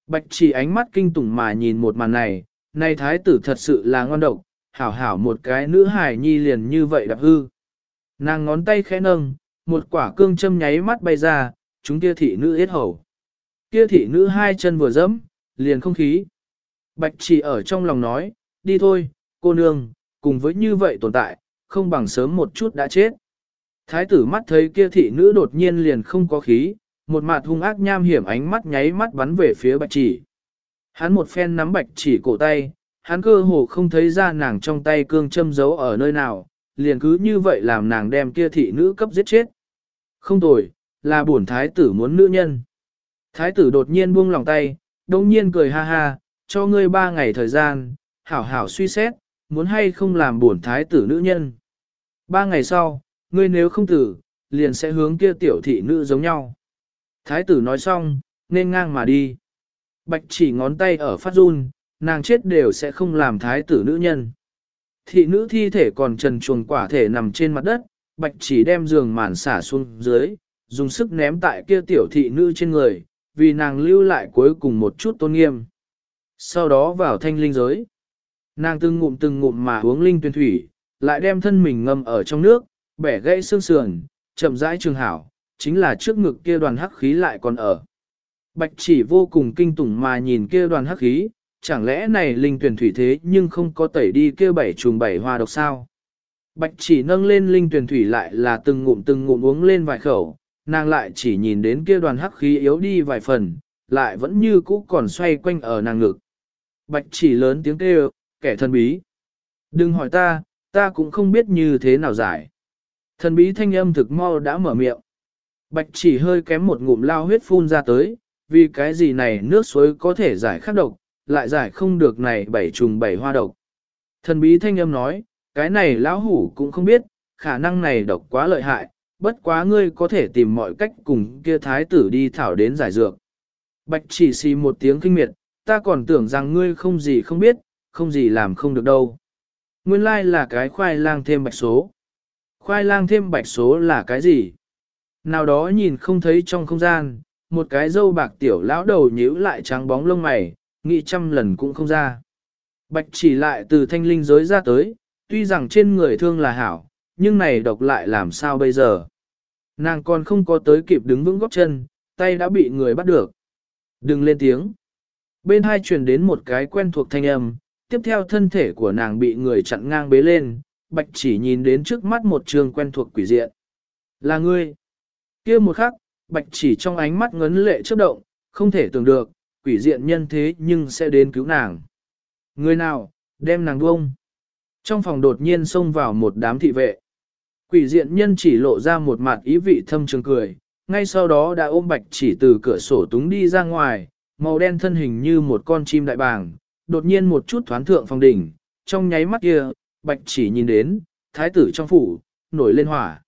Bạch chỉ ánh mắt kinh tủng mà nhìn một màn này, này thái tử thật sự là ngon độc, hảo hảo một cái nữ hài nhi liền như vậy đạp hư. Nàng ngón tay khẽ nâng, một quả cương châm nháy mắt bay ra, chúng kia thị nữ yết hầu. Kia thị nữ hai chân vừa dẫm, liền không khí. Bạch chỉ ở trong lòng nói, đi thôi, cô nương, cùng với như vậy tồn tại, không bằng sớm một chút đã chết. Thái tử mắt thấy kia thị nữ đột nhiên liền không có khí, một mặt hung ác nham hiểm ánh mắt nháy mắt bắn về phía bạch chỉ. Hắn một phen nắm bạch chỉ cổ tay, hắn cơ hồ không thấy ra nàng trong tay cương châm giấu ở nơi nào, liền cứ như vậy làm nàng đem kia thị nữ cấp giết chết. Không tồi, là bổn thái tử muốn nữ nhân. Thái tử đột nhiên buông lòng tay, đồng nhiên cười ha ha, cho ngươi ba ngày thời gian, hảo hảo suy xét, muốn hay không làm bổn thái tử nữ nhân. Ba ngày sau, ngươi nếu không tử, liền sẽ hướng kia tiểu thị nữ giống nhau. Thái tử nói xong, nên ngang mà đi. Bạch chỉ ngón tay ở phát run, nàng chết đều sẽ không làm thái tử nữ nhân. Thị nữ thi thể còn trần chuồng quả thể nằm trên mặt đất, bạch chỉ đem giường màn xả xuống dưới, dùng sức ném tại kia tiểu thị nữ trên người, vì nàng lưu lại cuối cùng một chút tôn nghiêm. Sau đó vào thanh linh giới. Nàng từng ngụm từng ngụm mà uống linh tuyền thủy, lại đem thân mình ngâm ở trong nước, bẻ gãy xương sườn, chậm rãi trường hảo, chính là trước ngực kia đoàn hắc khí lại còn ở. Bạch chỉ vô cùng kinh tủng mà nhìn kia đoàn hắc khí, chẳng lẽ này linh tuyển thủy thế nhưng không có tẩy đi kia bảy trùng bảy hoa độc sao? Bạch chỉ nâng lên linh tuyển thủy lại là từng ngụm từng ngụm uống lên vài khẩu, nàng lại chỉ nhìn đến kia đoàn hắc khí yếu đi vài phần, lại vẫn như cũ còn xoay quanh ở nàng ngực. Bạch chỉ lớn tiếng kêu, kẻ thần bí. Đừng hỏi ta, ta cũng không biết như thế nào giải. Thần bí thanh âm thực mau đã mở miệng. Bạch chỉ hơi kém một ngụm lao huyết phun ra tới, vì cái gì này nước suối có thể giải khắc độc, lại giải không được này bảy trùng bảy hoa độc. Thần bí thanh âm nói, cái này lão hủ cũng không biết, khả năng này độc quá lợi hại, bất quá ngươi có thể tìm mọi cách cùng kia thái tử đi thảo đến giải dược. Bạch chỉ xì một tiếng kinh miệt, ta còn tưởng rằng ngươi không gì không biết, không gì làm không được đâu. Nguyên lai là cái khoai lang thêm bạch số. Khoai lang thêm bạch số là cái gì? Nào đó nhìn không thấy trong không gian, một cái dâu bạc tiểu lão đầu nhíu lại trắng bóng lông mày, nghĩ trăm lần cũng không ra. Bạch chỉ lại từ thanh linh giới ra tới, tuy rằng trên người thương là hảo, nhưng này độc lại làm sao bây giờ? Nàng còn không có tới kịp đứng vững góc chân, tay đã bị người bắt được. Đừng lên tiếng. Bên hai truyền đến một cái quen thuộc thanh âm, tiếp theo thân thể của nàng bị người chặn ngang bế lên, bạch chỉ nhìn đến trước mắt một trường quen thuộc quỷ diện. Là ngươi. kia một khắc, bạch chỉ trong ánh mắt ngấn lệ chớp động, không thể tưởng được, quỷ diện nhân thế nhưng sẽ đến cứu nàng. Người nào, đem nàng buông. Trong phòng đột nhiên xông vào một đám thị vệ. Quỷ diện nhân chỉ lộ ra một mặt ý vị thâm trường cười, ngay sau đó đã ôm bạch chỉ từ cửa sổ túng đi ra ngoài, màu đen thân hình như một con chim đại bàng, đột nhiên một chút thoáng thượng phòng đỉnh, trong nháy mắt kia, bạch chỉ nhìn đến, thái tử trong phủ, nổi lên hỏa.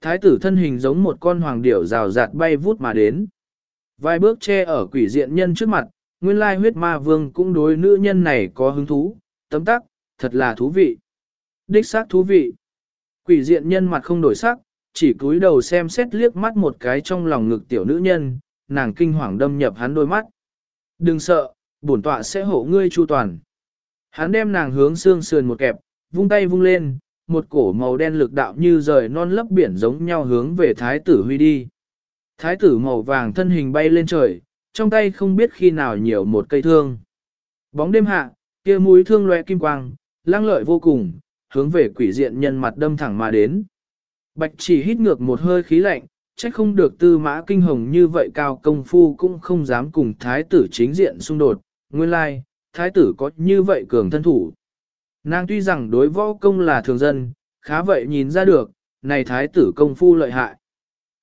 Thái tử thân hình giống một con hoàng điểu rào rạt bay vút mà đến. Vài bước che ở quỷ diện nhân trước mặt, nguyên lai huyết ma vương cũng đối nữ nhân này có hứng thú, tấm tắc, thật là thú vị. Đích xác thú vị. Quỷ diện nhân mặt không đổi sắc, chỉ cúi đầu xem xét liếc mắt một cái trong lòng ngực tiểu nữ nhân, nàng kinh hoàng đâm nhập hắn đôi mắt. Đừng sợ, bổn tọa sẽ hộ ngươi chu toàn. Hắn đem nàng hướng xương sườn một kẹp, vung tay vung lên, một cổ màu đen lực đạo như rời non lấp biển giống nhau hướng về thái tử huy đi. Thái tử màu vàng thân hình bay lên trời, trong tay không biết khi nào nhiều một cây thương. Bóng đêm hạ, kia mũi thương loe kim quang, lang lợi vô cùng, hướng về quỷ diện nhân mặt đâm thẳng mà đến. Bạch chỉ hít ngược một hơi khí lạnh, trách không được tư mã kinh hồng như vậy cao công phu cũng không dám cùng thái tử chính diện xung đột. Nguyên lai, thái tử có như vậy cường thân thủ. Nàng tuy rằng đối võ công là thường dân, khá vậy nhìn ra được, này thái tử công phu lợi hại.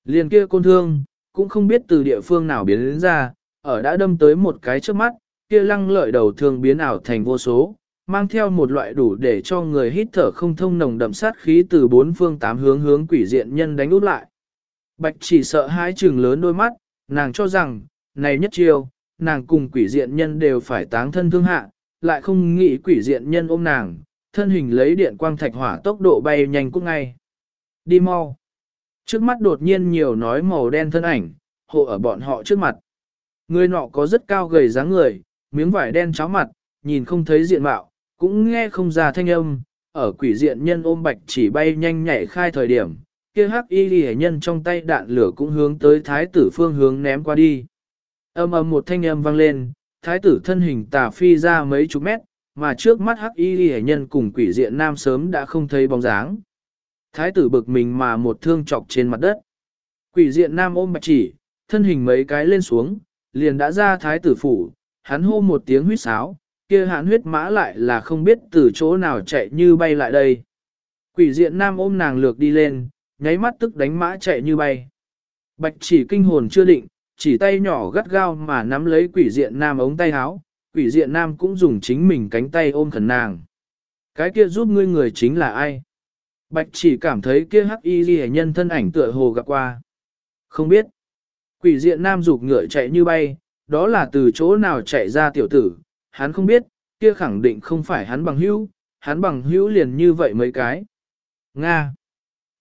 Liền kia côn thương, cũng không biết từ địa phương nào biến đến ra, ở đã đâm tới một cái trước mắt, kia lăng lợi đầu thương biến ảo thành vô số, mang theo một loại đủ để cho người hít thở không thông nồng đậm sát khí từ bốn phương tám hướng hướng quỷ diện nhân đánh út lại. Bạch chỉ sợ hai trừng lớn đôi mắt, nàng cho rằng, này nhất chiêu, nàng cùng quỷ diện nhân đều phải táng thân thương hạ, lại không nghĩ quỷ diện nhân ôm nàng, thân hình lấy điện quang thạch hỏa tốc độ bay nhanh cũng ngay. Đi mau. Trước mắt đột nhiên nhiều nói màu đen thân ảnh, hộ ở bọn họ trước mặt. Người nọ có rất cao gầy dáng người, miếng vải đen cháo mặt, nhìn không thấy diện mạo, cũng nghe không ra thanh âm, ở quỷ diện nhân ôm bạch chỉ bay nhanh nhảy khai thời điểm, kia hắc y ghi nhân trong tay đạn lửa cũng hướng tới thái tử phương hướng ném qua đi. Âm ầm một thanh âm vang lên, thái tử thân hình tà phi ra mấy chục mét, mà trước mắt hắc y ghi nhân cùng quỷ diện nam sớm đã không thấy bóng dáng. Thái tử bực mình mà một thương chọc trên mặt đất. Quỷ diện nam ôm bạch chỉ, thân hình mấy cái lên xuống, liền đã ra thái tử phủ, hắn hô một tiếng huyết sáo, kia hãn huyết mã lại là không biết từ chỗ nào chạy như bay lại đây. Quỷ diện nam ôm nàng lược đi lên, nháy mắt tức đánh mã chạy như bay. Bạch chỉ kinh hồn chưa định, chỉ tay nhỏ gắt gao mà nắm lấy quỷ diện nam ống tay áo, quỷ diện nam cũng dùng chính mình cánh tay ôm khẩn nàng. Cái kia giúp ngươi người chính là ai? Bạch chỉ cảm thấy kia hắc y ghi nhân thân ảnh tựa hồ gặp qua. Không biết. Quỷ diện nam rụt ngựa chạy như bay, đó là từ chỗ nào chạy ra tiểu tử, hắn không biết, kia khẳng định không phải hắn bằng hữu, hắn bằng hữu liền như vậy mấy cái. Nga.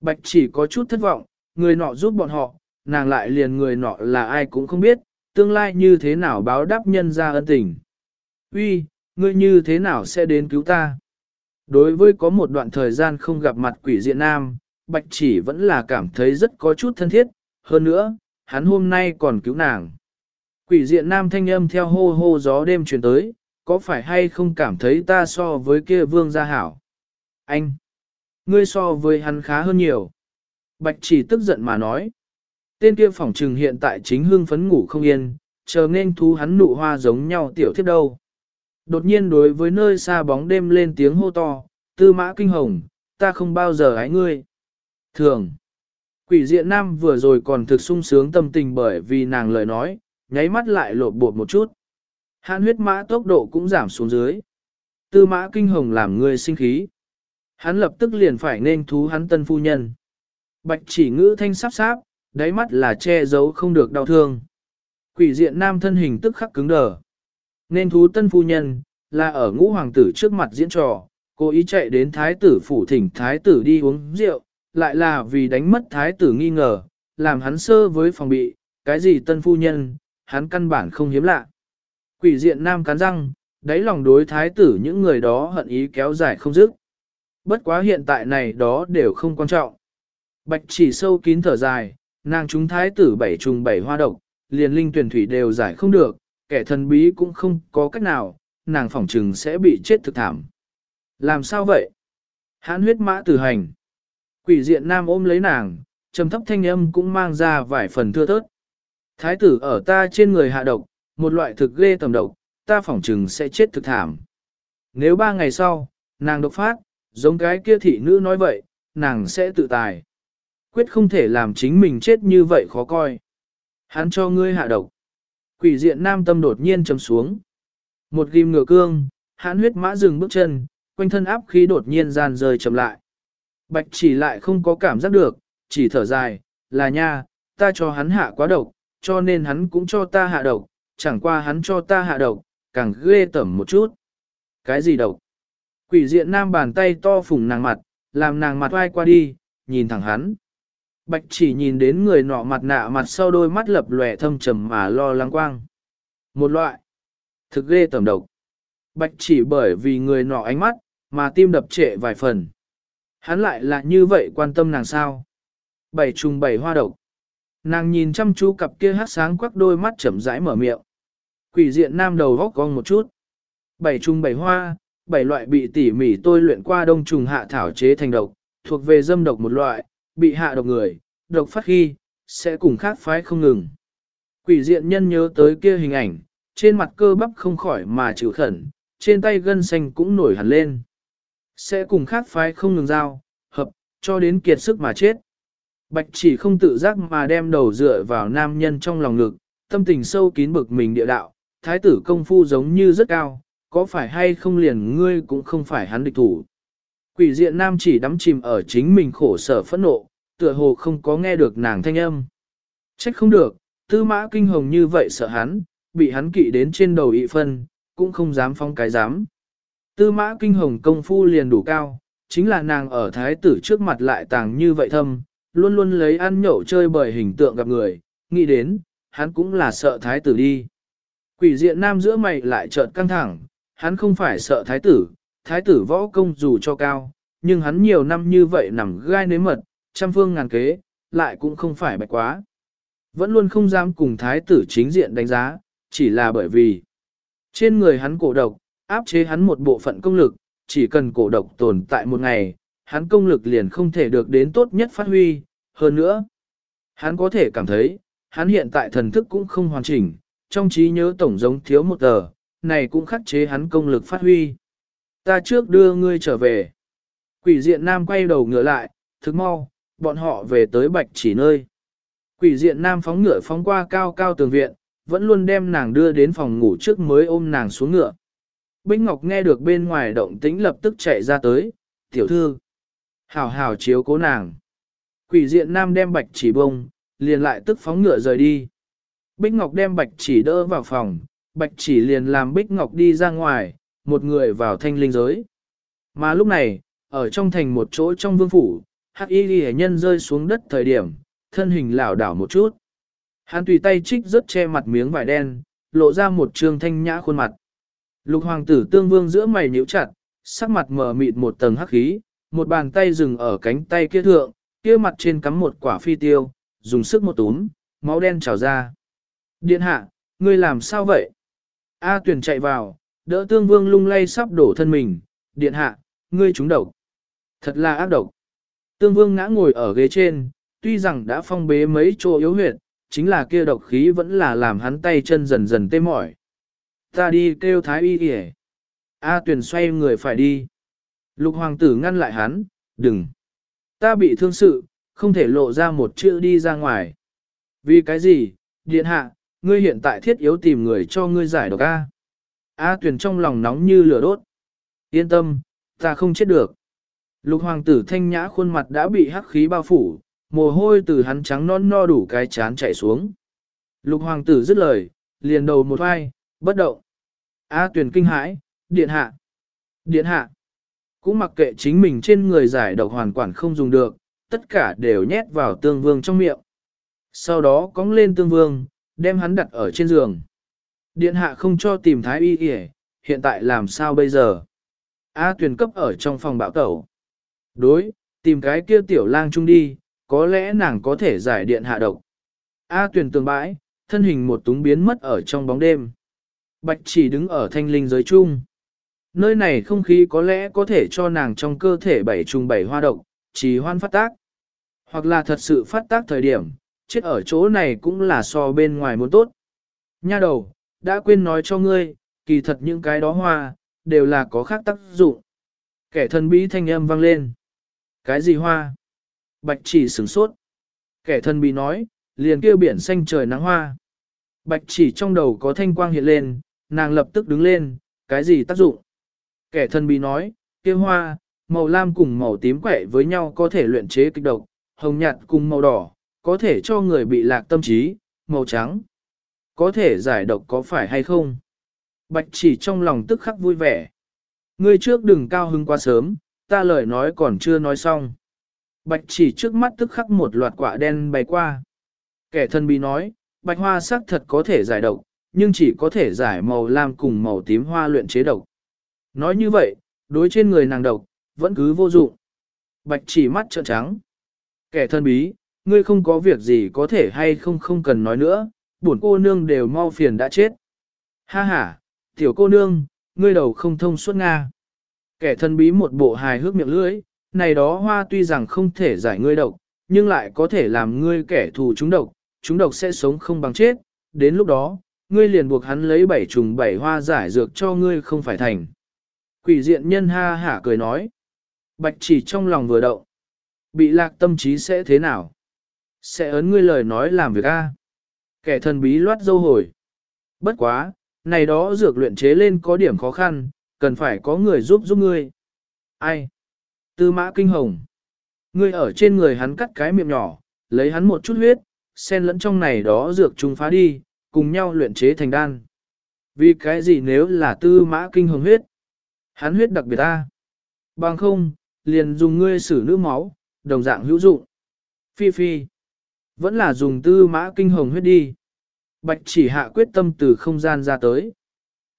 Bạch chỉ có chút thất vọng, người nọ giúp bọn họ, nàng lại liền người nọ là ai cũng không biết, tương lai như thế nào báo đáp nhân ra ân tình. Uy, ngươi như thế nào sẽ đến cứu ta? Đối với có một đoạn thời gian không gặp mặt quỷ diện nam, Bạch chỉ vẫn là cảm thấy rất có chút thân thiết, hơn nữa, hắn hôm nay còn cứu nàng. Quỷ diện nam thanh âm theo hô hô gió đêm truyền tới, có phải hay không cảm thấy ta so với kia vương gia hảo? Anh! Ngươi so với hắn khá hơn nhiều. Bạch chỉ tức giận mà nói. Tên kia phỏng trừng hiện tại chính hương phấn ngủ không yên, chờ nên thú hắn nụ hoa giống nhau tiểu thiết đâu. Đột nhiên đối với nơi xa bóng đêm lên tiếng hô to, tư mã kinh hồng, ta không bao giờ ái ngươi. Thường, quỷ diện nam vừa rồi còn thực sung sướng tâm tình bởi vì nàng lời nói, nháy mắt lại lột bột một chút. Hạn huyết mã tốc độ cũng giảm xuống dưới. Tư mã kinh hồng làm người sinh khí. Hắn lập tức liền phải nên thú hắn tân phu nhân. Bạch chỉ ngữ thanh sắp sáp, đáy mắt là che giấu không được đau thương. Quỷ diện nam thân hình tức khắc cứng đờ. Nên thú tân phu nhân, là ở ngũ hoàng tử trước mặt diễn trò, cố ý chạy đến thái tử phủ thỉnh thái tử đi uống rượu, lại là vì đánh mất thái tử nghi ngờ, làm hắn sơ với phòng bị, cái gì tân phu nhân, hắn căn bản không hiếm lạ. Quỷ diện nam cắn răng, đáy lòng đối thái tử những người đó hận ý kéo dài không dứt. Bất quá hiện tại này đó đều không quan trọng. Bạch chỉ sâu kín thở dài, nàng chúng thái tử bảy trùng bảy hoa độc, liền linh tuyển thủy đều giải không được, kẻ thần bí cũng không có cách nào, nàng phỏng trừng sẽ bị chết thực thảm. Làm sao vậy? Hãn huyết mã tử hành. Quỷ diện nam ôm lấy nàng, trầm thấp thanh âm cũng mang ra vài phần thưa thớt. Thái tử ở ta trên người hạ độc, một loại thực ghê tầm độc, ta phỏng trừng sẽ chết thực thảm. Nếu ba ngày sau, nàng độc phát, giống cái kia thị nữ nói vậy, nàng sẽ tự tài. Quyết không thể làm chính mình chết như vậy khó coi. Hắn cho ngươi hạ độc. Quỷ diện nam tâm đột nhiên chấm xuống. Một ghim ngựa cương, hắn huyết mã dừng bước chân, quanh thân áp khí đột nhiên gian rời chậm lại. Bạch chỉ lại không có cảm giác được, chỉ thở dài, là nha, ta cho hắn hạ quá độc, cho nên hắn cũng cho ta hạ độc, chẳng qua hắn cho ta hạ độc, càng ghê tẩm một chút. Cái gì độc? Quỷ diện nam bàn tay to phủng nàng mặt, làm nàng mặt vai qua đi, nhìn thẳng hắn. Bạch chỉ nhìn đến người nọ mặt nạ mặt sau đôi mắt lập lòe thâm trầm mà lo lắng quang. Một loại. Thực ghê tẩm độc. Bạch chỉ bởi vì người nọ ánh mắt, mà tim đập trệ vài phần. Hắn lại là như vậy quan tâm nàng sao? Bảy trùng bảy hoa độc. Nàng nhìn chăm chú cặp kia hát sáng quắc đôi mắt chậm rãi mở miệng. Quỷ diện nam đầu góc cong một chút. Bảy trùng bảy hoa, bảy loại bị tỉ mỉ tôi luyện qua đông trùng hạ thảo chế thành độc, thuộc về dâm độc một loại, bị hạ độc người, độc phát khi, sẽ cùng khác phái không ngừng. Quỷ diện nhân nhớ tới kia hình ảnh, trên mặt cơ bắp không khỏi mà chịu khẩn, trên tay gân xanh cũng nổi hẳn lên. Sẽ cùng khác phái không ngừng giao, hợp, cho đến kiệt sức mà chết. Bạch chỉ không tự giác mà đem đầu dựa vào nam nhân trong lòng ngực, tâm tình sâu kín bực mình địa đạo, thái tử công phu giống như rất cao, có phải hay không liền ngươi cũng không phải hắn địch thủ. Quỷ diện nam chỉ đắm chìm ở chính mình khổ sở phẫn nộ, tựa hồ không có nghe được nàng thanh âm. Trách không được, tư mã kinh hồng như vậy sợ hắn, bị hắn kỵ đến trên đầu ị phân, cũng không dám phong cái dám. Tư mã kinh hồng công phu liền đủ cao, chính là nàng ở thái tử trước mặt lại tàng như vậy thâm, luôn luôn lấy ăn nhậu chơi bởi hình tượng gặp người, nghĩ đến, hắn cũng là sợ thái tử đi. Quỷ diện nam giữa mày lại chợt căng thẳng, hắn không phải sợ thái tử, thái tử võ công dù cho cao, nhưng hắn nhiều năm như vậy nằm gai nếm mật, trăm phương ngàn kế, lại cũng không phải bạch quá. Vẫn luôn không dám cùng thái tử chính diện đánh giá, chỉ là bởi vì trên người hắn cổ độc, áp chế hắn một bộ phận công lực, chỉ cần cổ độc tồn tại một ngày, hắn công lực liền không thể được đến tốt nhất phát huy, hơn nữa. Hắn có thể cảm thấy, hắn hiện tại thần thức cũng không hoàn chỉnh, trong trí nhớ tổng giống thiếu một tờ, này cũng khắc chế hắn công lực phát huy. Ta trước đưa ngươi trở về. Quỷ diện nam quay đầu ngựa lại, thức mau, bọn họ về tới bạch chỉ nơi. Quỷ diện nam phóng ngựa phóng qua cao cao tường viện, vẫn luôn đem nàng đưa đến phòng ngủ trước mới ôm nàng xuống ngựa. Bích Ngọc nghe được bên ngoài động tĩnh lập tức chạy ra tới, tiểu thư. Hảo hảo chiếu cố nàng. Quỷ diện nam đem bạch chỉ bông, liền lại tức phóng ngựa rời đi. Bích Ngọc đem bạch chỉ đỡ vào phòng, bạch chỉ liền làm Bích Ngọc đi ra ngoài, một người vào thanh linh giới. Mà lúc này, ở trong thành một chỗ trong vương phủ, hắc y ghi nhân rơi xuống đất thời điểm, thân hình lảo đảo một chút. Hắn tùy tay trích rớt che mặt miếng vải đen, lộ ra một trương thanh nhã khuôn mặt. Lục hoàng tử tương vương giữa mày nhíu chặt, sắc mặt mờ mịt một tầng hắc khí, một bàn tay dừng ở cánh tay kia thượng, kia mặt trên cắm một quả phi tiêu, dùng sức một túm, máu đen trào ra. Điện hạ, ngươi làm sao vậy? A tuyển chạy vào, đỡ tương vương lung lay sắp đổ thân mình, điện hạ, ngươi trúng độc. Thật là ác độc. Tương vương ngã ngồi ở ghế trên, tuy rằng đã phong bế mấy chỗ yếu huyệt, chính là kia độc khí vẫn là làm hắn tay chân dần dần tê mỏi. Ta đi kêu thái y kìa. A tuyển xoay người phải đi. Lục hoàng tử ngăn lại hắn, đừng. Ta bị thương sự, không thể lộ ra một chữ đi ra ngoài. Vì cái gì, điện hạ, ngươi hiện tại thiết yếu tìm người cho ngươi giải độc A. A tuyển trong lòng nóng như lửa đốt. Yên tâm, ta không chết được. Lục hoàng tử thanh nhã khuôn mặt đã bị hắc khí bao phủ, mồ hôi từ hắn trắng non no đủ cái chán chạy xuống. Lục hoàng tử dứt lời, liền đầu một vai, bất động. A tuyển kinh hãi, điện hạ. Điện hạ. Cũng mặc kệ chính mình trên người giải độc hoàn quản không dùng được, tất cả đều nhét vào tương vương trong miệng. Sau đó cóng lên tương vương, đem hắn đặt ở trên giường. Điện hạ không cho tìm thái y y hiện tại làm sao bây giờ? A tuyển cấp ở trong phòng bạo tẩu. Đối, tìm cái kia tiểu lang trung đi, có lẽ nàng có thể giải điện hạ độc. A tuyển tường bãi, thân hình một túng biến mất ở trong bóng đêm. Bạch chỉ đứng ở thanh linh giới chung. Nơi này không khí có lẽ có thể cho nàng trong cơ thể bảy trùng bảy hoa độc, chỉ hoan phát tác. Hoặc là thật sự phát tác thời điểm, chết ở chỗ này cũng là so bên ngoài muốn tốt. Nha đầu, đã quên nói cho ngươi, kỳ thật những cái đó hoa, đều là có khác tác dụng. Kẻ thần bí thanh âm vang lên. Cái gì hoa? Bạch chỉ sửng sốt. Kẻ thần bí nói, liền kêu biển xanh trời nắng hoa. Bạch chỉ trong đầu có thanh quang hiện lên, nàng lập tức đứng lên, cái gì tác dụng? Kẻ thần bí nói, kêu hoa, màu lam cùng màu tím quẻ với nhau có thể luyện chế kịch độc, hồng nhạt cùng màu đỏ, có thể cho người bị lạc tâm trí, màu trắng. Có thể giải độc có phải hay không? Bạch chỉ trong lòng tức khắc vui vẻ. Ngươi trước đừng cao hứng quá sớm, ta lời nói còn chưa nói xong. Bạch chỉ trước mắt tức khắc một loạt quả đen bay qua. Kẻ thân bí nói, bạch hoa sắc thật có thể giải độc, nhưng chỉ có thể giải màu lam cùng màu tím hoa luyện chế độc. Nói như vậy, đối trên người nàng độc, vẫn cứ vô dụng. Bạch chỉ mắt trợn trắng. Kẻ thân bí, ngươi không có việc gì có thể hay không không cần nói nữa, buồn cô nương đều mau phiền đã chết. Ha ha, tiểu cô nương, ngươi đầu không thông suốt Nga. Kẻ thân bí một bộ hài hước miệng lưỡi, này đó hoa tuy rằng không thể giải ngươi độc, nhưng lại có thể làm ngươi kẻ thù chúng độc, chúng độc sẽ sống không bằng chết, đến lúc đó, ngươi liền buộc hắn lấy bảy trùng bảy hoa giải dược cho ngươi không phải thành. Quỷ diện nhân ha hả cười nói. Bạch chỉ trong lòng vừa động. Bị lạc tâm trí sẽ thế nào? Sẽ ấn ngươi lời nói làm việc a. Kẻ thần bí loát dâu hồi. Bất quá, này đó dược luyện chế lên có điểm khó khăn, cần phải có người giúp giúp ngươi. Ai? Tư mã kinh hồng. Ngươi ở trên người hắn cắt cái miệng nhỏ, lấy hắn một chút huyết, xen lẫn trong này đó dược chúng phá đi, cùng nhau luyện chế thành đan. Vì cái gì nếu là tư mã kinh hồng huyết? Hắn huyết đặc biệt ta. Bằng không, liền dùng ngươi xử nữ máu, đồng dạng hữu dụng. Phi phi. Vẫn là dùng tư mã kinh hồng huyết đi. Bạch chỉ hạ quyết tâm từ không gian ra tới.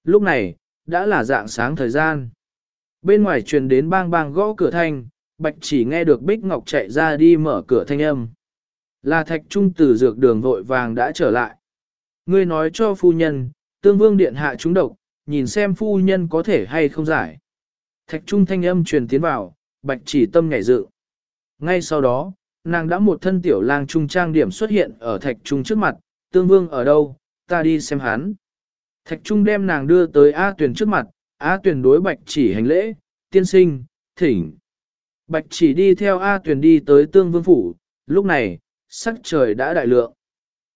Lúc này, đã là dạng sáng thời gian. Bên ngoài truyền đến bang bang gõ cửa thanh, bạch chỉ nghe được Bích Ngọc chạy ra đi mở cửa thanh âm. Là thạch trung tử dược đường vội vàng đã trở lại. Ngươi nói cho phu nhân, tương vương điện hạ chúng độc, nhìn xem phu nhân có thể hay không giải. Thạch trung thanh âm truyền tiến vào, bạch chỉ tâm nhảy dự. Ngay sau đó, nàng đã một thân tiểu lang trung trang điểm xuất hiện ở thạch trung trước mặt, tương vương ở đâu, ta đi xem hắn. Thạch trung đem nàng đưa tới A tuyển trước mặt, A tuyển đối bạch chỉ hành lễ, tiên sinh, thỉnh. Bạch chỉ đi theo A tuyển đi tới tương vương phủ, lúc này, sắc trời đã đại lượng.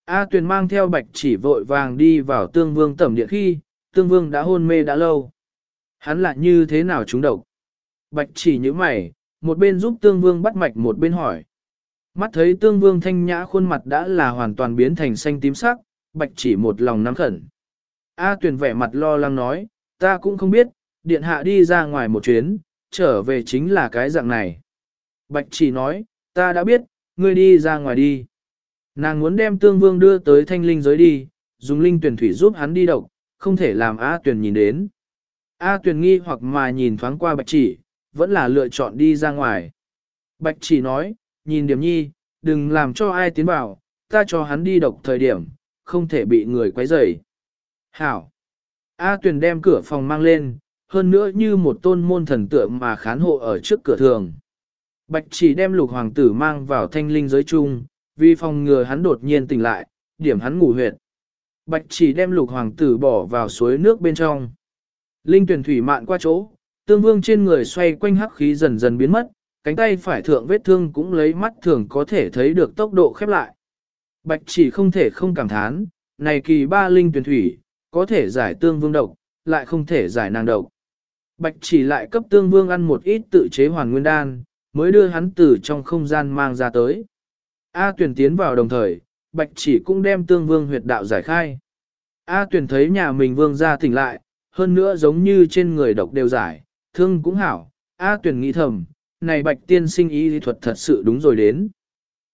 A tuyển mang theo bạch chỉ vội vàng đi vào tương vương tẩm điện khi, tương vương đã hôn mê đã lâu. Hắn lại như thế nào chúng độc? Bạch chỉ như mày, một bên giúp tương vương bắt mạch một bên hỏi. Mắt thấy tương vương thanh nhã khuôn mặt đã là hoàn toàn biến thành xanh tím sắc, bạch chỉ một lòng nắm khẩn. A tuyển vẻ mặt lo lắng nói, ta cũng không biết, điện hạ đi ra ngoài một chuyến, trở về chính là cái dạng này. Bạch chỉ nói, ta đã biết, ngươi đi ra ngoài đi. Nàng muốn đem tương vương đưa tới thanh linh giới đi, dùng linh tuyển thủy giúp hắn đi độc, không thể làm A tuyển nhìn đến. A tuyển nghi hoặc mà nhìn thoáng qua bạch chỉ, vẫn là lựa chọn đi ra ngoài. Bạch chỉ nói, nhìn điểm nhi, đừng làm cho ai tiến vào, ta cho hắn đi độc thời điểm, không thể bị người quấy rầy. Hảo! A tuyền đem cửa phòng mang lên, hơn nữa như một tôn môn thần tượng mà khán hộ ở trước cửa thường. Bạch chỉ đem lục hoàng tử mang vào thanh linh giới chung, vì phòng ngừa hắn đột nhiên tỉnh lại, điểm hắn ngủ huyệt. Bạch chỉ đem lục hoàng tử bỏ vào suối nước bên trong. Linh tuyển thủy mạn qua chỗ, tương vương trên người xoay quanh hắc khí dần dần biến mất, cánh tay phải thượng vết thương cũng lấy mắt thường có thể thấy được tốc độ khép lại. Bạch chỉ không thể không cảm thán, này kỳ ba linh tuyển thủy, có thể giải tương vương độc, lại không thể giải nàng độc. Bạch chỉ lại cấp tương vương ăn một ít tự chế hoàn nguyên đan, mới đưa hắn từ trong không gian mang ra tới. A tuyển tiến vào đồng thời, bạch chỉ cũng đem tương vương huyệt đạo giải khai. A tuyển thấy nhà mình vương ra tỉnh lại, hơn nữa giống như trên người độc đều giải, thương cũng hảo. A tuyển nghĩ thầm, này bạch tiên sinh y lý thuật thật sự đúng rồi đến.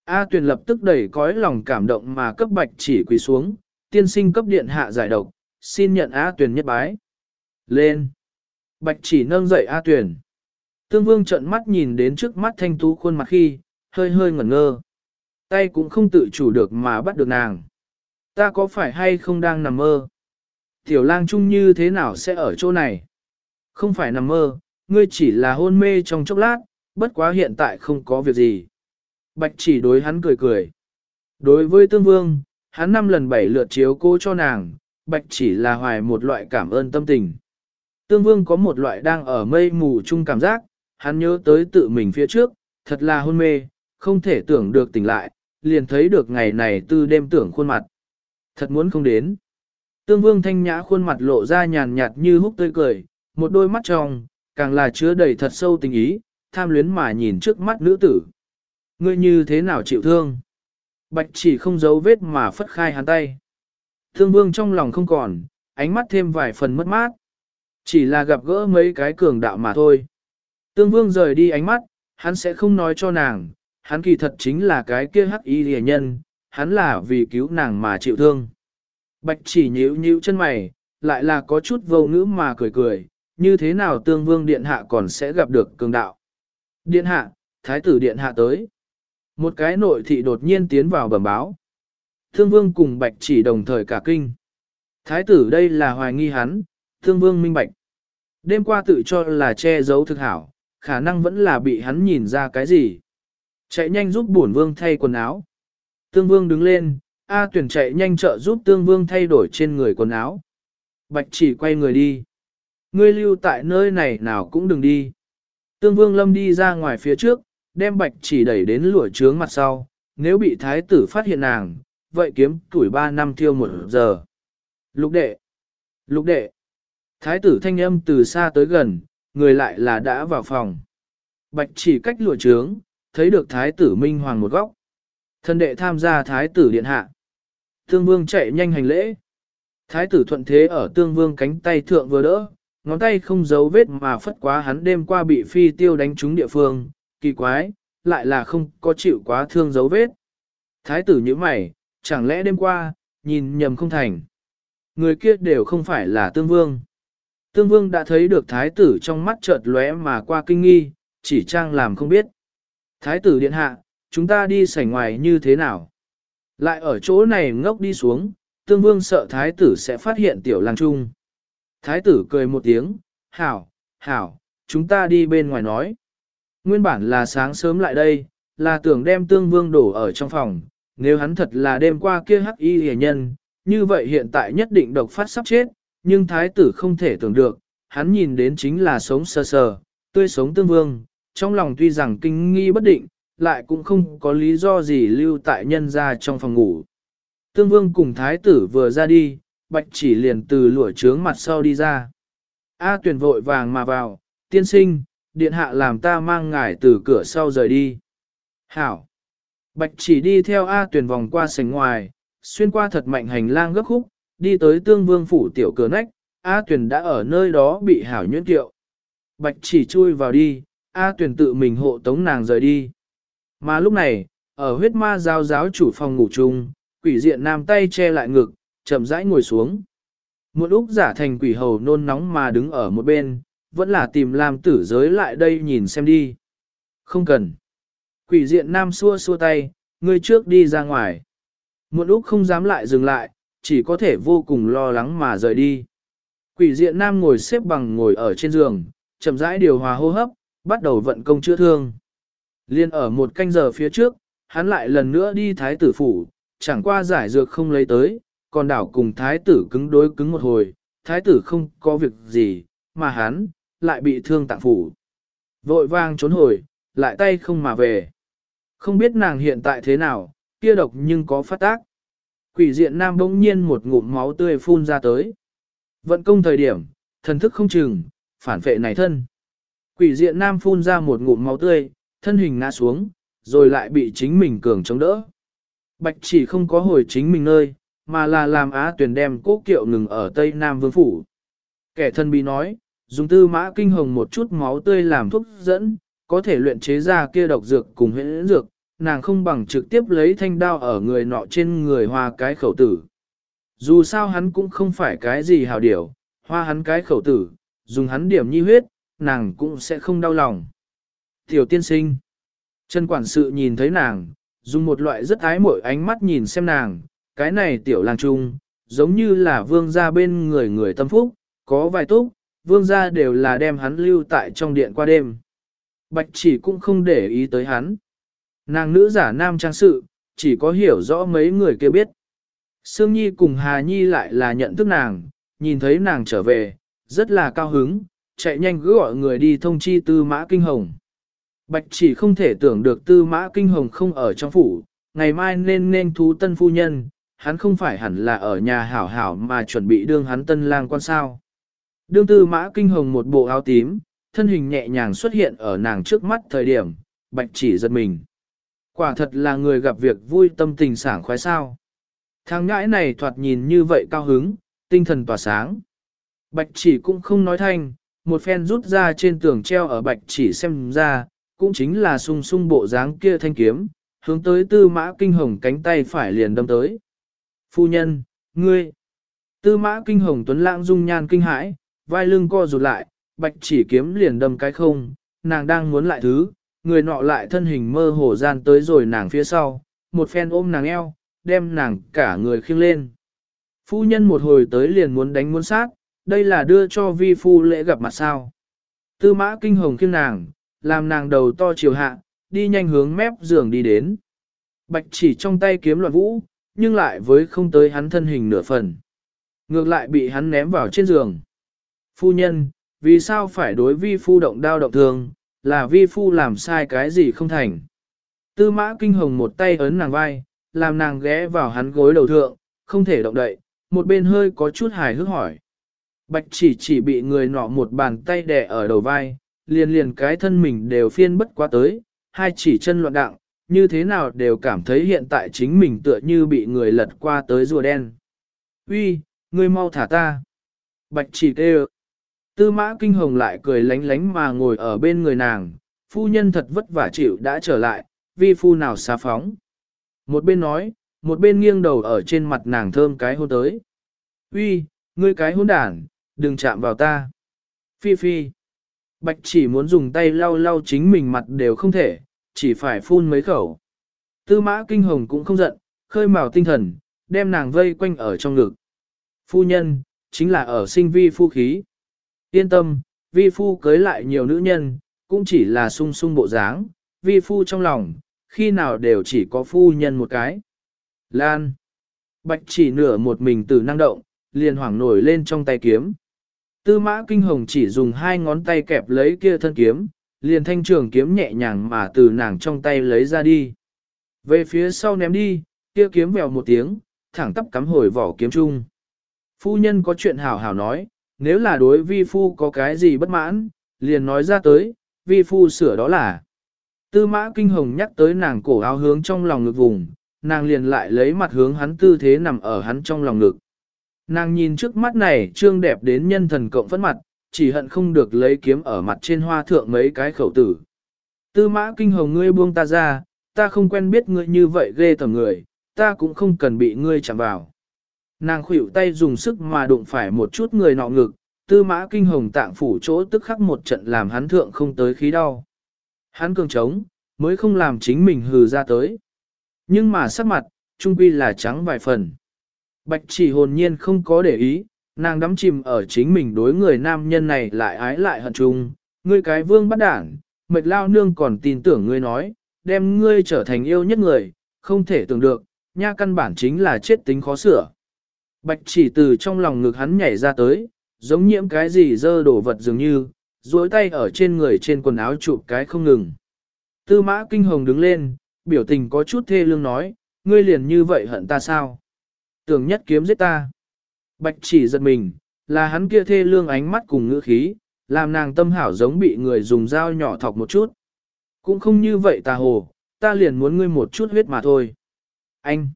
A tuyền lập tức đẩy cõi lòng cảm động mà cấp bạch chỉ quỳ xuống, tiên sinh cấp điện hạ giải độc, xin nhận A tuyền nhất bái. Lên! Bạch chỉ nâng dậy A tuyền Tương vương trợn mắt nhìn đến trước mắt thanh tú khuôn mặt khi, hơi hơi ngẩn ngơ. Tay cũng không tự chủ được mà bắt được nàng. Ta có phải hay không đang nằm mơ? Tiểu lang trung như thế nào sẽ ở chỗ này? Không phải nằm mơ, ngươi chỉ là hôn mê trong chốc lát, bất quá hiện tại không có việc gì. Bạch chỉ đối hắn cười cười. Đối với tương vương, hắn năm lần bảy lượt chiếu cô cho nàng, bạch chỉ là hoài một loại cảm ơn tâm tình. Tương vương có một loại đang ở mây mù chung cảm giác, hắn nhớ tới tự mình phía trước, thật là hôn mê, không thể tưởng được tỉnh lại, liền thấy được ngày này từ đêm tưởng khuôn mặt. Thật muốn không đến. Tương vương thanh nhã khuôn mặt lộ ra nhàn nhạt như húc tươi cười, một đôi mắt trong, càng là chứa đầy thật sâu tình ý, tham luyến mà nhìn trước mắt nữ tử. Ngươi như thế nào chịu thương? Bạch chỉ không giấu vết mà phất khai hắn tay. Thương vương trong lòng không còn, ánh mắt thêm vài phần mất mát. Chỉ là gặp gỡ mấy cái cường đạo mà thôi. Tương vương rời đi ánh mắt, hắn sẽ không nói cho nàng, hắn kỳ thật chính là cái kia hắc y rìa nhân, hắn là vì cứu nàng mà chịu thương. Bạch chỉ nhíu nhíu chân mày, lại là có chút vô ngữ mà cười cười, như thế nào tương vương điện hạ còn sẽ gặp được cường đạo. Điện hạ, thái tử điện hạ tới. Một cái nội thị đột nhiên tiến vào bẩm báo. Thương vương cùng bạch chỉ đồng thời cả kinh. Thái tử đây là hoài nghi hắn, thương vương minh bạch. Đêm qua tự cho là che giấu thực hảo, khả năng vẫn là bị hắn nhìn ra cái gì. Chạy nhanh giúp bổn vương thay quần áo. Tương vương đứng lên, A tuyển chạy nhanh trợ giúp tương vương thay đổi trên người quần áo. Bạch chỉ quay người đi. Ngươi lưu tại nơi này nào cũng đừng đi. Tương vương lâm đi ra ngoài phía trước, đem bạch chỉ đẩy đến lũa trướng mặt sau. Nếu bị thái tử phát hiện nàng, vậy kiếm tuổi ba năm thiêu một giờ. Lục đệ! Lục đệ! Thái tử thanh âm từ xa tới gần, người lại là đã vào phòng. Bạch chỉ cách lụa trướng, thấy được thái tử minh hoàng một góc. Thân đệ tham gia thái tử điện hạ. Tương vương chạy nhanh hành lễ. Thái tử thuận thế ở tương vương cánh tay thượng vừa đỡ, ngón tay không giấu vết mà phất quá hắn đêm qua bị phi tiêu đánh trúng địa phương, kỳ quái, lại là không có chịu quá thương dấu vết. Thái tử như mày, chẳng lẽ đêm qua, nhìn nhầm không thành. Người kia đều không phải là tương vương. Tương vương đã thấy được thái tử trong mắt chợt lóe mà qua kinh nghi, chỉ trang làm không biết. Thái tử điện hạ, chúng ta đi sảnh ngoài như thế nào? Lại ở chỗ này ngốc đi xuống, tương vương sợ thái tử sẽ phát hiện tiểu lang trung. Thái tử cười một tiếng, hảo, hảo, chúng ta đi bên ngoài nói. Nguyên bản là sáng sớm lại đây, là tưởng đem tương vương đổ ở trong phòng, nếu hắn thật là đêm qua kia hắc y hề nhân, như vậy hiện tại nhất định độc phát sắp chết, nhưng thái tử không thể tưởng được, hắn nhìn đến chính là sống sờ sờ, tươi sống tương vương, trong lòng tuy rằng kinh nghi bất định, lại cũng không có lý do gì lưu tại nhân ra trong phòng ngủ. Tương vương cùng thái tử vừa ra đi, bạch chỉ liền từ lũa trướng mặt sau đi ra. A tuyển vội vàng mà vào, tiên sinh, điện hạ làm ta mang ngài từ cửa sau rời đi. Hảo! Bạch chỉ đi theo A tuyển vòng qua sảnh ngoài, xuyên qua thật mạnh hành lang gấp khúc, đi tới tương vương phủ tiểu cửa nách, A tuyển đã ở nơi đó bị hảo nhuyễn tiệu. bạch chỉ chui vào đi, A tuyển tự mình hộ tống nàng rời đi. Mà lúc này, ở huyết ma giáo giáo chủ phòng ngủ chung, quỷ diện nam tay che lại ngực, chậm rãi ngồi xuống. Một lúc giả thành quỷ hầu nôn nóng mà đứng ở một bên, vẫn là tìm làm tử giới lại đây nhìn xem đi. Không cần. Quỷ diện nam xua xua tay, ngươi trước đi ra ngoài. Một lúc không dám lại dừng lại, chỉ có thể vô cùng lo lắng mà rời đi. Quỷ diện nam ngồi xếp bằng ngồi ở trên giường, chậm rãi điều hòa hô hấp, bắt đầu vận công chữa thương. Liên ở một canh giờ phía trước, hắn lại lần nữa đi thái tử phủ, chẳng qua giải dược không lấy tới, còn đảo cùng thái tử cứng đối cứng một hồi, thái tử không có việc gì, mà hắn, lại bị thương tạng phủ. Vội vang trốn hồi, lại tay không mà về. Không biết nàng hiện tại thế nào, kia độc nhưng có phát tác. Quỷ diện nam bỗng nhiên một ngụm máu tươi phun ra tới. Vận công thời điểm, thần thức không chừng, phản phệ này thân. Quỷ diện nam phun ra một ngụm máu tươi, thân hình ngã xuống, rồi lại bị chính mình cường chống đỡ. Bạch chỉ không có hồi chính mình nơi, mà là làm á Tuyền đem cố kiệu ngừng ở Tây Nam Vương Phủ. Kẻ thân bị nói, dùng tư mã kinh hồng một chút máu tươi làm thuốc dẫn, có thể luyện chế ra kia độc dược cùng huyễn dược, nàng không bằng trực tiếp lấy thanh đao ở người nọ trên người hoa cái khẩu tử. Dù sao hắn cũng không phải cái gì hào điểu, hoa hắn cái khẩu tử, dùng hắn điểm nhi huyết, nàng cũng sẽ không đau lòng. Tiểu tiên sinh. Trần quản sự nhìn thấy nàng, dùng một loại rất ái mội ánh mắt nhìn xem nàng, cái này tiểu làng trung, giống như là vương gia bên người người tâm phúc, có vài túc, vương gia đều là đem hắn lưu tại trong điện qua đêm. Bạch chỉ cũng không để ý tới hắn. Nàng nữ giả nam trang sự, chỉ có hiểu rõ mấy người kia biết. Sương Nhi cùng Hà Nhi lại là nhận thức nàng, nhìn thấy nàng trở về, rất là cao hứng, chạy nhanh gửi gọi người đi thông chi tư mã kinh hồng. Bạch chỉ không thể tưởng được tư mã kinh hồng không ở trong phủ, ngày mai nên nên thú tân phu nhân, hắn không phải hẳn là ở nhà hảo hảo mà chuẩn bị đương hắn tân lang quan sao. Đương tư mã kinh hồng một bộ áo tím, thân hình nhẹ nhàng xuất hiện ở nàng trước mắt thời điểm, bạch chỉ giật mình. Quả thật là người gặp việc vui tâm tình sảng khoái sao. Thằng ngãi này thoạt nhìn như vậy cao hứng, tinh thần tỏa sáng. Bạch chỉ cũng không nói thanh, một phen rút ra trên tường treo ở bạch chỉ xem ra, cũng chính là sung sung bộ dáng kia thanh kiếm, hướng tới tư mã kinh hồng cánh tay phải liền đâm tới. Phu nhân, ngươi, tư mã kinh hồng tuấn lãng dung nhan kinh hãi, vai lưng co rụt lại, bạch chỉ kiếm liền đâm cái không, nàng đang muốn lại thứ, người nọ lại thân hình mơ hồ gian tới rồi nàng phía sau, một phen ôm nàng eo, đem nàng cả người khiêng lên. Phu nhân một hồi tới liền muốn đánh muốn sát, đây là đưa cho vi phu lễ gặp mặt sao. Tư mã kinh hồng khiêng nàng, làm nàng đầu to chiều hạ, đi nhanh hướng mép giường đi đến. Bạch chỉ trong tay kiếm loạn vũ, nhưng lại với không tới hắn thân hình nửa phần. Ngược lại bị hắn ném vào trên giường. Phu nhân, vì sao phải đối vi phu động đao động thương, là vi phu làm sai cái gì không thành. Tư mã kinh hồng một tay ấn nàng vai, làm nàng ghé vào hắn gối đầu thượng, không thể động đậy, một bên hơi có chút hài hước hỏi. Bạch chỉ chỉ bị người nọ một bàn tay đè ở đầu vai, liền liền cái thân mình đều phiên bất quá tới, hai chỉ chân loạn đặng, như thế nào đều cảm thấy hiện tại chính mình tựa như bị người lật qua tới rùa đen. Uy, ngươi mau thả ta. Bạch chỉ kêu. Tư mã kinh hồng lại cười lánh lánh mà ngồi ở bên người nàng, phu nhân thật vất vả chịu đã trở lại, vi phu nào xa phóng. Một bên nói, một bên nghiêng đầu ở trên mặt nàng thơm cái hôn tới. Uy, ngươi cái hôn đản, đừng chạm vào ta. Phi phi. Bạch chỉ muốn dùng tay lau lau chính mình mặt đều không thể, chỉ phải phun mấy khẩu. Tư mã kinh hồng cũng không giận, khơi mào tinh thần, đem nàng vây quanh ở trong ngực. Phu nhân, chính là ở sinh vi phu khí. Yên tâm, vi phu cưới lại nhiều nữ nhân, cũng chỉ là sung sung bộ dáng, vi phu trong lòng, khi nào đều chỉ có phu nhân một cái. Lan. Bạch chỉ nửa một mình từ năng động, liền hoảng nổi lên trong tay kiếm. Tư mã kinh hồng chỉ dùng hai ngón tay kẹp lấy kia thân kiếm, liền thanh trường kiếm nhẹ nhàng mà từ nàng trong tay lấy ra đi. Về phía sau ném đi, kia kiếm vèo một tiếng, thẳng tắp cắm hồi vỏ kiếm chung. Phu nhân có chuyện hảo hảo nói, nếu là đối vi phu có cái gì bất mãn, liền nói ra tới, vi phu sửa đó là. Tư mã kinh hồng nhắc tới nàng cổ áo hướng trong lòng ngực vùng, nàng liền lại lấy mặt hướng hắn tư thế nằm ở hắn trong lòng ngực. Nàng nhìn trước mắt này trương đẹp đến nhân thần cộng phất mặt, chỉ hận không được lấy kiếm ở mặt trên hoa thượng mấy cái khẩu tử. Tư mã kinh hồng ngươi buông ta ra, ta không quen biết ngươi như vậy ghê tầm người, ta cũng không cần bị ngươi chạm vào. Nàng khuỷu tay dùng sức mà đụng phải một chút người nọ ngực, tư mã kinh hồng tạng phủ chỗ tức khắc một trận làm hắn thượng không tới khí đau. Hắn cường trống, mới không làm chính mình hừ ra tới. Nhưng mà sắc mặt, trung quy là trắng vài phần. Bạch chỉ hồn nhiên không có để ý, nàng đắm chìm ở chính mình đối người nam nhân này lại ái lại hận chung. Ngươi cái vương bắt đảng, mệt lao nương còn tin tưởng ngươi nói, đem ngươi trở thành yêu nhất người, không thể tưởng được, nha căn bản chính là chết tính khó sửa. Bạch chỉ từ trong lòng ngực hắn nhảy ra tới, giống nhiễm cái gì dơ đổ vật dường như, duỗi tay ở trên người trên quần áo chụp cái không ngừng. Tư mã kinh hồng đứng lên, biểu tình có chút thê lương nói, ngươi liền như vậy hận ta sao? Tưởng nhất kiếm giết ta. Bạch chỉ giật mình, là hắn kia thê lương ánh mắt cùng ngữ khí, làm nàng tâm hảo giống bị người dùng dao nhỏ thọc một chút. Cũng không như vậy ta hồ, ta liền muốn ngươi một chút huyết mà thôi. Anh!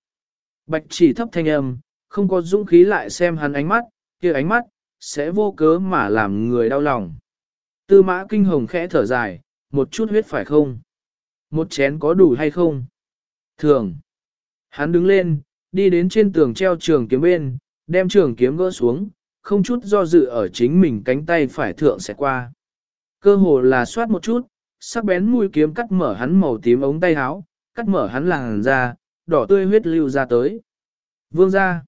Bạch chỉ thấp thanh âm, không có dũng khí lại xem hắn ánh mắt, kia ánh mắt, sẽ vô cớ mà làm người đau lòng. Tư mã kinh hồng khẽ thở dài, một chút huyết phải không? Một chén có đủ hay không? Thường. Hắn đứng lên, đi đến trên tường treo trường kiếm bên, đem trường kiếm gỡ xuống, không chút do dự ở chính mình cánh tay phải thượng sẽ qua. Cơ hồ là soát một chút, sắc bén mũi kiếm cắt mở hắn màu tím ống tay áo, cắt mở hắn làn da, đỏ tươi huyết lưu ra tới. Vương ra.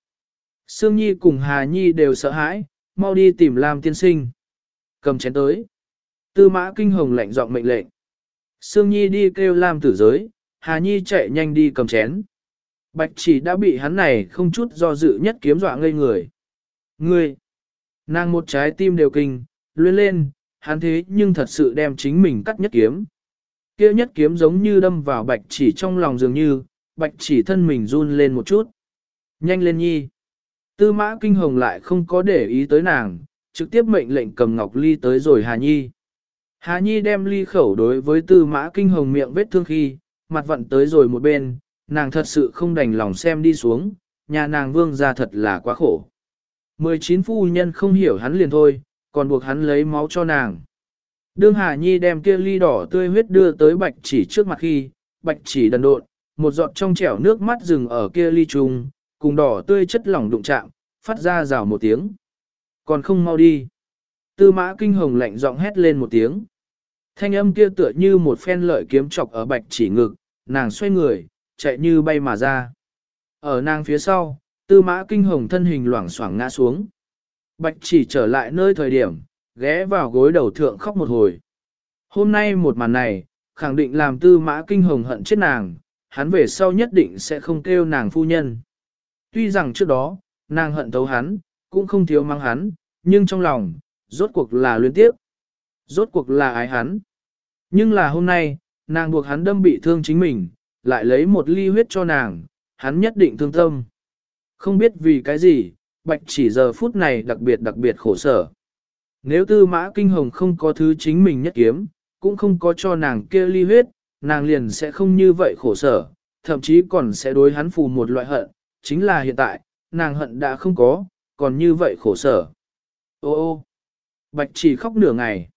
Sương Nhi cùng Hà Nhi đều sợ hãi, mau đi tìm Lam tiên sinh. Cầm chén tới. Tư mã kinh hồng lạnh giọng mệnh lệnh. Sương Nhi đi kêu Lam tử giới, Hà Nhi chạy nhanh đi cầm chén. Bạch chỉ đã bị hắn này không chút do dự nhất kiếm dọa ngây người. Ngươi! Nàng một trái tim đều kinh, luyên lên, hắn thế nhưng thật sự đem chính mình cắt nhất kiếm. kia nhất kiếm giống như đâm vào bạch chỉ trong lòng dường như, bạch chỉ thân mình run lên một chút. Nhanh lên nhi! Tư mã kinh hồng lại không có để ý tới nàng, trực tiếp mệnh lệnh cầm ngọc ly tới rồi Hà Nhi. Hà Nhi đem ly khẩu đối với tư mã kinh hồng miệng vết thương khi, mặt vận tới rồi một bên, nàng thật sự không đành lòng xem đi xuống, nhà nàng vương ra thật là quá khổ. 19 phu nhân không hiểu hắn liền thôi, còn buộc hắn lấy máu cho nàng. Đương Hà Nhi đem kia ly đỏ tươi huyết đưa tới bạch chỉ trước mặt khi, bạch chỉ đần độn, một giọt trong trẻo nước mắt rừng ở kia ly trùng, cùng đỏ tươi chất lỏng đụng chạm, phát ra rào một tiếng. Còn không mau đi. Tư mã kinh hồng lạnh giọng hét lên một tiếng. Thanh âm kia tựa như một phen lợi kiếm chọc ở bạch chỉ ngực, nàng xoay người, chạy như bay mà ra. Ở nàng phía sau, tư mã kinh hồng thân hình loảng xoảng ngã xuống. Bạch chỉ trở lại nơi thời điểm, ghé vào gối đầu thượng khóc một hồi. Hôm nay một màn này, khẳng định làm tư mã kinh hồng hận chết nàng, hắn về sau nhất định sẽ không kêu nàng phu nhân. Tuy rằng trước đó, nàng hận thấu hắn, cũng không thiếu mang hắn, nhưng trong lòng, rốt cuộc là luyến tiếp. Rốt cuộc là ái hắn. Nhưng là hôm nay, nàng buộc hắn đâm bị thương chính mình, lại lấy một ly huyết cho nàng, hắn nhất định thương tâm. Không biết vì cái gì, bạch chỉ giờ phút này đặc biệt đặc biệt khổ sở. Nếu tư mã kinh hồng không có thứ chính mình nhất kiếm, cũng không có cho nàng kia ly huyết, nàng liền sẽ không như vậy khổ sở, thậm chí còn sẽ đối hắn phù một loại hận, chính là hiện tại, nàng hận đã không có, còn như vậy khổ sở. Ô ô, bạch chỉ khóc nửa ngày.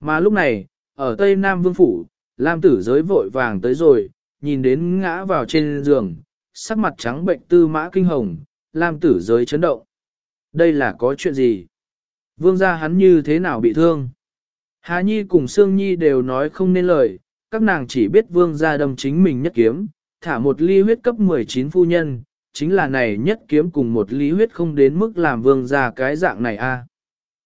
Mà lúc này, ở Tây Nam Vương Phủ, Lam tử giới vội vàng tới rồi, nhìn đến ngã vào trên giường, sắc mặt trắng bệnh tư mã kinh hồng, Lam tử giới chấn động. Đây là có chuyện gì? Vương gia hắn như thế nào bị thương? Hà Nhi cùng Sương Nhi đều nói không nên lời, các nàng chỉ biết vương gia đâm chính mình nhất kiếm, thả một ly huyết cấp 19 phu nhân, chính là này nhất kiếm cùng một ly huyết không đến mức làm vương gia cái dạng này a.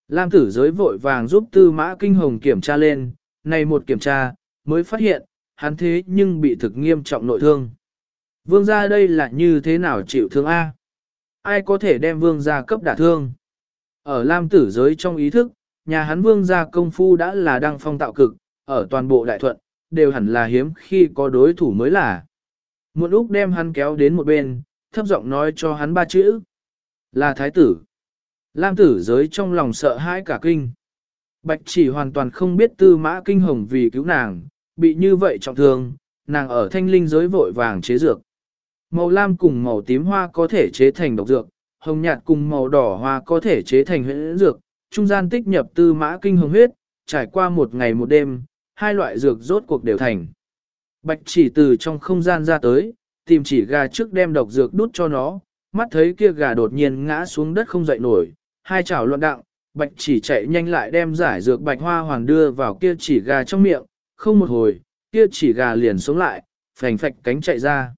Lam tử giới vội vàng giúp tư mã kinh hồng kiểm tra lên, này một kiểm tra, mới phát hiện, hắn thế nhưng bị thực nghiêm trọng nội thương. Vương gia đây là như thế nào chịu thương A? Ai có thể đem vương gia cấp đả thương? Ở Lam tử giới trong ý thức, nhà hắn vương gia công phu đã là đăng phong tạo cực, ở toàn bộ đại thuận, đều hẳn là hiếm khi có đối thủ mới là. Một lúc đem hắn kéo đến một bên, thấp giọng nói cho hắn ba chữ. Là thái tử. Lam tử giới trong lòng sợ hãi cả kinh. Bạch chỉ hoàn toàn không biết tư mã kinh hồng vì cứu nàng, bị như vậy trọng thương, nàng ở thanh linh giới vội vàng chế dược. Màu lam cùng màu tím hoa có thể chế thành độc dược, hồng nhạt cùng màu đỏ hoa có thể chế thành huyễn dược, trung gian tích nhập tư mã kinh hồng huyết, trải qua một ngày một đêm, hai loại dược rốt cuộc đều thành. Bạch chỉ từ trong không gian ra tới, tìm chỉ gà trước đem độc dược đút cho nó, mắt thấy kia gà đột nhiên ngã xuống đất không dậy nổi, hai chảo loạn đặng, bạch chỉ chạy nhanh lại đem giải dược bạch hoa hoàng đưa vào kia chỉ gà trong miệng, không một hồi, kia chỉ gà liền sống lại, phành phạch cánh chạy ra.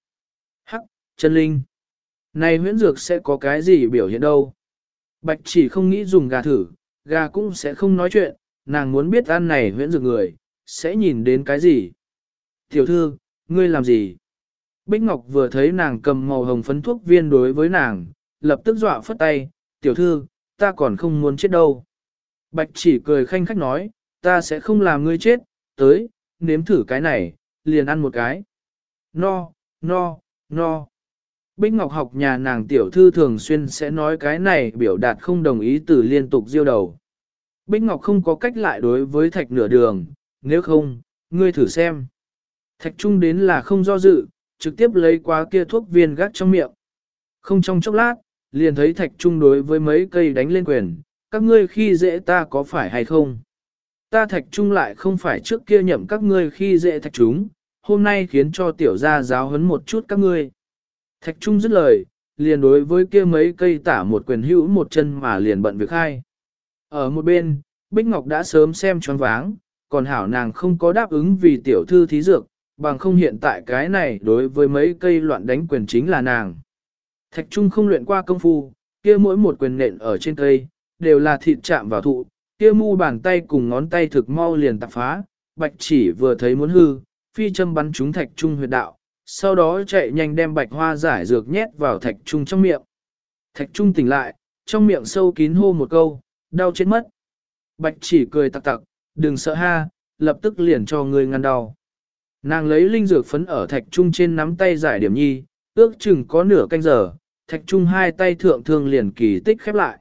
Hắc, chân linh. Này huyễn dược sẽ có cái gì biểu hiện đâu? Bạch chỉ không nghĩ dùng gà thử, gà cũng sẽ không nói chuyện, nàng muốn biết ăn này huyễn dược người, sẽ nhìn đến cái gì? Tiểu thư, ngươi làm gì? Bích Ngọc vừa thấy nàng cầm màu hồng phấn thuốc viên đối với nàng, lập tức dọa phất tay, tiểu thư, ta còn không muốn chết đâu. Bạch chỉ cười khanh khách nói, ta sẽ không làm ngươi chết, tới, nếm thử cái này, liền ăn một cái. No, no, no. Bích Ngọc học nhà nàng tiểu thư thường xuyên sẽ nói cái này biểu đạt không đồng ý từ liên tục diêu đầu. Bích Ngọc không có cách lại đối với thạch nửa đường, nếu không, ngươi thử xem. Thạch trung đến là không do dự, trực tiếp lấy qua kia thuốc viên gác trong miệng. Không trong chốc lát, liền thấy thạch trung đối với mấy cây đánh lên quyền, các ngươi khi dễ ta có phải hay không? Ta thạch trung lại không phải trước kia nhậm các ngươi khi dễ thạch chúng, hôm nay khiến cho tiểu gia giáo huấn một chút các ngươi. Thạch trung dứt lời, liền đối với kia mấy cây tả một quyền hữu một chân mà liền bận việc hai. Ở một bên, Bích Ngọc đã sớm xem choáng váng, còn hảo nàng không có đáp ứng vì tiểu thư thí dược, bằng không hiện tại cái này đối với mấy cây loạn đánh quyền chính là nàng. Thạch Trung không luyện qua công phu, kia mỗi một quyền nện ở trên cây, đều là thịt chạm vào thụ, kia mu bàn tay cùng ngón tay thực mau liền tạp phá, bạch chỉ vừa thấy muốn hư, phi châm bắn trúng Thạch Trung huyệt đạo, sau đó chạy nhanh đem bạch hoa giải dược nhét vào Thạch Trung trong miệng. Thạch Trung tỉnh lại, trong miệng sâu kín hô một câu, đau chết mất. Bạch chỉ cười tặc tặc, đừng sợ ha, lập tức liền cho người ngăn đau. Nàng lấy linh dược phấn ở thạch trung trên nắm tay giải điểm nhi, ước chừng có nửa canh giờ, thạch trung hai tay thượng thương liền kỳ tích khép lại.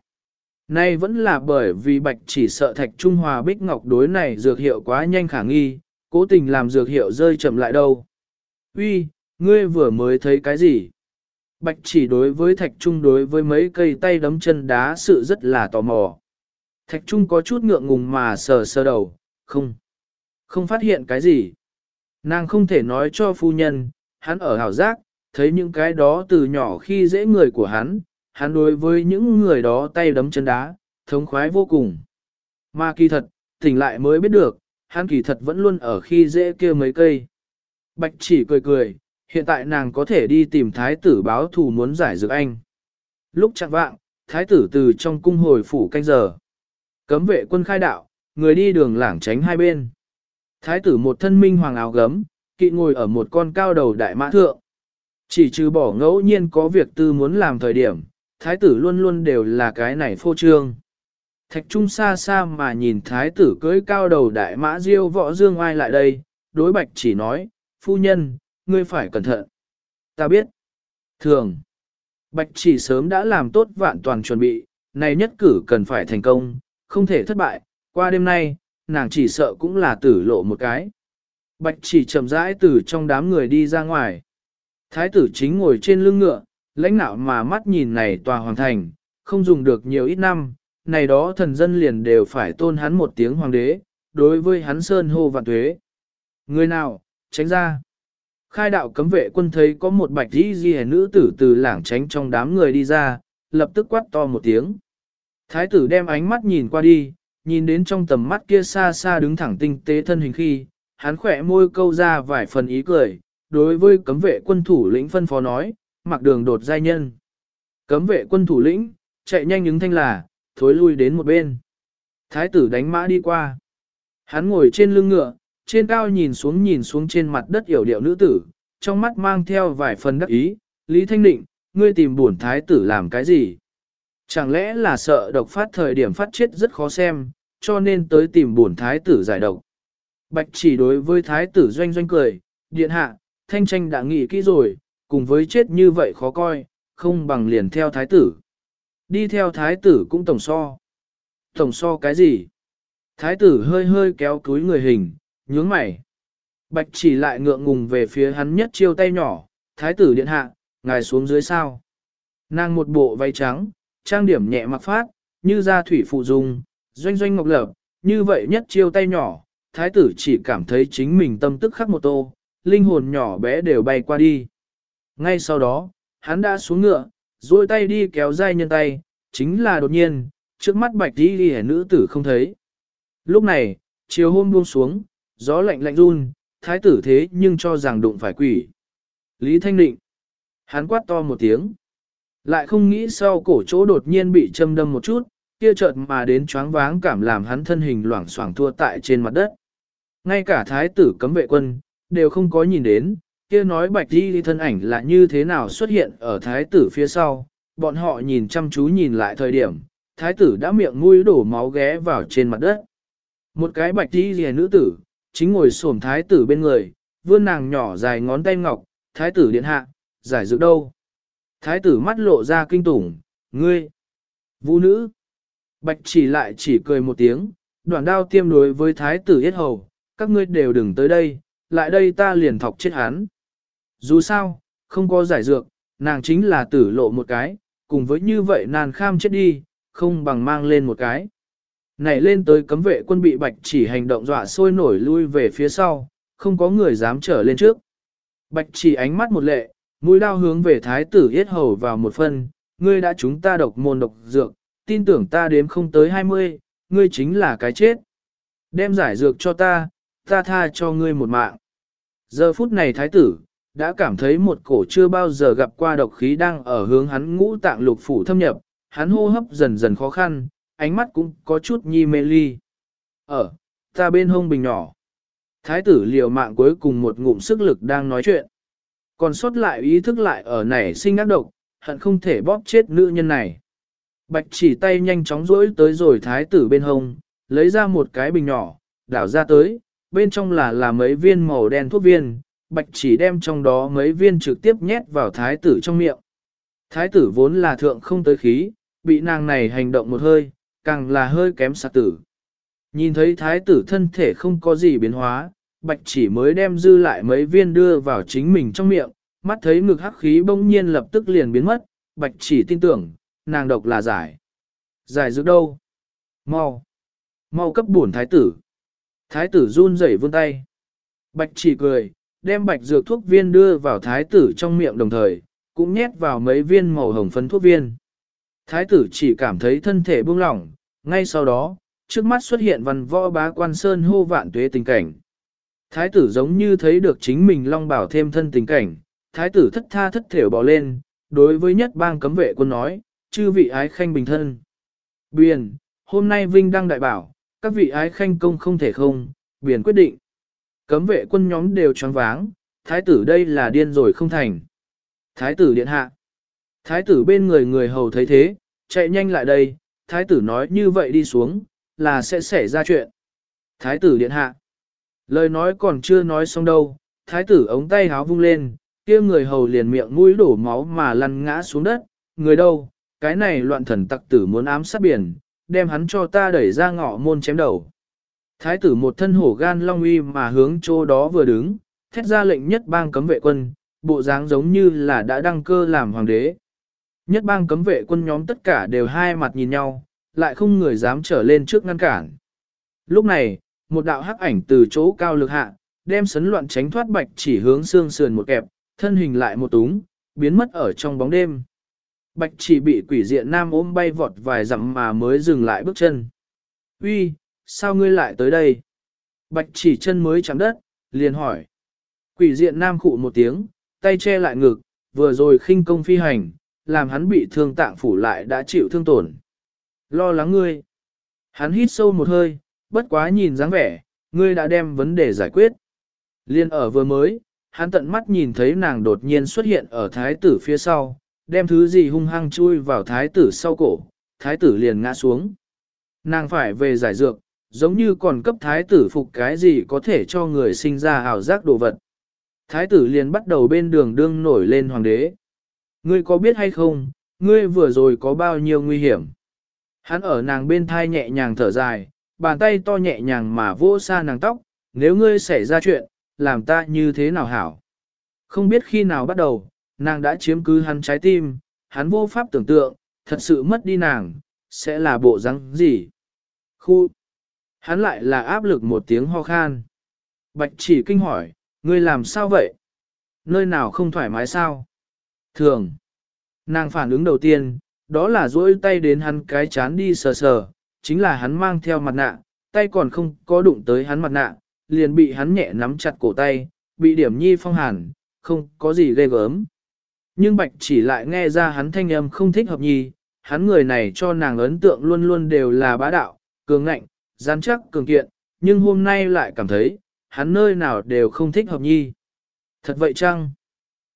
Nay vẫn là bởi vì bạch chỉ sợ thạch trung hòa bích ngọc đối này dược hiệu quá nhanh khả nghi, cố tình làm dược hiệu rơi chậm lại đâu. Uy, ngươi vừa mới thấy cái gì? Bạch chỉ đối với thạch trung đối với mấy cây tay đấm chân đá sự rất là tò mò. Thạch trung có chút ngượng ngùng mà sờ sờ đầu, không, không phát hiện cái gì. Nàng không thể nói cho phu nhân, hắn ở hảo giác, thấy những cái đó từ nhỏ khi dễ người của hắn, hắn đối với những người đó tay đấm chân đá, thống khoái vô cùng. Mà kỳ thật, tỉnh lại mới biết được, hắn kỳ thật vẫn luôn ở khi dễ kia mấy cây. Bạch chỉ cười cười, hiện tại nàng có thể đi tìm thái tử báo thù muốn giải dược anh. Lúc chặn vạng, thái tử từ trong cung hồi phủ canh giờ. Cấm vệ quân khai đạo, người đi đường lảng tránh hai bên. Thái tử một thân minh hoàng áo gấm, kỵ ngồi ở một con cao đầu đại mã thượng. Chỉ trừ bỏ ngẫu nhiên có việc tư muốn làm thời điểm, thái tử luôn luôn đều là cái này phô trương. Thạch trung xa xa mà nhìn thái tử cưỡi cao đầu đại mã diêu võ dương ai lại đây, đối bạch chỉ nói, phu nhân, ngươi phải cẩn thận. Ta biết. Thường. Bạch chỉ sớm đã làm tốt vạn toàn chuẩn bị, này nhất cử cần phải thành công, không thể thất bại, qua đêm nay, nàng chỉ sợ cũng là tử lộ một cái. Bạch chỉ chậm rãi từ trong đám người đi ra ngoài. Thái tử chính ngồi trên lưng ngựa, lãnh nạo mà mắt nhìn này tòa hoàng thành, không dùng được nhiều ít năm, này đó thần dân liền đều phải tôn hắn một tiếng hoàng đế, đối với hắn sơn hô vạn tuế. Người nào, tránh ra. Khai đạo cấm vệ quân thấy có một bạch dĩ di nữ tử từ lảng tránh trong đám người đi ra, lập tức quát to một tiếng. Thái tử đem ánh mắt nhìn qua đi, nhìn đến trong tầm mắt kia xa xa đứng thẳng tinh tế thân hình khi, hắn khỏe môi câu ra vài phần ý cười, đối với cấm vệ quân thủ lĩnh phân phó nói, mặc đường đột giai nhân. Cấm vệ quân thủ lĩnh, chạy nhanh những thanh là, thối lui đến một bên. Thái tử đánh mã đi qua. Hắn ngồi trên lưng ngựa, trên cao nhìn xuống nhìn xuống trên mặt đất yểu điệu nữ tử, trong mắt mang theo vài phần đắc ý, Lý Thanh Định, ngươi tìm bổn thái tử làm cái gì? Chẳng lẽ là sợ độc phát thời điểm phát chết rất khó xem, cho nên tới tìm bổn thái tử giải độc. Bạch chỉ đối với thái tử doanh doanh cười, điện hạ, thanh tranh đã nghĩ kỹ rồi, cùng với chết như vậy khó coi, không bằng liền theo thái tử. Đi theo thái tử cũng tổng so. Tổng so cái gì? Thái tử hơi hơi kéo túi người hình, nhướng mày. Bạch chỉ lại ngượng ngùng về phía hắn nhất chiêu tay nhỏ, thái tử điện hạ, ngài xuống dưới sao. Nàng một bộ váy trắng, trang điểm nhẹ mặc phát, như da thủy phụ dung, doanh doanh ngọc lập, như vậy nhất chiêu tay nhỏ, thái tử chỉ cảm thấy chính mình tâm tức khắc một tô, linh hồn nhỏ bé đều bay qua đi. Ngay sau đó, hắn đã xuống ngựa, duỗi tay đi kéo dai nhân tay, chính là đột nhiên, trước mắt bạch đi đi nữ tử không thấy. Lúc này, chiều hôm buông xuống, gió lạnh lạnh run, thái tử thế nhưng cho rằng đụng phải quỷ. Lý Thanh Định. Hắn quát to một tiếng. Lại không nghĩ sau cổ chỗ đột nhiên bị châm đâm một chút, kia chợt mà đến choáng váng cảm làm hắn thân hình loảng xoảng thua tại trên mặt đất. Ngay cả thái tử cấm vệ quân, đều không có nhìn đến, kia nói bạch đi thân ảnh là như thế nào xuất hiện ở thái tử phía sau, bọn họ nhìn chăm chú nhìn lại thời điểm, thái tử đã miệng mũi đổ máu ghé vào trên mặt đất. Một cái bạch đi rìa nữ tử, chính ngồi xổm thái tử bên người, vươn nàng nhỏ dài ngón tay ngọc, thái tử điện hạ, giải dược đâu. Thái tử mắt lộ ra kinh tủng, ngươi, vũ nữ. Bạch chỉ lại chỉ cười một tiếng, đoạn đao tiêm đối với thái tử yết hầu, các ngươi đều đừng tới đây, lại đây ta liền thọc chết hắn. Dù sao, không có giải dược, nàng chính là tử lộ một cái, cùng với như vậy nàng kham chết đi, không bằng mang lên một cái. Nảy lên tới cấm vệ quân bị bạch chỉ hành động dọa sôi nổi lui về phía sau, không có người dám trở lên trước. Bạch chỉ ánh mắt một lệ, mũi đao hướng về thái tử yết hầu vào một phân, ngươi đã chúng ta độc môn độc dược, tin tưởng ta đếm không tới 20, ngươi chính là cái chết. Đem giải dược cho ta, ta tha cho ngươi một mạng. Giờ phút này thái tử, đã cảm thấy một cổ chưa bao giờ gặp qua độc khí đang ở hướng hắn ngũ tạng lục phủ thâm nhập, hắn hô hấp dần dần khó khăn, ánh mắt cũng có chút nhi mê ly. Ở, ta bên hông bình nhỏ. Thái tử liều mạng cuối cùng một ngụm sức lực đang nói chuyện. Còn sót lại ý thức lại ở nảy sinh ác độc, hận không thể bóp chết nữ nhân này. Bạch chỉ tay nhanh chóng rỗi tới rồi thái tử bên hông, lấy ra một cái bình nhỏ, đảo ra tới, bên trong là là mấy viên màu đen thuốc viên, bạch chỉ đem trong đó mấy viên trực tiếp nhét vào thái tử trong miệng. Thái tử vốn là thượng không tới khí, bị nàng này hành động một hơi, càng là hơi kém sạc tử. Nhìn thấy thái tử thân thể không có gì biến hóa, bạch chỉ mới đem dư lại mấy viên đưa vào chính mình trong miệng, mắt thấy ngực hắc khí bỗng nhiên lập tức liền biến mất, bạch chỉ tin tưởng, nàng độc là giải. Giải dược đâu? Mau! Mau cấp bổn thái tử. Thái tử run rẩy vươn tay. Bạch chỉ cười, đem bạch dược thuốc viên đưa vào thái tử trong miệng đồng thời, cũng nhét vào mấy viên màu hồng phấn thuốc viên. Thái tử chỉ cảm thấy thân thể buông lỏng, ngay sau đó, trước mắt xuất hiện văn võ bá quan sơn hô vạn tuế tình cảnh. Thái tử giống như thấy được chính mình long bảo thêm thân tình cảnh, thái tử thất tha thất thểu bỏ lên, đối với nhất bang cấm vệ quân nói, chư vị ái khanh bình thân. biển hôm nay Vinh đăng đại bảo, các vị ái khanh công không thể không, biển quyết định. Cấm vệ quân nhóm đều choáng váng, thái tử đây là điên rồi không thành. Thái tử điện hạ. Thái tử bên người người hầu thấy thế, chạy nhanh lại đây, thái tử nói như vậy đi xuống, là sẽ xảy ra chuyện. Thái tử điện hạ. Lời nói còn chưa nói xong đâu, thái tử ống tay háo vung lên, kia người hầu liền miệng mũi đổ máu mà lăn ngã xuống đất, người đâu, cái này loạn thần tặc tử muốn ám sát biển, đem hắn cho ta đẩy ra ngõ môn chém đầu. Thái tử một thân hổ gan long uy mà hướng chỗ đó vừa đứng, thét ra lệnh nhất bang cấm vệ quân, bộ dáng giống như là đã đăng cơ làm hoàng đế. Nhất bang cấm vệ quân nhóm tất cả đều hai mặt nhìn nhau, lại không người dám trở lên trước ngăn cản. Lúc này, một đạo hắc ảnh từ chỗ cao lực hạ, đem sấn loạn tránh thoát bạch chỉ hướng xương sườn một kẹp, thân hình lại một túng, biến mất ở trong bóng đêm. Bạch chỉ bị quỷ diện nam ôm bay vọt vài dặm mà mới dừng lại bước chân. Uy, sao ngươi lại tới đây? Bạch chỉ chân mới chạm đất, liền hỏi. Quỷ diện nam khụ một tiếng, tay che lại ngực, vừa rồi khinh công phi hành, làm hắn bị thương tạng phủ lại đã chịu thương tổn. Lo lắng ngươi. Hắn hít sâu một hơi, bất quá nhìn dáng vẻ, ngươi đã đem vấn đề giải quyết. Liên ở vừa mới, hắn tận mắt nhìn thấy nàng đột nhiên xuất hiện ở thái tử phía sau, đem thứ gì hung hăng chui vào thái tử sau cổ, thái tử liền ngã xuống. Nàng phải về giải dược, giống như còn cấp thái tử phục cái gì có thể cho người sinh ra ảo giác đồ vật. Thái tử liền bắt đầu bên đường đương nổi lên hoàng đế. Ngươi có biết hay không, ngươi vừa rồi có bao nhiêu nguy hiểm. Hắn ở nàng bên thai nhẹ nhàng thở dài, bàn tay to nhẹ nhàng mà vô xa nàng tóc, nếu ngươi xảy ra chuyện, làm ta như thế nào hảo. Không biết khi nào bắt đầu, nàng đã chiếm cứ hắn trái tim, hắn vô pháp tưởng tượng, thật sự mất đi nàng, sẽ là bộ rắn gì. Khu. Hắn lại là áp lực một tiếng ho khan. Bạch chỉ kinh hỏi, ngươi làm sao vậy? Nơi nào không thoải mái sao? Thường. Nàng phản ứng đầu tiên, đó là duỗi tay đến hắn cái chán đi sờ sờ, chính là hắn mang theo mặt nạ, tay còn không có đụng tới hắn mặt nạ, liền bị hắn nhẹ nắm chặt cổ tay, bị điểm nhi phong hàn, không có gì ghê gớm. Nhưng bạch chỉ lại nghe ra hắn thanh âm không thích hợp nhi, hắn người này cho nàng ấn tượng luôn luôn đều là bá đạo, cường ngạnh, gian chắc cường kiện, nhưng hôm nay lại cảm thấy, hắn nơi nào đều không thích hợp nhi. Thật vậy chăng?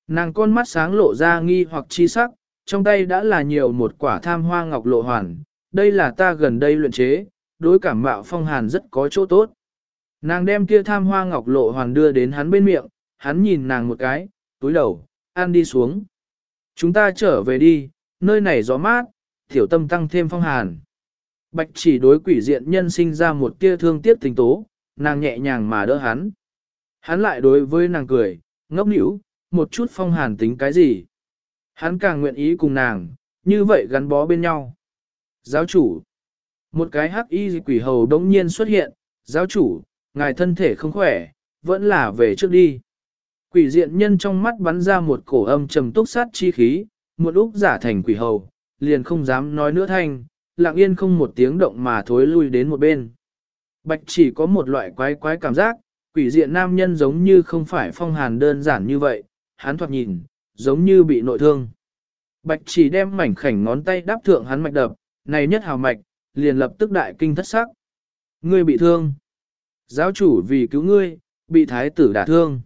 Nàng con mắt sáng lộ ra nghi hoặc chi sắc, trong tay đã là nhiều một quả tham hoa ngọc lộ hoàn, đây là ta gần đây luyện chế, đối cảm mạo phong hàn rất có chỗ tốt. Nàng đem kia tham hoa ngọc lộ hoàn đưa đến hắn bên miệng, hắn nhìn nàng một cái, túi đầu, ăn đi xuống. Chúng ta trở về đi, nơi này gió mát, tiểu tâm tăng thêm phong hàn. Bạch chỉ đối quỷ diện nhân sinh ra một tia thương tiếc tình tố, nàng nhẹ nhàng mà đỡ hắn. Hắn lại đối với nàng cười, ngốc nỉu, một chút phong hàn tính cái gì. Hắn càng nguyện ý cùng nàng, như vậy gắn bó bên nhau. Giáo chủ. Một cái hắc y quỷ hầu đống nhiên xuất hiện, giáo chủ, ngài thân thể không khỏe, vẫn là về trước đi. Quỷ diện nhân trong mắt bắn ra một cổ âm trầm túc sát chi khí, một úc giả thành quỷ hầu, liền không dám nói nữa thanh, lặng yên không một tiếng động mà thối lui đến một bên. Bạch chỉ có một loại quái quái cảm giác, quỷ diện nam nhân giống như không phải phong hàn đơn giản như vậy, hắn thoạt nhìn, giống như bị nội thương. Bạch chỉ đem mảnh khảnh ngón tay đáp thượng hắn mạch đập, này nhất hào mạch, liền lập tức đại kinh thất sắc. Ngươi bị thương. Giáo chủ vì cứu ngươi, bị thái tử đả thương.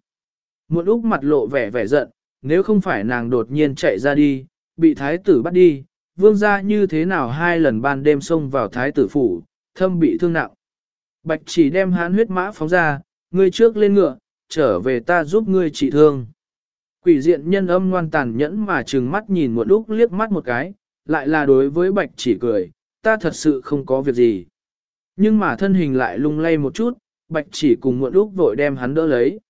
muộn úc mặt lộ vẻ vẻ giận, nếu không phải nàng đột nhiên chạy ra đi, bị thái tử bắt đi, vương gia như thế nào hai lần ban đêm xông vào thái tử phủ, thâm bị thương nặng. Bạch chỉ đem hán huyết mã phóng ra, ngươi trước lên ngựa, trở về ta giúp ngươi trị thương. Quỷ diện nhân âm ngoan tàn nhẫn mà trừng mắt nhìn một lúc liếc mắt một cái, lại là đối với bạch chỉ cười, ta thật sự không có việc gì. Nhưng mà thân hình lại lung lay một chút, bạch chỉ cùng muộn lúc vội đem hắn đỡ lấy.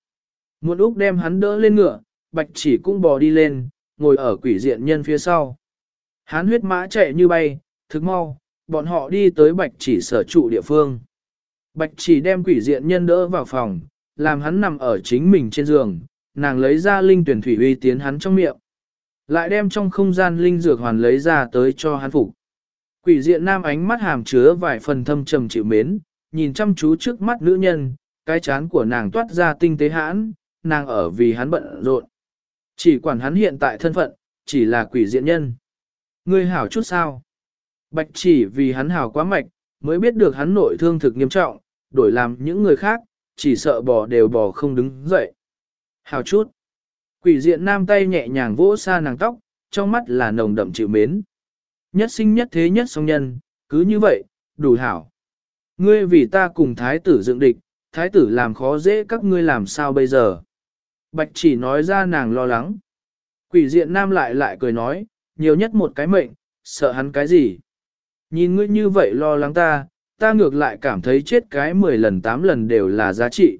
Muộn lúc đem hắn đỡ lên ngựa, bạch chỉ cũng bò đi lên, ngồi ở quỷ diện nhân phía sau. Hán huyết mã chạy như bay, thức mau, bọn họ đi tới bạch chỉ sở trụ địa phương. Bạch chỉ đem quỷ diện nhân đỡ vào phòng, làm hắn nằm ở chính mình trên giường, nàng lấy ra linh tuyển thủy uy tiến hắn trong miệng. Lại đem trong không gian linh dược hoàn lấy ra tới cho hắn phục. Quỷ diện nam ánh mắt hàm chứa vài phần thâm trầm chịu mến, nhìn chăm chú trước mắt nữ nhân, cái chán của nàng toát ra tinh tế hãn, nàng ở vì hắn bận rộn. Chỉ quản hắn hiện tại thân phận, chỉ là quỷ diện nhân. Ngươi hảo chút sao? Bạch chỉ vì hắn hảo quá mạch, mới biết được hắn nội thương thực nghiêm trọng, đổi làm những người khác, chỉ sợ bò đều bò không đứng dậy. Hảo chút. Quỷ diện nam tay nhẹ nhàng vỗ xa nàng tóc, trong mắt là nồng đậm chịu mến. Nhất sinh nhất thế nhất song nhân, cứ như vậy, đủ hảo. Ngươi vì ta cùng thái tử dựng địch, thái tử làm khó dễ các ngươi làm sao bây giờ. Bạch chỉ nói ra nàng lo lắng. Quỷ diện nam lại lại cười nói, nhiều nhất một cái mệnh, sợ hắn cái gì. Nhìn ngươi như vậy lo lắng ta, ta ngược lại cảm thấy chết cái 10 lần 8 lần đều là giá trị.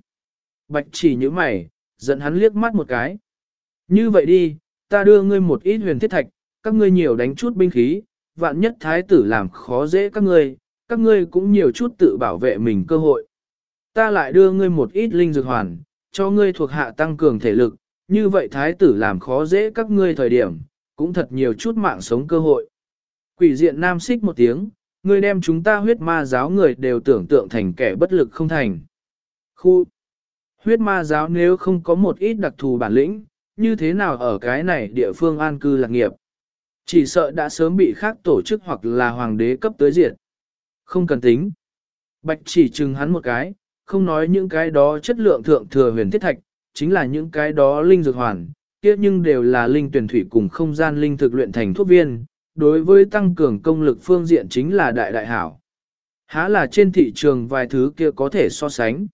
Bạch chỉ như mày, giận hắn liếc mắt một cái. Như vậy đi, ta đưa ngươi một ít huyền thiết thạch, các ngươi nhiều đánh chút binh khí, vạn nhất thái tử làm khó dễ các ngươi, các ngươi cũng nhiều chút tự bảo vệ mình cơ hội. Ta lại đưa ngươi một ít linh dược hoàn, cho ngươi thuộc hạ tăng cường thể lực, như vậy thái tử làm khó dễ các ngươi thời điểm, cũng thật nhiều chút mạng sống cơ hội. Quỷ diện nam xích một tiếng, người đem chúng ta huyết ma giáo người đều tưởng tượng thành kẻ bất lực không thành. Khu huyết ma giáo nếu không có một ít đặc thù bản lĩnh, như thế nào ở cái này địa phương an cư lạc nghiệp. Chỉ sợ đã sớm bị khác tổ chức hoặc là hoàng đế cấp tới diệt. Không cần tính. Bạch chỉ chừng hắn một cái, không nói những cái đó chất lượng thượng thừa huyền thiết thạch, chính là những cái đó linh dược hoàn, kia nhưng đều là linh tuyển thủy cùng không gian linh thực luyện thành thuốc viên, đối với tăng cường công lực phương diện chính là đại đại hảo. Há là trên thị trường vài thứ kia có thể so sánh.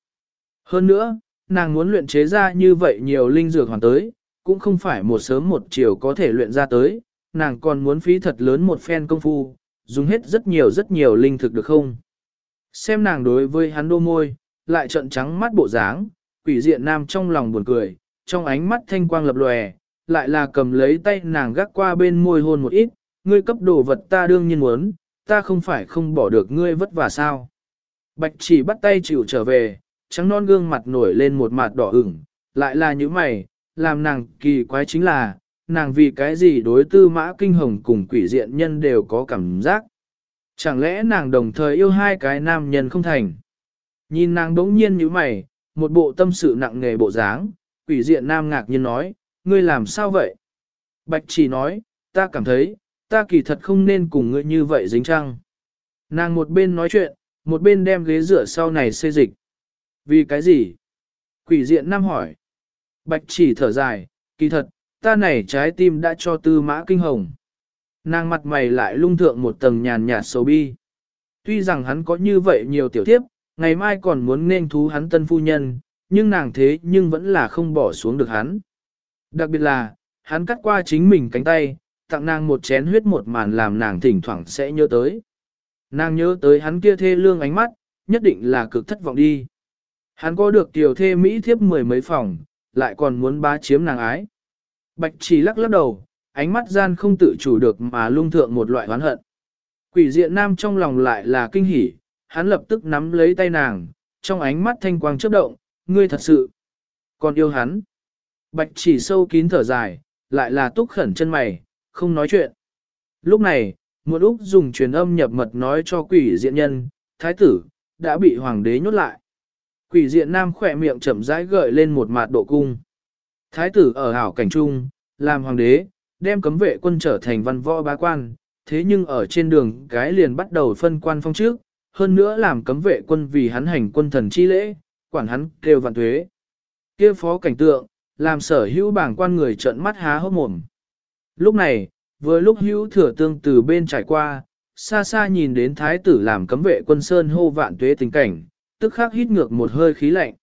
Hơn nữa, nàng muốn luyện chế ra như vậy nhiều linh dược hoàn tới, cũng không phải một sớm một chiều có thể luyện ra tới, nàng còn muốn phí thật lớn một phen công phu, dùng hết rất nhiều rất nhiều linh thực được không? Xem nàng đối với hắn đô môi, lại trận trắng mắt bộ dáng, quỷ diện nam trong lòng buồn cười, trong ánh mắt thanh quang lập lòe, lại là cầm lấy tay nàng gác qua bên môi hôn một ít, ngươi cấp đồ vật ta đương nhiên muốn, ta không phải không bỏ được ngươi vất vả sao. Bạch chỉ bắt tay chịu trở về, trắng non gương mặt nổi lên một mặt đỏ ửng, lại là như mày, làm nàng kỳ quái chính là, nàng vì cái gì đối tư mã kinh hồng cùng quỷ diện nhân đều có cảm giác. Chẳng lẽ nàng đồng thời yêu hai cái nam nhân không thành? Nhìn nàng đống nhiên như mày, một bộ tâm sự nặng nề bộ dáng, quỷ diện nam ngạc nhiên nói, ngươi làm sao vậy? Bạch chỉ nói, ta cảm thấy, ta kỳ thật không nên cùng ngươi như vậy dính trăng. Nàng một bên nói chuyện, một bên đem ghế rửa sau này xê dịch. Vì cái gì? Quỷ diện nam hỏi. Bạch chỉ thở dài, kỳ thật, ta này trái tim đã cho tư mã kinh hồng. Nàng mặt mày lại lung thượng một tầng nhàn nhạt sầu bi. Tuy rằng hắn có như vậy nhiều tiểu tiếp, ngày mai còn muốn nên thú hắn tân phu nhân, nhưng nàng thế nhưng vẫn là không bỏ xuống được hắn. Đặc biệt là, hắn cắt qua chính mình cánh tay, tặng nàng một chén huyết một màn làm nàng thỉnh thoảng sẽ nhớ tới. Nàng nhớ tới hắn kia thê lương ánh mắt, nhất định là cực thất vọng đi. Hắn có được tiểu thê Mỹ thiếp mười mấy phòng, lại còn muốn bá chiếm nàng ái. Bạch chỉ lắc lắc đầu, ánh mắt gian không tự chủ được mà lung thượng một loại oán hận. Quỷ diện nam trong lòng lại là kinh hỉ, hắn lập tức nắm lấy tay nàng, trong ánh mắt thanh quang chớp động, ngươi thật sự, còn yêu hắn. Bạch chỉ sâu kín thở dài, lại là túc khẩn chân mày, không nói chuyện. Lúc này, một Úc dùng truyền âm nhập mật nói cho quỷ diện nhân, thái tử, đã bị hoàng đế nhốt lại. Quỷ diện nam khỏe miệng chậm rãi gợi lên một mạt độ cung. Thái tử ở hảo cảnh trung, làm hoàng đế, đem cấm vệ quân trở thành văn võ bá quan, thế nhưng ở trên đường cái liền bắt đầu phân quan phong trước, hơn nữa làm cấm vệ quân vì hắn hành quân thần chi lễ, quản hắn kêu vạn thuế. kia phó cảnh tượng, làm sở hữu bảng quan người trợn mắt há hốc mồm. Lúc này, vừa lúc hữu thừa tương từ bên trải qua, xa xa nhìn đến thái tử làm cấm vệ quân sơn hô vạn tuế tình cảnh, tức khắc hít ngược một hơi khí lạnh.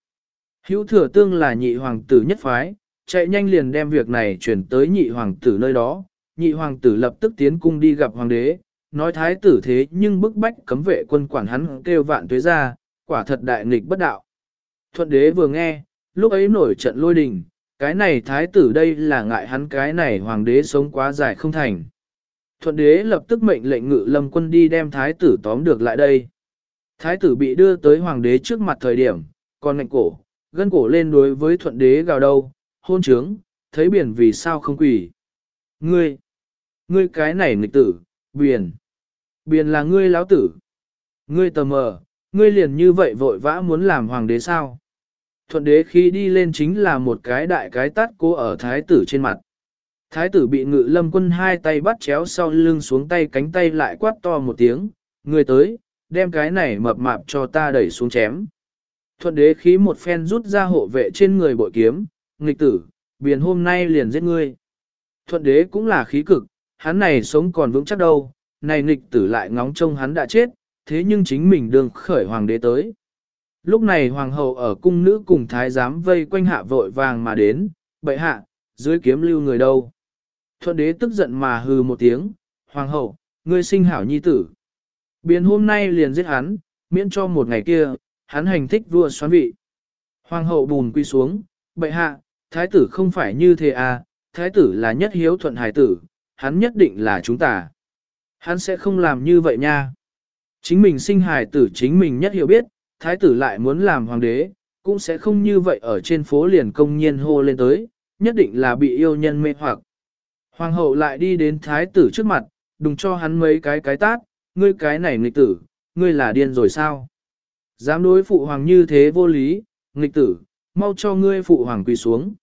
Hữu thừa tương là nhị hoàng tử nhất phái, chạy nhanh liền đem việc này chuyển tới nhị hoàng tử nơi đó, nhị hoàng tử lập tức tiến cung đi gặp hoàng đế, nói thái tử thế nhưng bức bách cấm vệ quân quản hắn kêu vạn tuế ra, quả thật đại nghịch bất đạo. Thuận đế vừa nghe, lúc ấy nổi trận lôi đình, cái này thái tử đây là ngại hắn cái này hoàng đế sống quá dài không thành. Thuận đế lập tức mệnh lệnh ngự lâm quân đi đem thái tử tóm được lại đây. Thái tử bị đưa tới hoàng đế trước mặt thời điểm, còn ngạnh cổ, gân cổ lên đối với thuận đế gào đầu, hôn trướng, thấy biển vì sao không quỷ. Ngươi, ngươi cái này nghịch tử, biển, biển là ngươi láo tử. Ngươi tờ mờ, ngươi liền như vậy vội vã muốn làm hoàng đế sao? Thuận đế khi đi lên chính là một cái đại cái tát cố ở thái tử trên mặt. Thái tử bị ngự lâm quân hai tay bắt chéo sau lưng xuống tay cánh tay lại quát to một tiếng, người tới, đem cái này mập mạp cho ta đẩy xuống chém. Thuận đế khí một phen rút ra hộ vệ trên người bội kiếm, nghịch tử, biển hôm nay liền giết ngươi. Thuận đế cũng là khí cực, hắn này sống còn vững chắc đâu, này nghịch tử lại ngóng trông hắn đã chết, thế nhưng chính mình đương khởi hoàng đế tới. Lúc này hoàng hậu ở cung nữ cùng thái giám vây quanh hạ vội vàng mà đến, bệ hạ, dưới kiếm lưu người đâu. Thuận đế tức giận mà hừ một tiếng, hoàng hậu, ngươi sinh hảo nhi tử. Biến hôm nay liền giết hắn, miễn cho một ngày kia, hắn hành thích vua xoán vị. Hoàng hậu bùn quy xuống, bệ hạ, thái tử không phải như thế à, thái tử là nhất hiếu thuận hải tử, hắn nhất định là chúng ta. Hắn sẽ không làm như vậy nha. Chính mình sinh hài tử chính mình nhất hiểu biết, thái tử lại muốn làm hoàng đế, cũng sẽ không như vậy ở trên phố liền công nhiên hô lên tới, nhất định là bị yêu nhân mê hoặc. Hoàng hậu lại đi đến thái tử trước mặt, đừng cho hắn mấy cái cái tát, ngươi cái này nghịch tử, ngươi là điên rồi sao? Dám đối phụ hoàng như thế vô lý, nghịch tử, mau cho ngươi phụ hoàng quỳ xuống.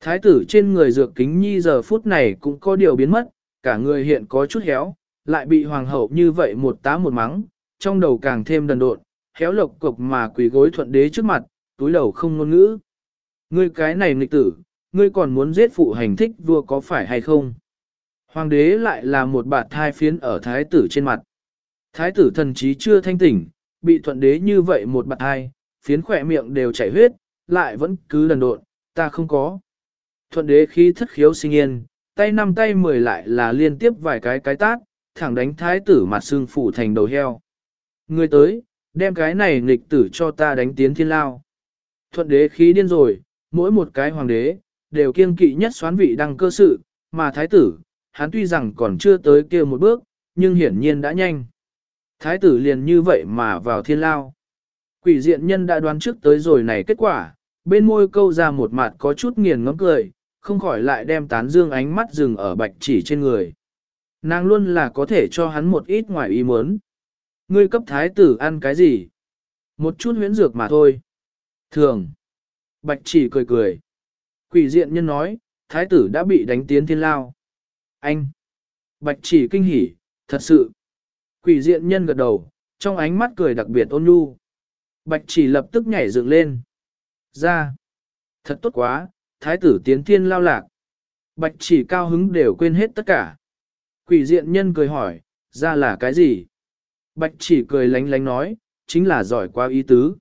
Thái tử trên người dược kính nhi giờ phút này cũng có điều biến mất, cả người hiện có chút héo, lại bị hoàng hậu như vậy một tá một mắng, trong đầu càng thêm đần độn, héo lộc cục mà quỳ gối thuận đế trước mặt, túi đầu không ngôn ngữ. Ngươi cái này nghịch tử, ngươi còn muốn giết phụ hành thích vua có phải hay không? Hoàng đế lại là một bạt thai phiến ở thái tử trên mặt. Thái tử thần trí chưa thanh tỉnh, bị thuận đế như vậy một bạt thai, phiến khỏe miệng đều chảy huyết, lại vẫn cứ đần độn, ta không có. Thuận đế khi thất khiếu sinh yên, tay năm tay mười lại là liên tiếp vài cái cái tát, thẳng đánh thái tử mặt xương phủ thành đầu heo. Người tới, đem cái này nghịch tử cho ta đánh tiến thiên lao. Thuận đế khí điên rồi, mỗi một cái hoàng đế, đều kiêng kỵ nhất xoán vị đăng cơ sự, mà thái tử, hắn tuy rằng còn chưa tới kia một bước, nhưng hiển nhiên đã nhanh. Thái tử liền như vậy mà vào thiên lao. Quỷ diện nhân đã đoán trước tới rồi này kết quả, bên môi câu ra một mặt có chút nghiền ngấm cười, không khỏi lại đem tán dương ánh mắt dừng ở bạch chỉ trên người. Nàng luôn là có thể cho hắn một ít ngoài ý muốn. Ngươi cấp thái tử ăn cái gì? Một chút huyễn dược mà thôi. Thường. Bạch chỉ cười cười. Quỷ diện nhân nói, thái tử đã bị đánh tiến thiên lao. Anh. Bạch chỉ kinh hỉ, thật sự. Quỷ diện nhân gật đầu, trong ánh mắt cười đặc biệt ôn nhu. Bạch chỉ lập tức nhảy dựng lên. Ra. Thật tốt quá, thái tử tiến thiên lao lạc. Bạch chỉ cao hứng đều quên hết tất cả. Quỷ diện nhân cười hỏi, ra là cái gì? Bạch chỉ cười lánh lánh nói, chính là giỏi quá ý tứ.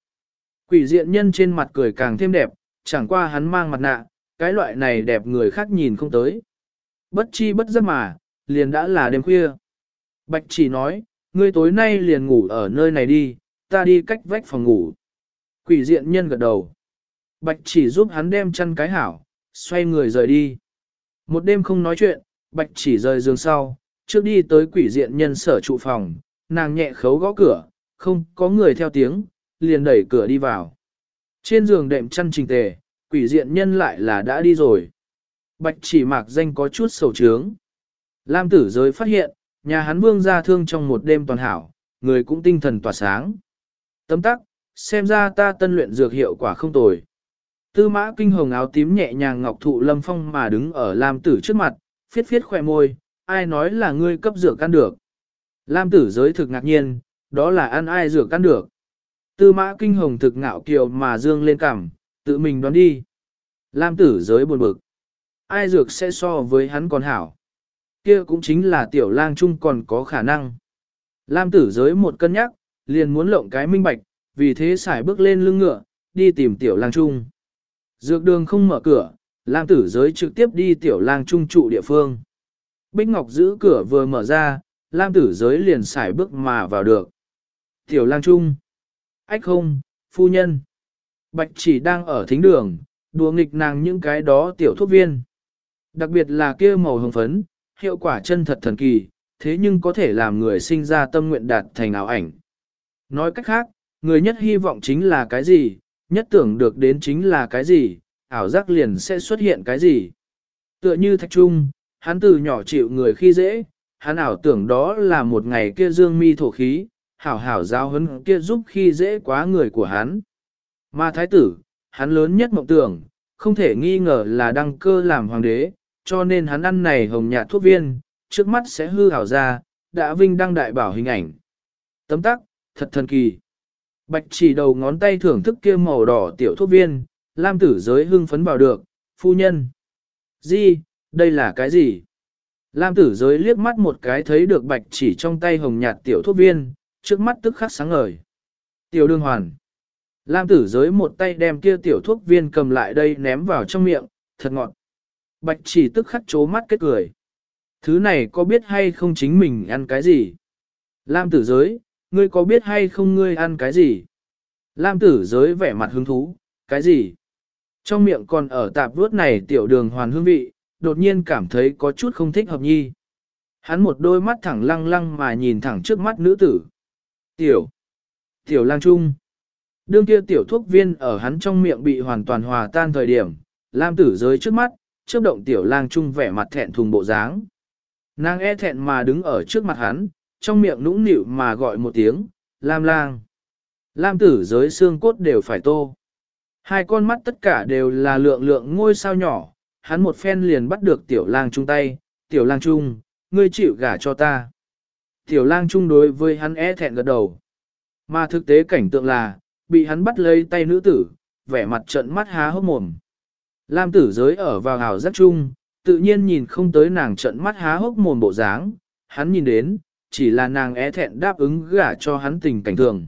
Quỷ diện nhân trên mặt cười càng thêm đẹp, chẳng qua hắn mang mặt nạ, cái loại này đẹp người khác nhìn không tới. Bất chi bất giấc mà, liền đã là đêm khuya. Bạch chỉ nói, ngươi tối nay liền ngủ ở nơi này đi, ta đi cách vách phòng ngủ. Quỷ diện nhân gật đầu. Bạch chỉ giúp hắn đem chăn cái hảo, xoay người rời đi. Một đêm không nói chuyện, bạch chỉ rời giường sau, trước đi tới quỷ diện nhân sở trụ phòng, nàng nhẹ khấu gõ cửa, không có người theo tiếng, liền đẩy cửa đi vào. Trên giường đệm chăn trình tề, quỷ diện nhân lại là đã đi rồi. Bạch chỉ mạc danh có chút sầu trướng. Lam tử giới phát hiện, nhà hắn vương ra thương trong một đêm toàn hảo, người cũng tinh thần tỏa sáng. Tấm tắc, xem ra ta tân luyện dược hiệu quả không tồi. Tư mã kinh hồng áo tím nhẹ nhàng ngọc thụ lâm phong mà đứng ở Lam tử trước mặt, phiết phiết khỏe môi, ai nói là ngươi cấp dược ăn được. Lam tử giới thực ngạc nhiên, đó là ăn ai dược ăn được. Tư mã kinh hồng thực ngạo kiều mà dương lên cằm, tự mình đoán đi. Lam tử giới buồn bực. Ai dược sẽ so với hắn còn hảo. Kia cũng chính là tiểu lang trung còn có khả năng. Lam tử giới một cân nhắc, liền muốn lộng cái minh bạch, vì thế xài bước lên lưng ngựa, đi tìm tiểu lang trung. Dược đường không mở cửa, Lam tử giới trực tiếp đi tiểu lang trung trụ địa phương. Bích Ngọc giữ cửa vừa mở ra, Lam tử giới liền xài bước mà vào được. Tiểu lang trung. Ách không, phu nhân. Bạch chỉ đang ở thính đường, đùa nghịch nàng những cái đó tiểu thuốc viên. Đặc biệt là kia màu hồng phấn, hiệu quả chân thật thần kỳ, thế nhưng có thể làm người sinh ra tâm nguyện đạt thành ảo ảnh. Nói cách khác, người nhất hy vọng chính là cái gì, nhất tưởng được đến chính là cái gì, ảo giác liền sẽ xuất hiện cái gì. Tựa như thạch trung, hắn từ nhỏ chịu người khi dễ, hắn ảo tưởng đó là một ngày kia dương mi thổ khí, hảo hảo giáo hấn kia giúp khi dễ quá người của hắn. Mà thái tử, hắn lớn nhất mộng tưởng, không thể nghi ngờ là đăng cơ làm hoàng đế, cho nên hắn ăn này hồng nhạt thuốc viên, trước mắt sẽ hư hảo ra, đã vinh đăng đại bảo hình ảnh. Tấm tắc, thật thần kỳ. Bạch chỉ đầu ngón tay thưởng thức kia màu đỏ tiểu thuốc viên, Lam tử giới hưng phấn bảo được, phu nhân. di, đây là cái gì? Lam tử giới liếc mắt một cái thấy được bạch chỉ trong tay hồng nhạt tiểu thuốc viên, trước mắt tức khắc sáng ngời. Tiểu đương hoàn. Lam tử giới một tay đem kia tiểu thuốc viên cầm lại đây ném vào trong miệng, thật ngọt. Bạch chỉ tức khắc chố mắt kết cười. Thứ này có biết hay không chính mình ăn cái gì? Lam tử giới, ngươi có biết hay không ngươi ăn cái gì? Lam tử giới vẻ mặt hứng thú, cái gì? Trong miệng còn ở tạp vuốt này tiểu đường hoàn hương vị, đột nhiên cảm thấy có chút không thích hợp nhi. Hắn một đôi mắt thẳng lăng lăng mà nhìn thẳng trước mắt nữ tử. Tiểu, tiểu lang trung. Đương kia tiểu thuốc viên ở hắn trong miệng bị hoàn toàn hòa tan thời điểm, Lam tử giới trước mắt, chớp động tiểu lang trung vẻ mặt thẹn thùng bộ dáng. Nàng e thẹn mà đứng ở trước mặt hắn, trong miệng nũng nịu mà gọi một tiếng, Lam lang. Lam tử giới xương cốt đều phải tô. Hai con mắt tất cả đều là lượng lượng ngôi sao nhỏ, hắn một phen liền bắt được tiểu lang trung tay, tiểu lang trung, ngươi chịu gả cho ta. Tiểu lang trung đối với hắn e thẹn gật đầu. Mà thực tế cảnh tượng là, bị hắn bắt lấy tay nữ tử, vẻ mặt trận mắt há hốc mồm. Lam tử giới ở vào hào giác trung tự nhiên nhìn không tới nàng trận mắt há hốc mồm bộ dáng, hắn nhìn đến, chỉ là nàng é thẹn đáp ứng gả cho hắn tình cảnh thường.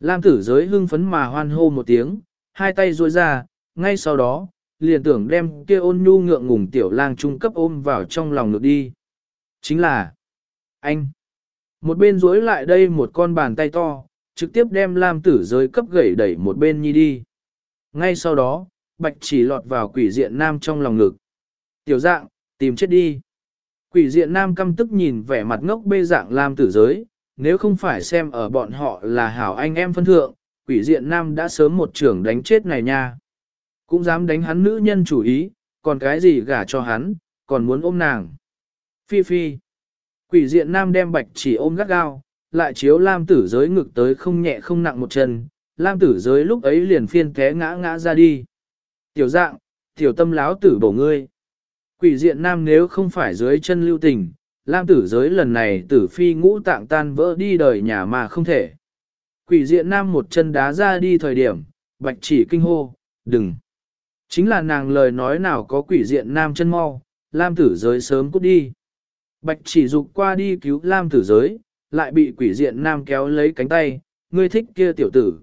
Lam tử giới hưng phấn mà hoan hô một tiếng, hai tay duỗi ra, ngay sau đó, liền tưởng đem kia ôn nhu ngượng ngùng tiểu lang trung cấp ôm vào trong lòng ngực đi. Chính là, anh. Một bên duỗi lại đây một con bàn tay to, trực tiếp đem lam tử giới cấp gãy đẩy một bên nhi đi. Ngay sau đó, bạch chỉ lọt vào quỷ diện nam trong lòng ngực. Tiểu dạng, tìm chết đi. Quỷ diện nam căm tức nhìn vẻ mặt ngốc bê dạng lam tử giới, nếu không phải xem ở bọn họ là hảo anh em phân thượng, quỷ diện nam đã sớm một trưởng đánh chết này nha. Cũng dám đánh hắn nữ nhân chủ ý, còn cái gì gả cho hắn, còn muốn ôm nàng. Phi phi. Quỷ diện nam đem bạch chỉ ôm gắt gao, lại chiếu lam tử giới ngực tới không nhẹ không nặng một chân, lam tử giới lúc ấy liền phiên té ngã ngã ra đi. Tiểu dạng, tiểu tâm láo tử bổ ngươi. Quỷ diện nam nếu không phải dưới chân lưu tình, lam tử giới lần này tử phi ngũ tạng tan vỡ đi đời nhà mà không thể. Quỷ diện nam một chân đá ra đi thời điểm, bạch chỉ kinh hô, đừng. Chính là nàng lời nói nào có quỷ diện nam chân mau, lam tử giới sớm cút đi. Bạch chỉ dục qua đi cứu lam tử giới, lại bị quỷ diện nam kéo lấy cánh tay, ngươi thích kia tiểu tử.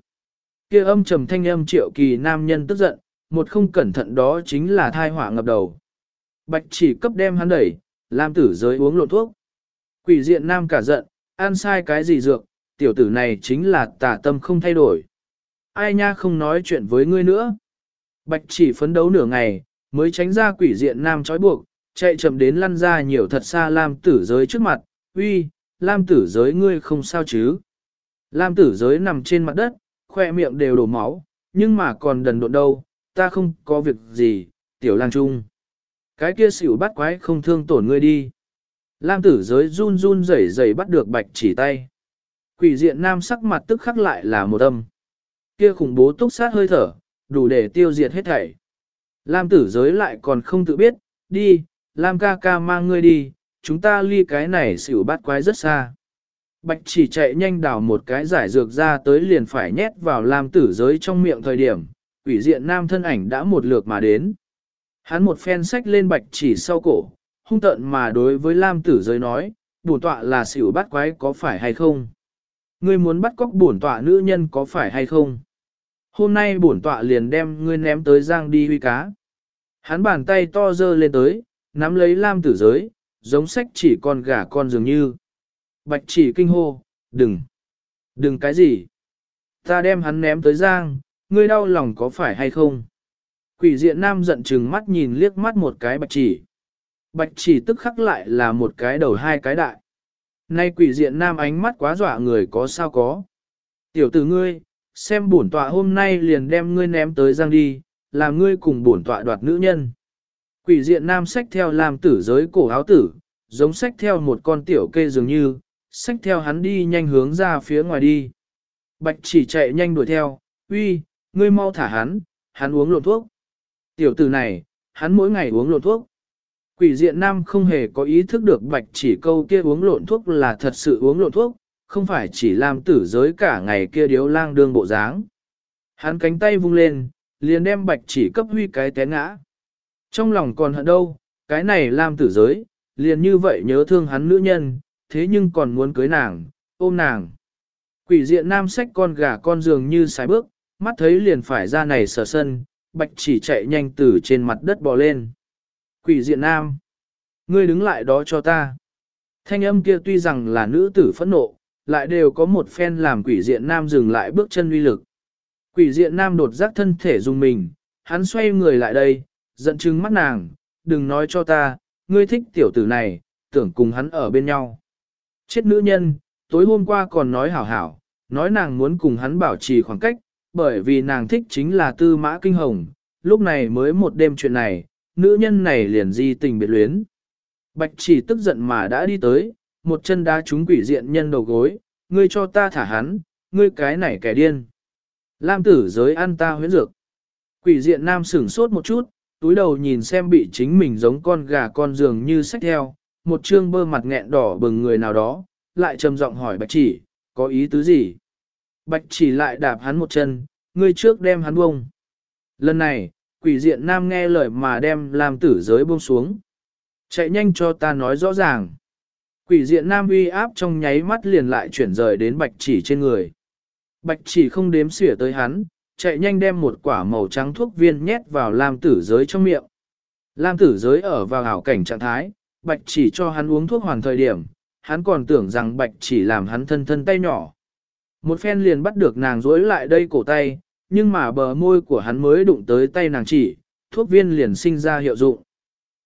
Kia âm trầm thanh âm triệu kỳ nam nhân tức giận, một không cẩn thận đó chính là thai hỏa ngập đầu. Bạch chỉ cấp đem hắn đẩy, lam tử giới uống lộn thuốc. Quỷ diện nam cả giận, ăn sai cái gì dược, tiểu tử này chính là tà tâm không thay đổi. Ai nha không nói chuyện với ngươi nữa. Bạch chỉ phấn đấu nửa ngày, mới tránh ra quỷ diện nam trói buộc, chạy chậm đến lăn ra nhiều thật xa Lam tử giới trước mặt, uy, Lam tử giới ngươi không sao chứ. Lam tử giới nằm trên mặt đất, khoe miệng đều đổ máu, nhưng mà còn đần độn đâu, ta không có việc gì, tiểu lang trung. Cái kia xỉu bắt quái không thương tổn ngươi đi. Lam tử giới run run rẩy rẩy bắt được bạch chỉ tay. Quỷ diện nam sắc mặt tức khắc lại là một âm. Kia khủng bố túc sát hơi thở, đủ để tiêu diệt hết thảy. Lam tử giới lại còn không tự biết, đi, Lam ca ca mang ngươi đi, chúng ta ly cái này xỉu bắt quái rất xa. Bạch chỉ chạy nhanh đào một cái giải dược ra tới liền phải nhét vào Lam tử giới trong miệng thời điểm, quỷ diện nam thân ảnh đã một lượt mà đến. Hắn một phen sách lên bạch chỉ sau cổ, hung tận mà đối với Lam tử giới nói, bổn tọa là xỉu bắt quái có phải hay không? Ngươi muốn bắt cóc bổn tọa nữ nhân có phải hay không? Hôm nay bổn tọa liền đem ngươi ném tới giang đi huy cá. Hắn bàn tay to dơ lên tới, nắm lấy lam tử giới, giống sách chỉ con gà con dường như. Bạch chỉ kinh hô, đừng, đừng cái gì. Ta đem hắn ném tới giang, ngươi đau lòng có phải hay không? Quỷ diện nam giận chừng mắt nhìn liếc mắt một cái bạch chỉ. Bạch chỉ tức khắc lại là một cái đầu hai cái đại. Nay quỷ diện nam ánh mắt quá dọa người có sao có. Tiểu tử ngươi, xem bổn tọa hôm nay liền đem ngươi ném tới giang đi, làm ngươi cùng bổn tọa đoạt nữ nhân. Quỷ diện nam sách theo làm tử giới cổ áo tử, giống sách theo một con tiểu kê dường như, sách theo hắn đi nhanh hướng ra phía ngoài đi. Bạch chỉ chạy nhanh đuổi theo, uy, ngươi mau thả hắn, hắn uống lộn thuốc. Tiểu tử này, hắn mỗi ngày uống lộn thuốc. Quỷ diện nam không hề có ý thức được bạch chỉ câu kia uống lộn thuốc là thật sự uống lộn thuốc, không phải chỉ làm tử giới cả ngày kia điếu lang đương bộ dáng. Hắn cánh tay vung lên, liền đem bạch chỉ cấp huy cái té ngã. Trong lòng còn hận đâu, cái này làm tử giới, liền như vậy nhớ thương hắn nữ nhân, thế nhưng còn muốn cưới nàng, ôm nàng. Quỷ diện nam sách con gà con giường như sái bước, mắt thấy liền phải ra này sở sân, bạch chỉ chạy nhanh từ trên mặt đất bò lên. Quỷ diện nam, ngươi đứng lại đó cho ta. Thanh âm kia tuy rằng là nữ tử phẫn nộ, lại đều có một phen làm quỷ diện nam dừng lại bước chân uy lực. Quỷ diện nam đột giác thân thể dùng mình, hắn xoay người lại đây, giận chứng mắt nàng, đừng nói cho ta, ngươi thích tiểu tử này, tưởng cùng hắn ở bên nhau. Chết nữ nhân, tối hôm qua còn nói hảo hảo, nói nàng muốn cùng hắn bảo trì khoảng cách, bởi vì nàng thích chính là tư mã kinh hồng, lúc này mới một đêm chuyện này, nữ nhân này liền di tình biệt luyến. Bạch chỉ tức giận mà đã đi tới, một chân đá trúng quỷ diện nhân đầu gối, ngươi cho ta thả hắn, ngươi cái này kẻ điên. Lam tử giới ăn ta huyễn dược. Quỷ diện nam sửng sốt một chút, túi đầu nhìn xem bị chính mình giống con gà con giường như sách theo, một trương bơ mặt nghẹn đỏ bừng người nào đó, lại trầm giọng hỏi bạch chỉ, có ý tứ gì? Bạch chỉ lại đạp hắn một chân, ngươi trước đem hắn buông. Lần này, quỷ diện nam nghe lời mà đem làm tử giới buông xuống. Chạy nhanh cho ta nói rõ ràng. Quỷ diện nam uy áp trong nháy mắt liền lại chuyển rời đến bạch chỉ trên người. Bạch chỉ không đếm xỉa tới hắn, chạy nhanh đem một quả màu trắng thuốc viên nhét vào lam tử giới trong miệng. Lam tử giới ở vào hảo cảnh trạng thái, bạch chỉ cho hắn uống thuốc hoàn thời điểm, hắn còn tưởng rằng bạch chỉ làm hắn thân thân tay nhỏ. Một phen liền bắt được nàng rối lại đây cổ tay, nhưng mà bờ môi của hắn mới đụng tới tay nàng chỉ, thuốc viên liền sinh ra hiệu dụng.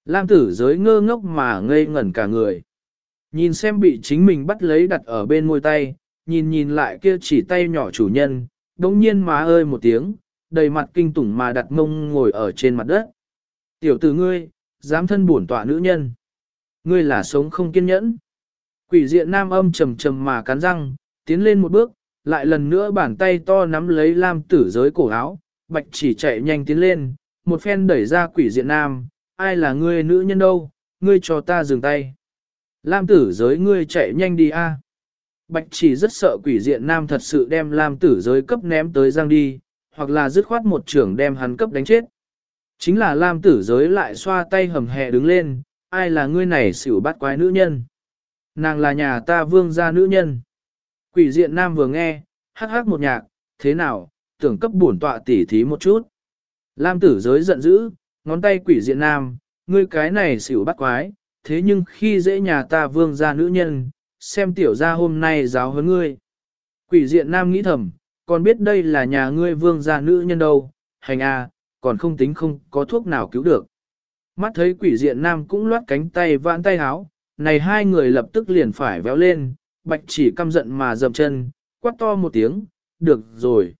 Lam tử giới ngơ ngốc mà ngây ngẩn cả người. Nhìn xem bị chính mình bắt lấy đặt ở bên môi tay, nhìn nhìn lại kia chỉ tay nhỏ chủ nhân, đống nhiên má ơi một tiếng, đầy mặt kinh tủng mà đặt mông ngồi ở trên mặt đất. Tiểu tử ngươi, dám thân bổn tọa nữ nhân. Ngươi là sống không kiên nhẫn. Quỷ diện nam âm trầm trầm mà cắn răng, tiến lên một bước, lại lần nữa bàn tay to nắm lấy lam tử giới cổ áo, bạch chỉ chạy nhanh tiến lên, một phen đẩy ra quỷ diện nam, ai là ngươi nữ nhân đâu, ngươi cho ta dừng tay. Lam tử giới ngươi chạy nhanh đi a. Bạch chỉ rất sợ quỷ diện nam thật sự đem Lam tử giới cấp ném tới giang đi, hoặc là dứt khoát một trưởng đem hắn cấp đánh chết. Chính là Lam tử giới lại xoa tay hầm hè đứng lên, ai là ngươi này xỉu bắt quái nữ nhân. Nàng là nhà ta vương gia nữ nhân. Quỷ diện nam vừa nghe, hắc hắc một nhạc, thế nào, tưởng cấp bổn tọa tỉ thí một chút. Lam tử giới giận dữ, ngón tay quỷ diện nam, ngươi cái này xỉu bắt quái, thế nhưng khi dễ nhà ta vương gia nữ nhân, xem tiểu gia hôm nay giáo huấn ngươi. Quỷ diện nam nghĩ thầm, còn biết đây là nhà ngươi vương gia nữ nhân đâu, hành a, à, còn không tính không có thuốc nào cứu được. Mắt thấy quỷ diện nam cũng loát cánh tay vãn tay háo, này hai người lập tức liền phải véo lên, bạch chỉ căm giận mà dầm chân, quát to một tiếng, được rồi.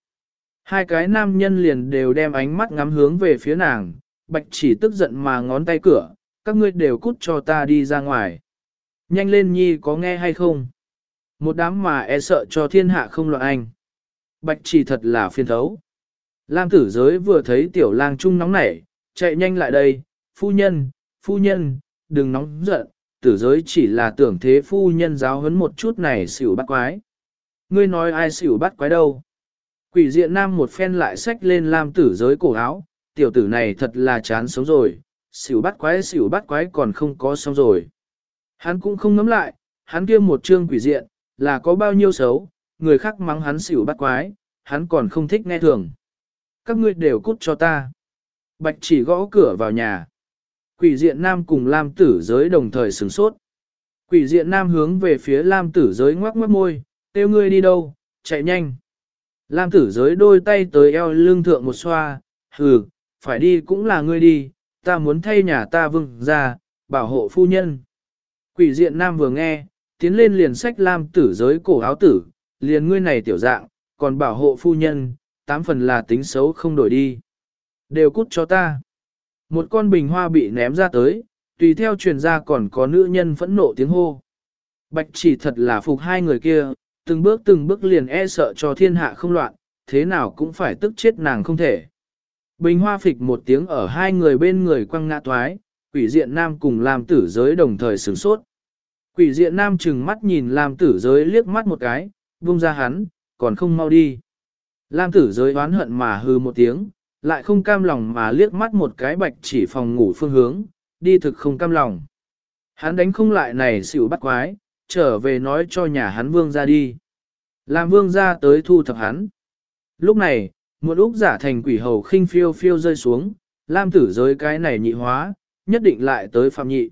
Hai cái nam nhân liền đều đem ánh mắt ngắm hướng về phía nàng, bạch chỉ tức giận mà ngón tay cửa, các ngươi đều cút cho ta đi ra ngoài. Nhanh lên nhi có nghe hay không? Một đám mà e sợ cho thiên hạ không loạn anh. Bạch chỉ thật là phiền thấu. Lam tử giới vừa thấy tiểu lang trung nóng nảy, chạy nhanh lại đây, phu nhân, phu nhân, đừng nóng giận, tử giới chỉ là tưởng thế phu nhân giáo huấn một chút này xỉu bắt quái. Ngươi nói ai xỉu bắt quái đâu? Quỷ diện nam một phen lại xách lên Lam tử giới cổ áo, tiểu tử này thật là chán sống rồi, xỉu bắt quái xỉu bắt quái còn không có xong rồi. Hắn cũng không ngắm lại, hắn kia một trương quỷ diện, là có bao nhiêu xấu, người khác mắng hắn xỉu bắt quái, hắn còn không thích nghe thường. Các ngươi đều cút cho ta. Bạch chỉ gõ cửa vào nhà. Quỷ diện nam cùng Lam tử giới đồng thời sửng sốt. Quỷ diện nam hướng về phía Lam tử giới ngoắc mất môi, tiêu ngươi đi đâu, chạy nhanh. Lam tử giới đôi tay tới eo lưng thượng một xoa, hừ, phải đi cũng là ngươi đi, ta muốn thay nhà ta vương ra, bảo hộ phu nhân. Quỷ diện nam vừa nghe, tiến lên liền sách Lam tử giới cổ áo tử, liền ngươi này tiểu dạng, còn bảo hộ phu nhân, tám phần là tính xấu không đổi đi. Đều cút cho ta. Một con bình hoa bị ném ra tới, tùy theo truyền ra còn có nữ nhân phẫn nộ tiếng hô. Bạch chỉ thật là phục hai người kia, từng bước từng bước liền e sợ cho thiên hạ không loạn, thế nào cũng phải tức chết nàng không thể. Bình hoa phịch một tiếng ở hai người bên người quăng ngã toái, quỷ diện nam cùng làm tử giới đồng thời sửng sốt. Quỷ diện nam chừng mắt nhìn làm tử giới liếc mắt một cái, buông ra hắn, còn không mau đi. Lam tử giới oán hận mà hư một tiếng, lại không cam lòng mà liếc mắt một cái bạch chỉ phòng ngủ phương hướng, đi thực không cam lòng. Hắn đánh không lại này xỉu bắt quái, trở về nói cho nhà hắn vương ra đi. Làm vương ra tới thu thập hắn. Lúc này, một úc giả thành quỷ hầu khinh phiêu phiêu rơi xuống, Lam tử giới cái này nhị hóa, nhất định lại tới phạm nhị.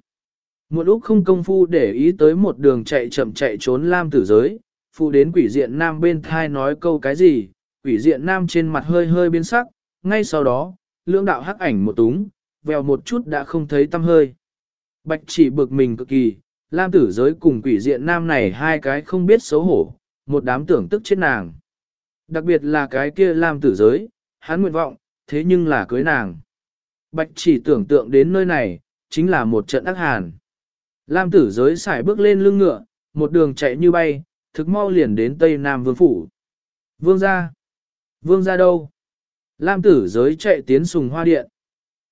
Một úc không công phu để ý tới một đường chạy chậm chạy trốn Lam tử giới, phụ đến quỷ diện nam bên thai nói câu cái gì, quỷ diện nam trên mặt hơi hơi biến sắc, ngay sau đó, lưỡng đạo hắc ảnh một túng, vèo một chút đã không thấy tâm hơi. Bạch chỉ bực mình cực kỳ, Lam tử giới cùng quỷ diện nam này hai cái không biết xấu hổ, một đám tưởng tức chết nàng. Đặc biệt là cái kia Lam tử giới, hắn nguyện vọng, thế nhưng là cưới nàng. Bạch chỉ tưởng tượng đến nơi này, chính là một trận ác hàn. Lam tử giới xài bước lên lưng ngựa, một đường chạy như bay, thực mau liền đến Tây Nam Vương Phủ. Vương ra. Vương ra đâu? Lam tử giới chạy tiến sùng hoa điện.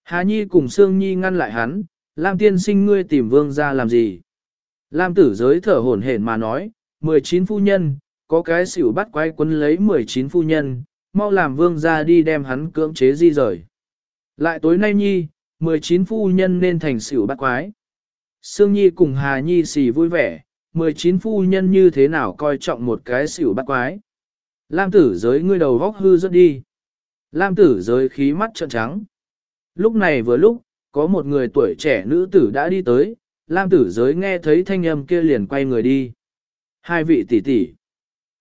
Hà Nhi cùng Sương Nhi ngăn lại hắn, Lam tiên sinh ngươi tìm vương ra làm gì? Lam tử giới thở hổn hển mà nói, 19 phu nhân, có cái xỉu bắt quái quân lấy 19 phu nhân, mau làm vương ra đi đem hắn cưỡng chế di rời. Lại tối nay Nhi, 19 phu nhân nên thành xỉu bắt quái. Sương Nhi cùng Hà Nhi xì vui vẻ, 19 phu nhân như thế nào coi trọng một cái xỉu bắt quái. Lam tử giới ngươi đầu vóc hư rất đi. Lam tử giới khí mắt trợn trắng. Lúc này vừa lúc, có một người tuổi trẻ nữ tử đã đi tới, Lam tử giới nghe thấy thanh âm kia liền quay người đi. Hai vị tỷ tỷ.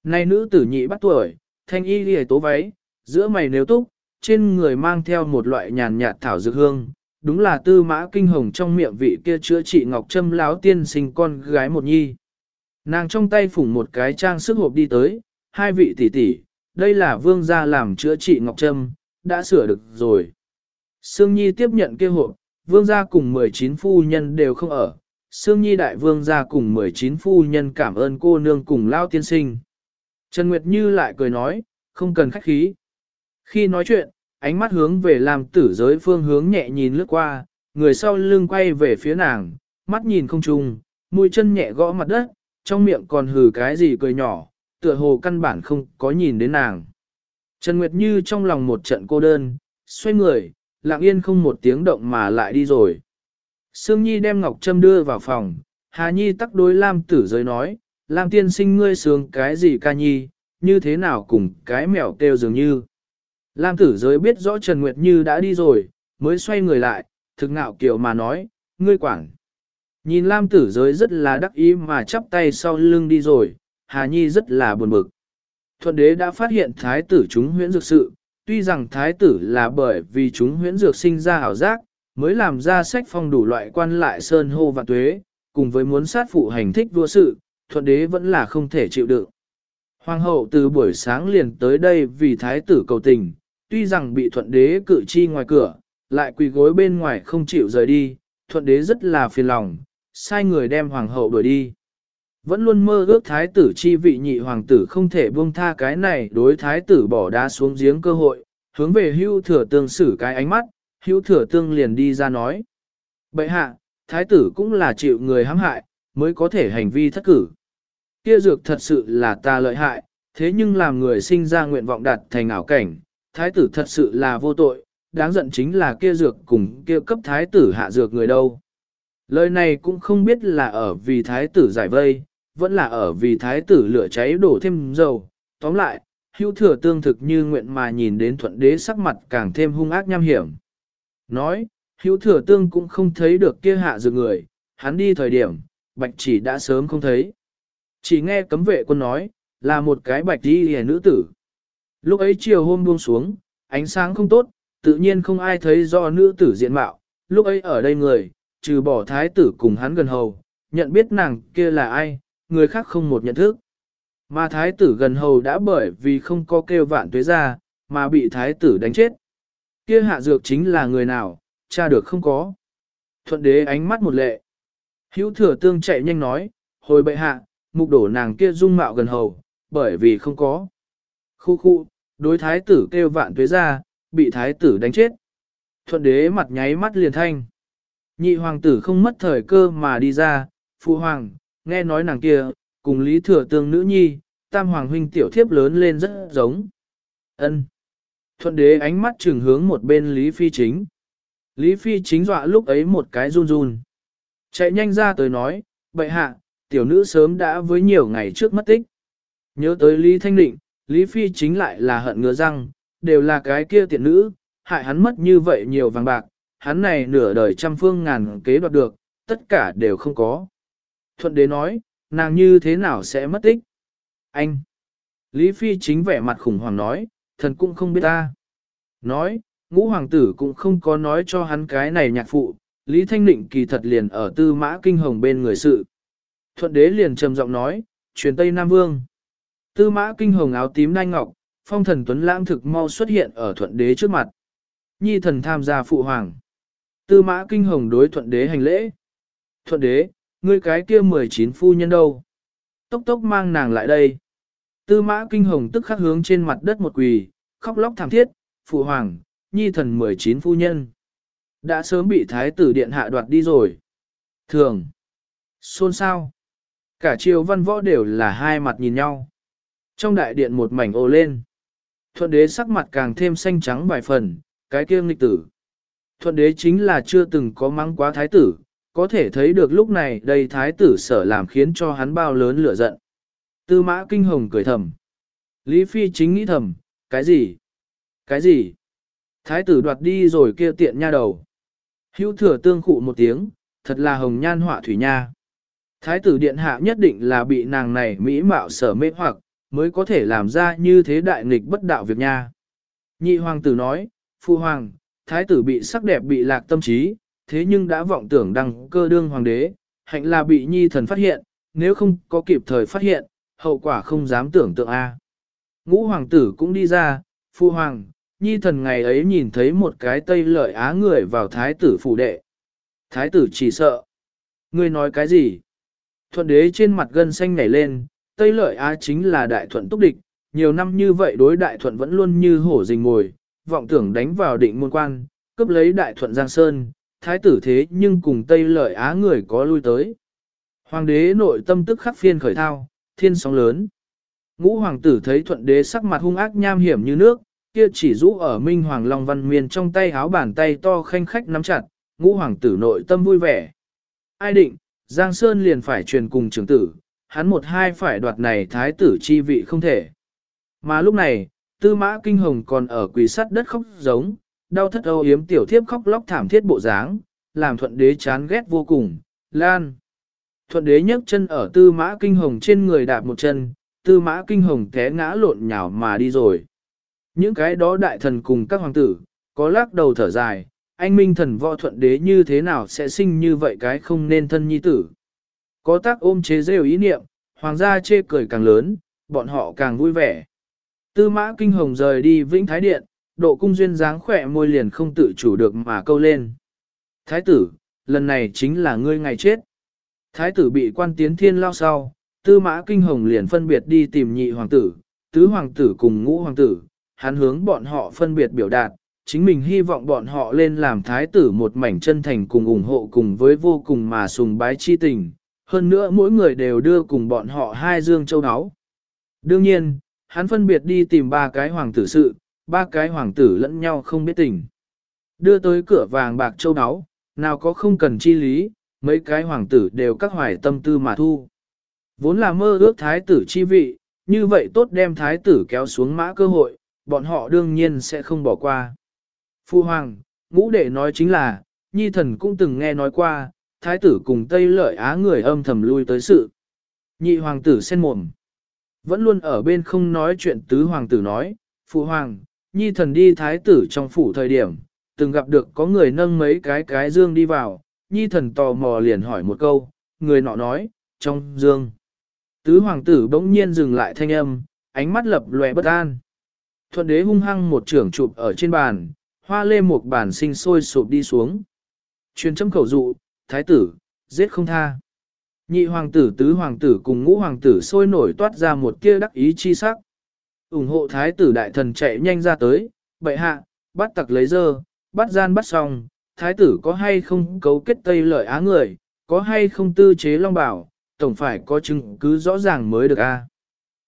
Này nữ tử nhị bắt tuổi, thanh y ghi tố váy, giữa mày nếu túc, trên người mang theo một loại nhàn nhạt thảo dược hương, đúng là tư mã kinh hồng trong miệng vị kia chữa trị ngọc trâm láo tiên sinh con gái một nhi. Nàng trong tay phủng một cái trang sức hộp đi tới, hai vị tỷ tỷ, đây là vương gia làm chữa trị Ngọc Trâm, đã sửa được rồi. Sương Nhi tiếp nhận kêu hộp, vương gia cùng 19 phu nhân đều không ở. Sương Nhi đại vương gia cùng 19 phu nhân cảm ơn cô nương cùng lao tiên sinh. Trần Nguyệt Như lại cười nói, không cần khách khí. Khi nói chuyện, ánh mắt hướng về làm tử giới phương hướng nhẹ nhìn lướt qua, người sau lưng quay về phía nàng, mắt nhìn không trung, mũi chân nhẹ gõ mặt đất, trong miệng còn hừ cái gì cười nhỏ, tựa hồ căn bản không có nhìn đến nàng. Trần Nguyệt Như trong lòng một trận cô đơn, xoay người, lặng yên không một tiếng động mà lại đi rồi. Sương Nhi đem Ngọc Trâm đưa vào phòng, Hà Nhi tắc đối Lam tử giới nói, Lam tiên sinh ngươi sướng cái gì ca nhi, như thế nào cùng cái mèo kêu dường như. Lam tử giới biết rõ Trần Nguyệt Như đã đi rồi, mới xoay người lại, thực ngạo kiểu mà nói, ngươi quảng. Nhìn Lam tử giới rất là đắc ý mà chắp tay sau lưng đi rồi, Hà Nhi rất là buồn bực. Thuận đế đã phát hiện thái tử chúng huyễn dược sự, tuy rằng thái tử là bởi vì chúng huyễn dược sinh ra ảo giác, mới làm ra sách phong đủ loại quan lại sơn hô và tuế, cùng với muốn sát phụ hành thích vua sự, thuận đế vẫn là không thể chịu đựng. Hoàng hậu từ buổi sáng liền tới đây vì thái tử cầu tình, tuy rằng bị thuận đế cử chi ngoài cửa, lại quỳ gối bên ngoài không chịu rời đi, thuận đế rất là phiền lòng, sai người đem hoàng hậu đuổi đi. Vẫn luôn mơ ước thái tử chi vị nhị hoàng tử không thể buông tha cái này đối thái tử bỏ đá xuống giếng cơ hội, hướng về hưu thừa tương xử cái ánh mắt, hưu thừa tương liền đi ra nói. Bậy hạ, thái tử cũng là chịu người hãm hại, mới có thể hành vi thất cử. Kia dược thật sự là ta lợi hại, thế nhưng làm người sinh ra nguyện vọng đạt thành ảo cảnh, thái tử thật sự là vô tội, đáng giận chính là kia dược cùng kia cấp thái tử hạ dược người đâu. Lời này cũng không biết là ở vì thái tử giải vây, vẫn là ở vì thái tử lửa cháy đổ thêm dầu. Tóm lại, hữu thừa tương thực như nguyện mà nhìn đến thuận đế sắc mặt càng thêm hung ác nham hiểm. Nói, hữu thừa tương cũng không thấy được kia hạ dược người, hắn đi thời điểm, bạch chỉ đã sớm không thấy. Chỉ nghe cấm vệ quân nói, là một cái bạch đi hề nữ tử. Lúc ấy chiều hôm buông xuống, ánh sáng không tốt, tự nhiên không ai thấy do nữ tử diện mạo, lúc ấy ở đây người, trừ bỏ thái tử cùng hắn gần hầu, nhận biết nàng kia là ai, người khác không một nhận thức. Mà thái tử gần hầu đã bởi vì không có kêu vạn tuế ra, mà bị thái tử đánh chết. Kia hạ dược chính là người nào, cha được không có. Thuận đế ánh mắt một lệ. Hữu thừa tương chạy nhanh nói, hồi bệ hạ, mục đổ nàng kia dung mạo gần hầu, bởi vì không có. Khu khu, đối thái tử kêu vạn tuế ra, bị thái tử đánh chết. Thuận đế mặt nháy mắt liền thanh. Nhị hoàng tử không mất thời cơ mà đi ra, phụ hoàng, nghe nói nàng kia, cùng lý thừa tương nữ nhi, tam hoàng huynh tiểu thiếp lớn lên rất giống. ân Thuận đế ánh mắt trừng hướng một bên Lý Phi chính. Lý Phi chính dọa lúc ấy một cái run run. Chạy nhanh ra tới nói, bệ hạ, tiểu nữ sớm đã với nhiều ngày trước mất tích. Nhớ tới Lý Thanh Định, Lý Phi chính lại là hận ngứa răng, đều là cái kia tiện nữ, hại hắn mất như vậy nhiều vàng bạc, hắn này nửa đời trăm phương ngàn kế đoạt được, tất cả đều không có. Thuận đế nói, nàng như thế nào sẽ mất tích? Anh! Lý Phi chính vẻ mặt khủng hoảng nói, thần cũng không biết ta. Nói, ngũ hoàng tử cũng không có nói cho hắn cái này nhạc phụ, Lý Thanh Định kỳ thật liền ở tư mã kinh hồng bên người sự. Thuận đế liền trầm giọng nói, truyền Tây Nam Vương. Tư mã kinh hồng áo tím đai ngọc, phong thần tuấn lãng thực mau xuất hiện ở thuận đế trước mặt. Nhi thần tham gia phụ hoàng. Tư mã kinh hồng đối thuận đế hành lễ. Thuận đế, ngươi cái kia 19 phu nhân đâu? Tốc tốc mang nàng lại đây. Tư mã kinh hồng tức khắc hướng trên mặt đất một quỳ, khóc lóc thảm thiết, phụ hoàng, nhi thần 19 phu nhân. Đã sớm bị thái tử điện hạ đoạt đi rồi. Thường. Xôn xao, Cả triều văn võ đều là hai mặt nhìn nhau. Trong đại điện một mảnh ô lên. Thuận đế sắc mặt càng thêm xanh trắng vài phần, cái kia nghịch tử. Thuận đế chính là chưa từng có mắng quá thái tử, có thể thấy được lúc này đây thái tử sở làm khiến cho hắn bao lớn lửa giận. Tư mã kinh hồng cười thầm. Lý Phi chính nghĩ thầm, cái gì? Cái gì? Thái tử đoạt đi rồi kia tiện nha đầu. Hữu thừa tương khụ một tiếng, thật là hồng nhan họa thủy nha. Thái tử điện hạ nhất định là bị nàng này mỹ mạo sở mê hoặc, mới có thể làm ra như thế đại nghịch bất đạo việc nha. Nhị hoàng tử nói, phu hoàng, thái tử bị sắc đẹp bị lạc tâm trí, thế nhưng đã vọng tưởng đăng cơ đương hoàng đế, hạnh là bị nhi thần phát hiện, nếu không có kịp thời phát hiện, hậu quả không dám tưởng tượng A. Ngũ hoàng tử cũng đi ra, phu hoàng, nhi thần ngày ấy nhìn thấy một cái tây lợi á người vào thái tử phủ đệ. Thái tử chỉ sợ. Ngươi nói cái gì? Thuận đế trên mặt gân xanh nhảy lên, tây lợi á chính là đại thuận túc địch, nhiều năm như vậy đối đại thuận vẫn luôn như hổ rình ngồi, vọng tưởng đánh vào định môn quan, cướp lấy đại thuận Giang Sơn, thái tử thế nhưng cùng Tây lợi Á người có lui tới. Hoàng đế nội tâm tức khắc phiên khởi thao, thiên sóng lớn. Ngũ hoàng tử thấy thuận đế sắc mặt hung ác nham hiểm như nước, kia chỉ rũ ở minh hoàng long văn miền trong tay háo bàn tay to khanh khách nắm chặt, ngũ hoàng tử nội tâm vui vẻ. Ai định, Giang Sơn liền phải truyền cùng trưởng tử, hắn một hai phải đoạt này thái tử chi vị không thể. Mà lúc này, tư mã kinh hồng còn ở quỳ sắt đất khóc giống, đau thất âu yếm tiểu thiếp khóc lóc thảm thiết bộ dáng, làm thuận đế chán ghét vô cùng, lan. Thuận đế nhấc chân ở tư mã kinh hồng trên người đạp một chân, tư mã kinh hồng té ngã lộn nhào mà đi rồi. Những cái đó đại thần cùng các hoàng tử, có lắc đầu thở dài, anh minh thần võ thuận đế như thế nào sẽ sinh như vậy cái không nên thân nhi tử. Có tác ôm chế rêu ý niệm, hoàng gia chê cười càng lớn, bọn họ càng vui vẻ. Tư mã kinh hồng rời đi vĩnh thái điện, độ cung duyên dáng khỏe môi liền không tự chủ được mà câu lên. Thái tử, lần này chính là ngươi ngày chết. Thái tử bị quan tiến thiên lao sau, tư mã kinh hồng liền phân biệt đi tìm nhị hoàng tử, tứ hoàng tử cùng ngũ hoàng tử, hắn hướng bọn họ phân biệt biểu đạt, chính mình hy vọng bọn họ lên làm thái tử một mảnh chân thành cùng ủng hộ cùng với vô cùng mà sùng bái chi tình, hơn nữa mỗi người đều đưa cùng bọn họ hai dương châu áo. Đương nhiên, hắn phân biệt đi tìm ba cái hoàng tử sự, ba cái hoàng tử lẫn nhau không biết tình. Đưa tới cửa vàng bạc châu áo, nào có không cần chi lý, mấy cái hoàng tử đều các hoài tâm tư mà thu. Vốn là mơ ước thái tử chi vị, như vậy tốt đem thái tử kéo xuống mã cơ hội, bọn họ đương nhiên sẽ không bỏ qua. Phu hoàng, ngũ đệ nói chính là, nhi thần cũng từng nghe nói qua, thái tử cùng Tây lợi á người âm thầm lui tới sự. Nhị hoàng tử sen mồm. Vẫn luôn ở bên không nói chuyện tứ hoàng tử nói, phụ hoàng, nhi thần đi thái tử trong phủ thời điểm, từng gặp được có người nâng mấy cái cái dương đi vào, nhi thần tò mò liền hỏi một câu, người nọ nói, trong dương. Tứ hoàng tử bỗng nhiên dừng lại thanh âm, ánh mắt lập lòe bất an. Thuận đế hung hăng một trưởng chụp ở trên bàn, hoa lê một bàn sinh sôi sụp đi xuống. Truyền châm khẩu dụ, thái tử, giết không tha. Nhị hoàng tử tứ hoàng tử cùng ngũ hoàng tử sôi nổi toát ra một kia đắc ý chi sắc. ủng hộ thái tử đại thần chạy nhanh ra tới, bệ hạ, bắt tặc lấy dơ, bắt gian bắt xong, thái tử có hay không cấu kết tây lợi á người, có hay không tư chế long bảo, tổng phải có chứng cứ rõ ràng mới được a.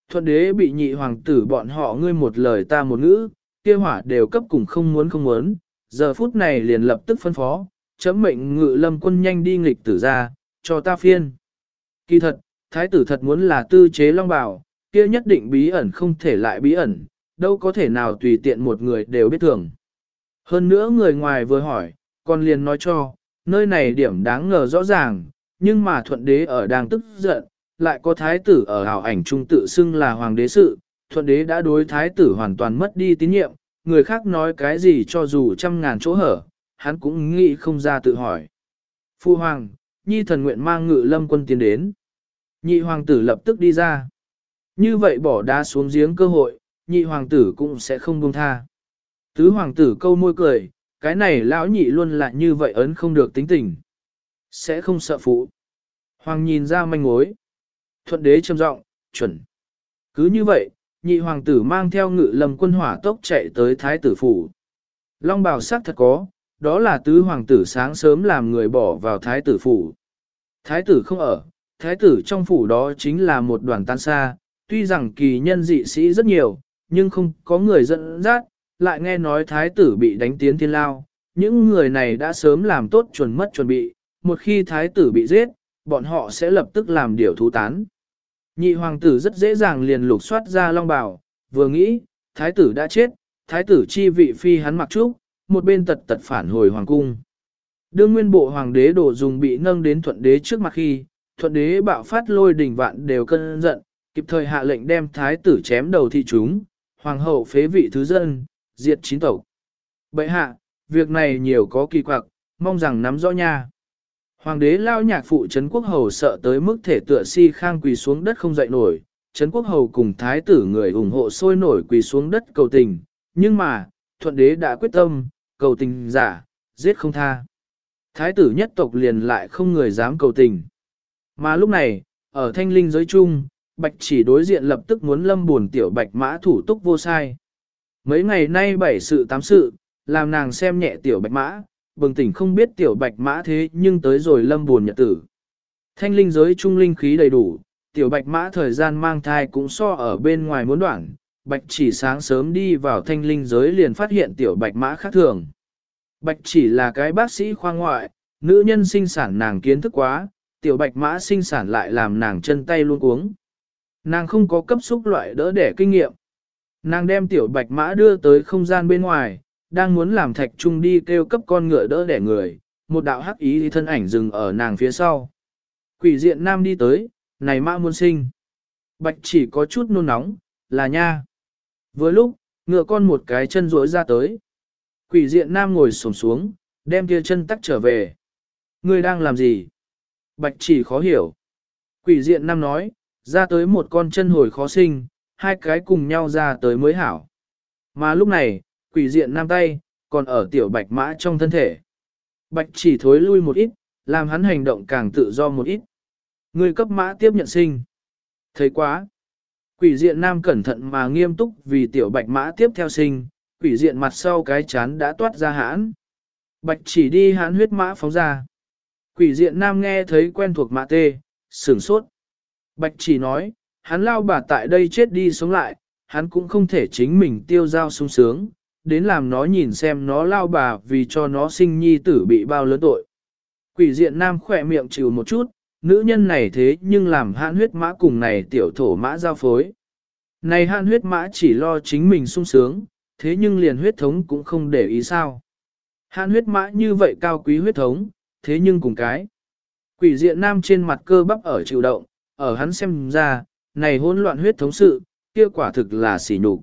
Thuận đế bị nhị hoàng tử bọn họ ngươi một lời ta một ngữ, kia hỏa đều cấp cùng không muốn không muốn, giờ phút này liền lập tức phân phó, chấm mệnh ngự lâm quân nhanh đi nghịch tử ra, cho ta phiên. Kỳ thật, thái tử thật muốn là tư chế long bảo, kia nhất định bí ẩn không thể lại bí ẩn, đâu có thể nào tùy tiện một người đều biết thường. Hơn nữa người ngoài vừa hỏi, còn liền nói cho, nơi này điểm đáng ngờ rõ ràng, nhưng mà thuận đế ở đang tức giận, lại có thái tử ở hào ảnh trung tự xưng là hoàng đế sự, thuận đế đã đối thái tử hoàn toàn mất đi tín nhiệm, người khác nói cái gì cho dù trăm ngàn chỗ hở, hắn cũng nghĩ không ra tự hỏi. Phu hoàng, nhi thần nguyện mang ngự lâm quân tiến đến. Nhị hoàng tử lập tức đi ra. Như vậy bỏ đá xuống giếng cơ hội, nhị hoàng tử cũng sẽ không buông tha. Tứ hoàng tử câu môi cười, cái này lão nhị luôn là như vậy ấn không được tính tình. Sẽ không sợ phụ. Hoàng nhìn ra manh mối. Thuận đế trầm giọng, chuẩn. Cứ như vậy, nhị hoàng tử mang theo ngự lâm quân hỏa tốc chạy tới thái tử phủ. Long bào sắc thật có, đó là tứ hoàng tử sáng sớm làm người bỏ vào thái tử phủ. Thái tử không ở, thái tử trong phủ đó chính là một đoàn tan xa, tuy rằng kỳ nhân dị sĩ rất nhiều, nhưng không có người dẫn dắt, lại nghe nói thái tử bị đánh tiến thiên lao. Những người này đã sớm làm tốt chuẩn mất chuẩn bị, một khi thái tử bị giết, bọn họ sẽ lập tức làm điều thú tán. Nhị hoàng tử rất dễ dàng liền lục soát ra long bào, vừa nghĩ, thái tử đã chết, thái tử chi vị phi hắn mặc trúc, một bên tật tật phản hồi hoàng cung. Đương nguyên bộ hoàng đế đổ dùng bị nâng đến thuận đế trước mặt khi, thuận đế bạo phát lôi đỉnh vạn đều cân giận, kịp thời hạ lệnh đem thái tử chém đầu thị chúng, hoàng hậu phế vị thứ dân, diệt chín tộc. Bệ hạ, việc này nhiều có kỳ quặc, mong rằng nắm rõ nha. Hoàng đế lao nhạc phụ trấn quốc hầu sợ tới mức thể tựa si khang quỳ xuống đất không dậy nổi, Trấn Quốc Hầu cùng Thái tử người ủng hộ sôi nổi quỳ xuống đất cầu tình, nhưng mà, thuận đế đã quyết tâm, cầu tình giả, giết không tha. Thái tử nhất tộc liền lại không người dám cầu tình. Mà lúc này, ở thanh linh giới chung, bạch chỉ đối diện lập tức muốn lâm buồn tiểu bạch mã thủ túc vô sai. Mấy ngày nay bảy sự tám sự, làm nàng xem nhẹ tiểu bạch mã, bừng tỉnh không biết tiểu bạch mã thế nhưng tới rồi lâm buồn nhật tử. Thanh linh giới trung linh khí đầy đủ, tiểu bạch mã thời gian mang thai cũng so ở bên ngoài muốn đoạn, bạch chỉ sáng sớm đi vào thanh linh giới liền phát hiện tiểu bạch mã khác thường. Bạch chỉ là cái bác sĩ khoa ngoại, nữ nhân sinh sản nàng kiến thức quá, tiểu bạch mã sinh sản lại làm nàng chân tay luôn uống. Nàng không có cấp xúc loại đỡ đẻ kinh nghiệm. Nàng đem tiểu bạch mã đưa tới không gian bên ngoài, đang muốn làm thạch trung đi kêu cấp con ngựa đỡ đẻ người, một đạo hắc ý thân ảnh dừng ở nàng phía sau. Quỷ diện nam đi tới, này mã muôn sinh. Bạch chỉ có chút nôn nóng, là nha. Vừa lúc, ngựa con một cái chân rỗi ra tới. Quỷ diện nam ngồi sổm xuống, đem kia chân tắc trở về. Ngươi đang làm gì? Bạch chỉ khó hiểu. Quỷ diện nam nói, ra tới một con chân hồi khó sinh, hai cái cùng nhau ra tới mới hảo. Mà lúc này, quỷ diện nam tay, còn ở tiểu bạch mã trong thân thể. Bạch chỉ thối lui một ít, làm hắn hành động càng tự do một ít. Người cấp mã tiếp nhận sinh. Thấy quá. Quỷ diện nam cẩn thận mà nghiêm túc vì tiểu bạch mã tiếp theo sinh, quỷ diện mặt sau cái chán đã toát ra hãn. Bạch chỉ đi hãn huyết mã phóng ra. Quỷ diện nam nghe thấy quen thuộc mã tê, sửng sốt. Bạch chỉ nói, hắn lao bà tại đây chết đi sống lại, hắn cũng không thể chính mình tiêu giao sung sướng, đến làm nó nhìn xem nó lao bà vì cho nó sinh nhi tử bị bao lớn tội. Quỷ diện nam khỏe miệng chịu một chút, nữ nhân này thế nhưng làm hãn huyết mã cùng này tiểu thổ mã giao phối. Này hãn huyết mã chỉ lo chính mình sung sướng, thế nhưng liền huyết thống cũng không để ý sao. Hãn huyết mã như vậy cao quý huyết thống, thế nhưng cùng cái. Quỷ diện nam trên mặt cơ bắp ở chịu động, ở hắn xem ra, này hỗn loạn huyết thống sự, kia quả thực là xỉ nhục.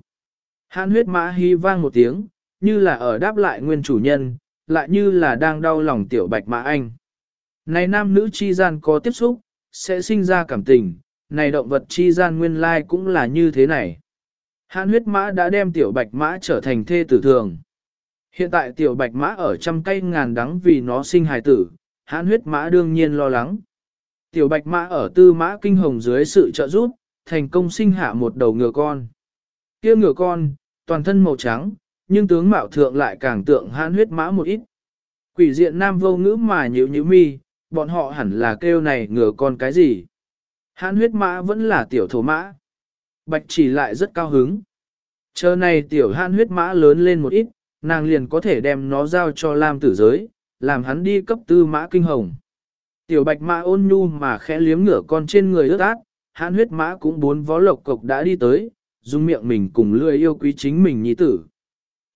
Hàn huyết mã hy vang một tiếng, như là ở đáp lại nguyên chủ nhân, lại như là đang đau lòng tiểu bạch mã anh. Này nam nữ chi gian có tiếp xúc, sẽ sinh ra cảm tình, này động vật chi gian nguyên lai cũng là như thế này. Hàn huyết mã đã đem tiểu bạch mã trở thành thê tử thường. Hiện tại tiểu bạch mã ở trăm cây ngàn đắng vì nó sinh hài tử, hạn huyết mã đương nhiên lo lắng. Tiểu bạch mã ở tư mã kinh hồng dưới sự trợ giúp, thành công sinh hạ một đầu ngựa con. kia ngựa con, toàn thân màu trắng, nhưng tướng mạo thượng lại càng tượng hãn huyết mã một ít. Quỷ diện nam vô ngữ mà nhíu nhíu mi, bọn họ hẳn là kêu này ngựa con cái gì. Hãn huyết mã vẫn là tiểu thổ mã. Bạch chỉ lại rất cao hứng. Chờ này tiểu hãn huyết mã lớn lên một ít, nàng liền có thể đem nó giao cho Lam tử giới, làm hắn đi cấp tư mã kinh hồng. Tiểu bạch mã ôn nhu mà khẽ liếm ngựa con trên người ướt át, hãn huyết mã cũng bốn vó lộc cộc đã đi tới, dùng miệng mình cùng lươi yêu quý chính mình nhi tử.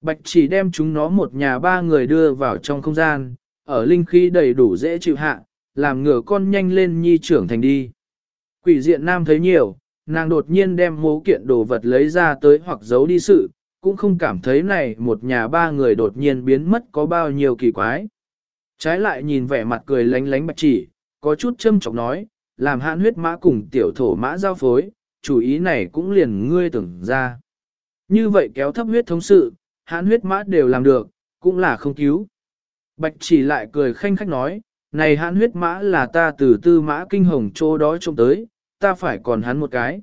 Bạch chỉ đem chúng nó một nhà ba người đưa vào trong không gian, ở linh khí đầy đủ dễ chịu hạ, làm ngựa con nhanh lên nhi trưởng thành đi. Quỷ diện nam thấy nhiều, nàng đột nhiên đem mố kiện đồ vật lấy ra tới hoặc giấu đi sự, cũng không cảm thấy này một nhà ba người đột nhiên biến mất có bao nhiêu kỳ quái. Trái lại nhìn vẻ mặt cười lánh lánh bạch chỉ, có chút châm chọc nói, làm hạn huyết mã cùng tiểu thổ mã giao phối, chủ ý này cũng liền ngươi tưởng ra. Như vậy kéo thấp huyết thống sự, hãn huyết mã đều làm được, cũng là không cứu. Bạch chỉ lại cười khanh khách nói, này hãn huyết mã là ta từ tư mã kinh hồng chỗ đó trông tới, ta phải còn hắn một cái.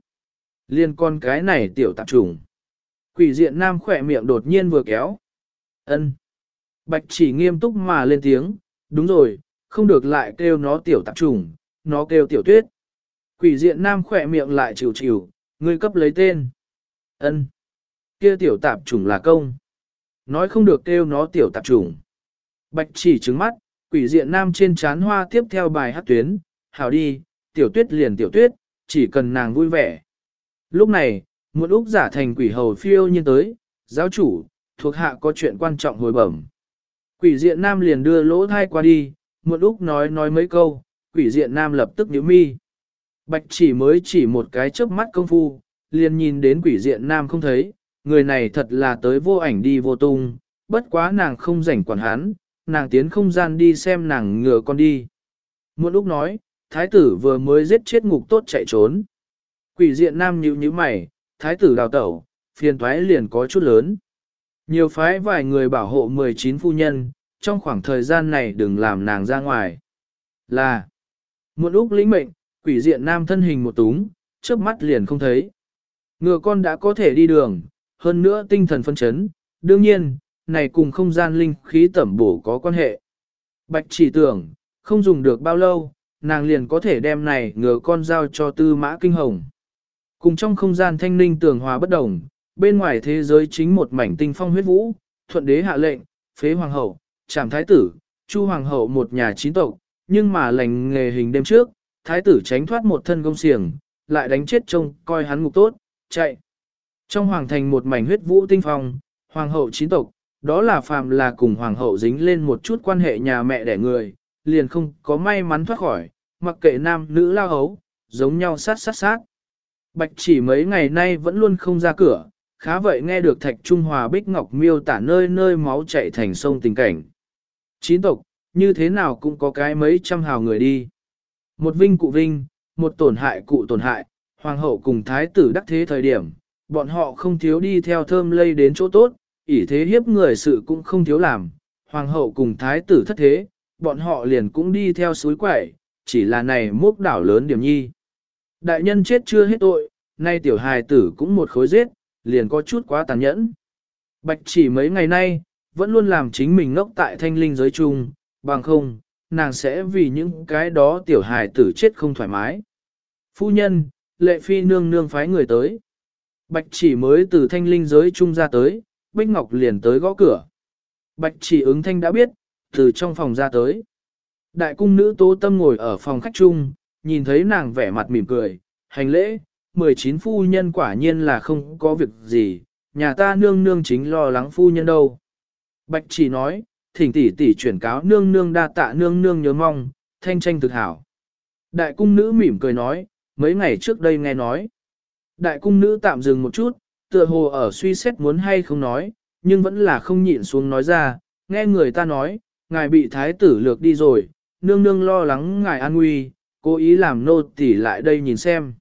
Liên con cái này tiểu tạp trùng. Quỷ diện nam khỏe miệng đột nhiên vừa kéo. ân Bạch chỉ nghiêm túc mà lên tiếng, đúng rồi, không được lại kêu nó tiểu tạp trùng, nó kêu tiểu tuyết. Quỷ diện nam khỏe miệng lại chịu chịu, ngươi cấp lấy tên. ân Kia tiểu tạp trùng là công. Nói không được kêu nó tiểu tạp trùng. Bạch chỉ trứng mắt, quỷ diện nam trên chán hoa tiếp theo bài hát tuyến, hảo đi, tiểu tuyết liền tiểu tuyết, chỉ cần nàng vui vẻ. Lúc này, một úc giả thành quỷ hầu phiêu nhiên tới, giáo chủ, thuộc hạ có chuyện quan trọng hồi bẩm. Quỷ diện nam liền đưa lỗ thai qua đi, một úc nói nói mấy câu, quỷ diện nam lập tức nhíu mi. Bạch chỉ mới chỉ một cái chớp mắt công phu, liền nhìn đến quỷ diện nam không thấy, người này thật là tới vô ảnh đi vô tung, bất quá nàng không rảnh quản hắn, nàng tiến không gian đi xem nàng ngừa con đi. Một lúc nói, thái tử vừa mới giết chết ngục tốt chạy trốn. Quỷ diện nam nhíu nhíu mày, thái tử đào tẩu, phiền toái liền có chút lớn. Nhiều phái vài người bảo hộ 19 phu nhân, trong khoảng thời gian này đừng làm nàng ra ngoài. Là, một lúc lĩnh mệnh, quỷ diện nam thân hình một túng, chớp mắt liền không thấy. Ngựa con đã có thể đi đường, hơn nữa tinh thần phân chấn, đương nhiên, này cùng không gian linh khí tẩm bổ có quan hệ. Bạch chỉ tưởng, không dùng được bao lâu, nàng liền có thể đem này ngựa con giao cho tư mã kinh hồng. Cùng trong không gian thanh ninh tường hòa bất đồng, bên ngoài thế giới chính một mảnh tinh phong huyết vũ, thuận đế hạ lệnh, phế hoàng hậu, trảm thái tử, chu hoàng hậu một nhà chín tộc, nhưng mà lành nghề hình đêm trước, thái tử tránh thoát một thân công xiềng, lại đánh chết trông coi hắn ngục tốt, chạy. Trong hoàng thành một mảnh huyết vũ tinh phong, hoàng hậu chín tộc, đó là phàm là cùng hoàng hậu dính lên một chút quan hệ nhà mẹ đẻ người, liền không có may mắn thoát khỏi, mặc kệ nam nữ lao hấu, giống nhau sát sát sát. Bạch chỉ mấy ngày nay vẫn luôn không ra cửa, khá vậy nghe được Thạch Trung Hòa Bích Ngọc miêu tả nơi nơi máu chảy thành sông tình cảnh. Chín tộc, như thế nào cũng có cái mấy trăm hào người đi. Một vinh cụ vinh, một tổn hại cụ tổn hại, hoàng hậu cùng thái tử đắc thế thời điểm, bọn họ không thiếu đi theo thơm lây đến chỗ tốt, ỷ thế hiếp người sự cũng không thiếu làm. Hoàng hậu cùng thái tử thất thế, bọn họ liền cũng đi theo suối quẩy, chỉ là này mốc đảo lớn điểm nhi. Đại nhân chết chưa hết tội, nay tiểu hài tử cũng một khối giết, liền có chút quá tàn nhẫn. Bạch chỉ mấy ngày nay, vẫn luôn làm chính mình ngốc tại thanh linh giới chung, bằng không, nàng sẽ vì những cái đó tiểu hài tử chết không thoải mái. Phu nhân, lệ phi nương nương phái người tới. Bạch chỉ mới từ thanh linh giới trung ra tới, Bích Ngọc liền tới gõ cửa. Bạch chỉ ứng thanh đã biết, từ trong phòng ra tới. Đại cung nữ tố tâm ngồi ở phòng khách trung, nhìn thấy nàng vẻ mặt mỉm cười, hành lễ, 19 phu nhân quả nhiên là không có việc gì, nhà ta nương nương chính lo lắng phu nhân đâu. Bạch chỉ nói, thỉnh tỷ tỷ chuyển cáo nương nương đa tạ nương nương nhớ mong, thanh tranh thực hảo. Đại cung nữ mỉm cười nói, mấy ngày trước đây nghe nói. Đại cung nữ tạm dừng một chút, tựa hồ ở suy xét muốn hay không nói, nhưng vẫn là không nhịn xuống nói ra, nghe người ta nói, ngài bị thái tử lược đi rồi, nương nương lo lắng ngài an nguy, cố ý làm nô tỉ lại đây nhìn xem.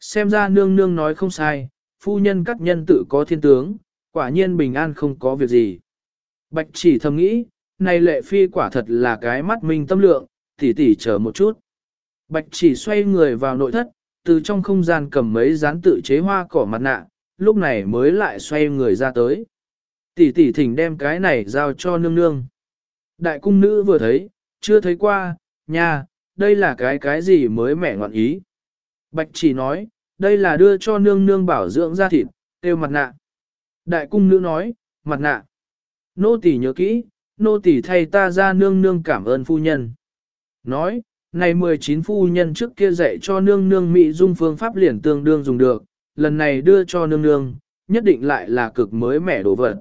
Xem ra nương nương nói không sai, phu nhân các nhân tự có thiên tướng, quả nhiên bình an không có việc gì. Bạch chỉ thầm nghĩ, này lệ phi quả thật là cái mắt minh tâm lượng, tỉ tỉ chờ một chút. Bạch chỉ xoay người vào nội thất, từ trong không gian cầm mấy dán tự chế hoa cỏ mặt nạ, lúc này mới lại xoay người ra tới. Tỷ tỷ thỉnh đem cái này giao cho nương nương. Đại cung nữ vừa thấy, chưa thấy qua, nha, đây là cái cái gì mới mẻ ngọn ý. Bạch chỉ nói, đây là đưa cho nương nương bảo dưỡng da thịt, tiêu mặt nạ. Đại cung nữ nói, mặt nạ. Nô tỳ nhớ kỹ, nô tỳ thay ta ra nương nương cảm ơn phu nhân. Nói, này 19 phu nhân trước kia dạy cho nương nương Mỹ dung phương pháp liền tương đương dùng được, lần này đưa cho nương nương, nhất định lại là cực mới mẻ đồ vật.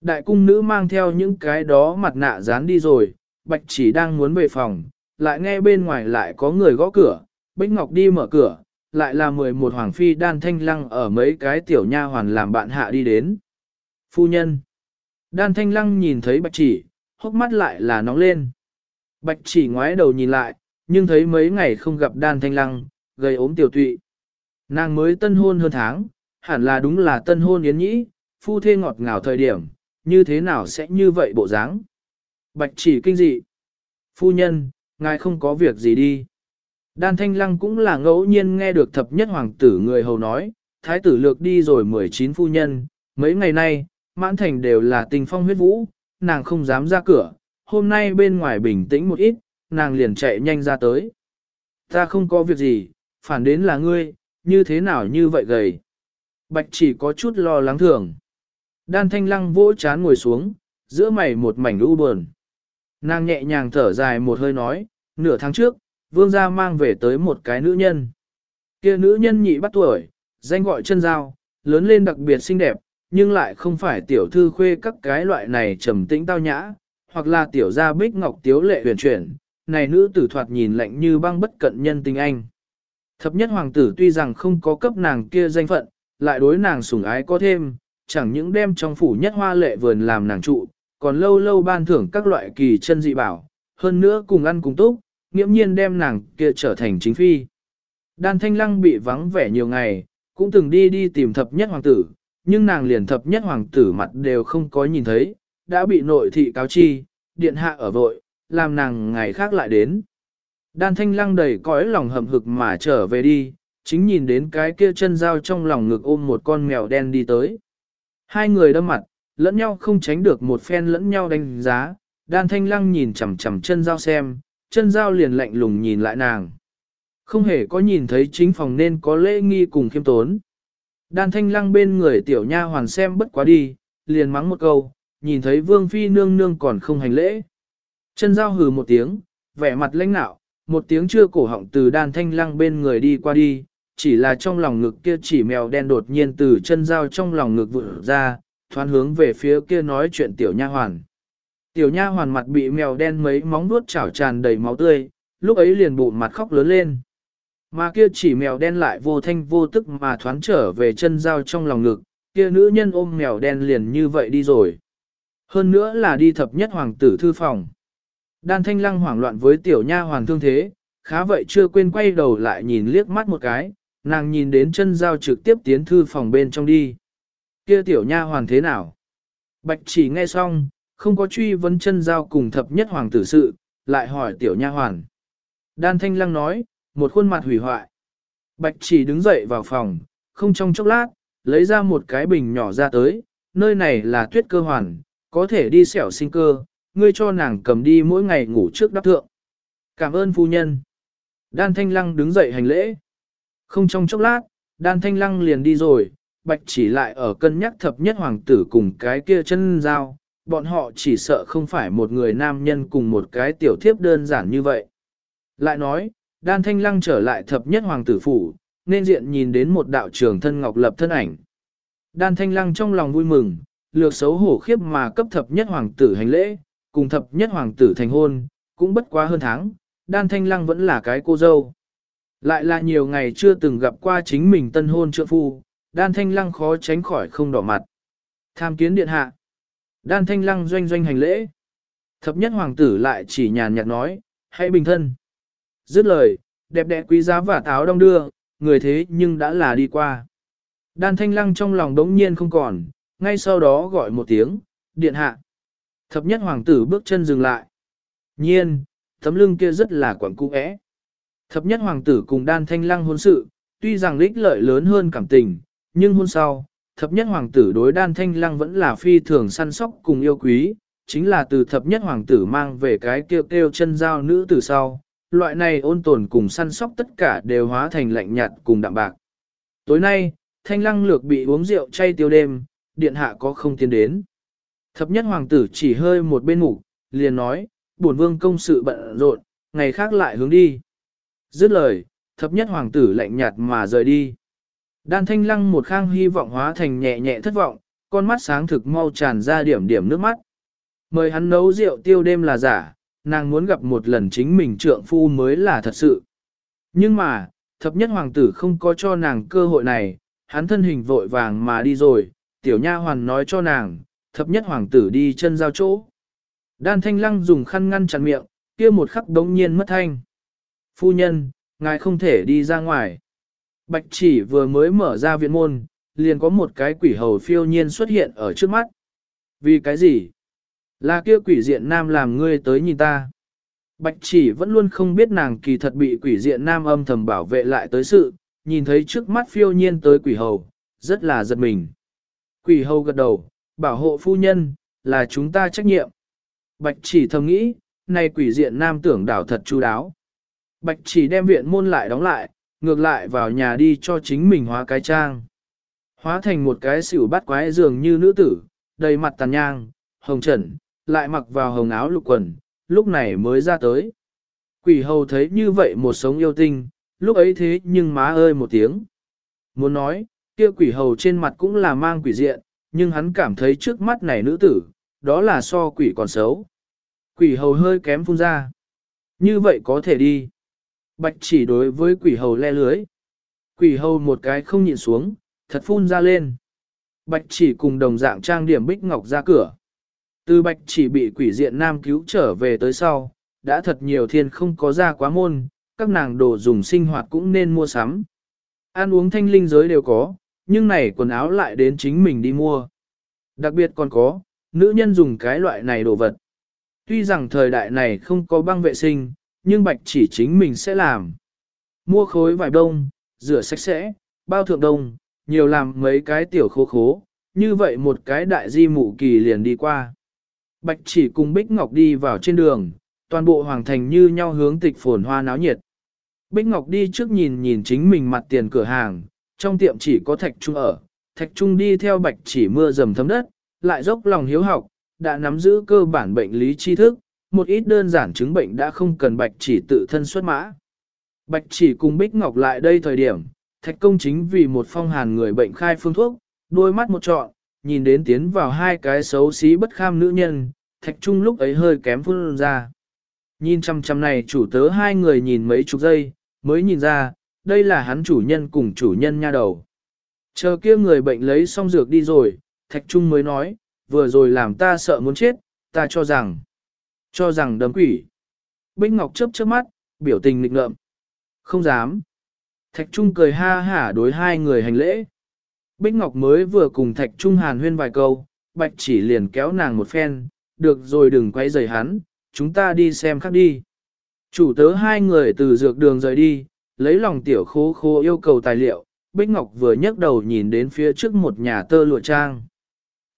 Đại cung nữ mang theo những cái đó mặt nạ dán đi rồi, bạch chỉ đang muốn về phòng, lại nghe bên ngoài lại có người gõ cửa, Bích Ngọc đi mở cửa, lại là 11 hoàng phi đan thanh lăng ở mấy cái tiểu nha hoàn làm bạn hạ đi đến. Phu nhân. Đan thanh lăng nhìn thấy bạch chỉ, hốc mắt lại là nóng lên. Bạch chỉ ngoái đầu nhìn lại, nhưng thấy mấy ngày không gặp đan thanh lăng, gây ốm tiểu tụy. Nàng mới tân hôn hơn tháng, hẳn là đúng là tân hôn yến nhĩ, phu thê ngọt ngào thời điểm, như thế nào sẽ như vậy bộ dáng? Bạch chỉ kinh dị. Phu nhân, ngài không có việc gì đi. Đan Thanh Lăng cũng là ngẫu nhiên nghe được thập nhất hoàng tử người hầu nói, thái tử lược đi rồi 19 phu nhân, mấy ngày nay, mãn thành đều là tình phong huyết vũ, nàng không dám ra cửa, hôm nay bên ngoài bình tĩnh một ít, nàng liền chạy nhanh ra tới. Ta không có việc gì, phản đến là ngươi, như thế nào như vậy gầy. Bạch chỉ có chút lo lắng thường. Đan thanh lăng vỗ chán ngồi xuống, giữa mày một mảnh u buồn. Nàng nhẹ nhàng thở dài một hơi nói, nửa tháng trước, vương gia mang về tới một cái nữ nhân. Kia nữ nhân nhị bắt tuổi, danh gọi chân dao, lớn lên đặc biệt xinh đẹp, nhưng lại không phải tiểu thư khuê các cái loại này trầm tĩnh tao nhã, hoặc là tiểu gia bích ngọc tiếu lệ huyền chuyển, này nữ tử thoạt nhìn lạnh như băng bất cận nhân tình anh. Thập nhất hoàng tử tuy rằng không có cấp nàng kia danh phận, lại đối nàng sủng ái có thêm, chẳng những đem trong phủ nhất hoa lệ vườn làm nàng trụ, còn lâu lâu ban thưởng các loại kỳ chân dị bảo, hơn nữa cùng ăn cùng túc, nghiễm nhiên đem nàng kia trở thành chính phi. Đan thanh lăng bị vắng vẻ nhiều ngày, cũng từng đi đi tìm thập nhất hoàng tử, nhưng nàng liền thập nhất hoàng tử mặt đều không có nhìn thấy, đã bị nội thị cáo chi, điện hạ ở vội, làm nàng ngày khác lại đến. Đan thanh lăng đầy cõi lòng hầm hực mà trở về đi, chính nhìn đến cái kia chân dao trong lòng ngực ôm một con mèo đen đi tới. Hai người đâm mặt, lẫn nhau không tránh được một phen lẫn nhau đánh giá, đan thanh lăng nhìn chằm chằm chân dao xem, chân dao liền lạnh lùng nhìn lại nàng. Không hề có nhìn thấy chính phòng nên có lễ nghi cùng khiêm tốn. Đan thanh lăng bên người tiểu nha hoàn xem bất quá đi, liền mắng một câu, nhìn thấy vương phi nương nương còn không hành lễ. Chân dao hừ một tiếng, vẻ mặt lãnh nạo, một tiếng chưa cổ họng từ đan thanh lăng bên người đi qua đi, chỉ là trong lòng ngực kia chỉ mèo đen đột nhiên từ chân dao trong lòng ngực vụt ra, thoán hướng về phía kia nói chuyện tiểu nha hoàn. Tiểu nha hoàn mặt bị mèo đen mấy móng vuốt chảo tràn đầy máu tươi, lúc ấy liền bụng mặt khóc lớn lên. Mà kia chỉ mèo đen lại vô thanh vô tức mà thoán trở về chân dao trong lòng ngực, kia nữ nhân ôm mèo đen liền như vậy đi rồi. Hơn nữa là đi thập nhất hoàng tử thư phòng. Đan thanh lăng hoảng loạn với tiểu nha hoàng thương thế, khá vậy chưa quên quay đầu lại nhìn liếc mắt một cái, nàng nhìn đến chân dao trực tiếp tiến thư phòng bên trong đi. Kia tiểu nha hoàng thế nào? Bạch chỉ nghe xong, không có truy vấn chân dao cùng thập nhất hoàng tử sự, lại hỏi tiểu nha hoàn. Đan thanh lăng nói, một khuôn mặt hủy hoại. Bạch chỉ đứng dậy vào phòng, không trong chốc lát, lấy ra một cái bình nhỏ ra tới, nơi này là tuyết cơ hoàn, có thể đi xẻo sinh cơ, ngươi cho nàng cầm đi mỗi ngày ngủ trước đắp thượng. Cảm ơn phu nhân. Đan thanh lăng đứng dậy hành lễ. Không trong chốc lát, đan thanh lăng liền đi rồi, bạch chỉ lại ở cân nhắc thập nhất hoàng tử cùng cái kia chân dao, bọn họ chỉ sợ không phải một người nam nhân cùng một cái tiểu thiếp đơn giản như vậy. Lại nói, đan thanh lăng trở lại thập nhất hoàng tử phủ, nên diện nhìn đến một đạo trường thân ngọc lập thân ảnh. Đan thanh lăng trong lòng vui mừng, lược xấu hổ khiếp mà cấp thập nhất hoàng tử hành lễ, cùng thập nhất hoàng tử thành hôn, cũng bất quá hơn tháng, đan thanh lăng vẫn là cái cô dâu. Lại là nhiều ngày chưa từng gặp qua chính mình tân hôn trượng phu, đan thanh lăng khó tránh khỏi không đỏ mặt. Tham kiến điện hạ. Đan thanh lăng doanh doanh hành lễ. Thập nhất hoàng tử lại chỉ nhàn nhạt nói, hãy bình thân. Dứt lời, đẹp đẽ quý giá và táo đông đưa, người thế nhưng đã là đi qua. Đan thanh lăng trong lòng đống nhiên không còn, ngay sau đó gọi một tiếng, điện hạ. Thập nhất hoàng tử bước chân dừng lại. Nhiên, tấm lưng kia rất là quẩn cung ẽ. Thập nhất hoàng tử cùng đan thanh lăng hôn sự, tuy rằng lích lợi lớn hơn cảm tình, nhưng hôn sau, thập nhất hoàng tử đối đan thanh lăng vẫn là phi thường săn sóc cùng yêu quý, chính là từ thập nhất hoàng tử mang về cái kêu kêu chân giao nữ từ sau, loại này ôn tồn cùng săn sóc tất cả đều hóa thành lạnh nhạt cùng đạm bạc. Tối nay, thanh lăng lược bị uống rượu chay tiêu đêm, điện hạ có không tiến đến. Thập nhất hoàng tử chỉ hơi một bên ngủ, liền nói, bổn vương công sự bận rộn, ngày khác lại hướng đi. Dứt lời, thập nhất hoàng tử lạnh nhạt mà rời đi. Đan thanh lăng một khang hy vọng hóa thành nhẹ nhẹ thất vọng, con mắt sáng thực mau tràn ra điểm điểm nước mắt. Mời hắn nấu rượu tiêu đêm là giả, nàng muốn gặp một lần chính mình trượng phu mới là thật sự. Nhưng mà, thập nhất hoàng tử không có cho nàng cơ hội này, hắn thân hình vội vàng mà đi rồi, tiểu nha hoàn nói cho nàng, thập nhất hoàng tử đi chân giao chỗ. Đan thanh lăng dùng khăn ngăn chặn miệng, kia một khắc đống nhiên mất thanh. Phu nhân, ngài không thể đi ra ngoài. Bạch chỉ vừa mới mở ra viện môn, liền có một cái quỷ hầu phiêu nhiên xuất hiện ở trước mắt. Vì cái gì? Là kia quỷ diện nam làm ngươi tới nhìn ta. Bạch chỉ vẫn luôn không biết nàng kỳ thật bị quỷ diện nam âm thầm bảo vệ lại tới sự, nhìn thấy trước mắt phiêu nhiên tới quỷ hầu, rất là giật mình. Quỷ hầu gật đầu, bảo hộ phu nhân, là chúng ta trách nhiệm. Bạch chỉ thầm nghĩ, này quỷ diện nam tưởng đảo thật chu đáo. Bạch chỉ đem viện môn lại đóng lại, ngược lại vào nhà đi cho chính mình hóa cái trang. Hóa thành một cái xỉu bắt quái dường như nữ tử, đầy mặt tàn nhang, hồng trần, lại mặc vào hồng áo lục quần, lúc này mới ra tới. Quỷ hầu thấy như vậy một sống yêu tinh, lúc ấy thế nhưng má ơi một tiếng. Muốn nói, kia quỷ hầu trên mặt cũng là mang quỷ diện, nhưng hắn cảm thấy trước mắt này nữ tử, đó là so quỷ còn xấu. Quỷ hầu hơi kém phun ra. Như vậy có thể đi. Bạch chỉ đối với quỷ hầu le lưới. Quỷ hầu một cái không nhịn xuống, thật phun ra lên. Bạch chỉ cùng đồng dạng trang điểm bích ngọc ra cửa. Từ bạch chỉ bị quỷ diện nam cứu trở về tới sau, đã thật nhiều thiên không có ra quá môn, các nàng đồ dùng sinh hoạt cũng nên mua sắm. Ăn uống thanh linh giới đều có, nhưng này quần áo lại đến chính mình đi mua. Đặc biệt còn có, nữ nhân dùng cái loại này đồ vật. Tuy rằng thời đại này không có băng vệ sinh, nhưng bạch chỉ chính mình sẽ làm. Mua khối vải đông, rửa sạch sẽ, bao thượng đông, nhiều làm mấy cái tiểu khô khố, như vậy một cái đại di mụ kỳ liền đi qua. Bạch chỉ cùng Bích Ngọc đi vào trên đường, toàn bộ hoàng thành như nhau hướng tịch phồn hoa náo nhiệt. Bích Ngọc đi trước nhìn nhìn chính mình mặt tiền cửa hàng, trong tiệm chỉ có thạch trung ở, thạch trung đi theo bạch chỉ mưa dầm thấm đất, lại dốc lòng hiếu học, đã nắm giữ cơ bản bệnh lý tri thức, một ít đơn giản chứng bệnh đã không cần bạch chỉ tự thân xuất mã. Bạch chỉ cùng Bích Ngọc lại đây thời điểm, thạch công chính vì một phong hàn người bệnh khai phương thuốc, đôi mắt một trọn, nhìn đến tiến vào hai cái xấu xí bất kham nữ nhân, thạch trung lúc ấy hơi kém phun ra. Nhìn chăm chăm này chủ tớ hai người nhìn mấy chục giây, mới nhìn ra, đây là hắn chủ nhân cùng chủ nhân nha đầu. Chờ kia người bệnh lấy xong dược đi rồi, thạch trung mới nói, vừa rồi làm ta sợ muốn chết, ta cho rằng, cho rằng đấm quỷ. Bích Ngọc chớp chớp mắt, biểu tình nghịch ngợm. Không dám. Thạch Trung cười ha hả đối hai người hành lễ. Bích Ngọc mới vừa cùng Thạch Trung hàn huyên vài câu, Bạch chỉ liền kéo nàng một phen, được rồi đừng quay rời hắn, chúng ta đi xem khác đi. Chủ tớ hai người từ dược đường rời đi, lấy lòng tiểu khố khô yêu cầu tài liệu, Bích Ngọc vừa nhấc đầu nhìn đến phía trước một nhà tơ lụa trang.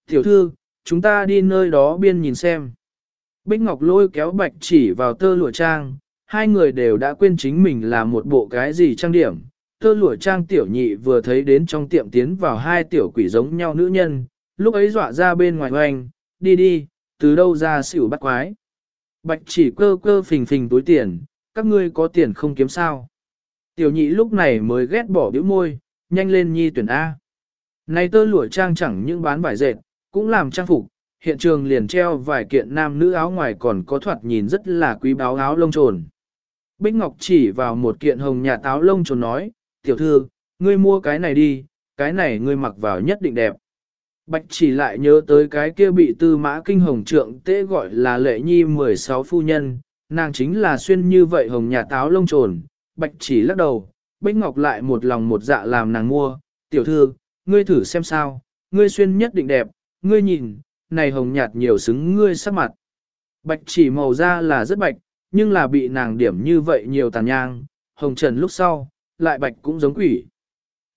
Tiểu thư, chúng ta đi nơi đó biên nhìn xem. Bích Ngọc lôi kéo Bạch chỉ vào tơ lụa trang, hai người đều đã quên chính mình là một bộ cái gì trang điểm. Tơ lụa trang tiểu nhị vừa thấy đến trong tiệm tiến vào hai tiểu quỷ giống nhau nữ nhân, lúc ấy dọa ra bên ngoài hoành, đi đi, từ đâu ra xỉu bắt quái. Bạch chỉ cơ cơ phình phình túi tiền, các ngươi có tiền không kiếm sao. Tiểu nhị lúc này mới ghét bỏ biểu môi, nhanh lên nhi tuyển A. Này tơ lụa trang chẳng những bán vải dệt, cũng làm trang phục, hiện trường liền treo vài kiện nam nữ áo ngoài còn có thoạt nhìn rất là quý báo áo lông trồn. Bích Ngọc chỉ vào một kiện hồng nhà áo lông trồn nói, tiểu thư, ngươi mua cái này đi, cái này ngươi mặc vào nhất định đẹp. Bạch chỉ lại nhớ tới cái kia bị tư mã kinh hồng trượng tế gọi là lệ nhi 16 phu nhân, nàng chính là xuyên như vậy hồng nhà táo lông trồn. Bạch chỉ lắc đầu, Bích Ngọc lại một lòng một dạ làm nàng mua, tiểu thư, ngươi thử xem sao, ngươi xuyên nhất định đẹp, ngươi nhìn, này hồng nhạt nhiều xứng ngươi sắc mặt. Bạch chỉ màu da là rất bạch, nhưng là bị nàng điểm như vậy nhiều tàn nhang, hồng trần lúc sau, lại bạch cũng giống quỷ.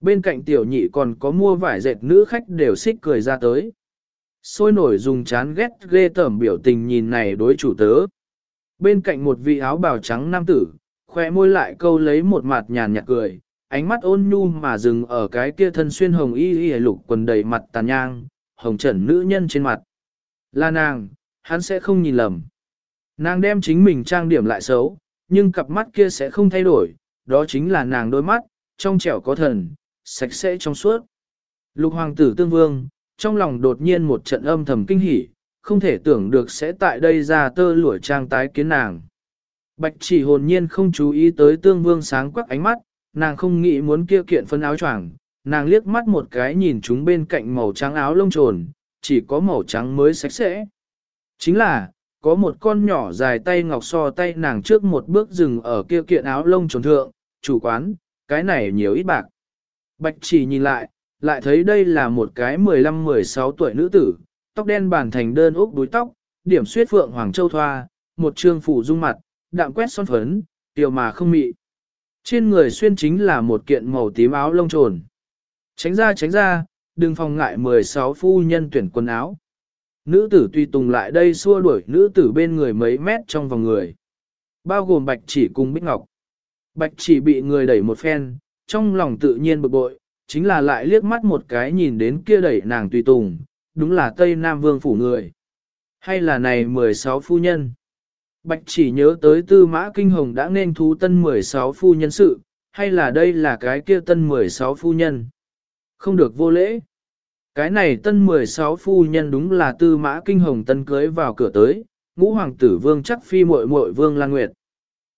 Bên cạnh tiểu nhị còn có mua vải dệt nữ khách đều xích cười ra tới. Sôi nổi dùng chán ghét ghê tởm biểu tình nhìn này đối chủ tớ. Bên cạnh một vị áo bào trắng nam tử, khoe môi lại câu lấy một mặt nhàn nhạt cười, ánh mắt ôn nhu mà dừng ở cái kia thân xuyên hồng y y lục quần đầy mặt tàn nhang, hồng trần nữ nhân trên mặt. Là nàng, hắn sẽ không nhìn lầm. Nàng đem chính mình trang điểm lại xấu, nhưng cặp mắt kia sẽ không thay đổi, đó chính là nàng đôi mắt, trong trẻo có thần, sạch sẽ trong suốt. Lục hoàng tử tương vương, trong lòng đột nhiên một trận âm thầm kinh hỉ, không thể tưởng được sẽ tại đây ra tơ lụa trang tái kiến nàng. Bạch chỉ hồn nhiên không chú ý tới tương vương sáng quắc ánh mắt, nàng không nghĩ muốn kia kiện phân áo choàng, nàng liếc mắt một cái nhìn chúng bên cạnh màu trắng áo lông trồn, chỉ có màu trắng mới sạch sẽ. Chính là, có một con nhỏ dài tay ngọc so tay nàng trước một bước dừng ở kia kiện áo lông trồn thượng, chủ quán, cái này nhiều ít bạc. Bạch chỉ nhìn lại, lại thấy đây là một cái 15-16 tuổi nữ tử, tóc đen bàn thành đơn úc đuôi tóc, điểm suyết phượng hoàng châu thoa, một trương phủ dung mặt, đạm quét son phấn, tiểu mà không mị. Trên người xuyên chính là một kiện màu tím áo lông trồn. Tránh ra tránh ra, đừng phòng ngại 16 phu nhân tuyển quần áo. Nữ tử tùy tùng lại đây xua đuổi nữ tử bên người mấy mét trong vòng người. Bao gồm bạch chỉ cùng bích ngọc. Bạch chỉ bị người đẩy một phen, trong lòng tự nhiên bực bội, chính là lại liếc mắt một cái nhìn đến kia đẩy nàng tùy tùng, đúng là Tây Nam Vương phủ người. Hay là này 16 phu nhân? Bạch chỉ nhớ tới tư mã kinh hồng đã nên thú tân 16 phu nhân sự, hay là đây là cái kia tân 16 phu nhân? Không được vô lễ. Cái này tân 16 phu nhân đúng là tư mã kinh hồng tân cưới vào cửa tới, ngũ hoàng tử vương chắc phi muội muội vương lan nguyệt.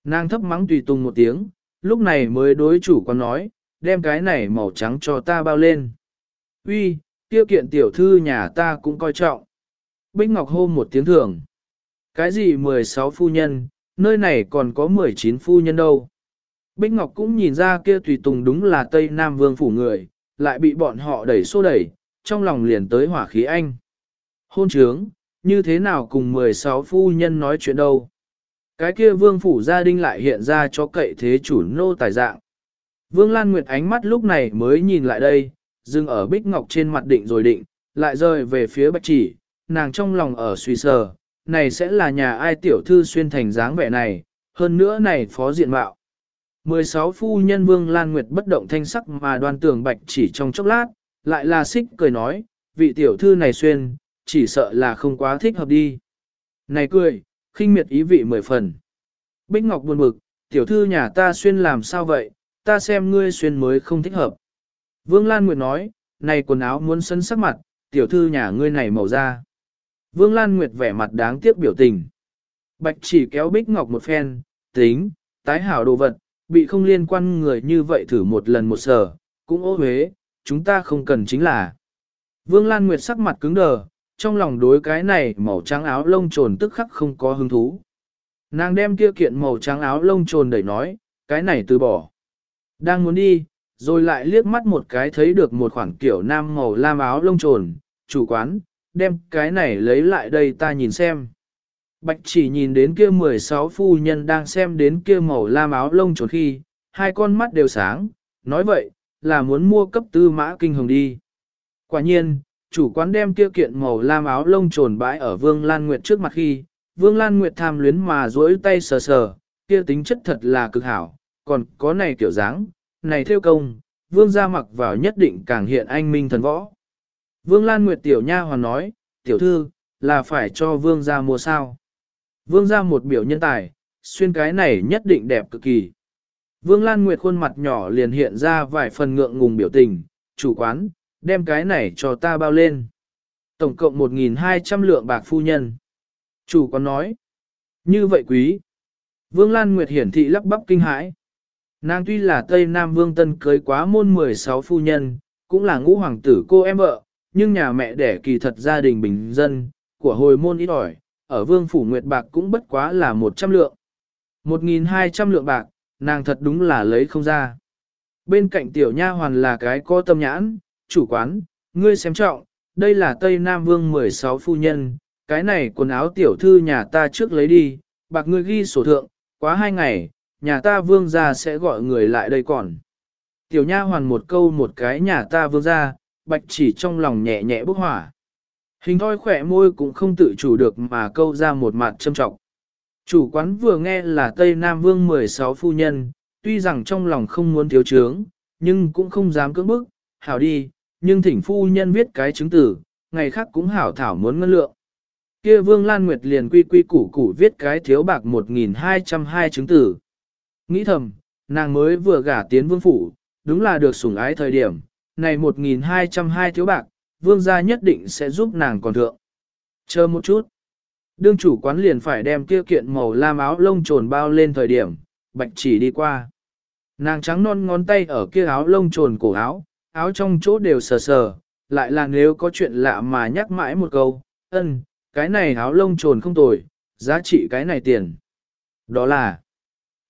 Nàng thấp mắng tùy tùng một tiếng, lúc này mới đối chủ quan nói, đem cái này màu trắng cho ta bao lên. Uy, tiêu kiện tiểu thư nhà ta cũng coi trọng. Bích Ngọc hô một tiếng thường. Cái gì 16 phu nhân, nơi này còn có 19 phu nhân đâu. Bích Ngọc cũng nhìn ra kia tùy tùng đúng là Tây Nam Vương phủ người, lại bị bọn họ đẩy xô đẩy, trong lòng liền tới hỏa khí anh. Hôn trướng, như thế nào cùng 16 phu nhân nói chuyện đâu. Cái kia vương phủ gia đình lại hiện ra cho cậy thế chủ nô tài dạng. Vương Lan Nguyệt ánh mắt lúc này mới nhìn lại đây, dừng ở Bích Ngọc trên mặt định rồi định, lại rơi về phía bạch chỉ, nàng trong lòng ở suy sờ, này sẽ là nhà ai tiểu thư xuyên thành dáng vẻ này, hơn nữa này phó diện mạo. 16 phu nhân Vương Lan Nguyệt bất động thanh sắc mà đoan tưởng bạch chỉ trong chốc lát, lại là xích cười nói, vị tiểu thư này xuyên, chỉ sợ là không quá thích hợp đi. Này cười, khinh miệt ý vị mười phần. Bích Ngọc buồn bực, tiểu thư nhà ta xuyên làm sao vậy, ta xem ngươi xuyên mới không thích hợp. Vương Lan Nguyệt nói, này quần áo muốn sân sắc mặt, tiểu thư nhà ngươi này màu da. Vương Lan Nguyệt vẻ mặt đáng tiếc biểu tình. Bạch chỉ kéo Bích Ngọc một phen, tính, tái hảo đồ vật, bị không liên quan người như vậy thử một lần một sở, cũng ô huế, chúng ta không cần chính là. Vương Lan Nguyệt sắc mặt cứng đờ, trong lòng đối cái này màu trắng áo lông trồn tức khắc không có hứng thú. Nàng đem kia kiện màu trắng áo lông trồn đẩy nói, cái này từ bỏ. Đang muốn đi, rồi lại liếc mắt một cái thấy được một khoảng kiểu nam màu lam áo lông trồn, chủ quán, đem cái này lấy lại đây ta nhìn xem. Bạch chỉ nhìn đến kia 16 phu nhân đang xem đến kia màu lam áo lông trồn khi, hai con mắt đều sáng, nói vậy, là muốn mua cấp tư mã kinh hồng đi. Quả nhiên, chủ quán đem kia kiện màu lam áo lông trồn bãi ở Vương Lan Nguyệt trước mặt khi, Vương Lan Nguyệt tham luyến mà duỗi tay sờ sờ, kia tính chất thật là cực hảo, còn có này kiểu dáng, này theo công, Vương gia mặc vào nhất định càng hiện anh minh thần võ. Vương Lan Nguyệt tiểu nha hoàn nói, tiểu thư, là phải cho Vương gia mua sao. Vương gia một biểu nhân tài, xuyên cái này nhất định đẹp cực kỳ. Vương Lan Nguyệt khuôn mặt nhỏ liền hiện ra vài phần ngượng ngùng biểu tình, chủ quán, đem cái này cho ta bao lên. Tổng cộng 1.200 lượng bạc phu nhân. Chủ quán nói, như vậy quý. Vương Lan Nguyệt hiển thị lắp bắp kinh hãi. Nàng tuy là Tây Nam Vương Tân cưới quá môn 16 phu nhân, cũng là ngũ hoàng tử cô em vợ, nhưng nhà mẹ đẻ kỳ thật gia đình bình dân, của hồi môn ít ỏi, ở Vương Phủ Nguyệt Bạc cũng bất quá là 100 lượng. 1.200 lượng bạc, nàng thật đúng là lấy không ra. Bên cạnh tiểu nha hoàn là cái có tâm nhãn, chủ quán, ngươi xem trọng, đây là Tây Nam Vương 16 phu nhân, cái này quần áo tiểu thư nhà ta trước lấy đi, bạc ngươi ghi sổ thượng, quá hai ngày, nhà ta vương gia sẽ gọi người lại đây còn. Tiểu nha hoàn một câu một cái nhà ta vương gia, bạch chỉ trong lòng nhẹ nhẹ bốc hỏa. Hình thoi khỏe môi cũng không tự chủ được mà câu ra một mặt châm trọng. Chủ quán vừa nghe là Tây Nam Vương 16 phu nhân, tuy rằng trong lòng không muốn thiếu trướng, nhưng cũng không dám cưỡng bức, hảo đi, nhưng thỉnh phu nhân viết cái chứng tử, ngày khác cũng hảo thảo muốn ngân lượng. Kia Vương Lan Nguyệt liền quy quy củ củ viết cái thiếu bạc 1.202 chứng tử. Nghĩ thầm, nàng mới vừa gả tiến vương phủ, đúng là được sủng ái thời điểm, này 1.202 thiếu bạc, vương gia nhất định sẽ giúp nàng còn thượng. Chờ một chút. Đương chủ quán liền phải đem kia kiện màu lam áo lông trồn bao lên thời điểm, bạch chỉ đi qua. Nàng trắng non ngón tay ở kia áo lông trồn cổ áo, áo trong chỗ đều sờ sờ, lại là nếu có chuyện lạ mà nhắc mãi một câu, ân, cái này áo lông trồn không tồi, giá trị cái này tiền. Đó là,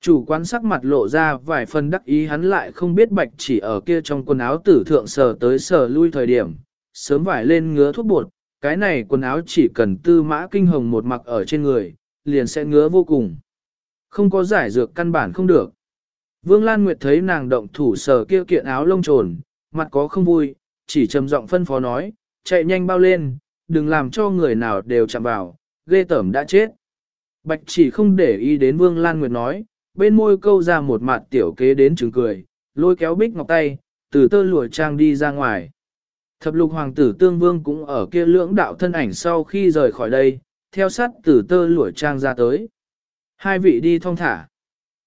chủ quán sắc mặt lộ ra vài phần đắc ý hắn lại không biết bạch chỉ ở kia trong quần áo tử thượng sờ tới sờ lui thời điểm, sớm vải lên ngứa thuốc bột, cái này quần áo chỉ cần tư mã kinh hồng một mặc ở trên người, liền sẽ ngứa vô cùng. Không có giải dược căn bản không được. Vương Lan Nguyệt thấy nàng động thủ sờ kia kiện áo lông trồn, mặt có không vui, chỉ trầm giọng phân phó nói, chạy nhanh bao lên, đừng làm cho người nào đều chạm vào, ghê tởm đã chết. Bạch chỉ không để ý đến Vương Lan Nguyệt nói, bên môi câu ra một mặt tiểu kế đến trừng cười, lôi kéo bích ngọc tay, từ tơ lụa trang đi ra ngoài. Thập lục hoàng tử tương vương cũng ở kia lưỡng đạo thân ảnh sau khi rời khỏi đây, theo sát từ tơ lụa trang ra tới. Hai vị đi thong thả.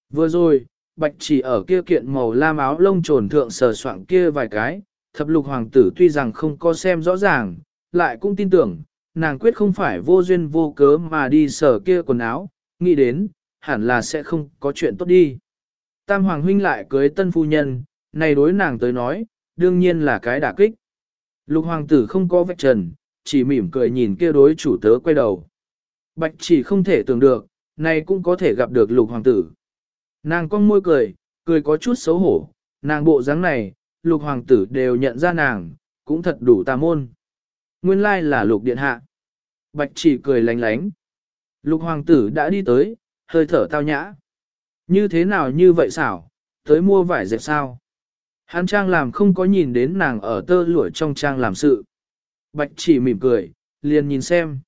Vừa rồi, bạch chỉ ở kia kiện màu lam áo lông trồn thượng sờ soạn kia vài cái, thập lục hoàng tử tuy rằng không có xem rõ ràng, lại cũng tin tưởng, nàng quyết không phải vô duyên vô cớ mà đi sờ kia quần áo, nghĩ đến, hẳn là sẽ không có chuyện tốt đi. Tam hoàng huynh lại cưới tân phu nhân, này đối nàng tới nói, đương nhiên là cái đả kích. Lục hoàng tử không có vạch trần, chỉ mỉm cười nhìn kia đối chủ tớ quay đầu. Bạch chỉ không thể tưởng được, này cũng có thể gặp được lục hoàng tử. Nàng cong môi cười, cười có chút xấu hổ, nàng bộ dáng này, lục hoàng tử đều nhận ra nàng, cũng thật đủ tà môn. Nguyên lai là lục điện hạ. Bạch chỉ cười lánh lánh. Lục hoàng tử đã đi tới, hơi thở tao nhã. Như thế nào như vậy xảo, tới mua vải dệt sao? Hắn trang làm không có nhìn đến nàng ở tơ lụa trong trang làm sự. Bạch chỉ mỉm cười, liền nhìn xem.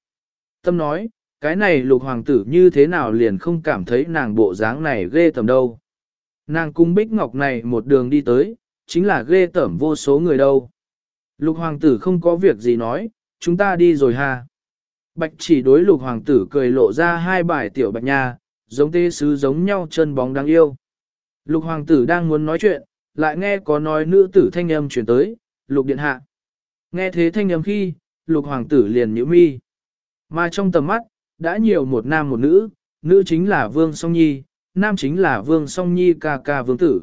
Tâm nói, cái này lục hoàng tử như thế nào liền không cảm thấy nàng bộ dáng này ghê tầm đâu. Nàng cung bích ngọc này một đường đi tới, chính là ghê tẩm vô số người đâu. Lục hoàng tử không có việc gì nói, chúng ta đi rồi ha. Bạch chỉ đối lục hoàng tử cười lộ ra hai bài tiểu bạch nha, giống tê sứ giống nhau chân bóng đáng yêu. Lục hoàng tử đang muốn nói chuyện, lại nghe có nói nữ tử thanh âm chuyển tới, lục điện hạ. Nghe thế thanh âm khi, lục hoàng tử liền nhíu mi. Mà trong tầm mắt, đã nhiều một nam một nữ, nữ chính là Vương Song Nhi, nam chính là Vương Song Nhi ca ca vương tử.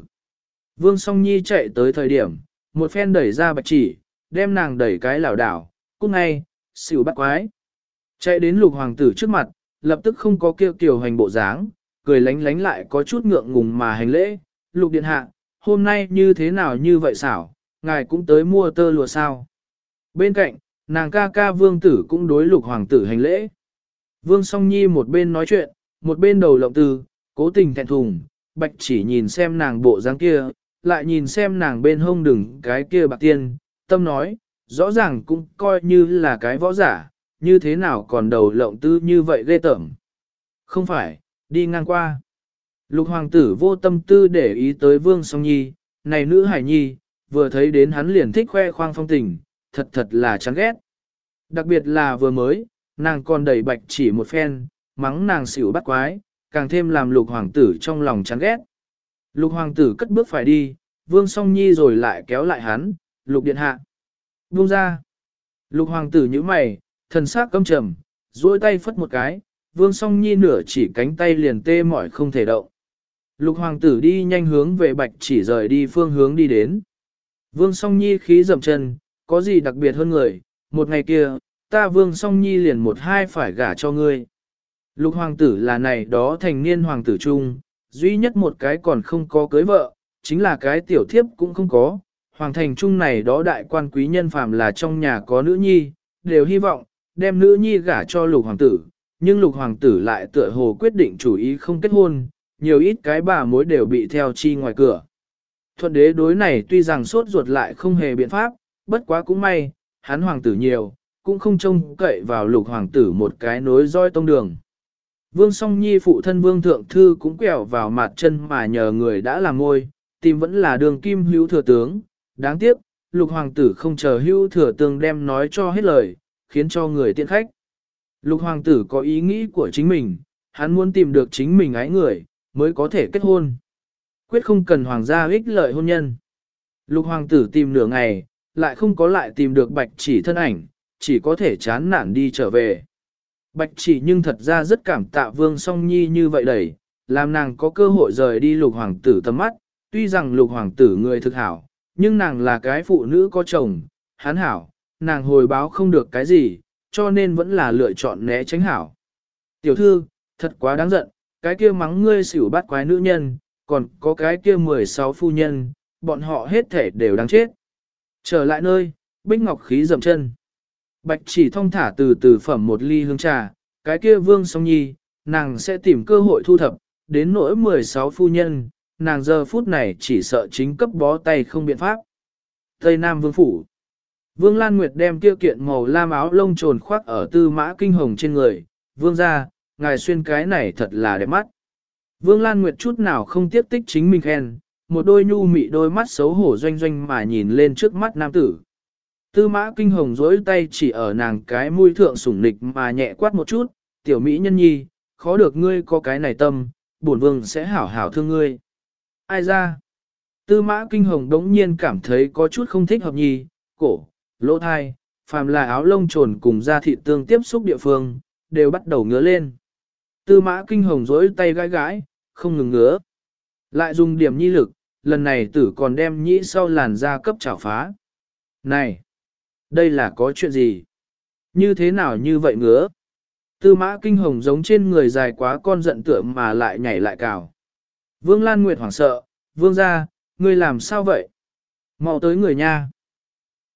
Vương Song Nhi chạy tới thời điểm, một phen đẩy ra bạch chỉ, đem nàng đẩy cái lảo đảo, cút ngay, xỉu bắt quái. Chạy đến lục hoàng tử trước mặt, lập tức không có kêu kiều hành bộ dáng, cười lánh lánh lại có chút ngượng ngùng mà hành lễ, lục điện hạ, hôm nay như thế nào như vậy xảo, ngài cũng tới mua tơ lụa sao. Bên cạnh, nàng ca ca vương tử cũng đối lục hoàng tử hành lễ. Vương song nhi một bên nói chuyện, một bên đầu lộng từ, cố tình thẹn thùng, bạch chỉ nhìn xem nàng bộ dáng kia, lại nhìn xem nàng bên hông đừng cái kia bạc tiên, tâm nói, rõ ràng cũng coi như là cái võ giả, như thế nào còn đầu lộng tư như vậy ghê tởm. Không phải, đi ngang qua. Lục hoàng tử vô tâm tư để ý tới vương song nhi, này nữ hải nhi, vừa thấy đến hắn liền thích khoe khoang phong tình, thật thật là chán ghét. Đặc biệt là vừa mới, nàng còn đẩy bạch chỉ một phen, mắng nàng xỉu bắt quái, càng thêm làm lục hoàng tử trong lòng chán ghét. Lục hoàng tử cất bước phải đi, vương song nhi rồi lại kéo lại hắn, lục điện hạ. Buông ra. Lục hoàng tử nhíu mày, thần sắc căm trầm, duỗi tay phất một cái, vương song nhi nửa chỉ cánh tay liền tê mỏi không thể động. Lục hoàng tử đi nhanh hướng về bạch chỉ rời đi phương hướng đi đến. Vương song nhi khí dậm chân, có gì đặc biệt hơn người, một ngày kia, ta vương song nhi liền một hai phải gả cho ngươi. Lục hoàng tử là này đó thành niên hoàng tử trung, duy nhất một cái còn không có cưới vợ, chính là cái tiểu thiếp cũng không có. Hoàng thành trung này đó đại quan quý nhân phàm là trong nhà có nữ nhi, đều hy vọng, đem nữ nhi gả cho lục hoàng tử, nhưng lục hoàng tử lại tựa hồ quyết định chủ ý không kết hôn, nhiều ít cái bà mối đều bị theo chi ngoài cửa. Thuận đế đối này tuy rằng sốt ruột lại không hề biện pháp, bất quá cũng may, hắn hoàng tử nhiều, cũng không trông cậy vào lục hoàng tử một cái nối roi tông đường. Vương song nhi phụ thân vương thượng thư cũng quẹo vào mặt chân mà nhờ người đã làm ngôi, tìm vẫn là đường kim hữu thừa tướng. Đáng tiếc, lục hoàng tử không chờ hữu thừa tướng đem nói cho hết lời, khiến cho người tiện khách. Lục hoàng tử có ý nghĩ của chính mình, hắn muốn tìm được chính mình ái người, mới có thể kết hôn. Quyết không cần hoàng gia ích lợi hôn nhân. Lục hoàng tử tìm nửa ngày, lại không có lại tìm được bạch chỉ thân ảnh, chỉ có thể chán nản đi trở về. Bạch chỉ nhưng thật ra rất cảm tạ vương song nhi như vậy đẩy, làm nàng có cơ hội rời đi lục hoàng tử tầm mắt, tuy rằng lục hoàng tử người thực hảo, nhưng nàng là cái phụ nữ có chồng, hắn hảo, nàng hồi báo không được cái gì, cho nên vẫn là lựa chọn né tránh hảo. Tiểu thư, thật quá đáng giận, cái kia mắng ngươi xỉu bắt quái nữ nhân, còn có cái kia 16 phu nhân, bọn họ hết thể đều đáng chết. Trở lại nơi, Bích Ngọc khí dậm chân. Bạch chỉ thông thả từ từ phẩm một ly hương trà, cái kia vương song nhi, nàng sẽ tìm cơ hội thu thập, đến nỗi 16 phu nhân, nàng giờ phút này chỉ sợ chính cấp bó tay không biện pháp. Tây Nam Vương Phủ Vương Lan Nguyệt đem kia kiện màu lam áo lông trồn khoác ở tư mã kinh hồng trên người, vương ra, ngài xuyên cái này thật là đẹp mắt. Vương Lan Nguyệt chút nào không tiếp tích chính mình khen, một đôi nhu mị đôi mắt xấu hổ doanh doanh mà nhìn lên trước mắt nam tử. Tư mã kinh hồng dối tay chỉ ở nàng cái mũi thượng sủng nịch mà nhẹ quát một chút, tiểu mỹ nhân nhi, khó được ngươi có cái này tâm, bổn vương sẽ hảo hảo thương ngươi. Ai ra? Tư mã kinh hồng đống nhiên cảm thấy có chút không thích hợp nhi, cổ, lỗ thai, phàm là áo lông trồn cùng da thịt tương tiếp xúc địa phương, đều bắt đầu ngứa lên. Tư mã kinh hồng dối tay gãi gãi, không ngừng ngứa. Lại dùng điểm nhi lực, lần này tử còn đem nhĩ sau làn da cấp chảo phá. Này! Đây là có chuyện gì? Như thế nào như vậy ngứa? Tư mã kinh hồng giống trên người dài quá con giận tượng mà lại nhảy lại cào. Vương Lan Nguyệt hoảng sợ, vương ra, ngươi làm sao vậy? mau tới người nha.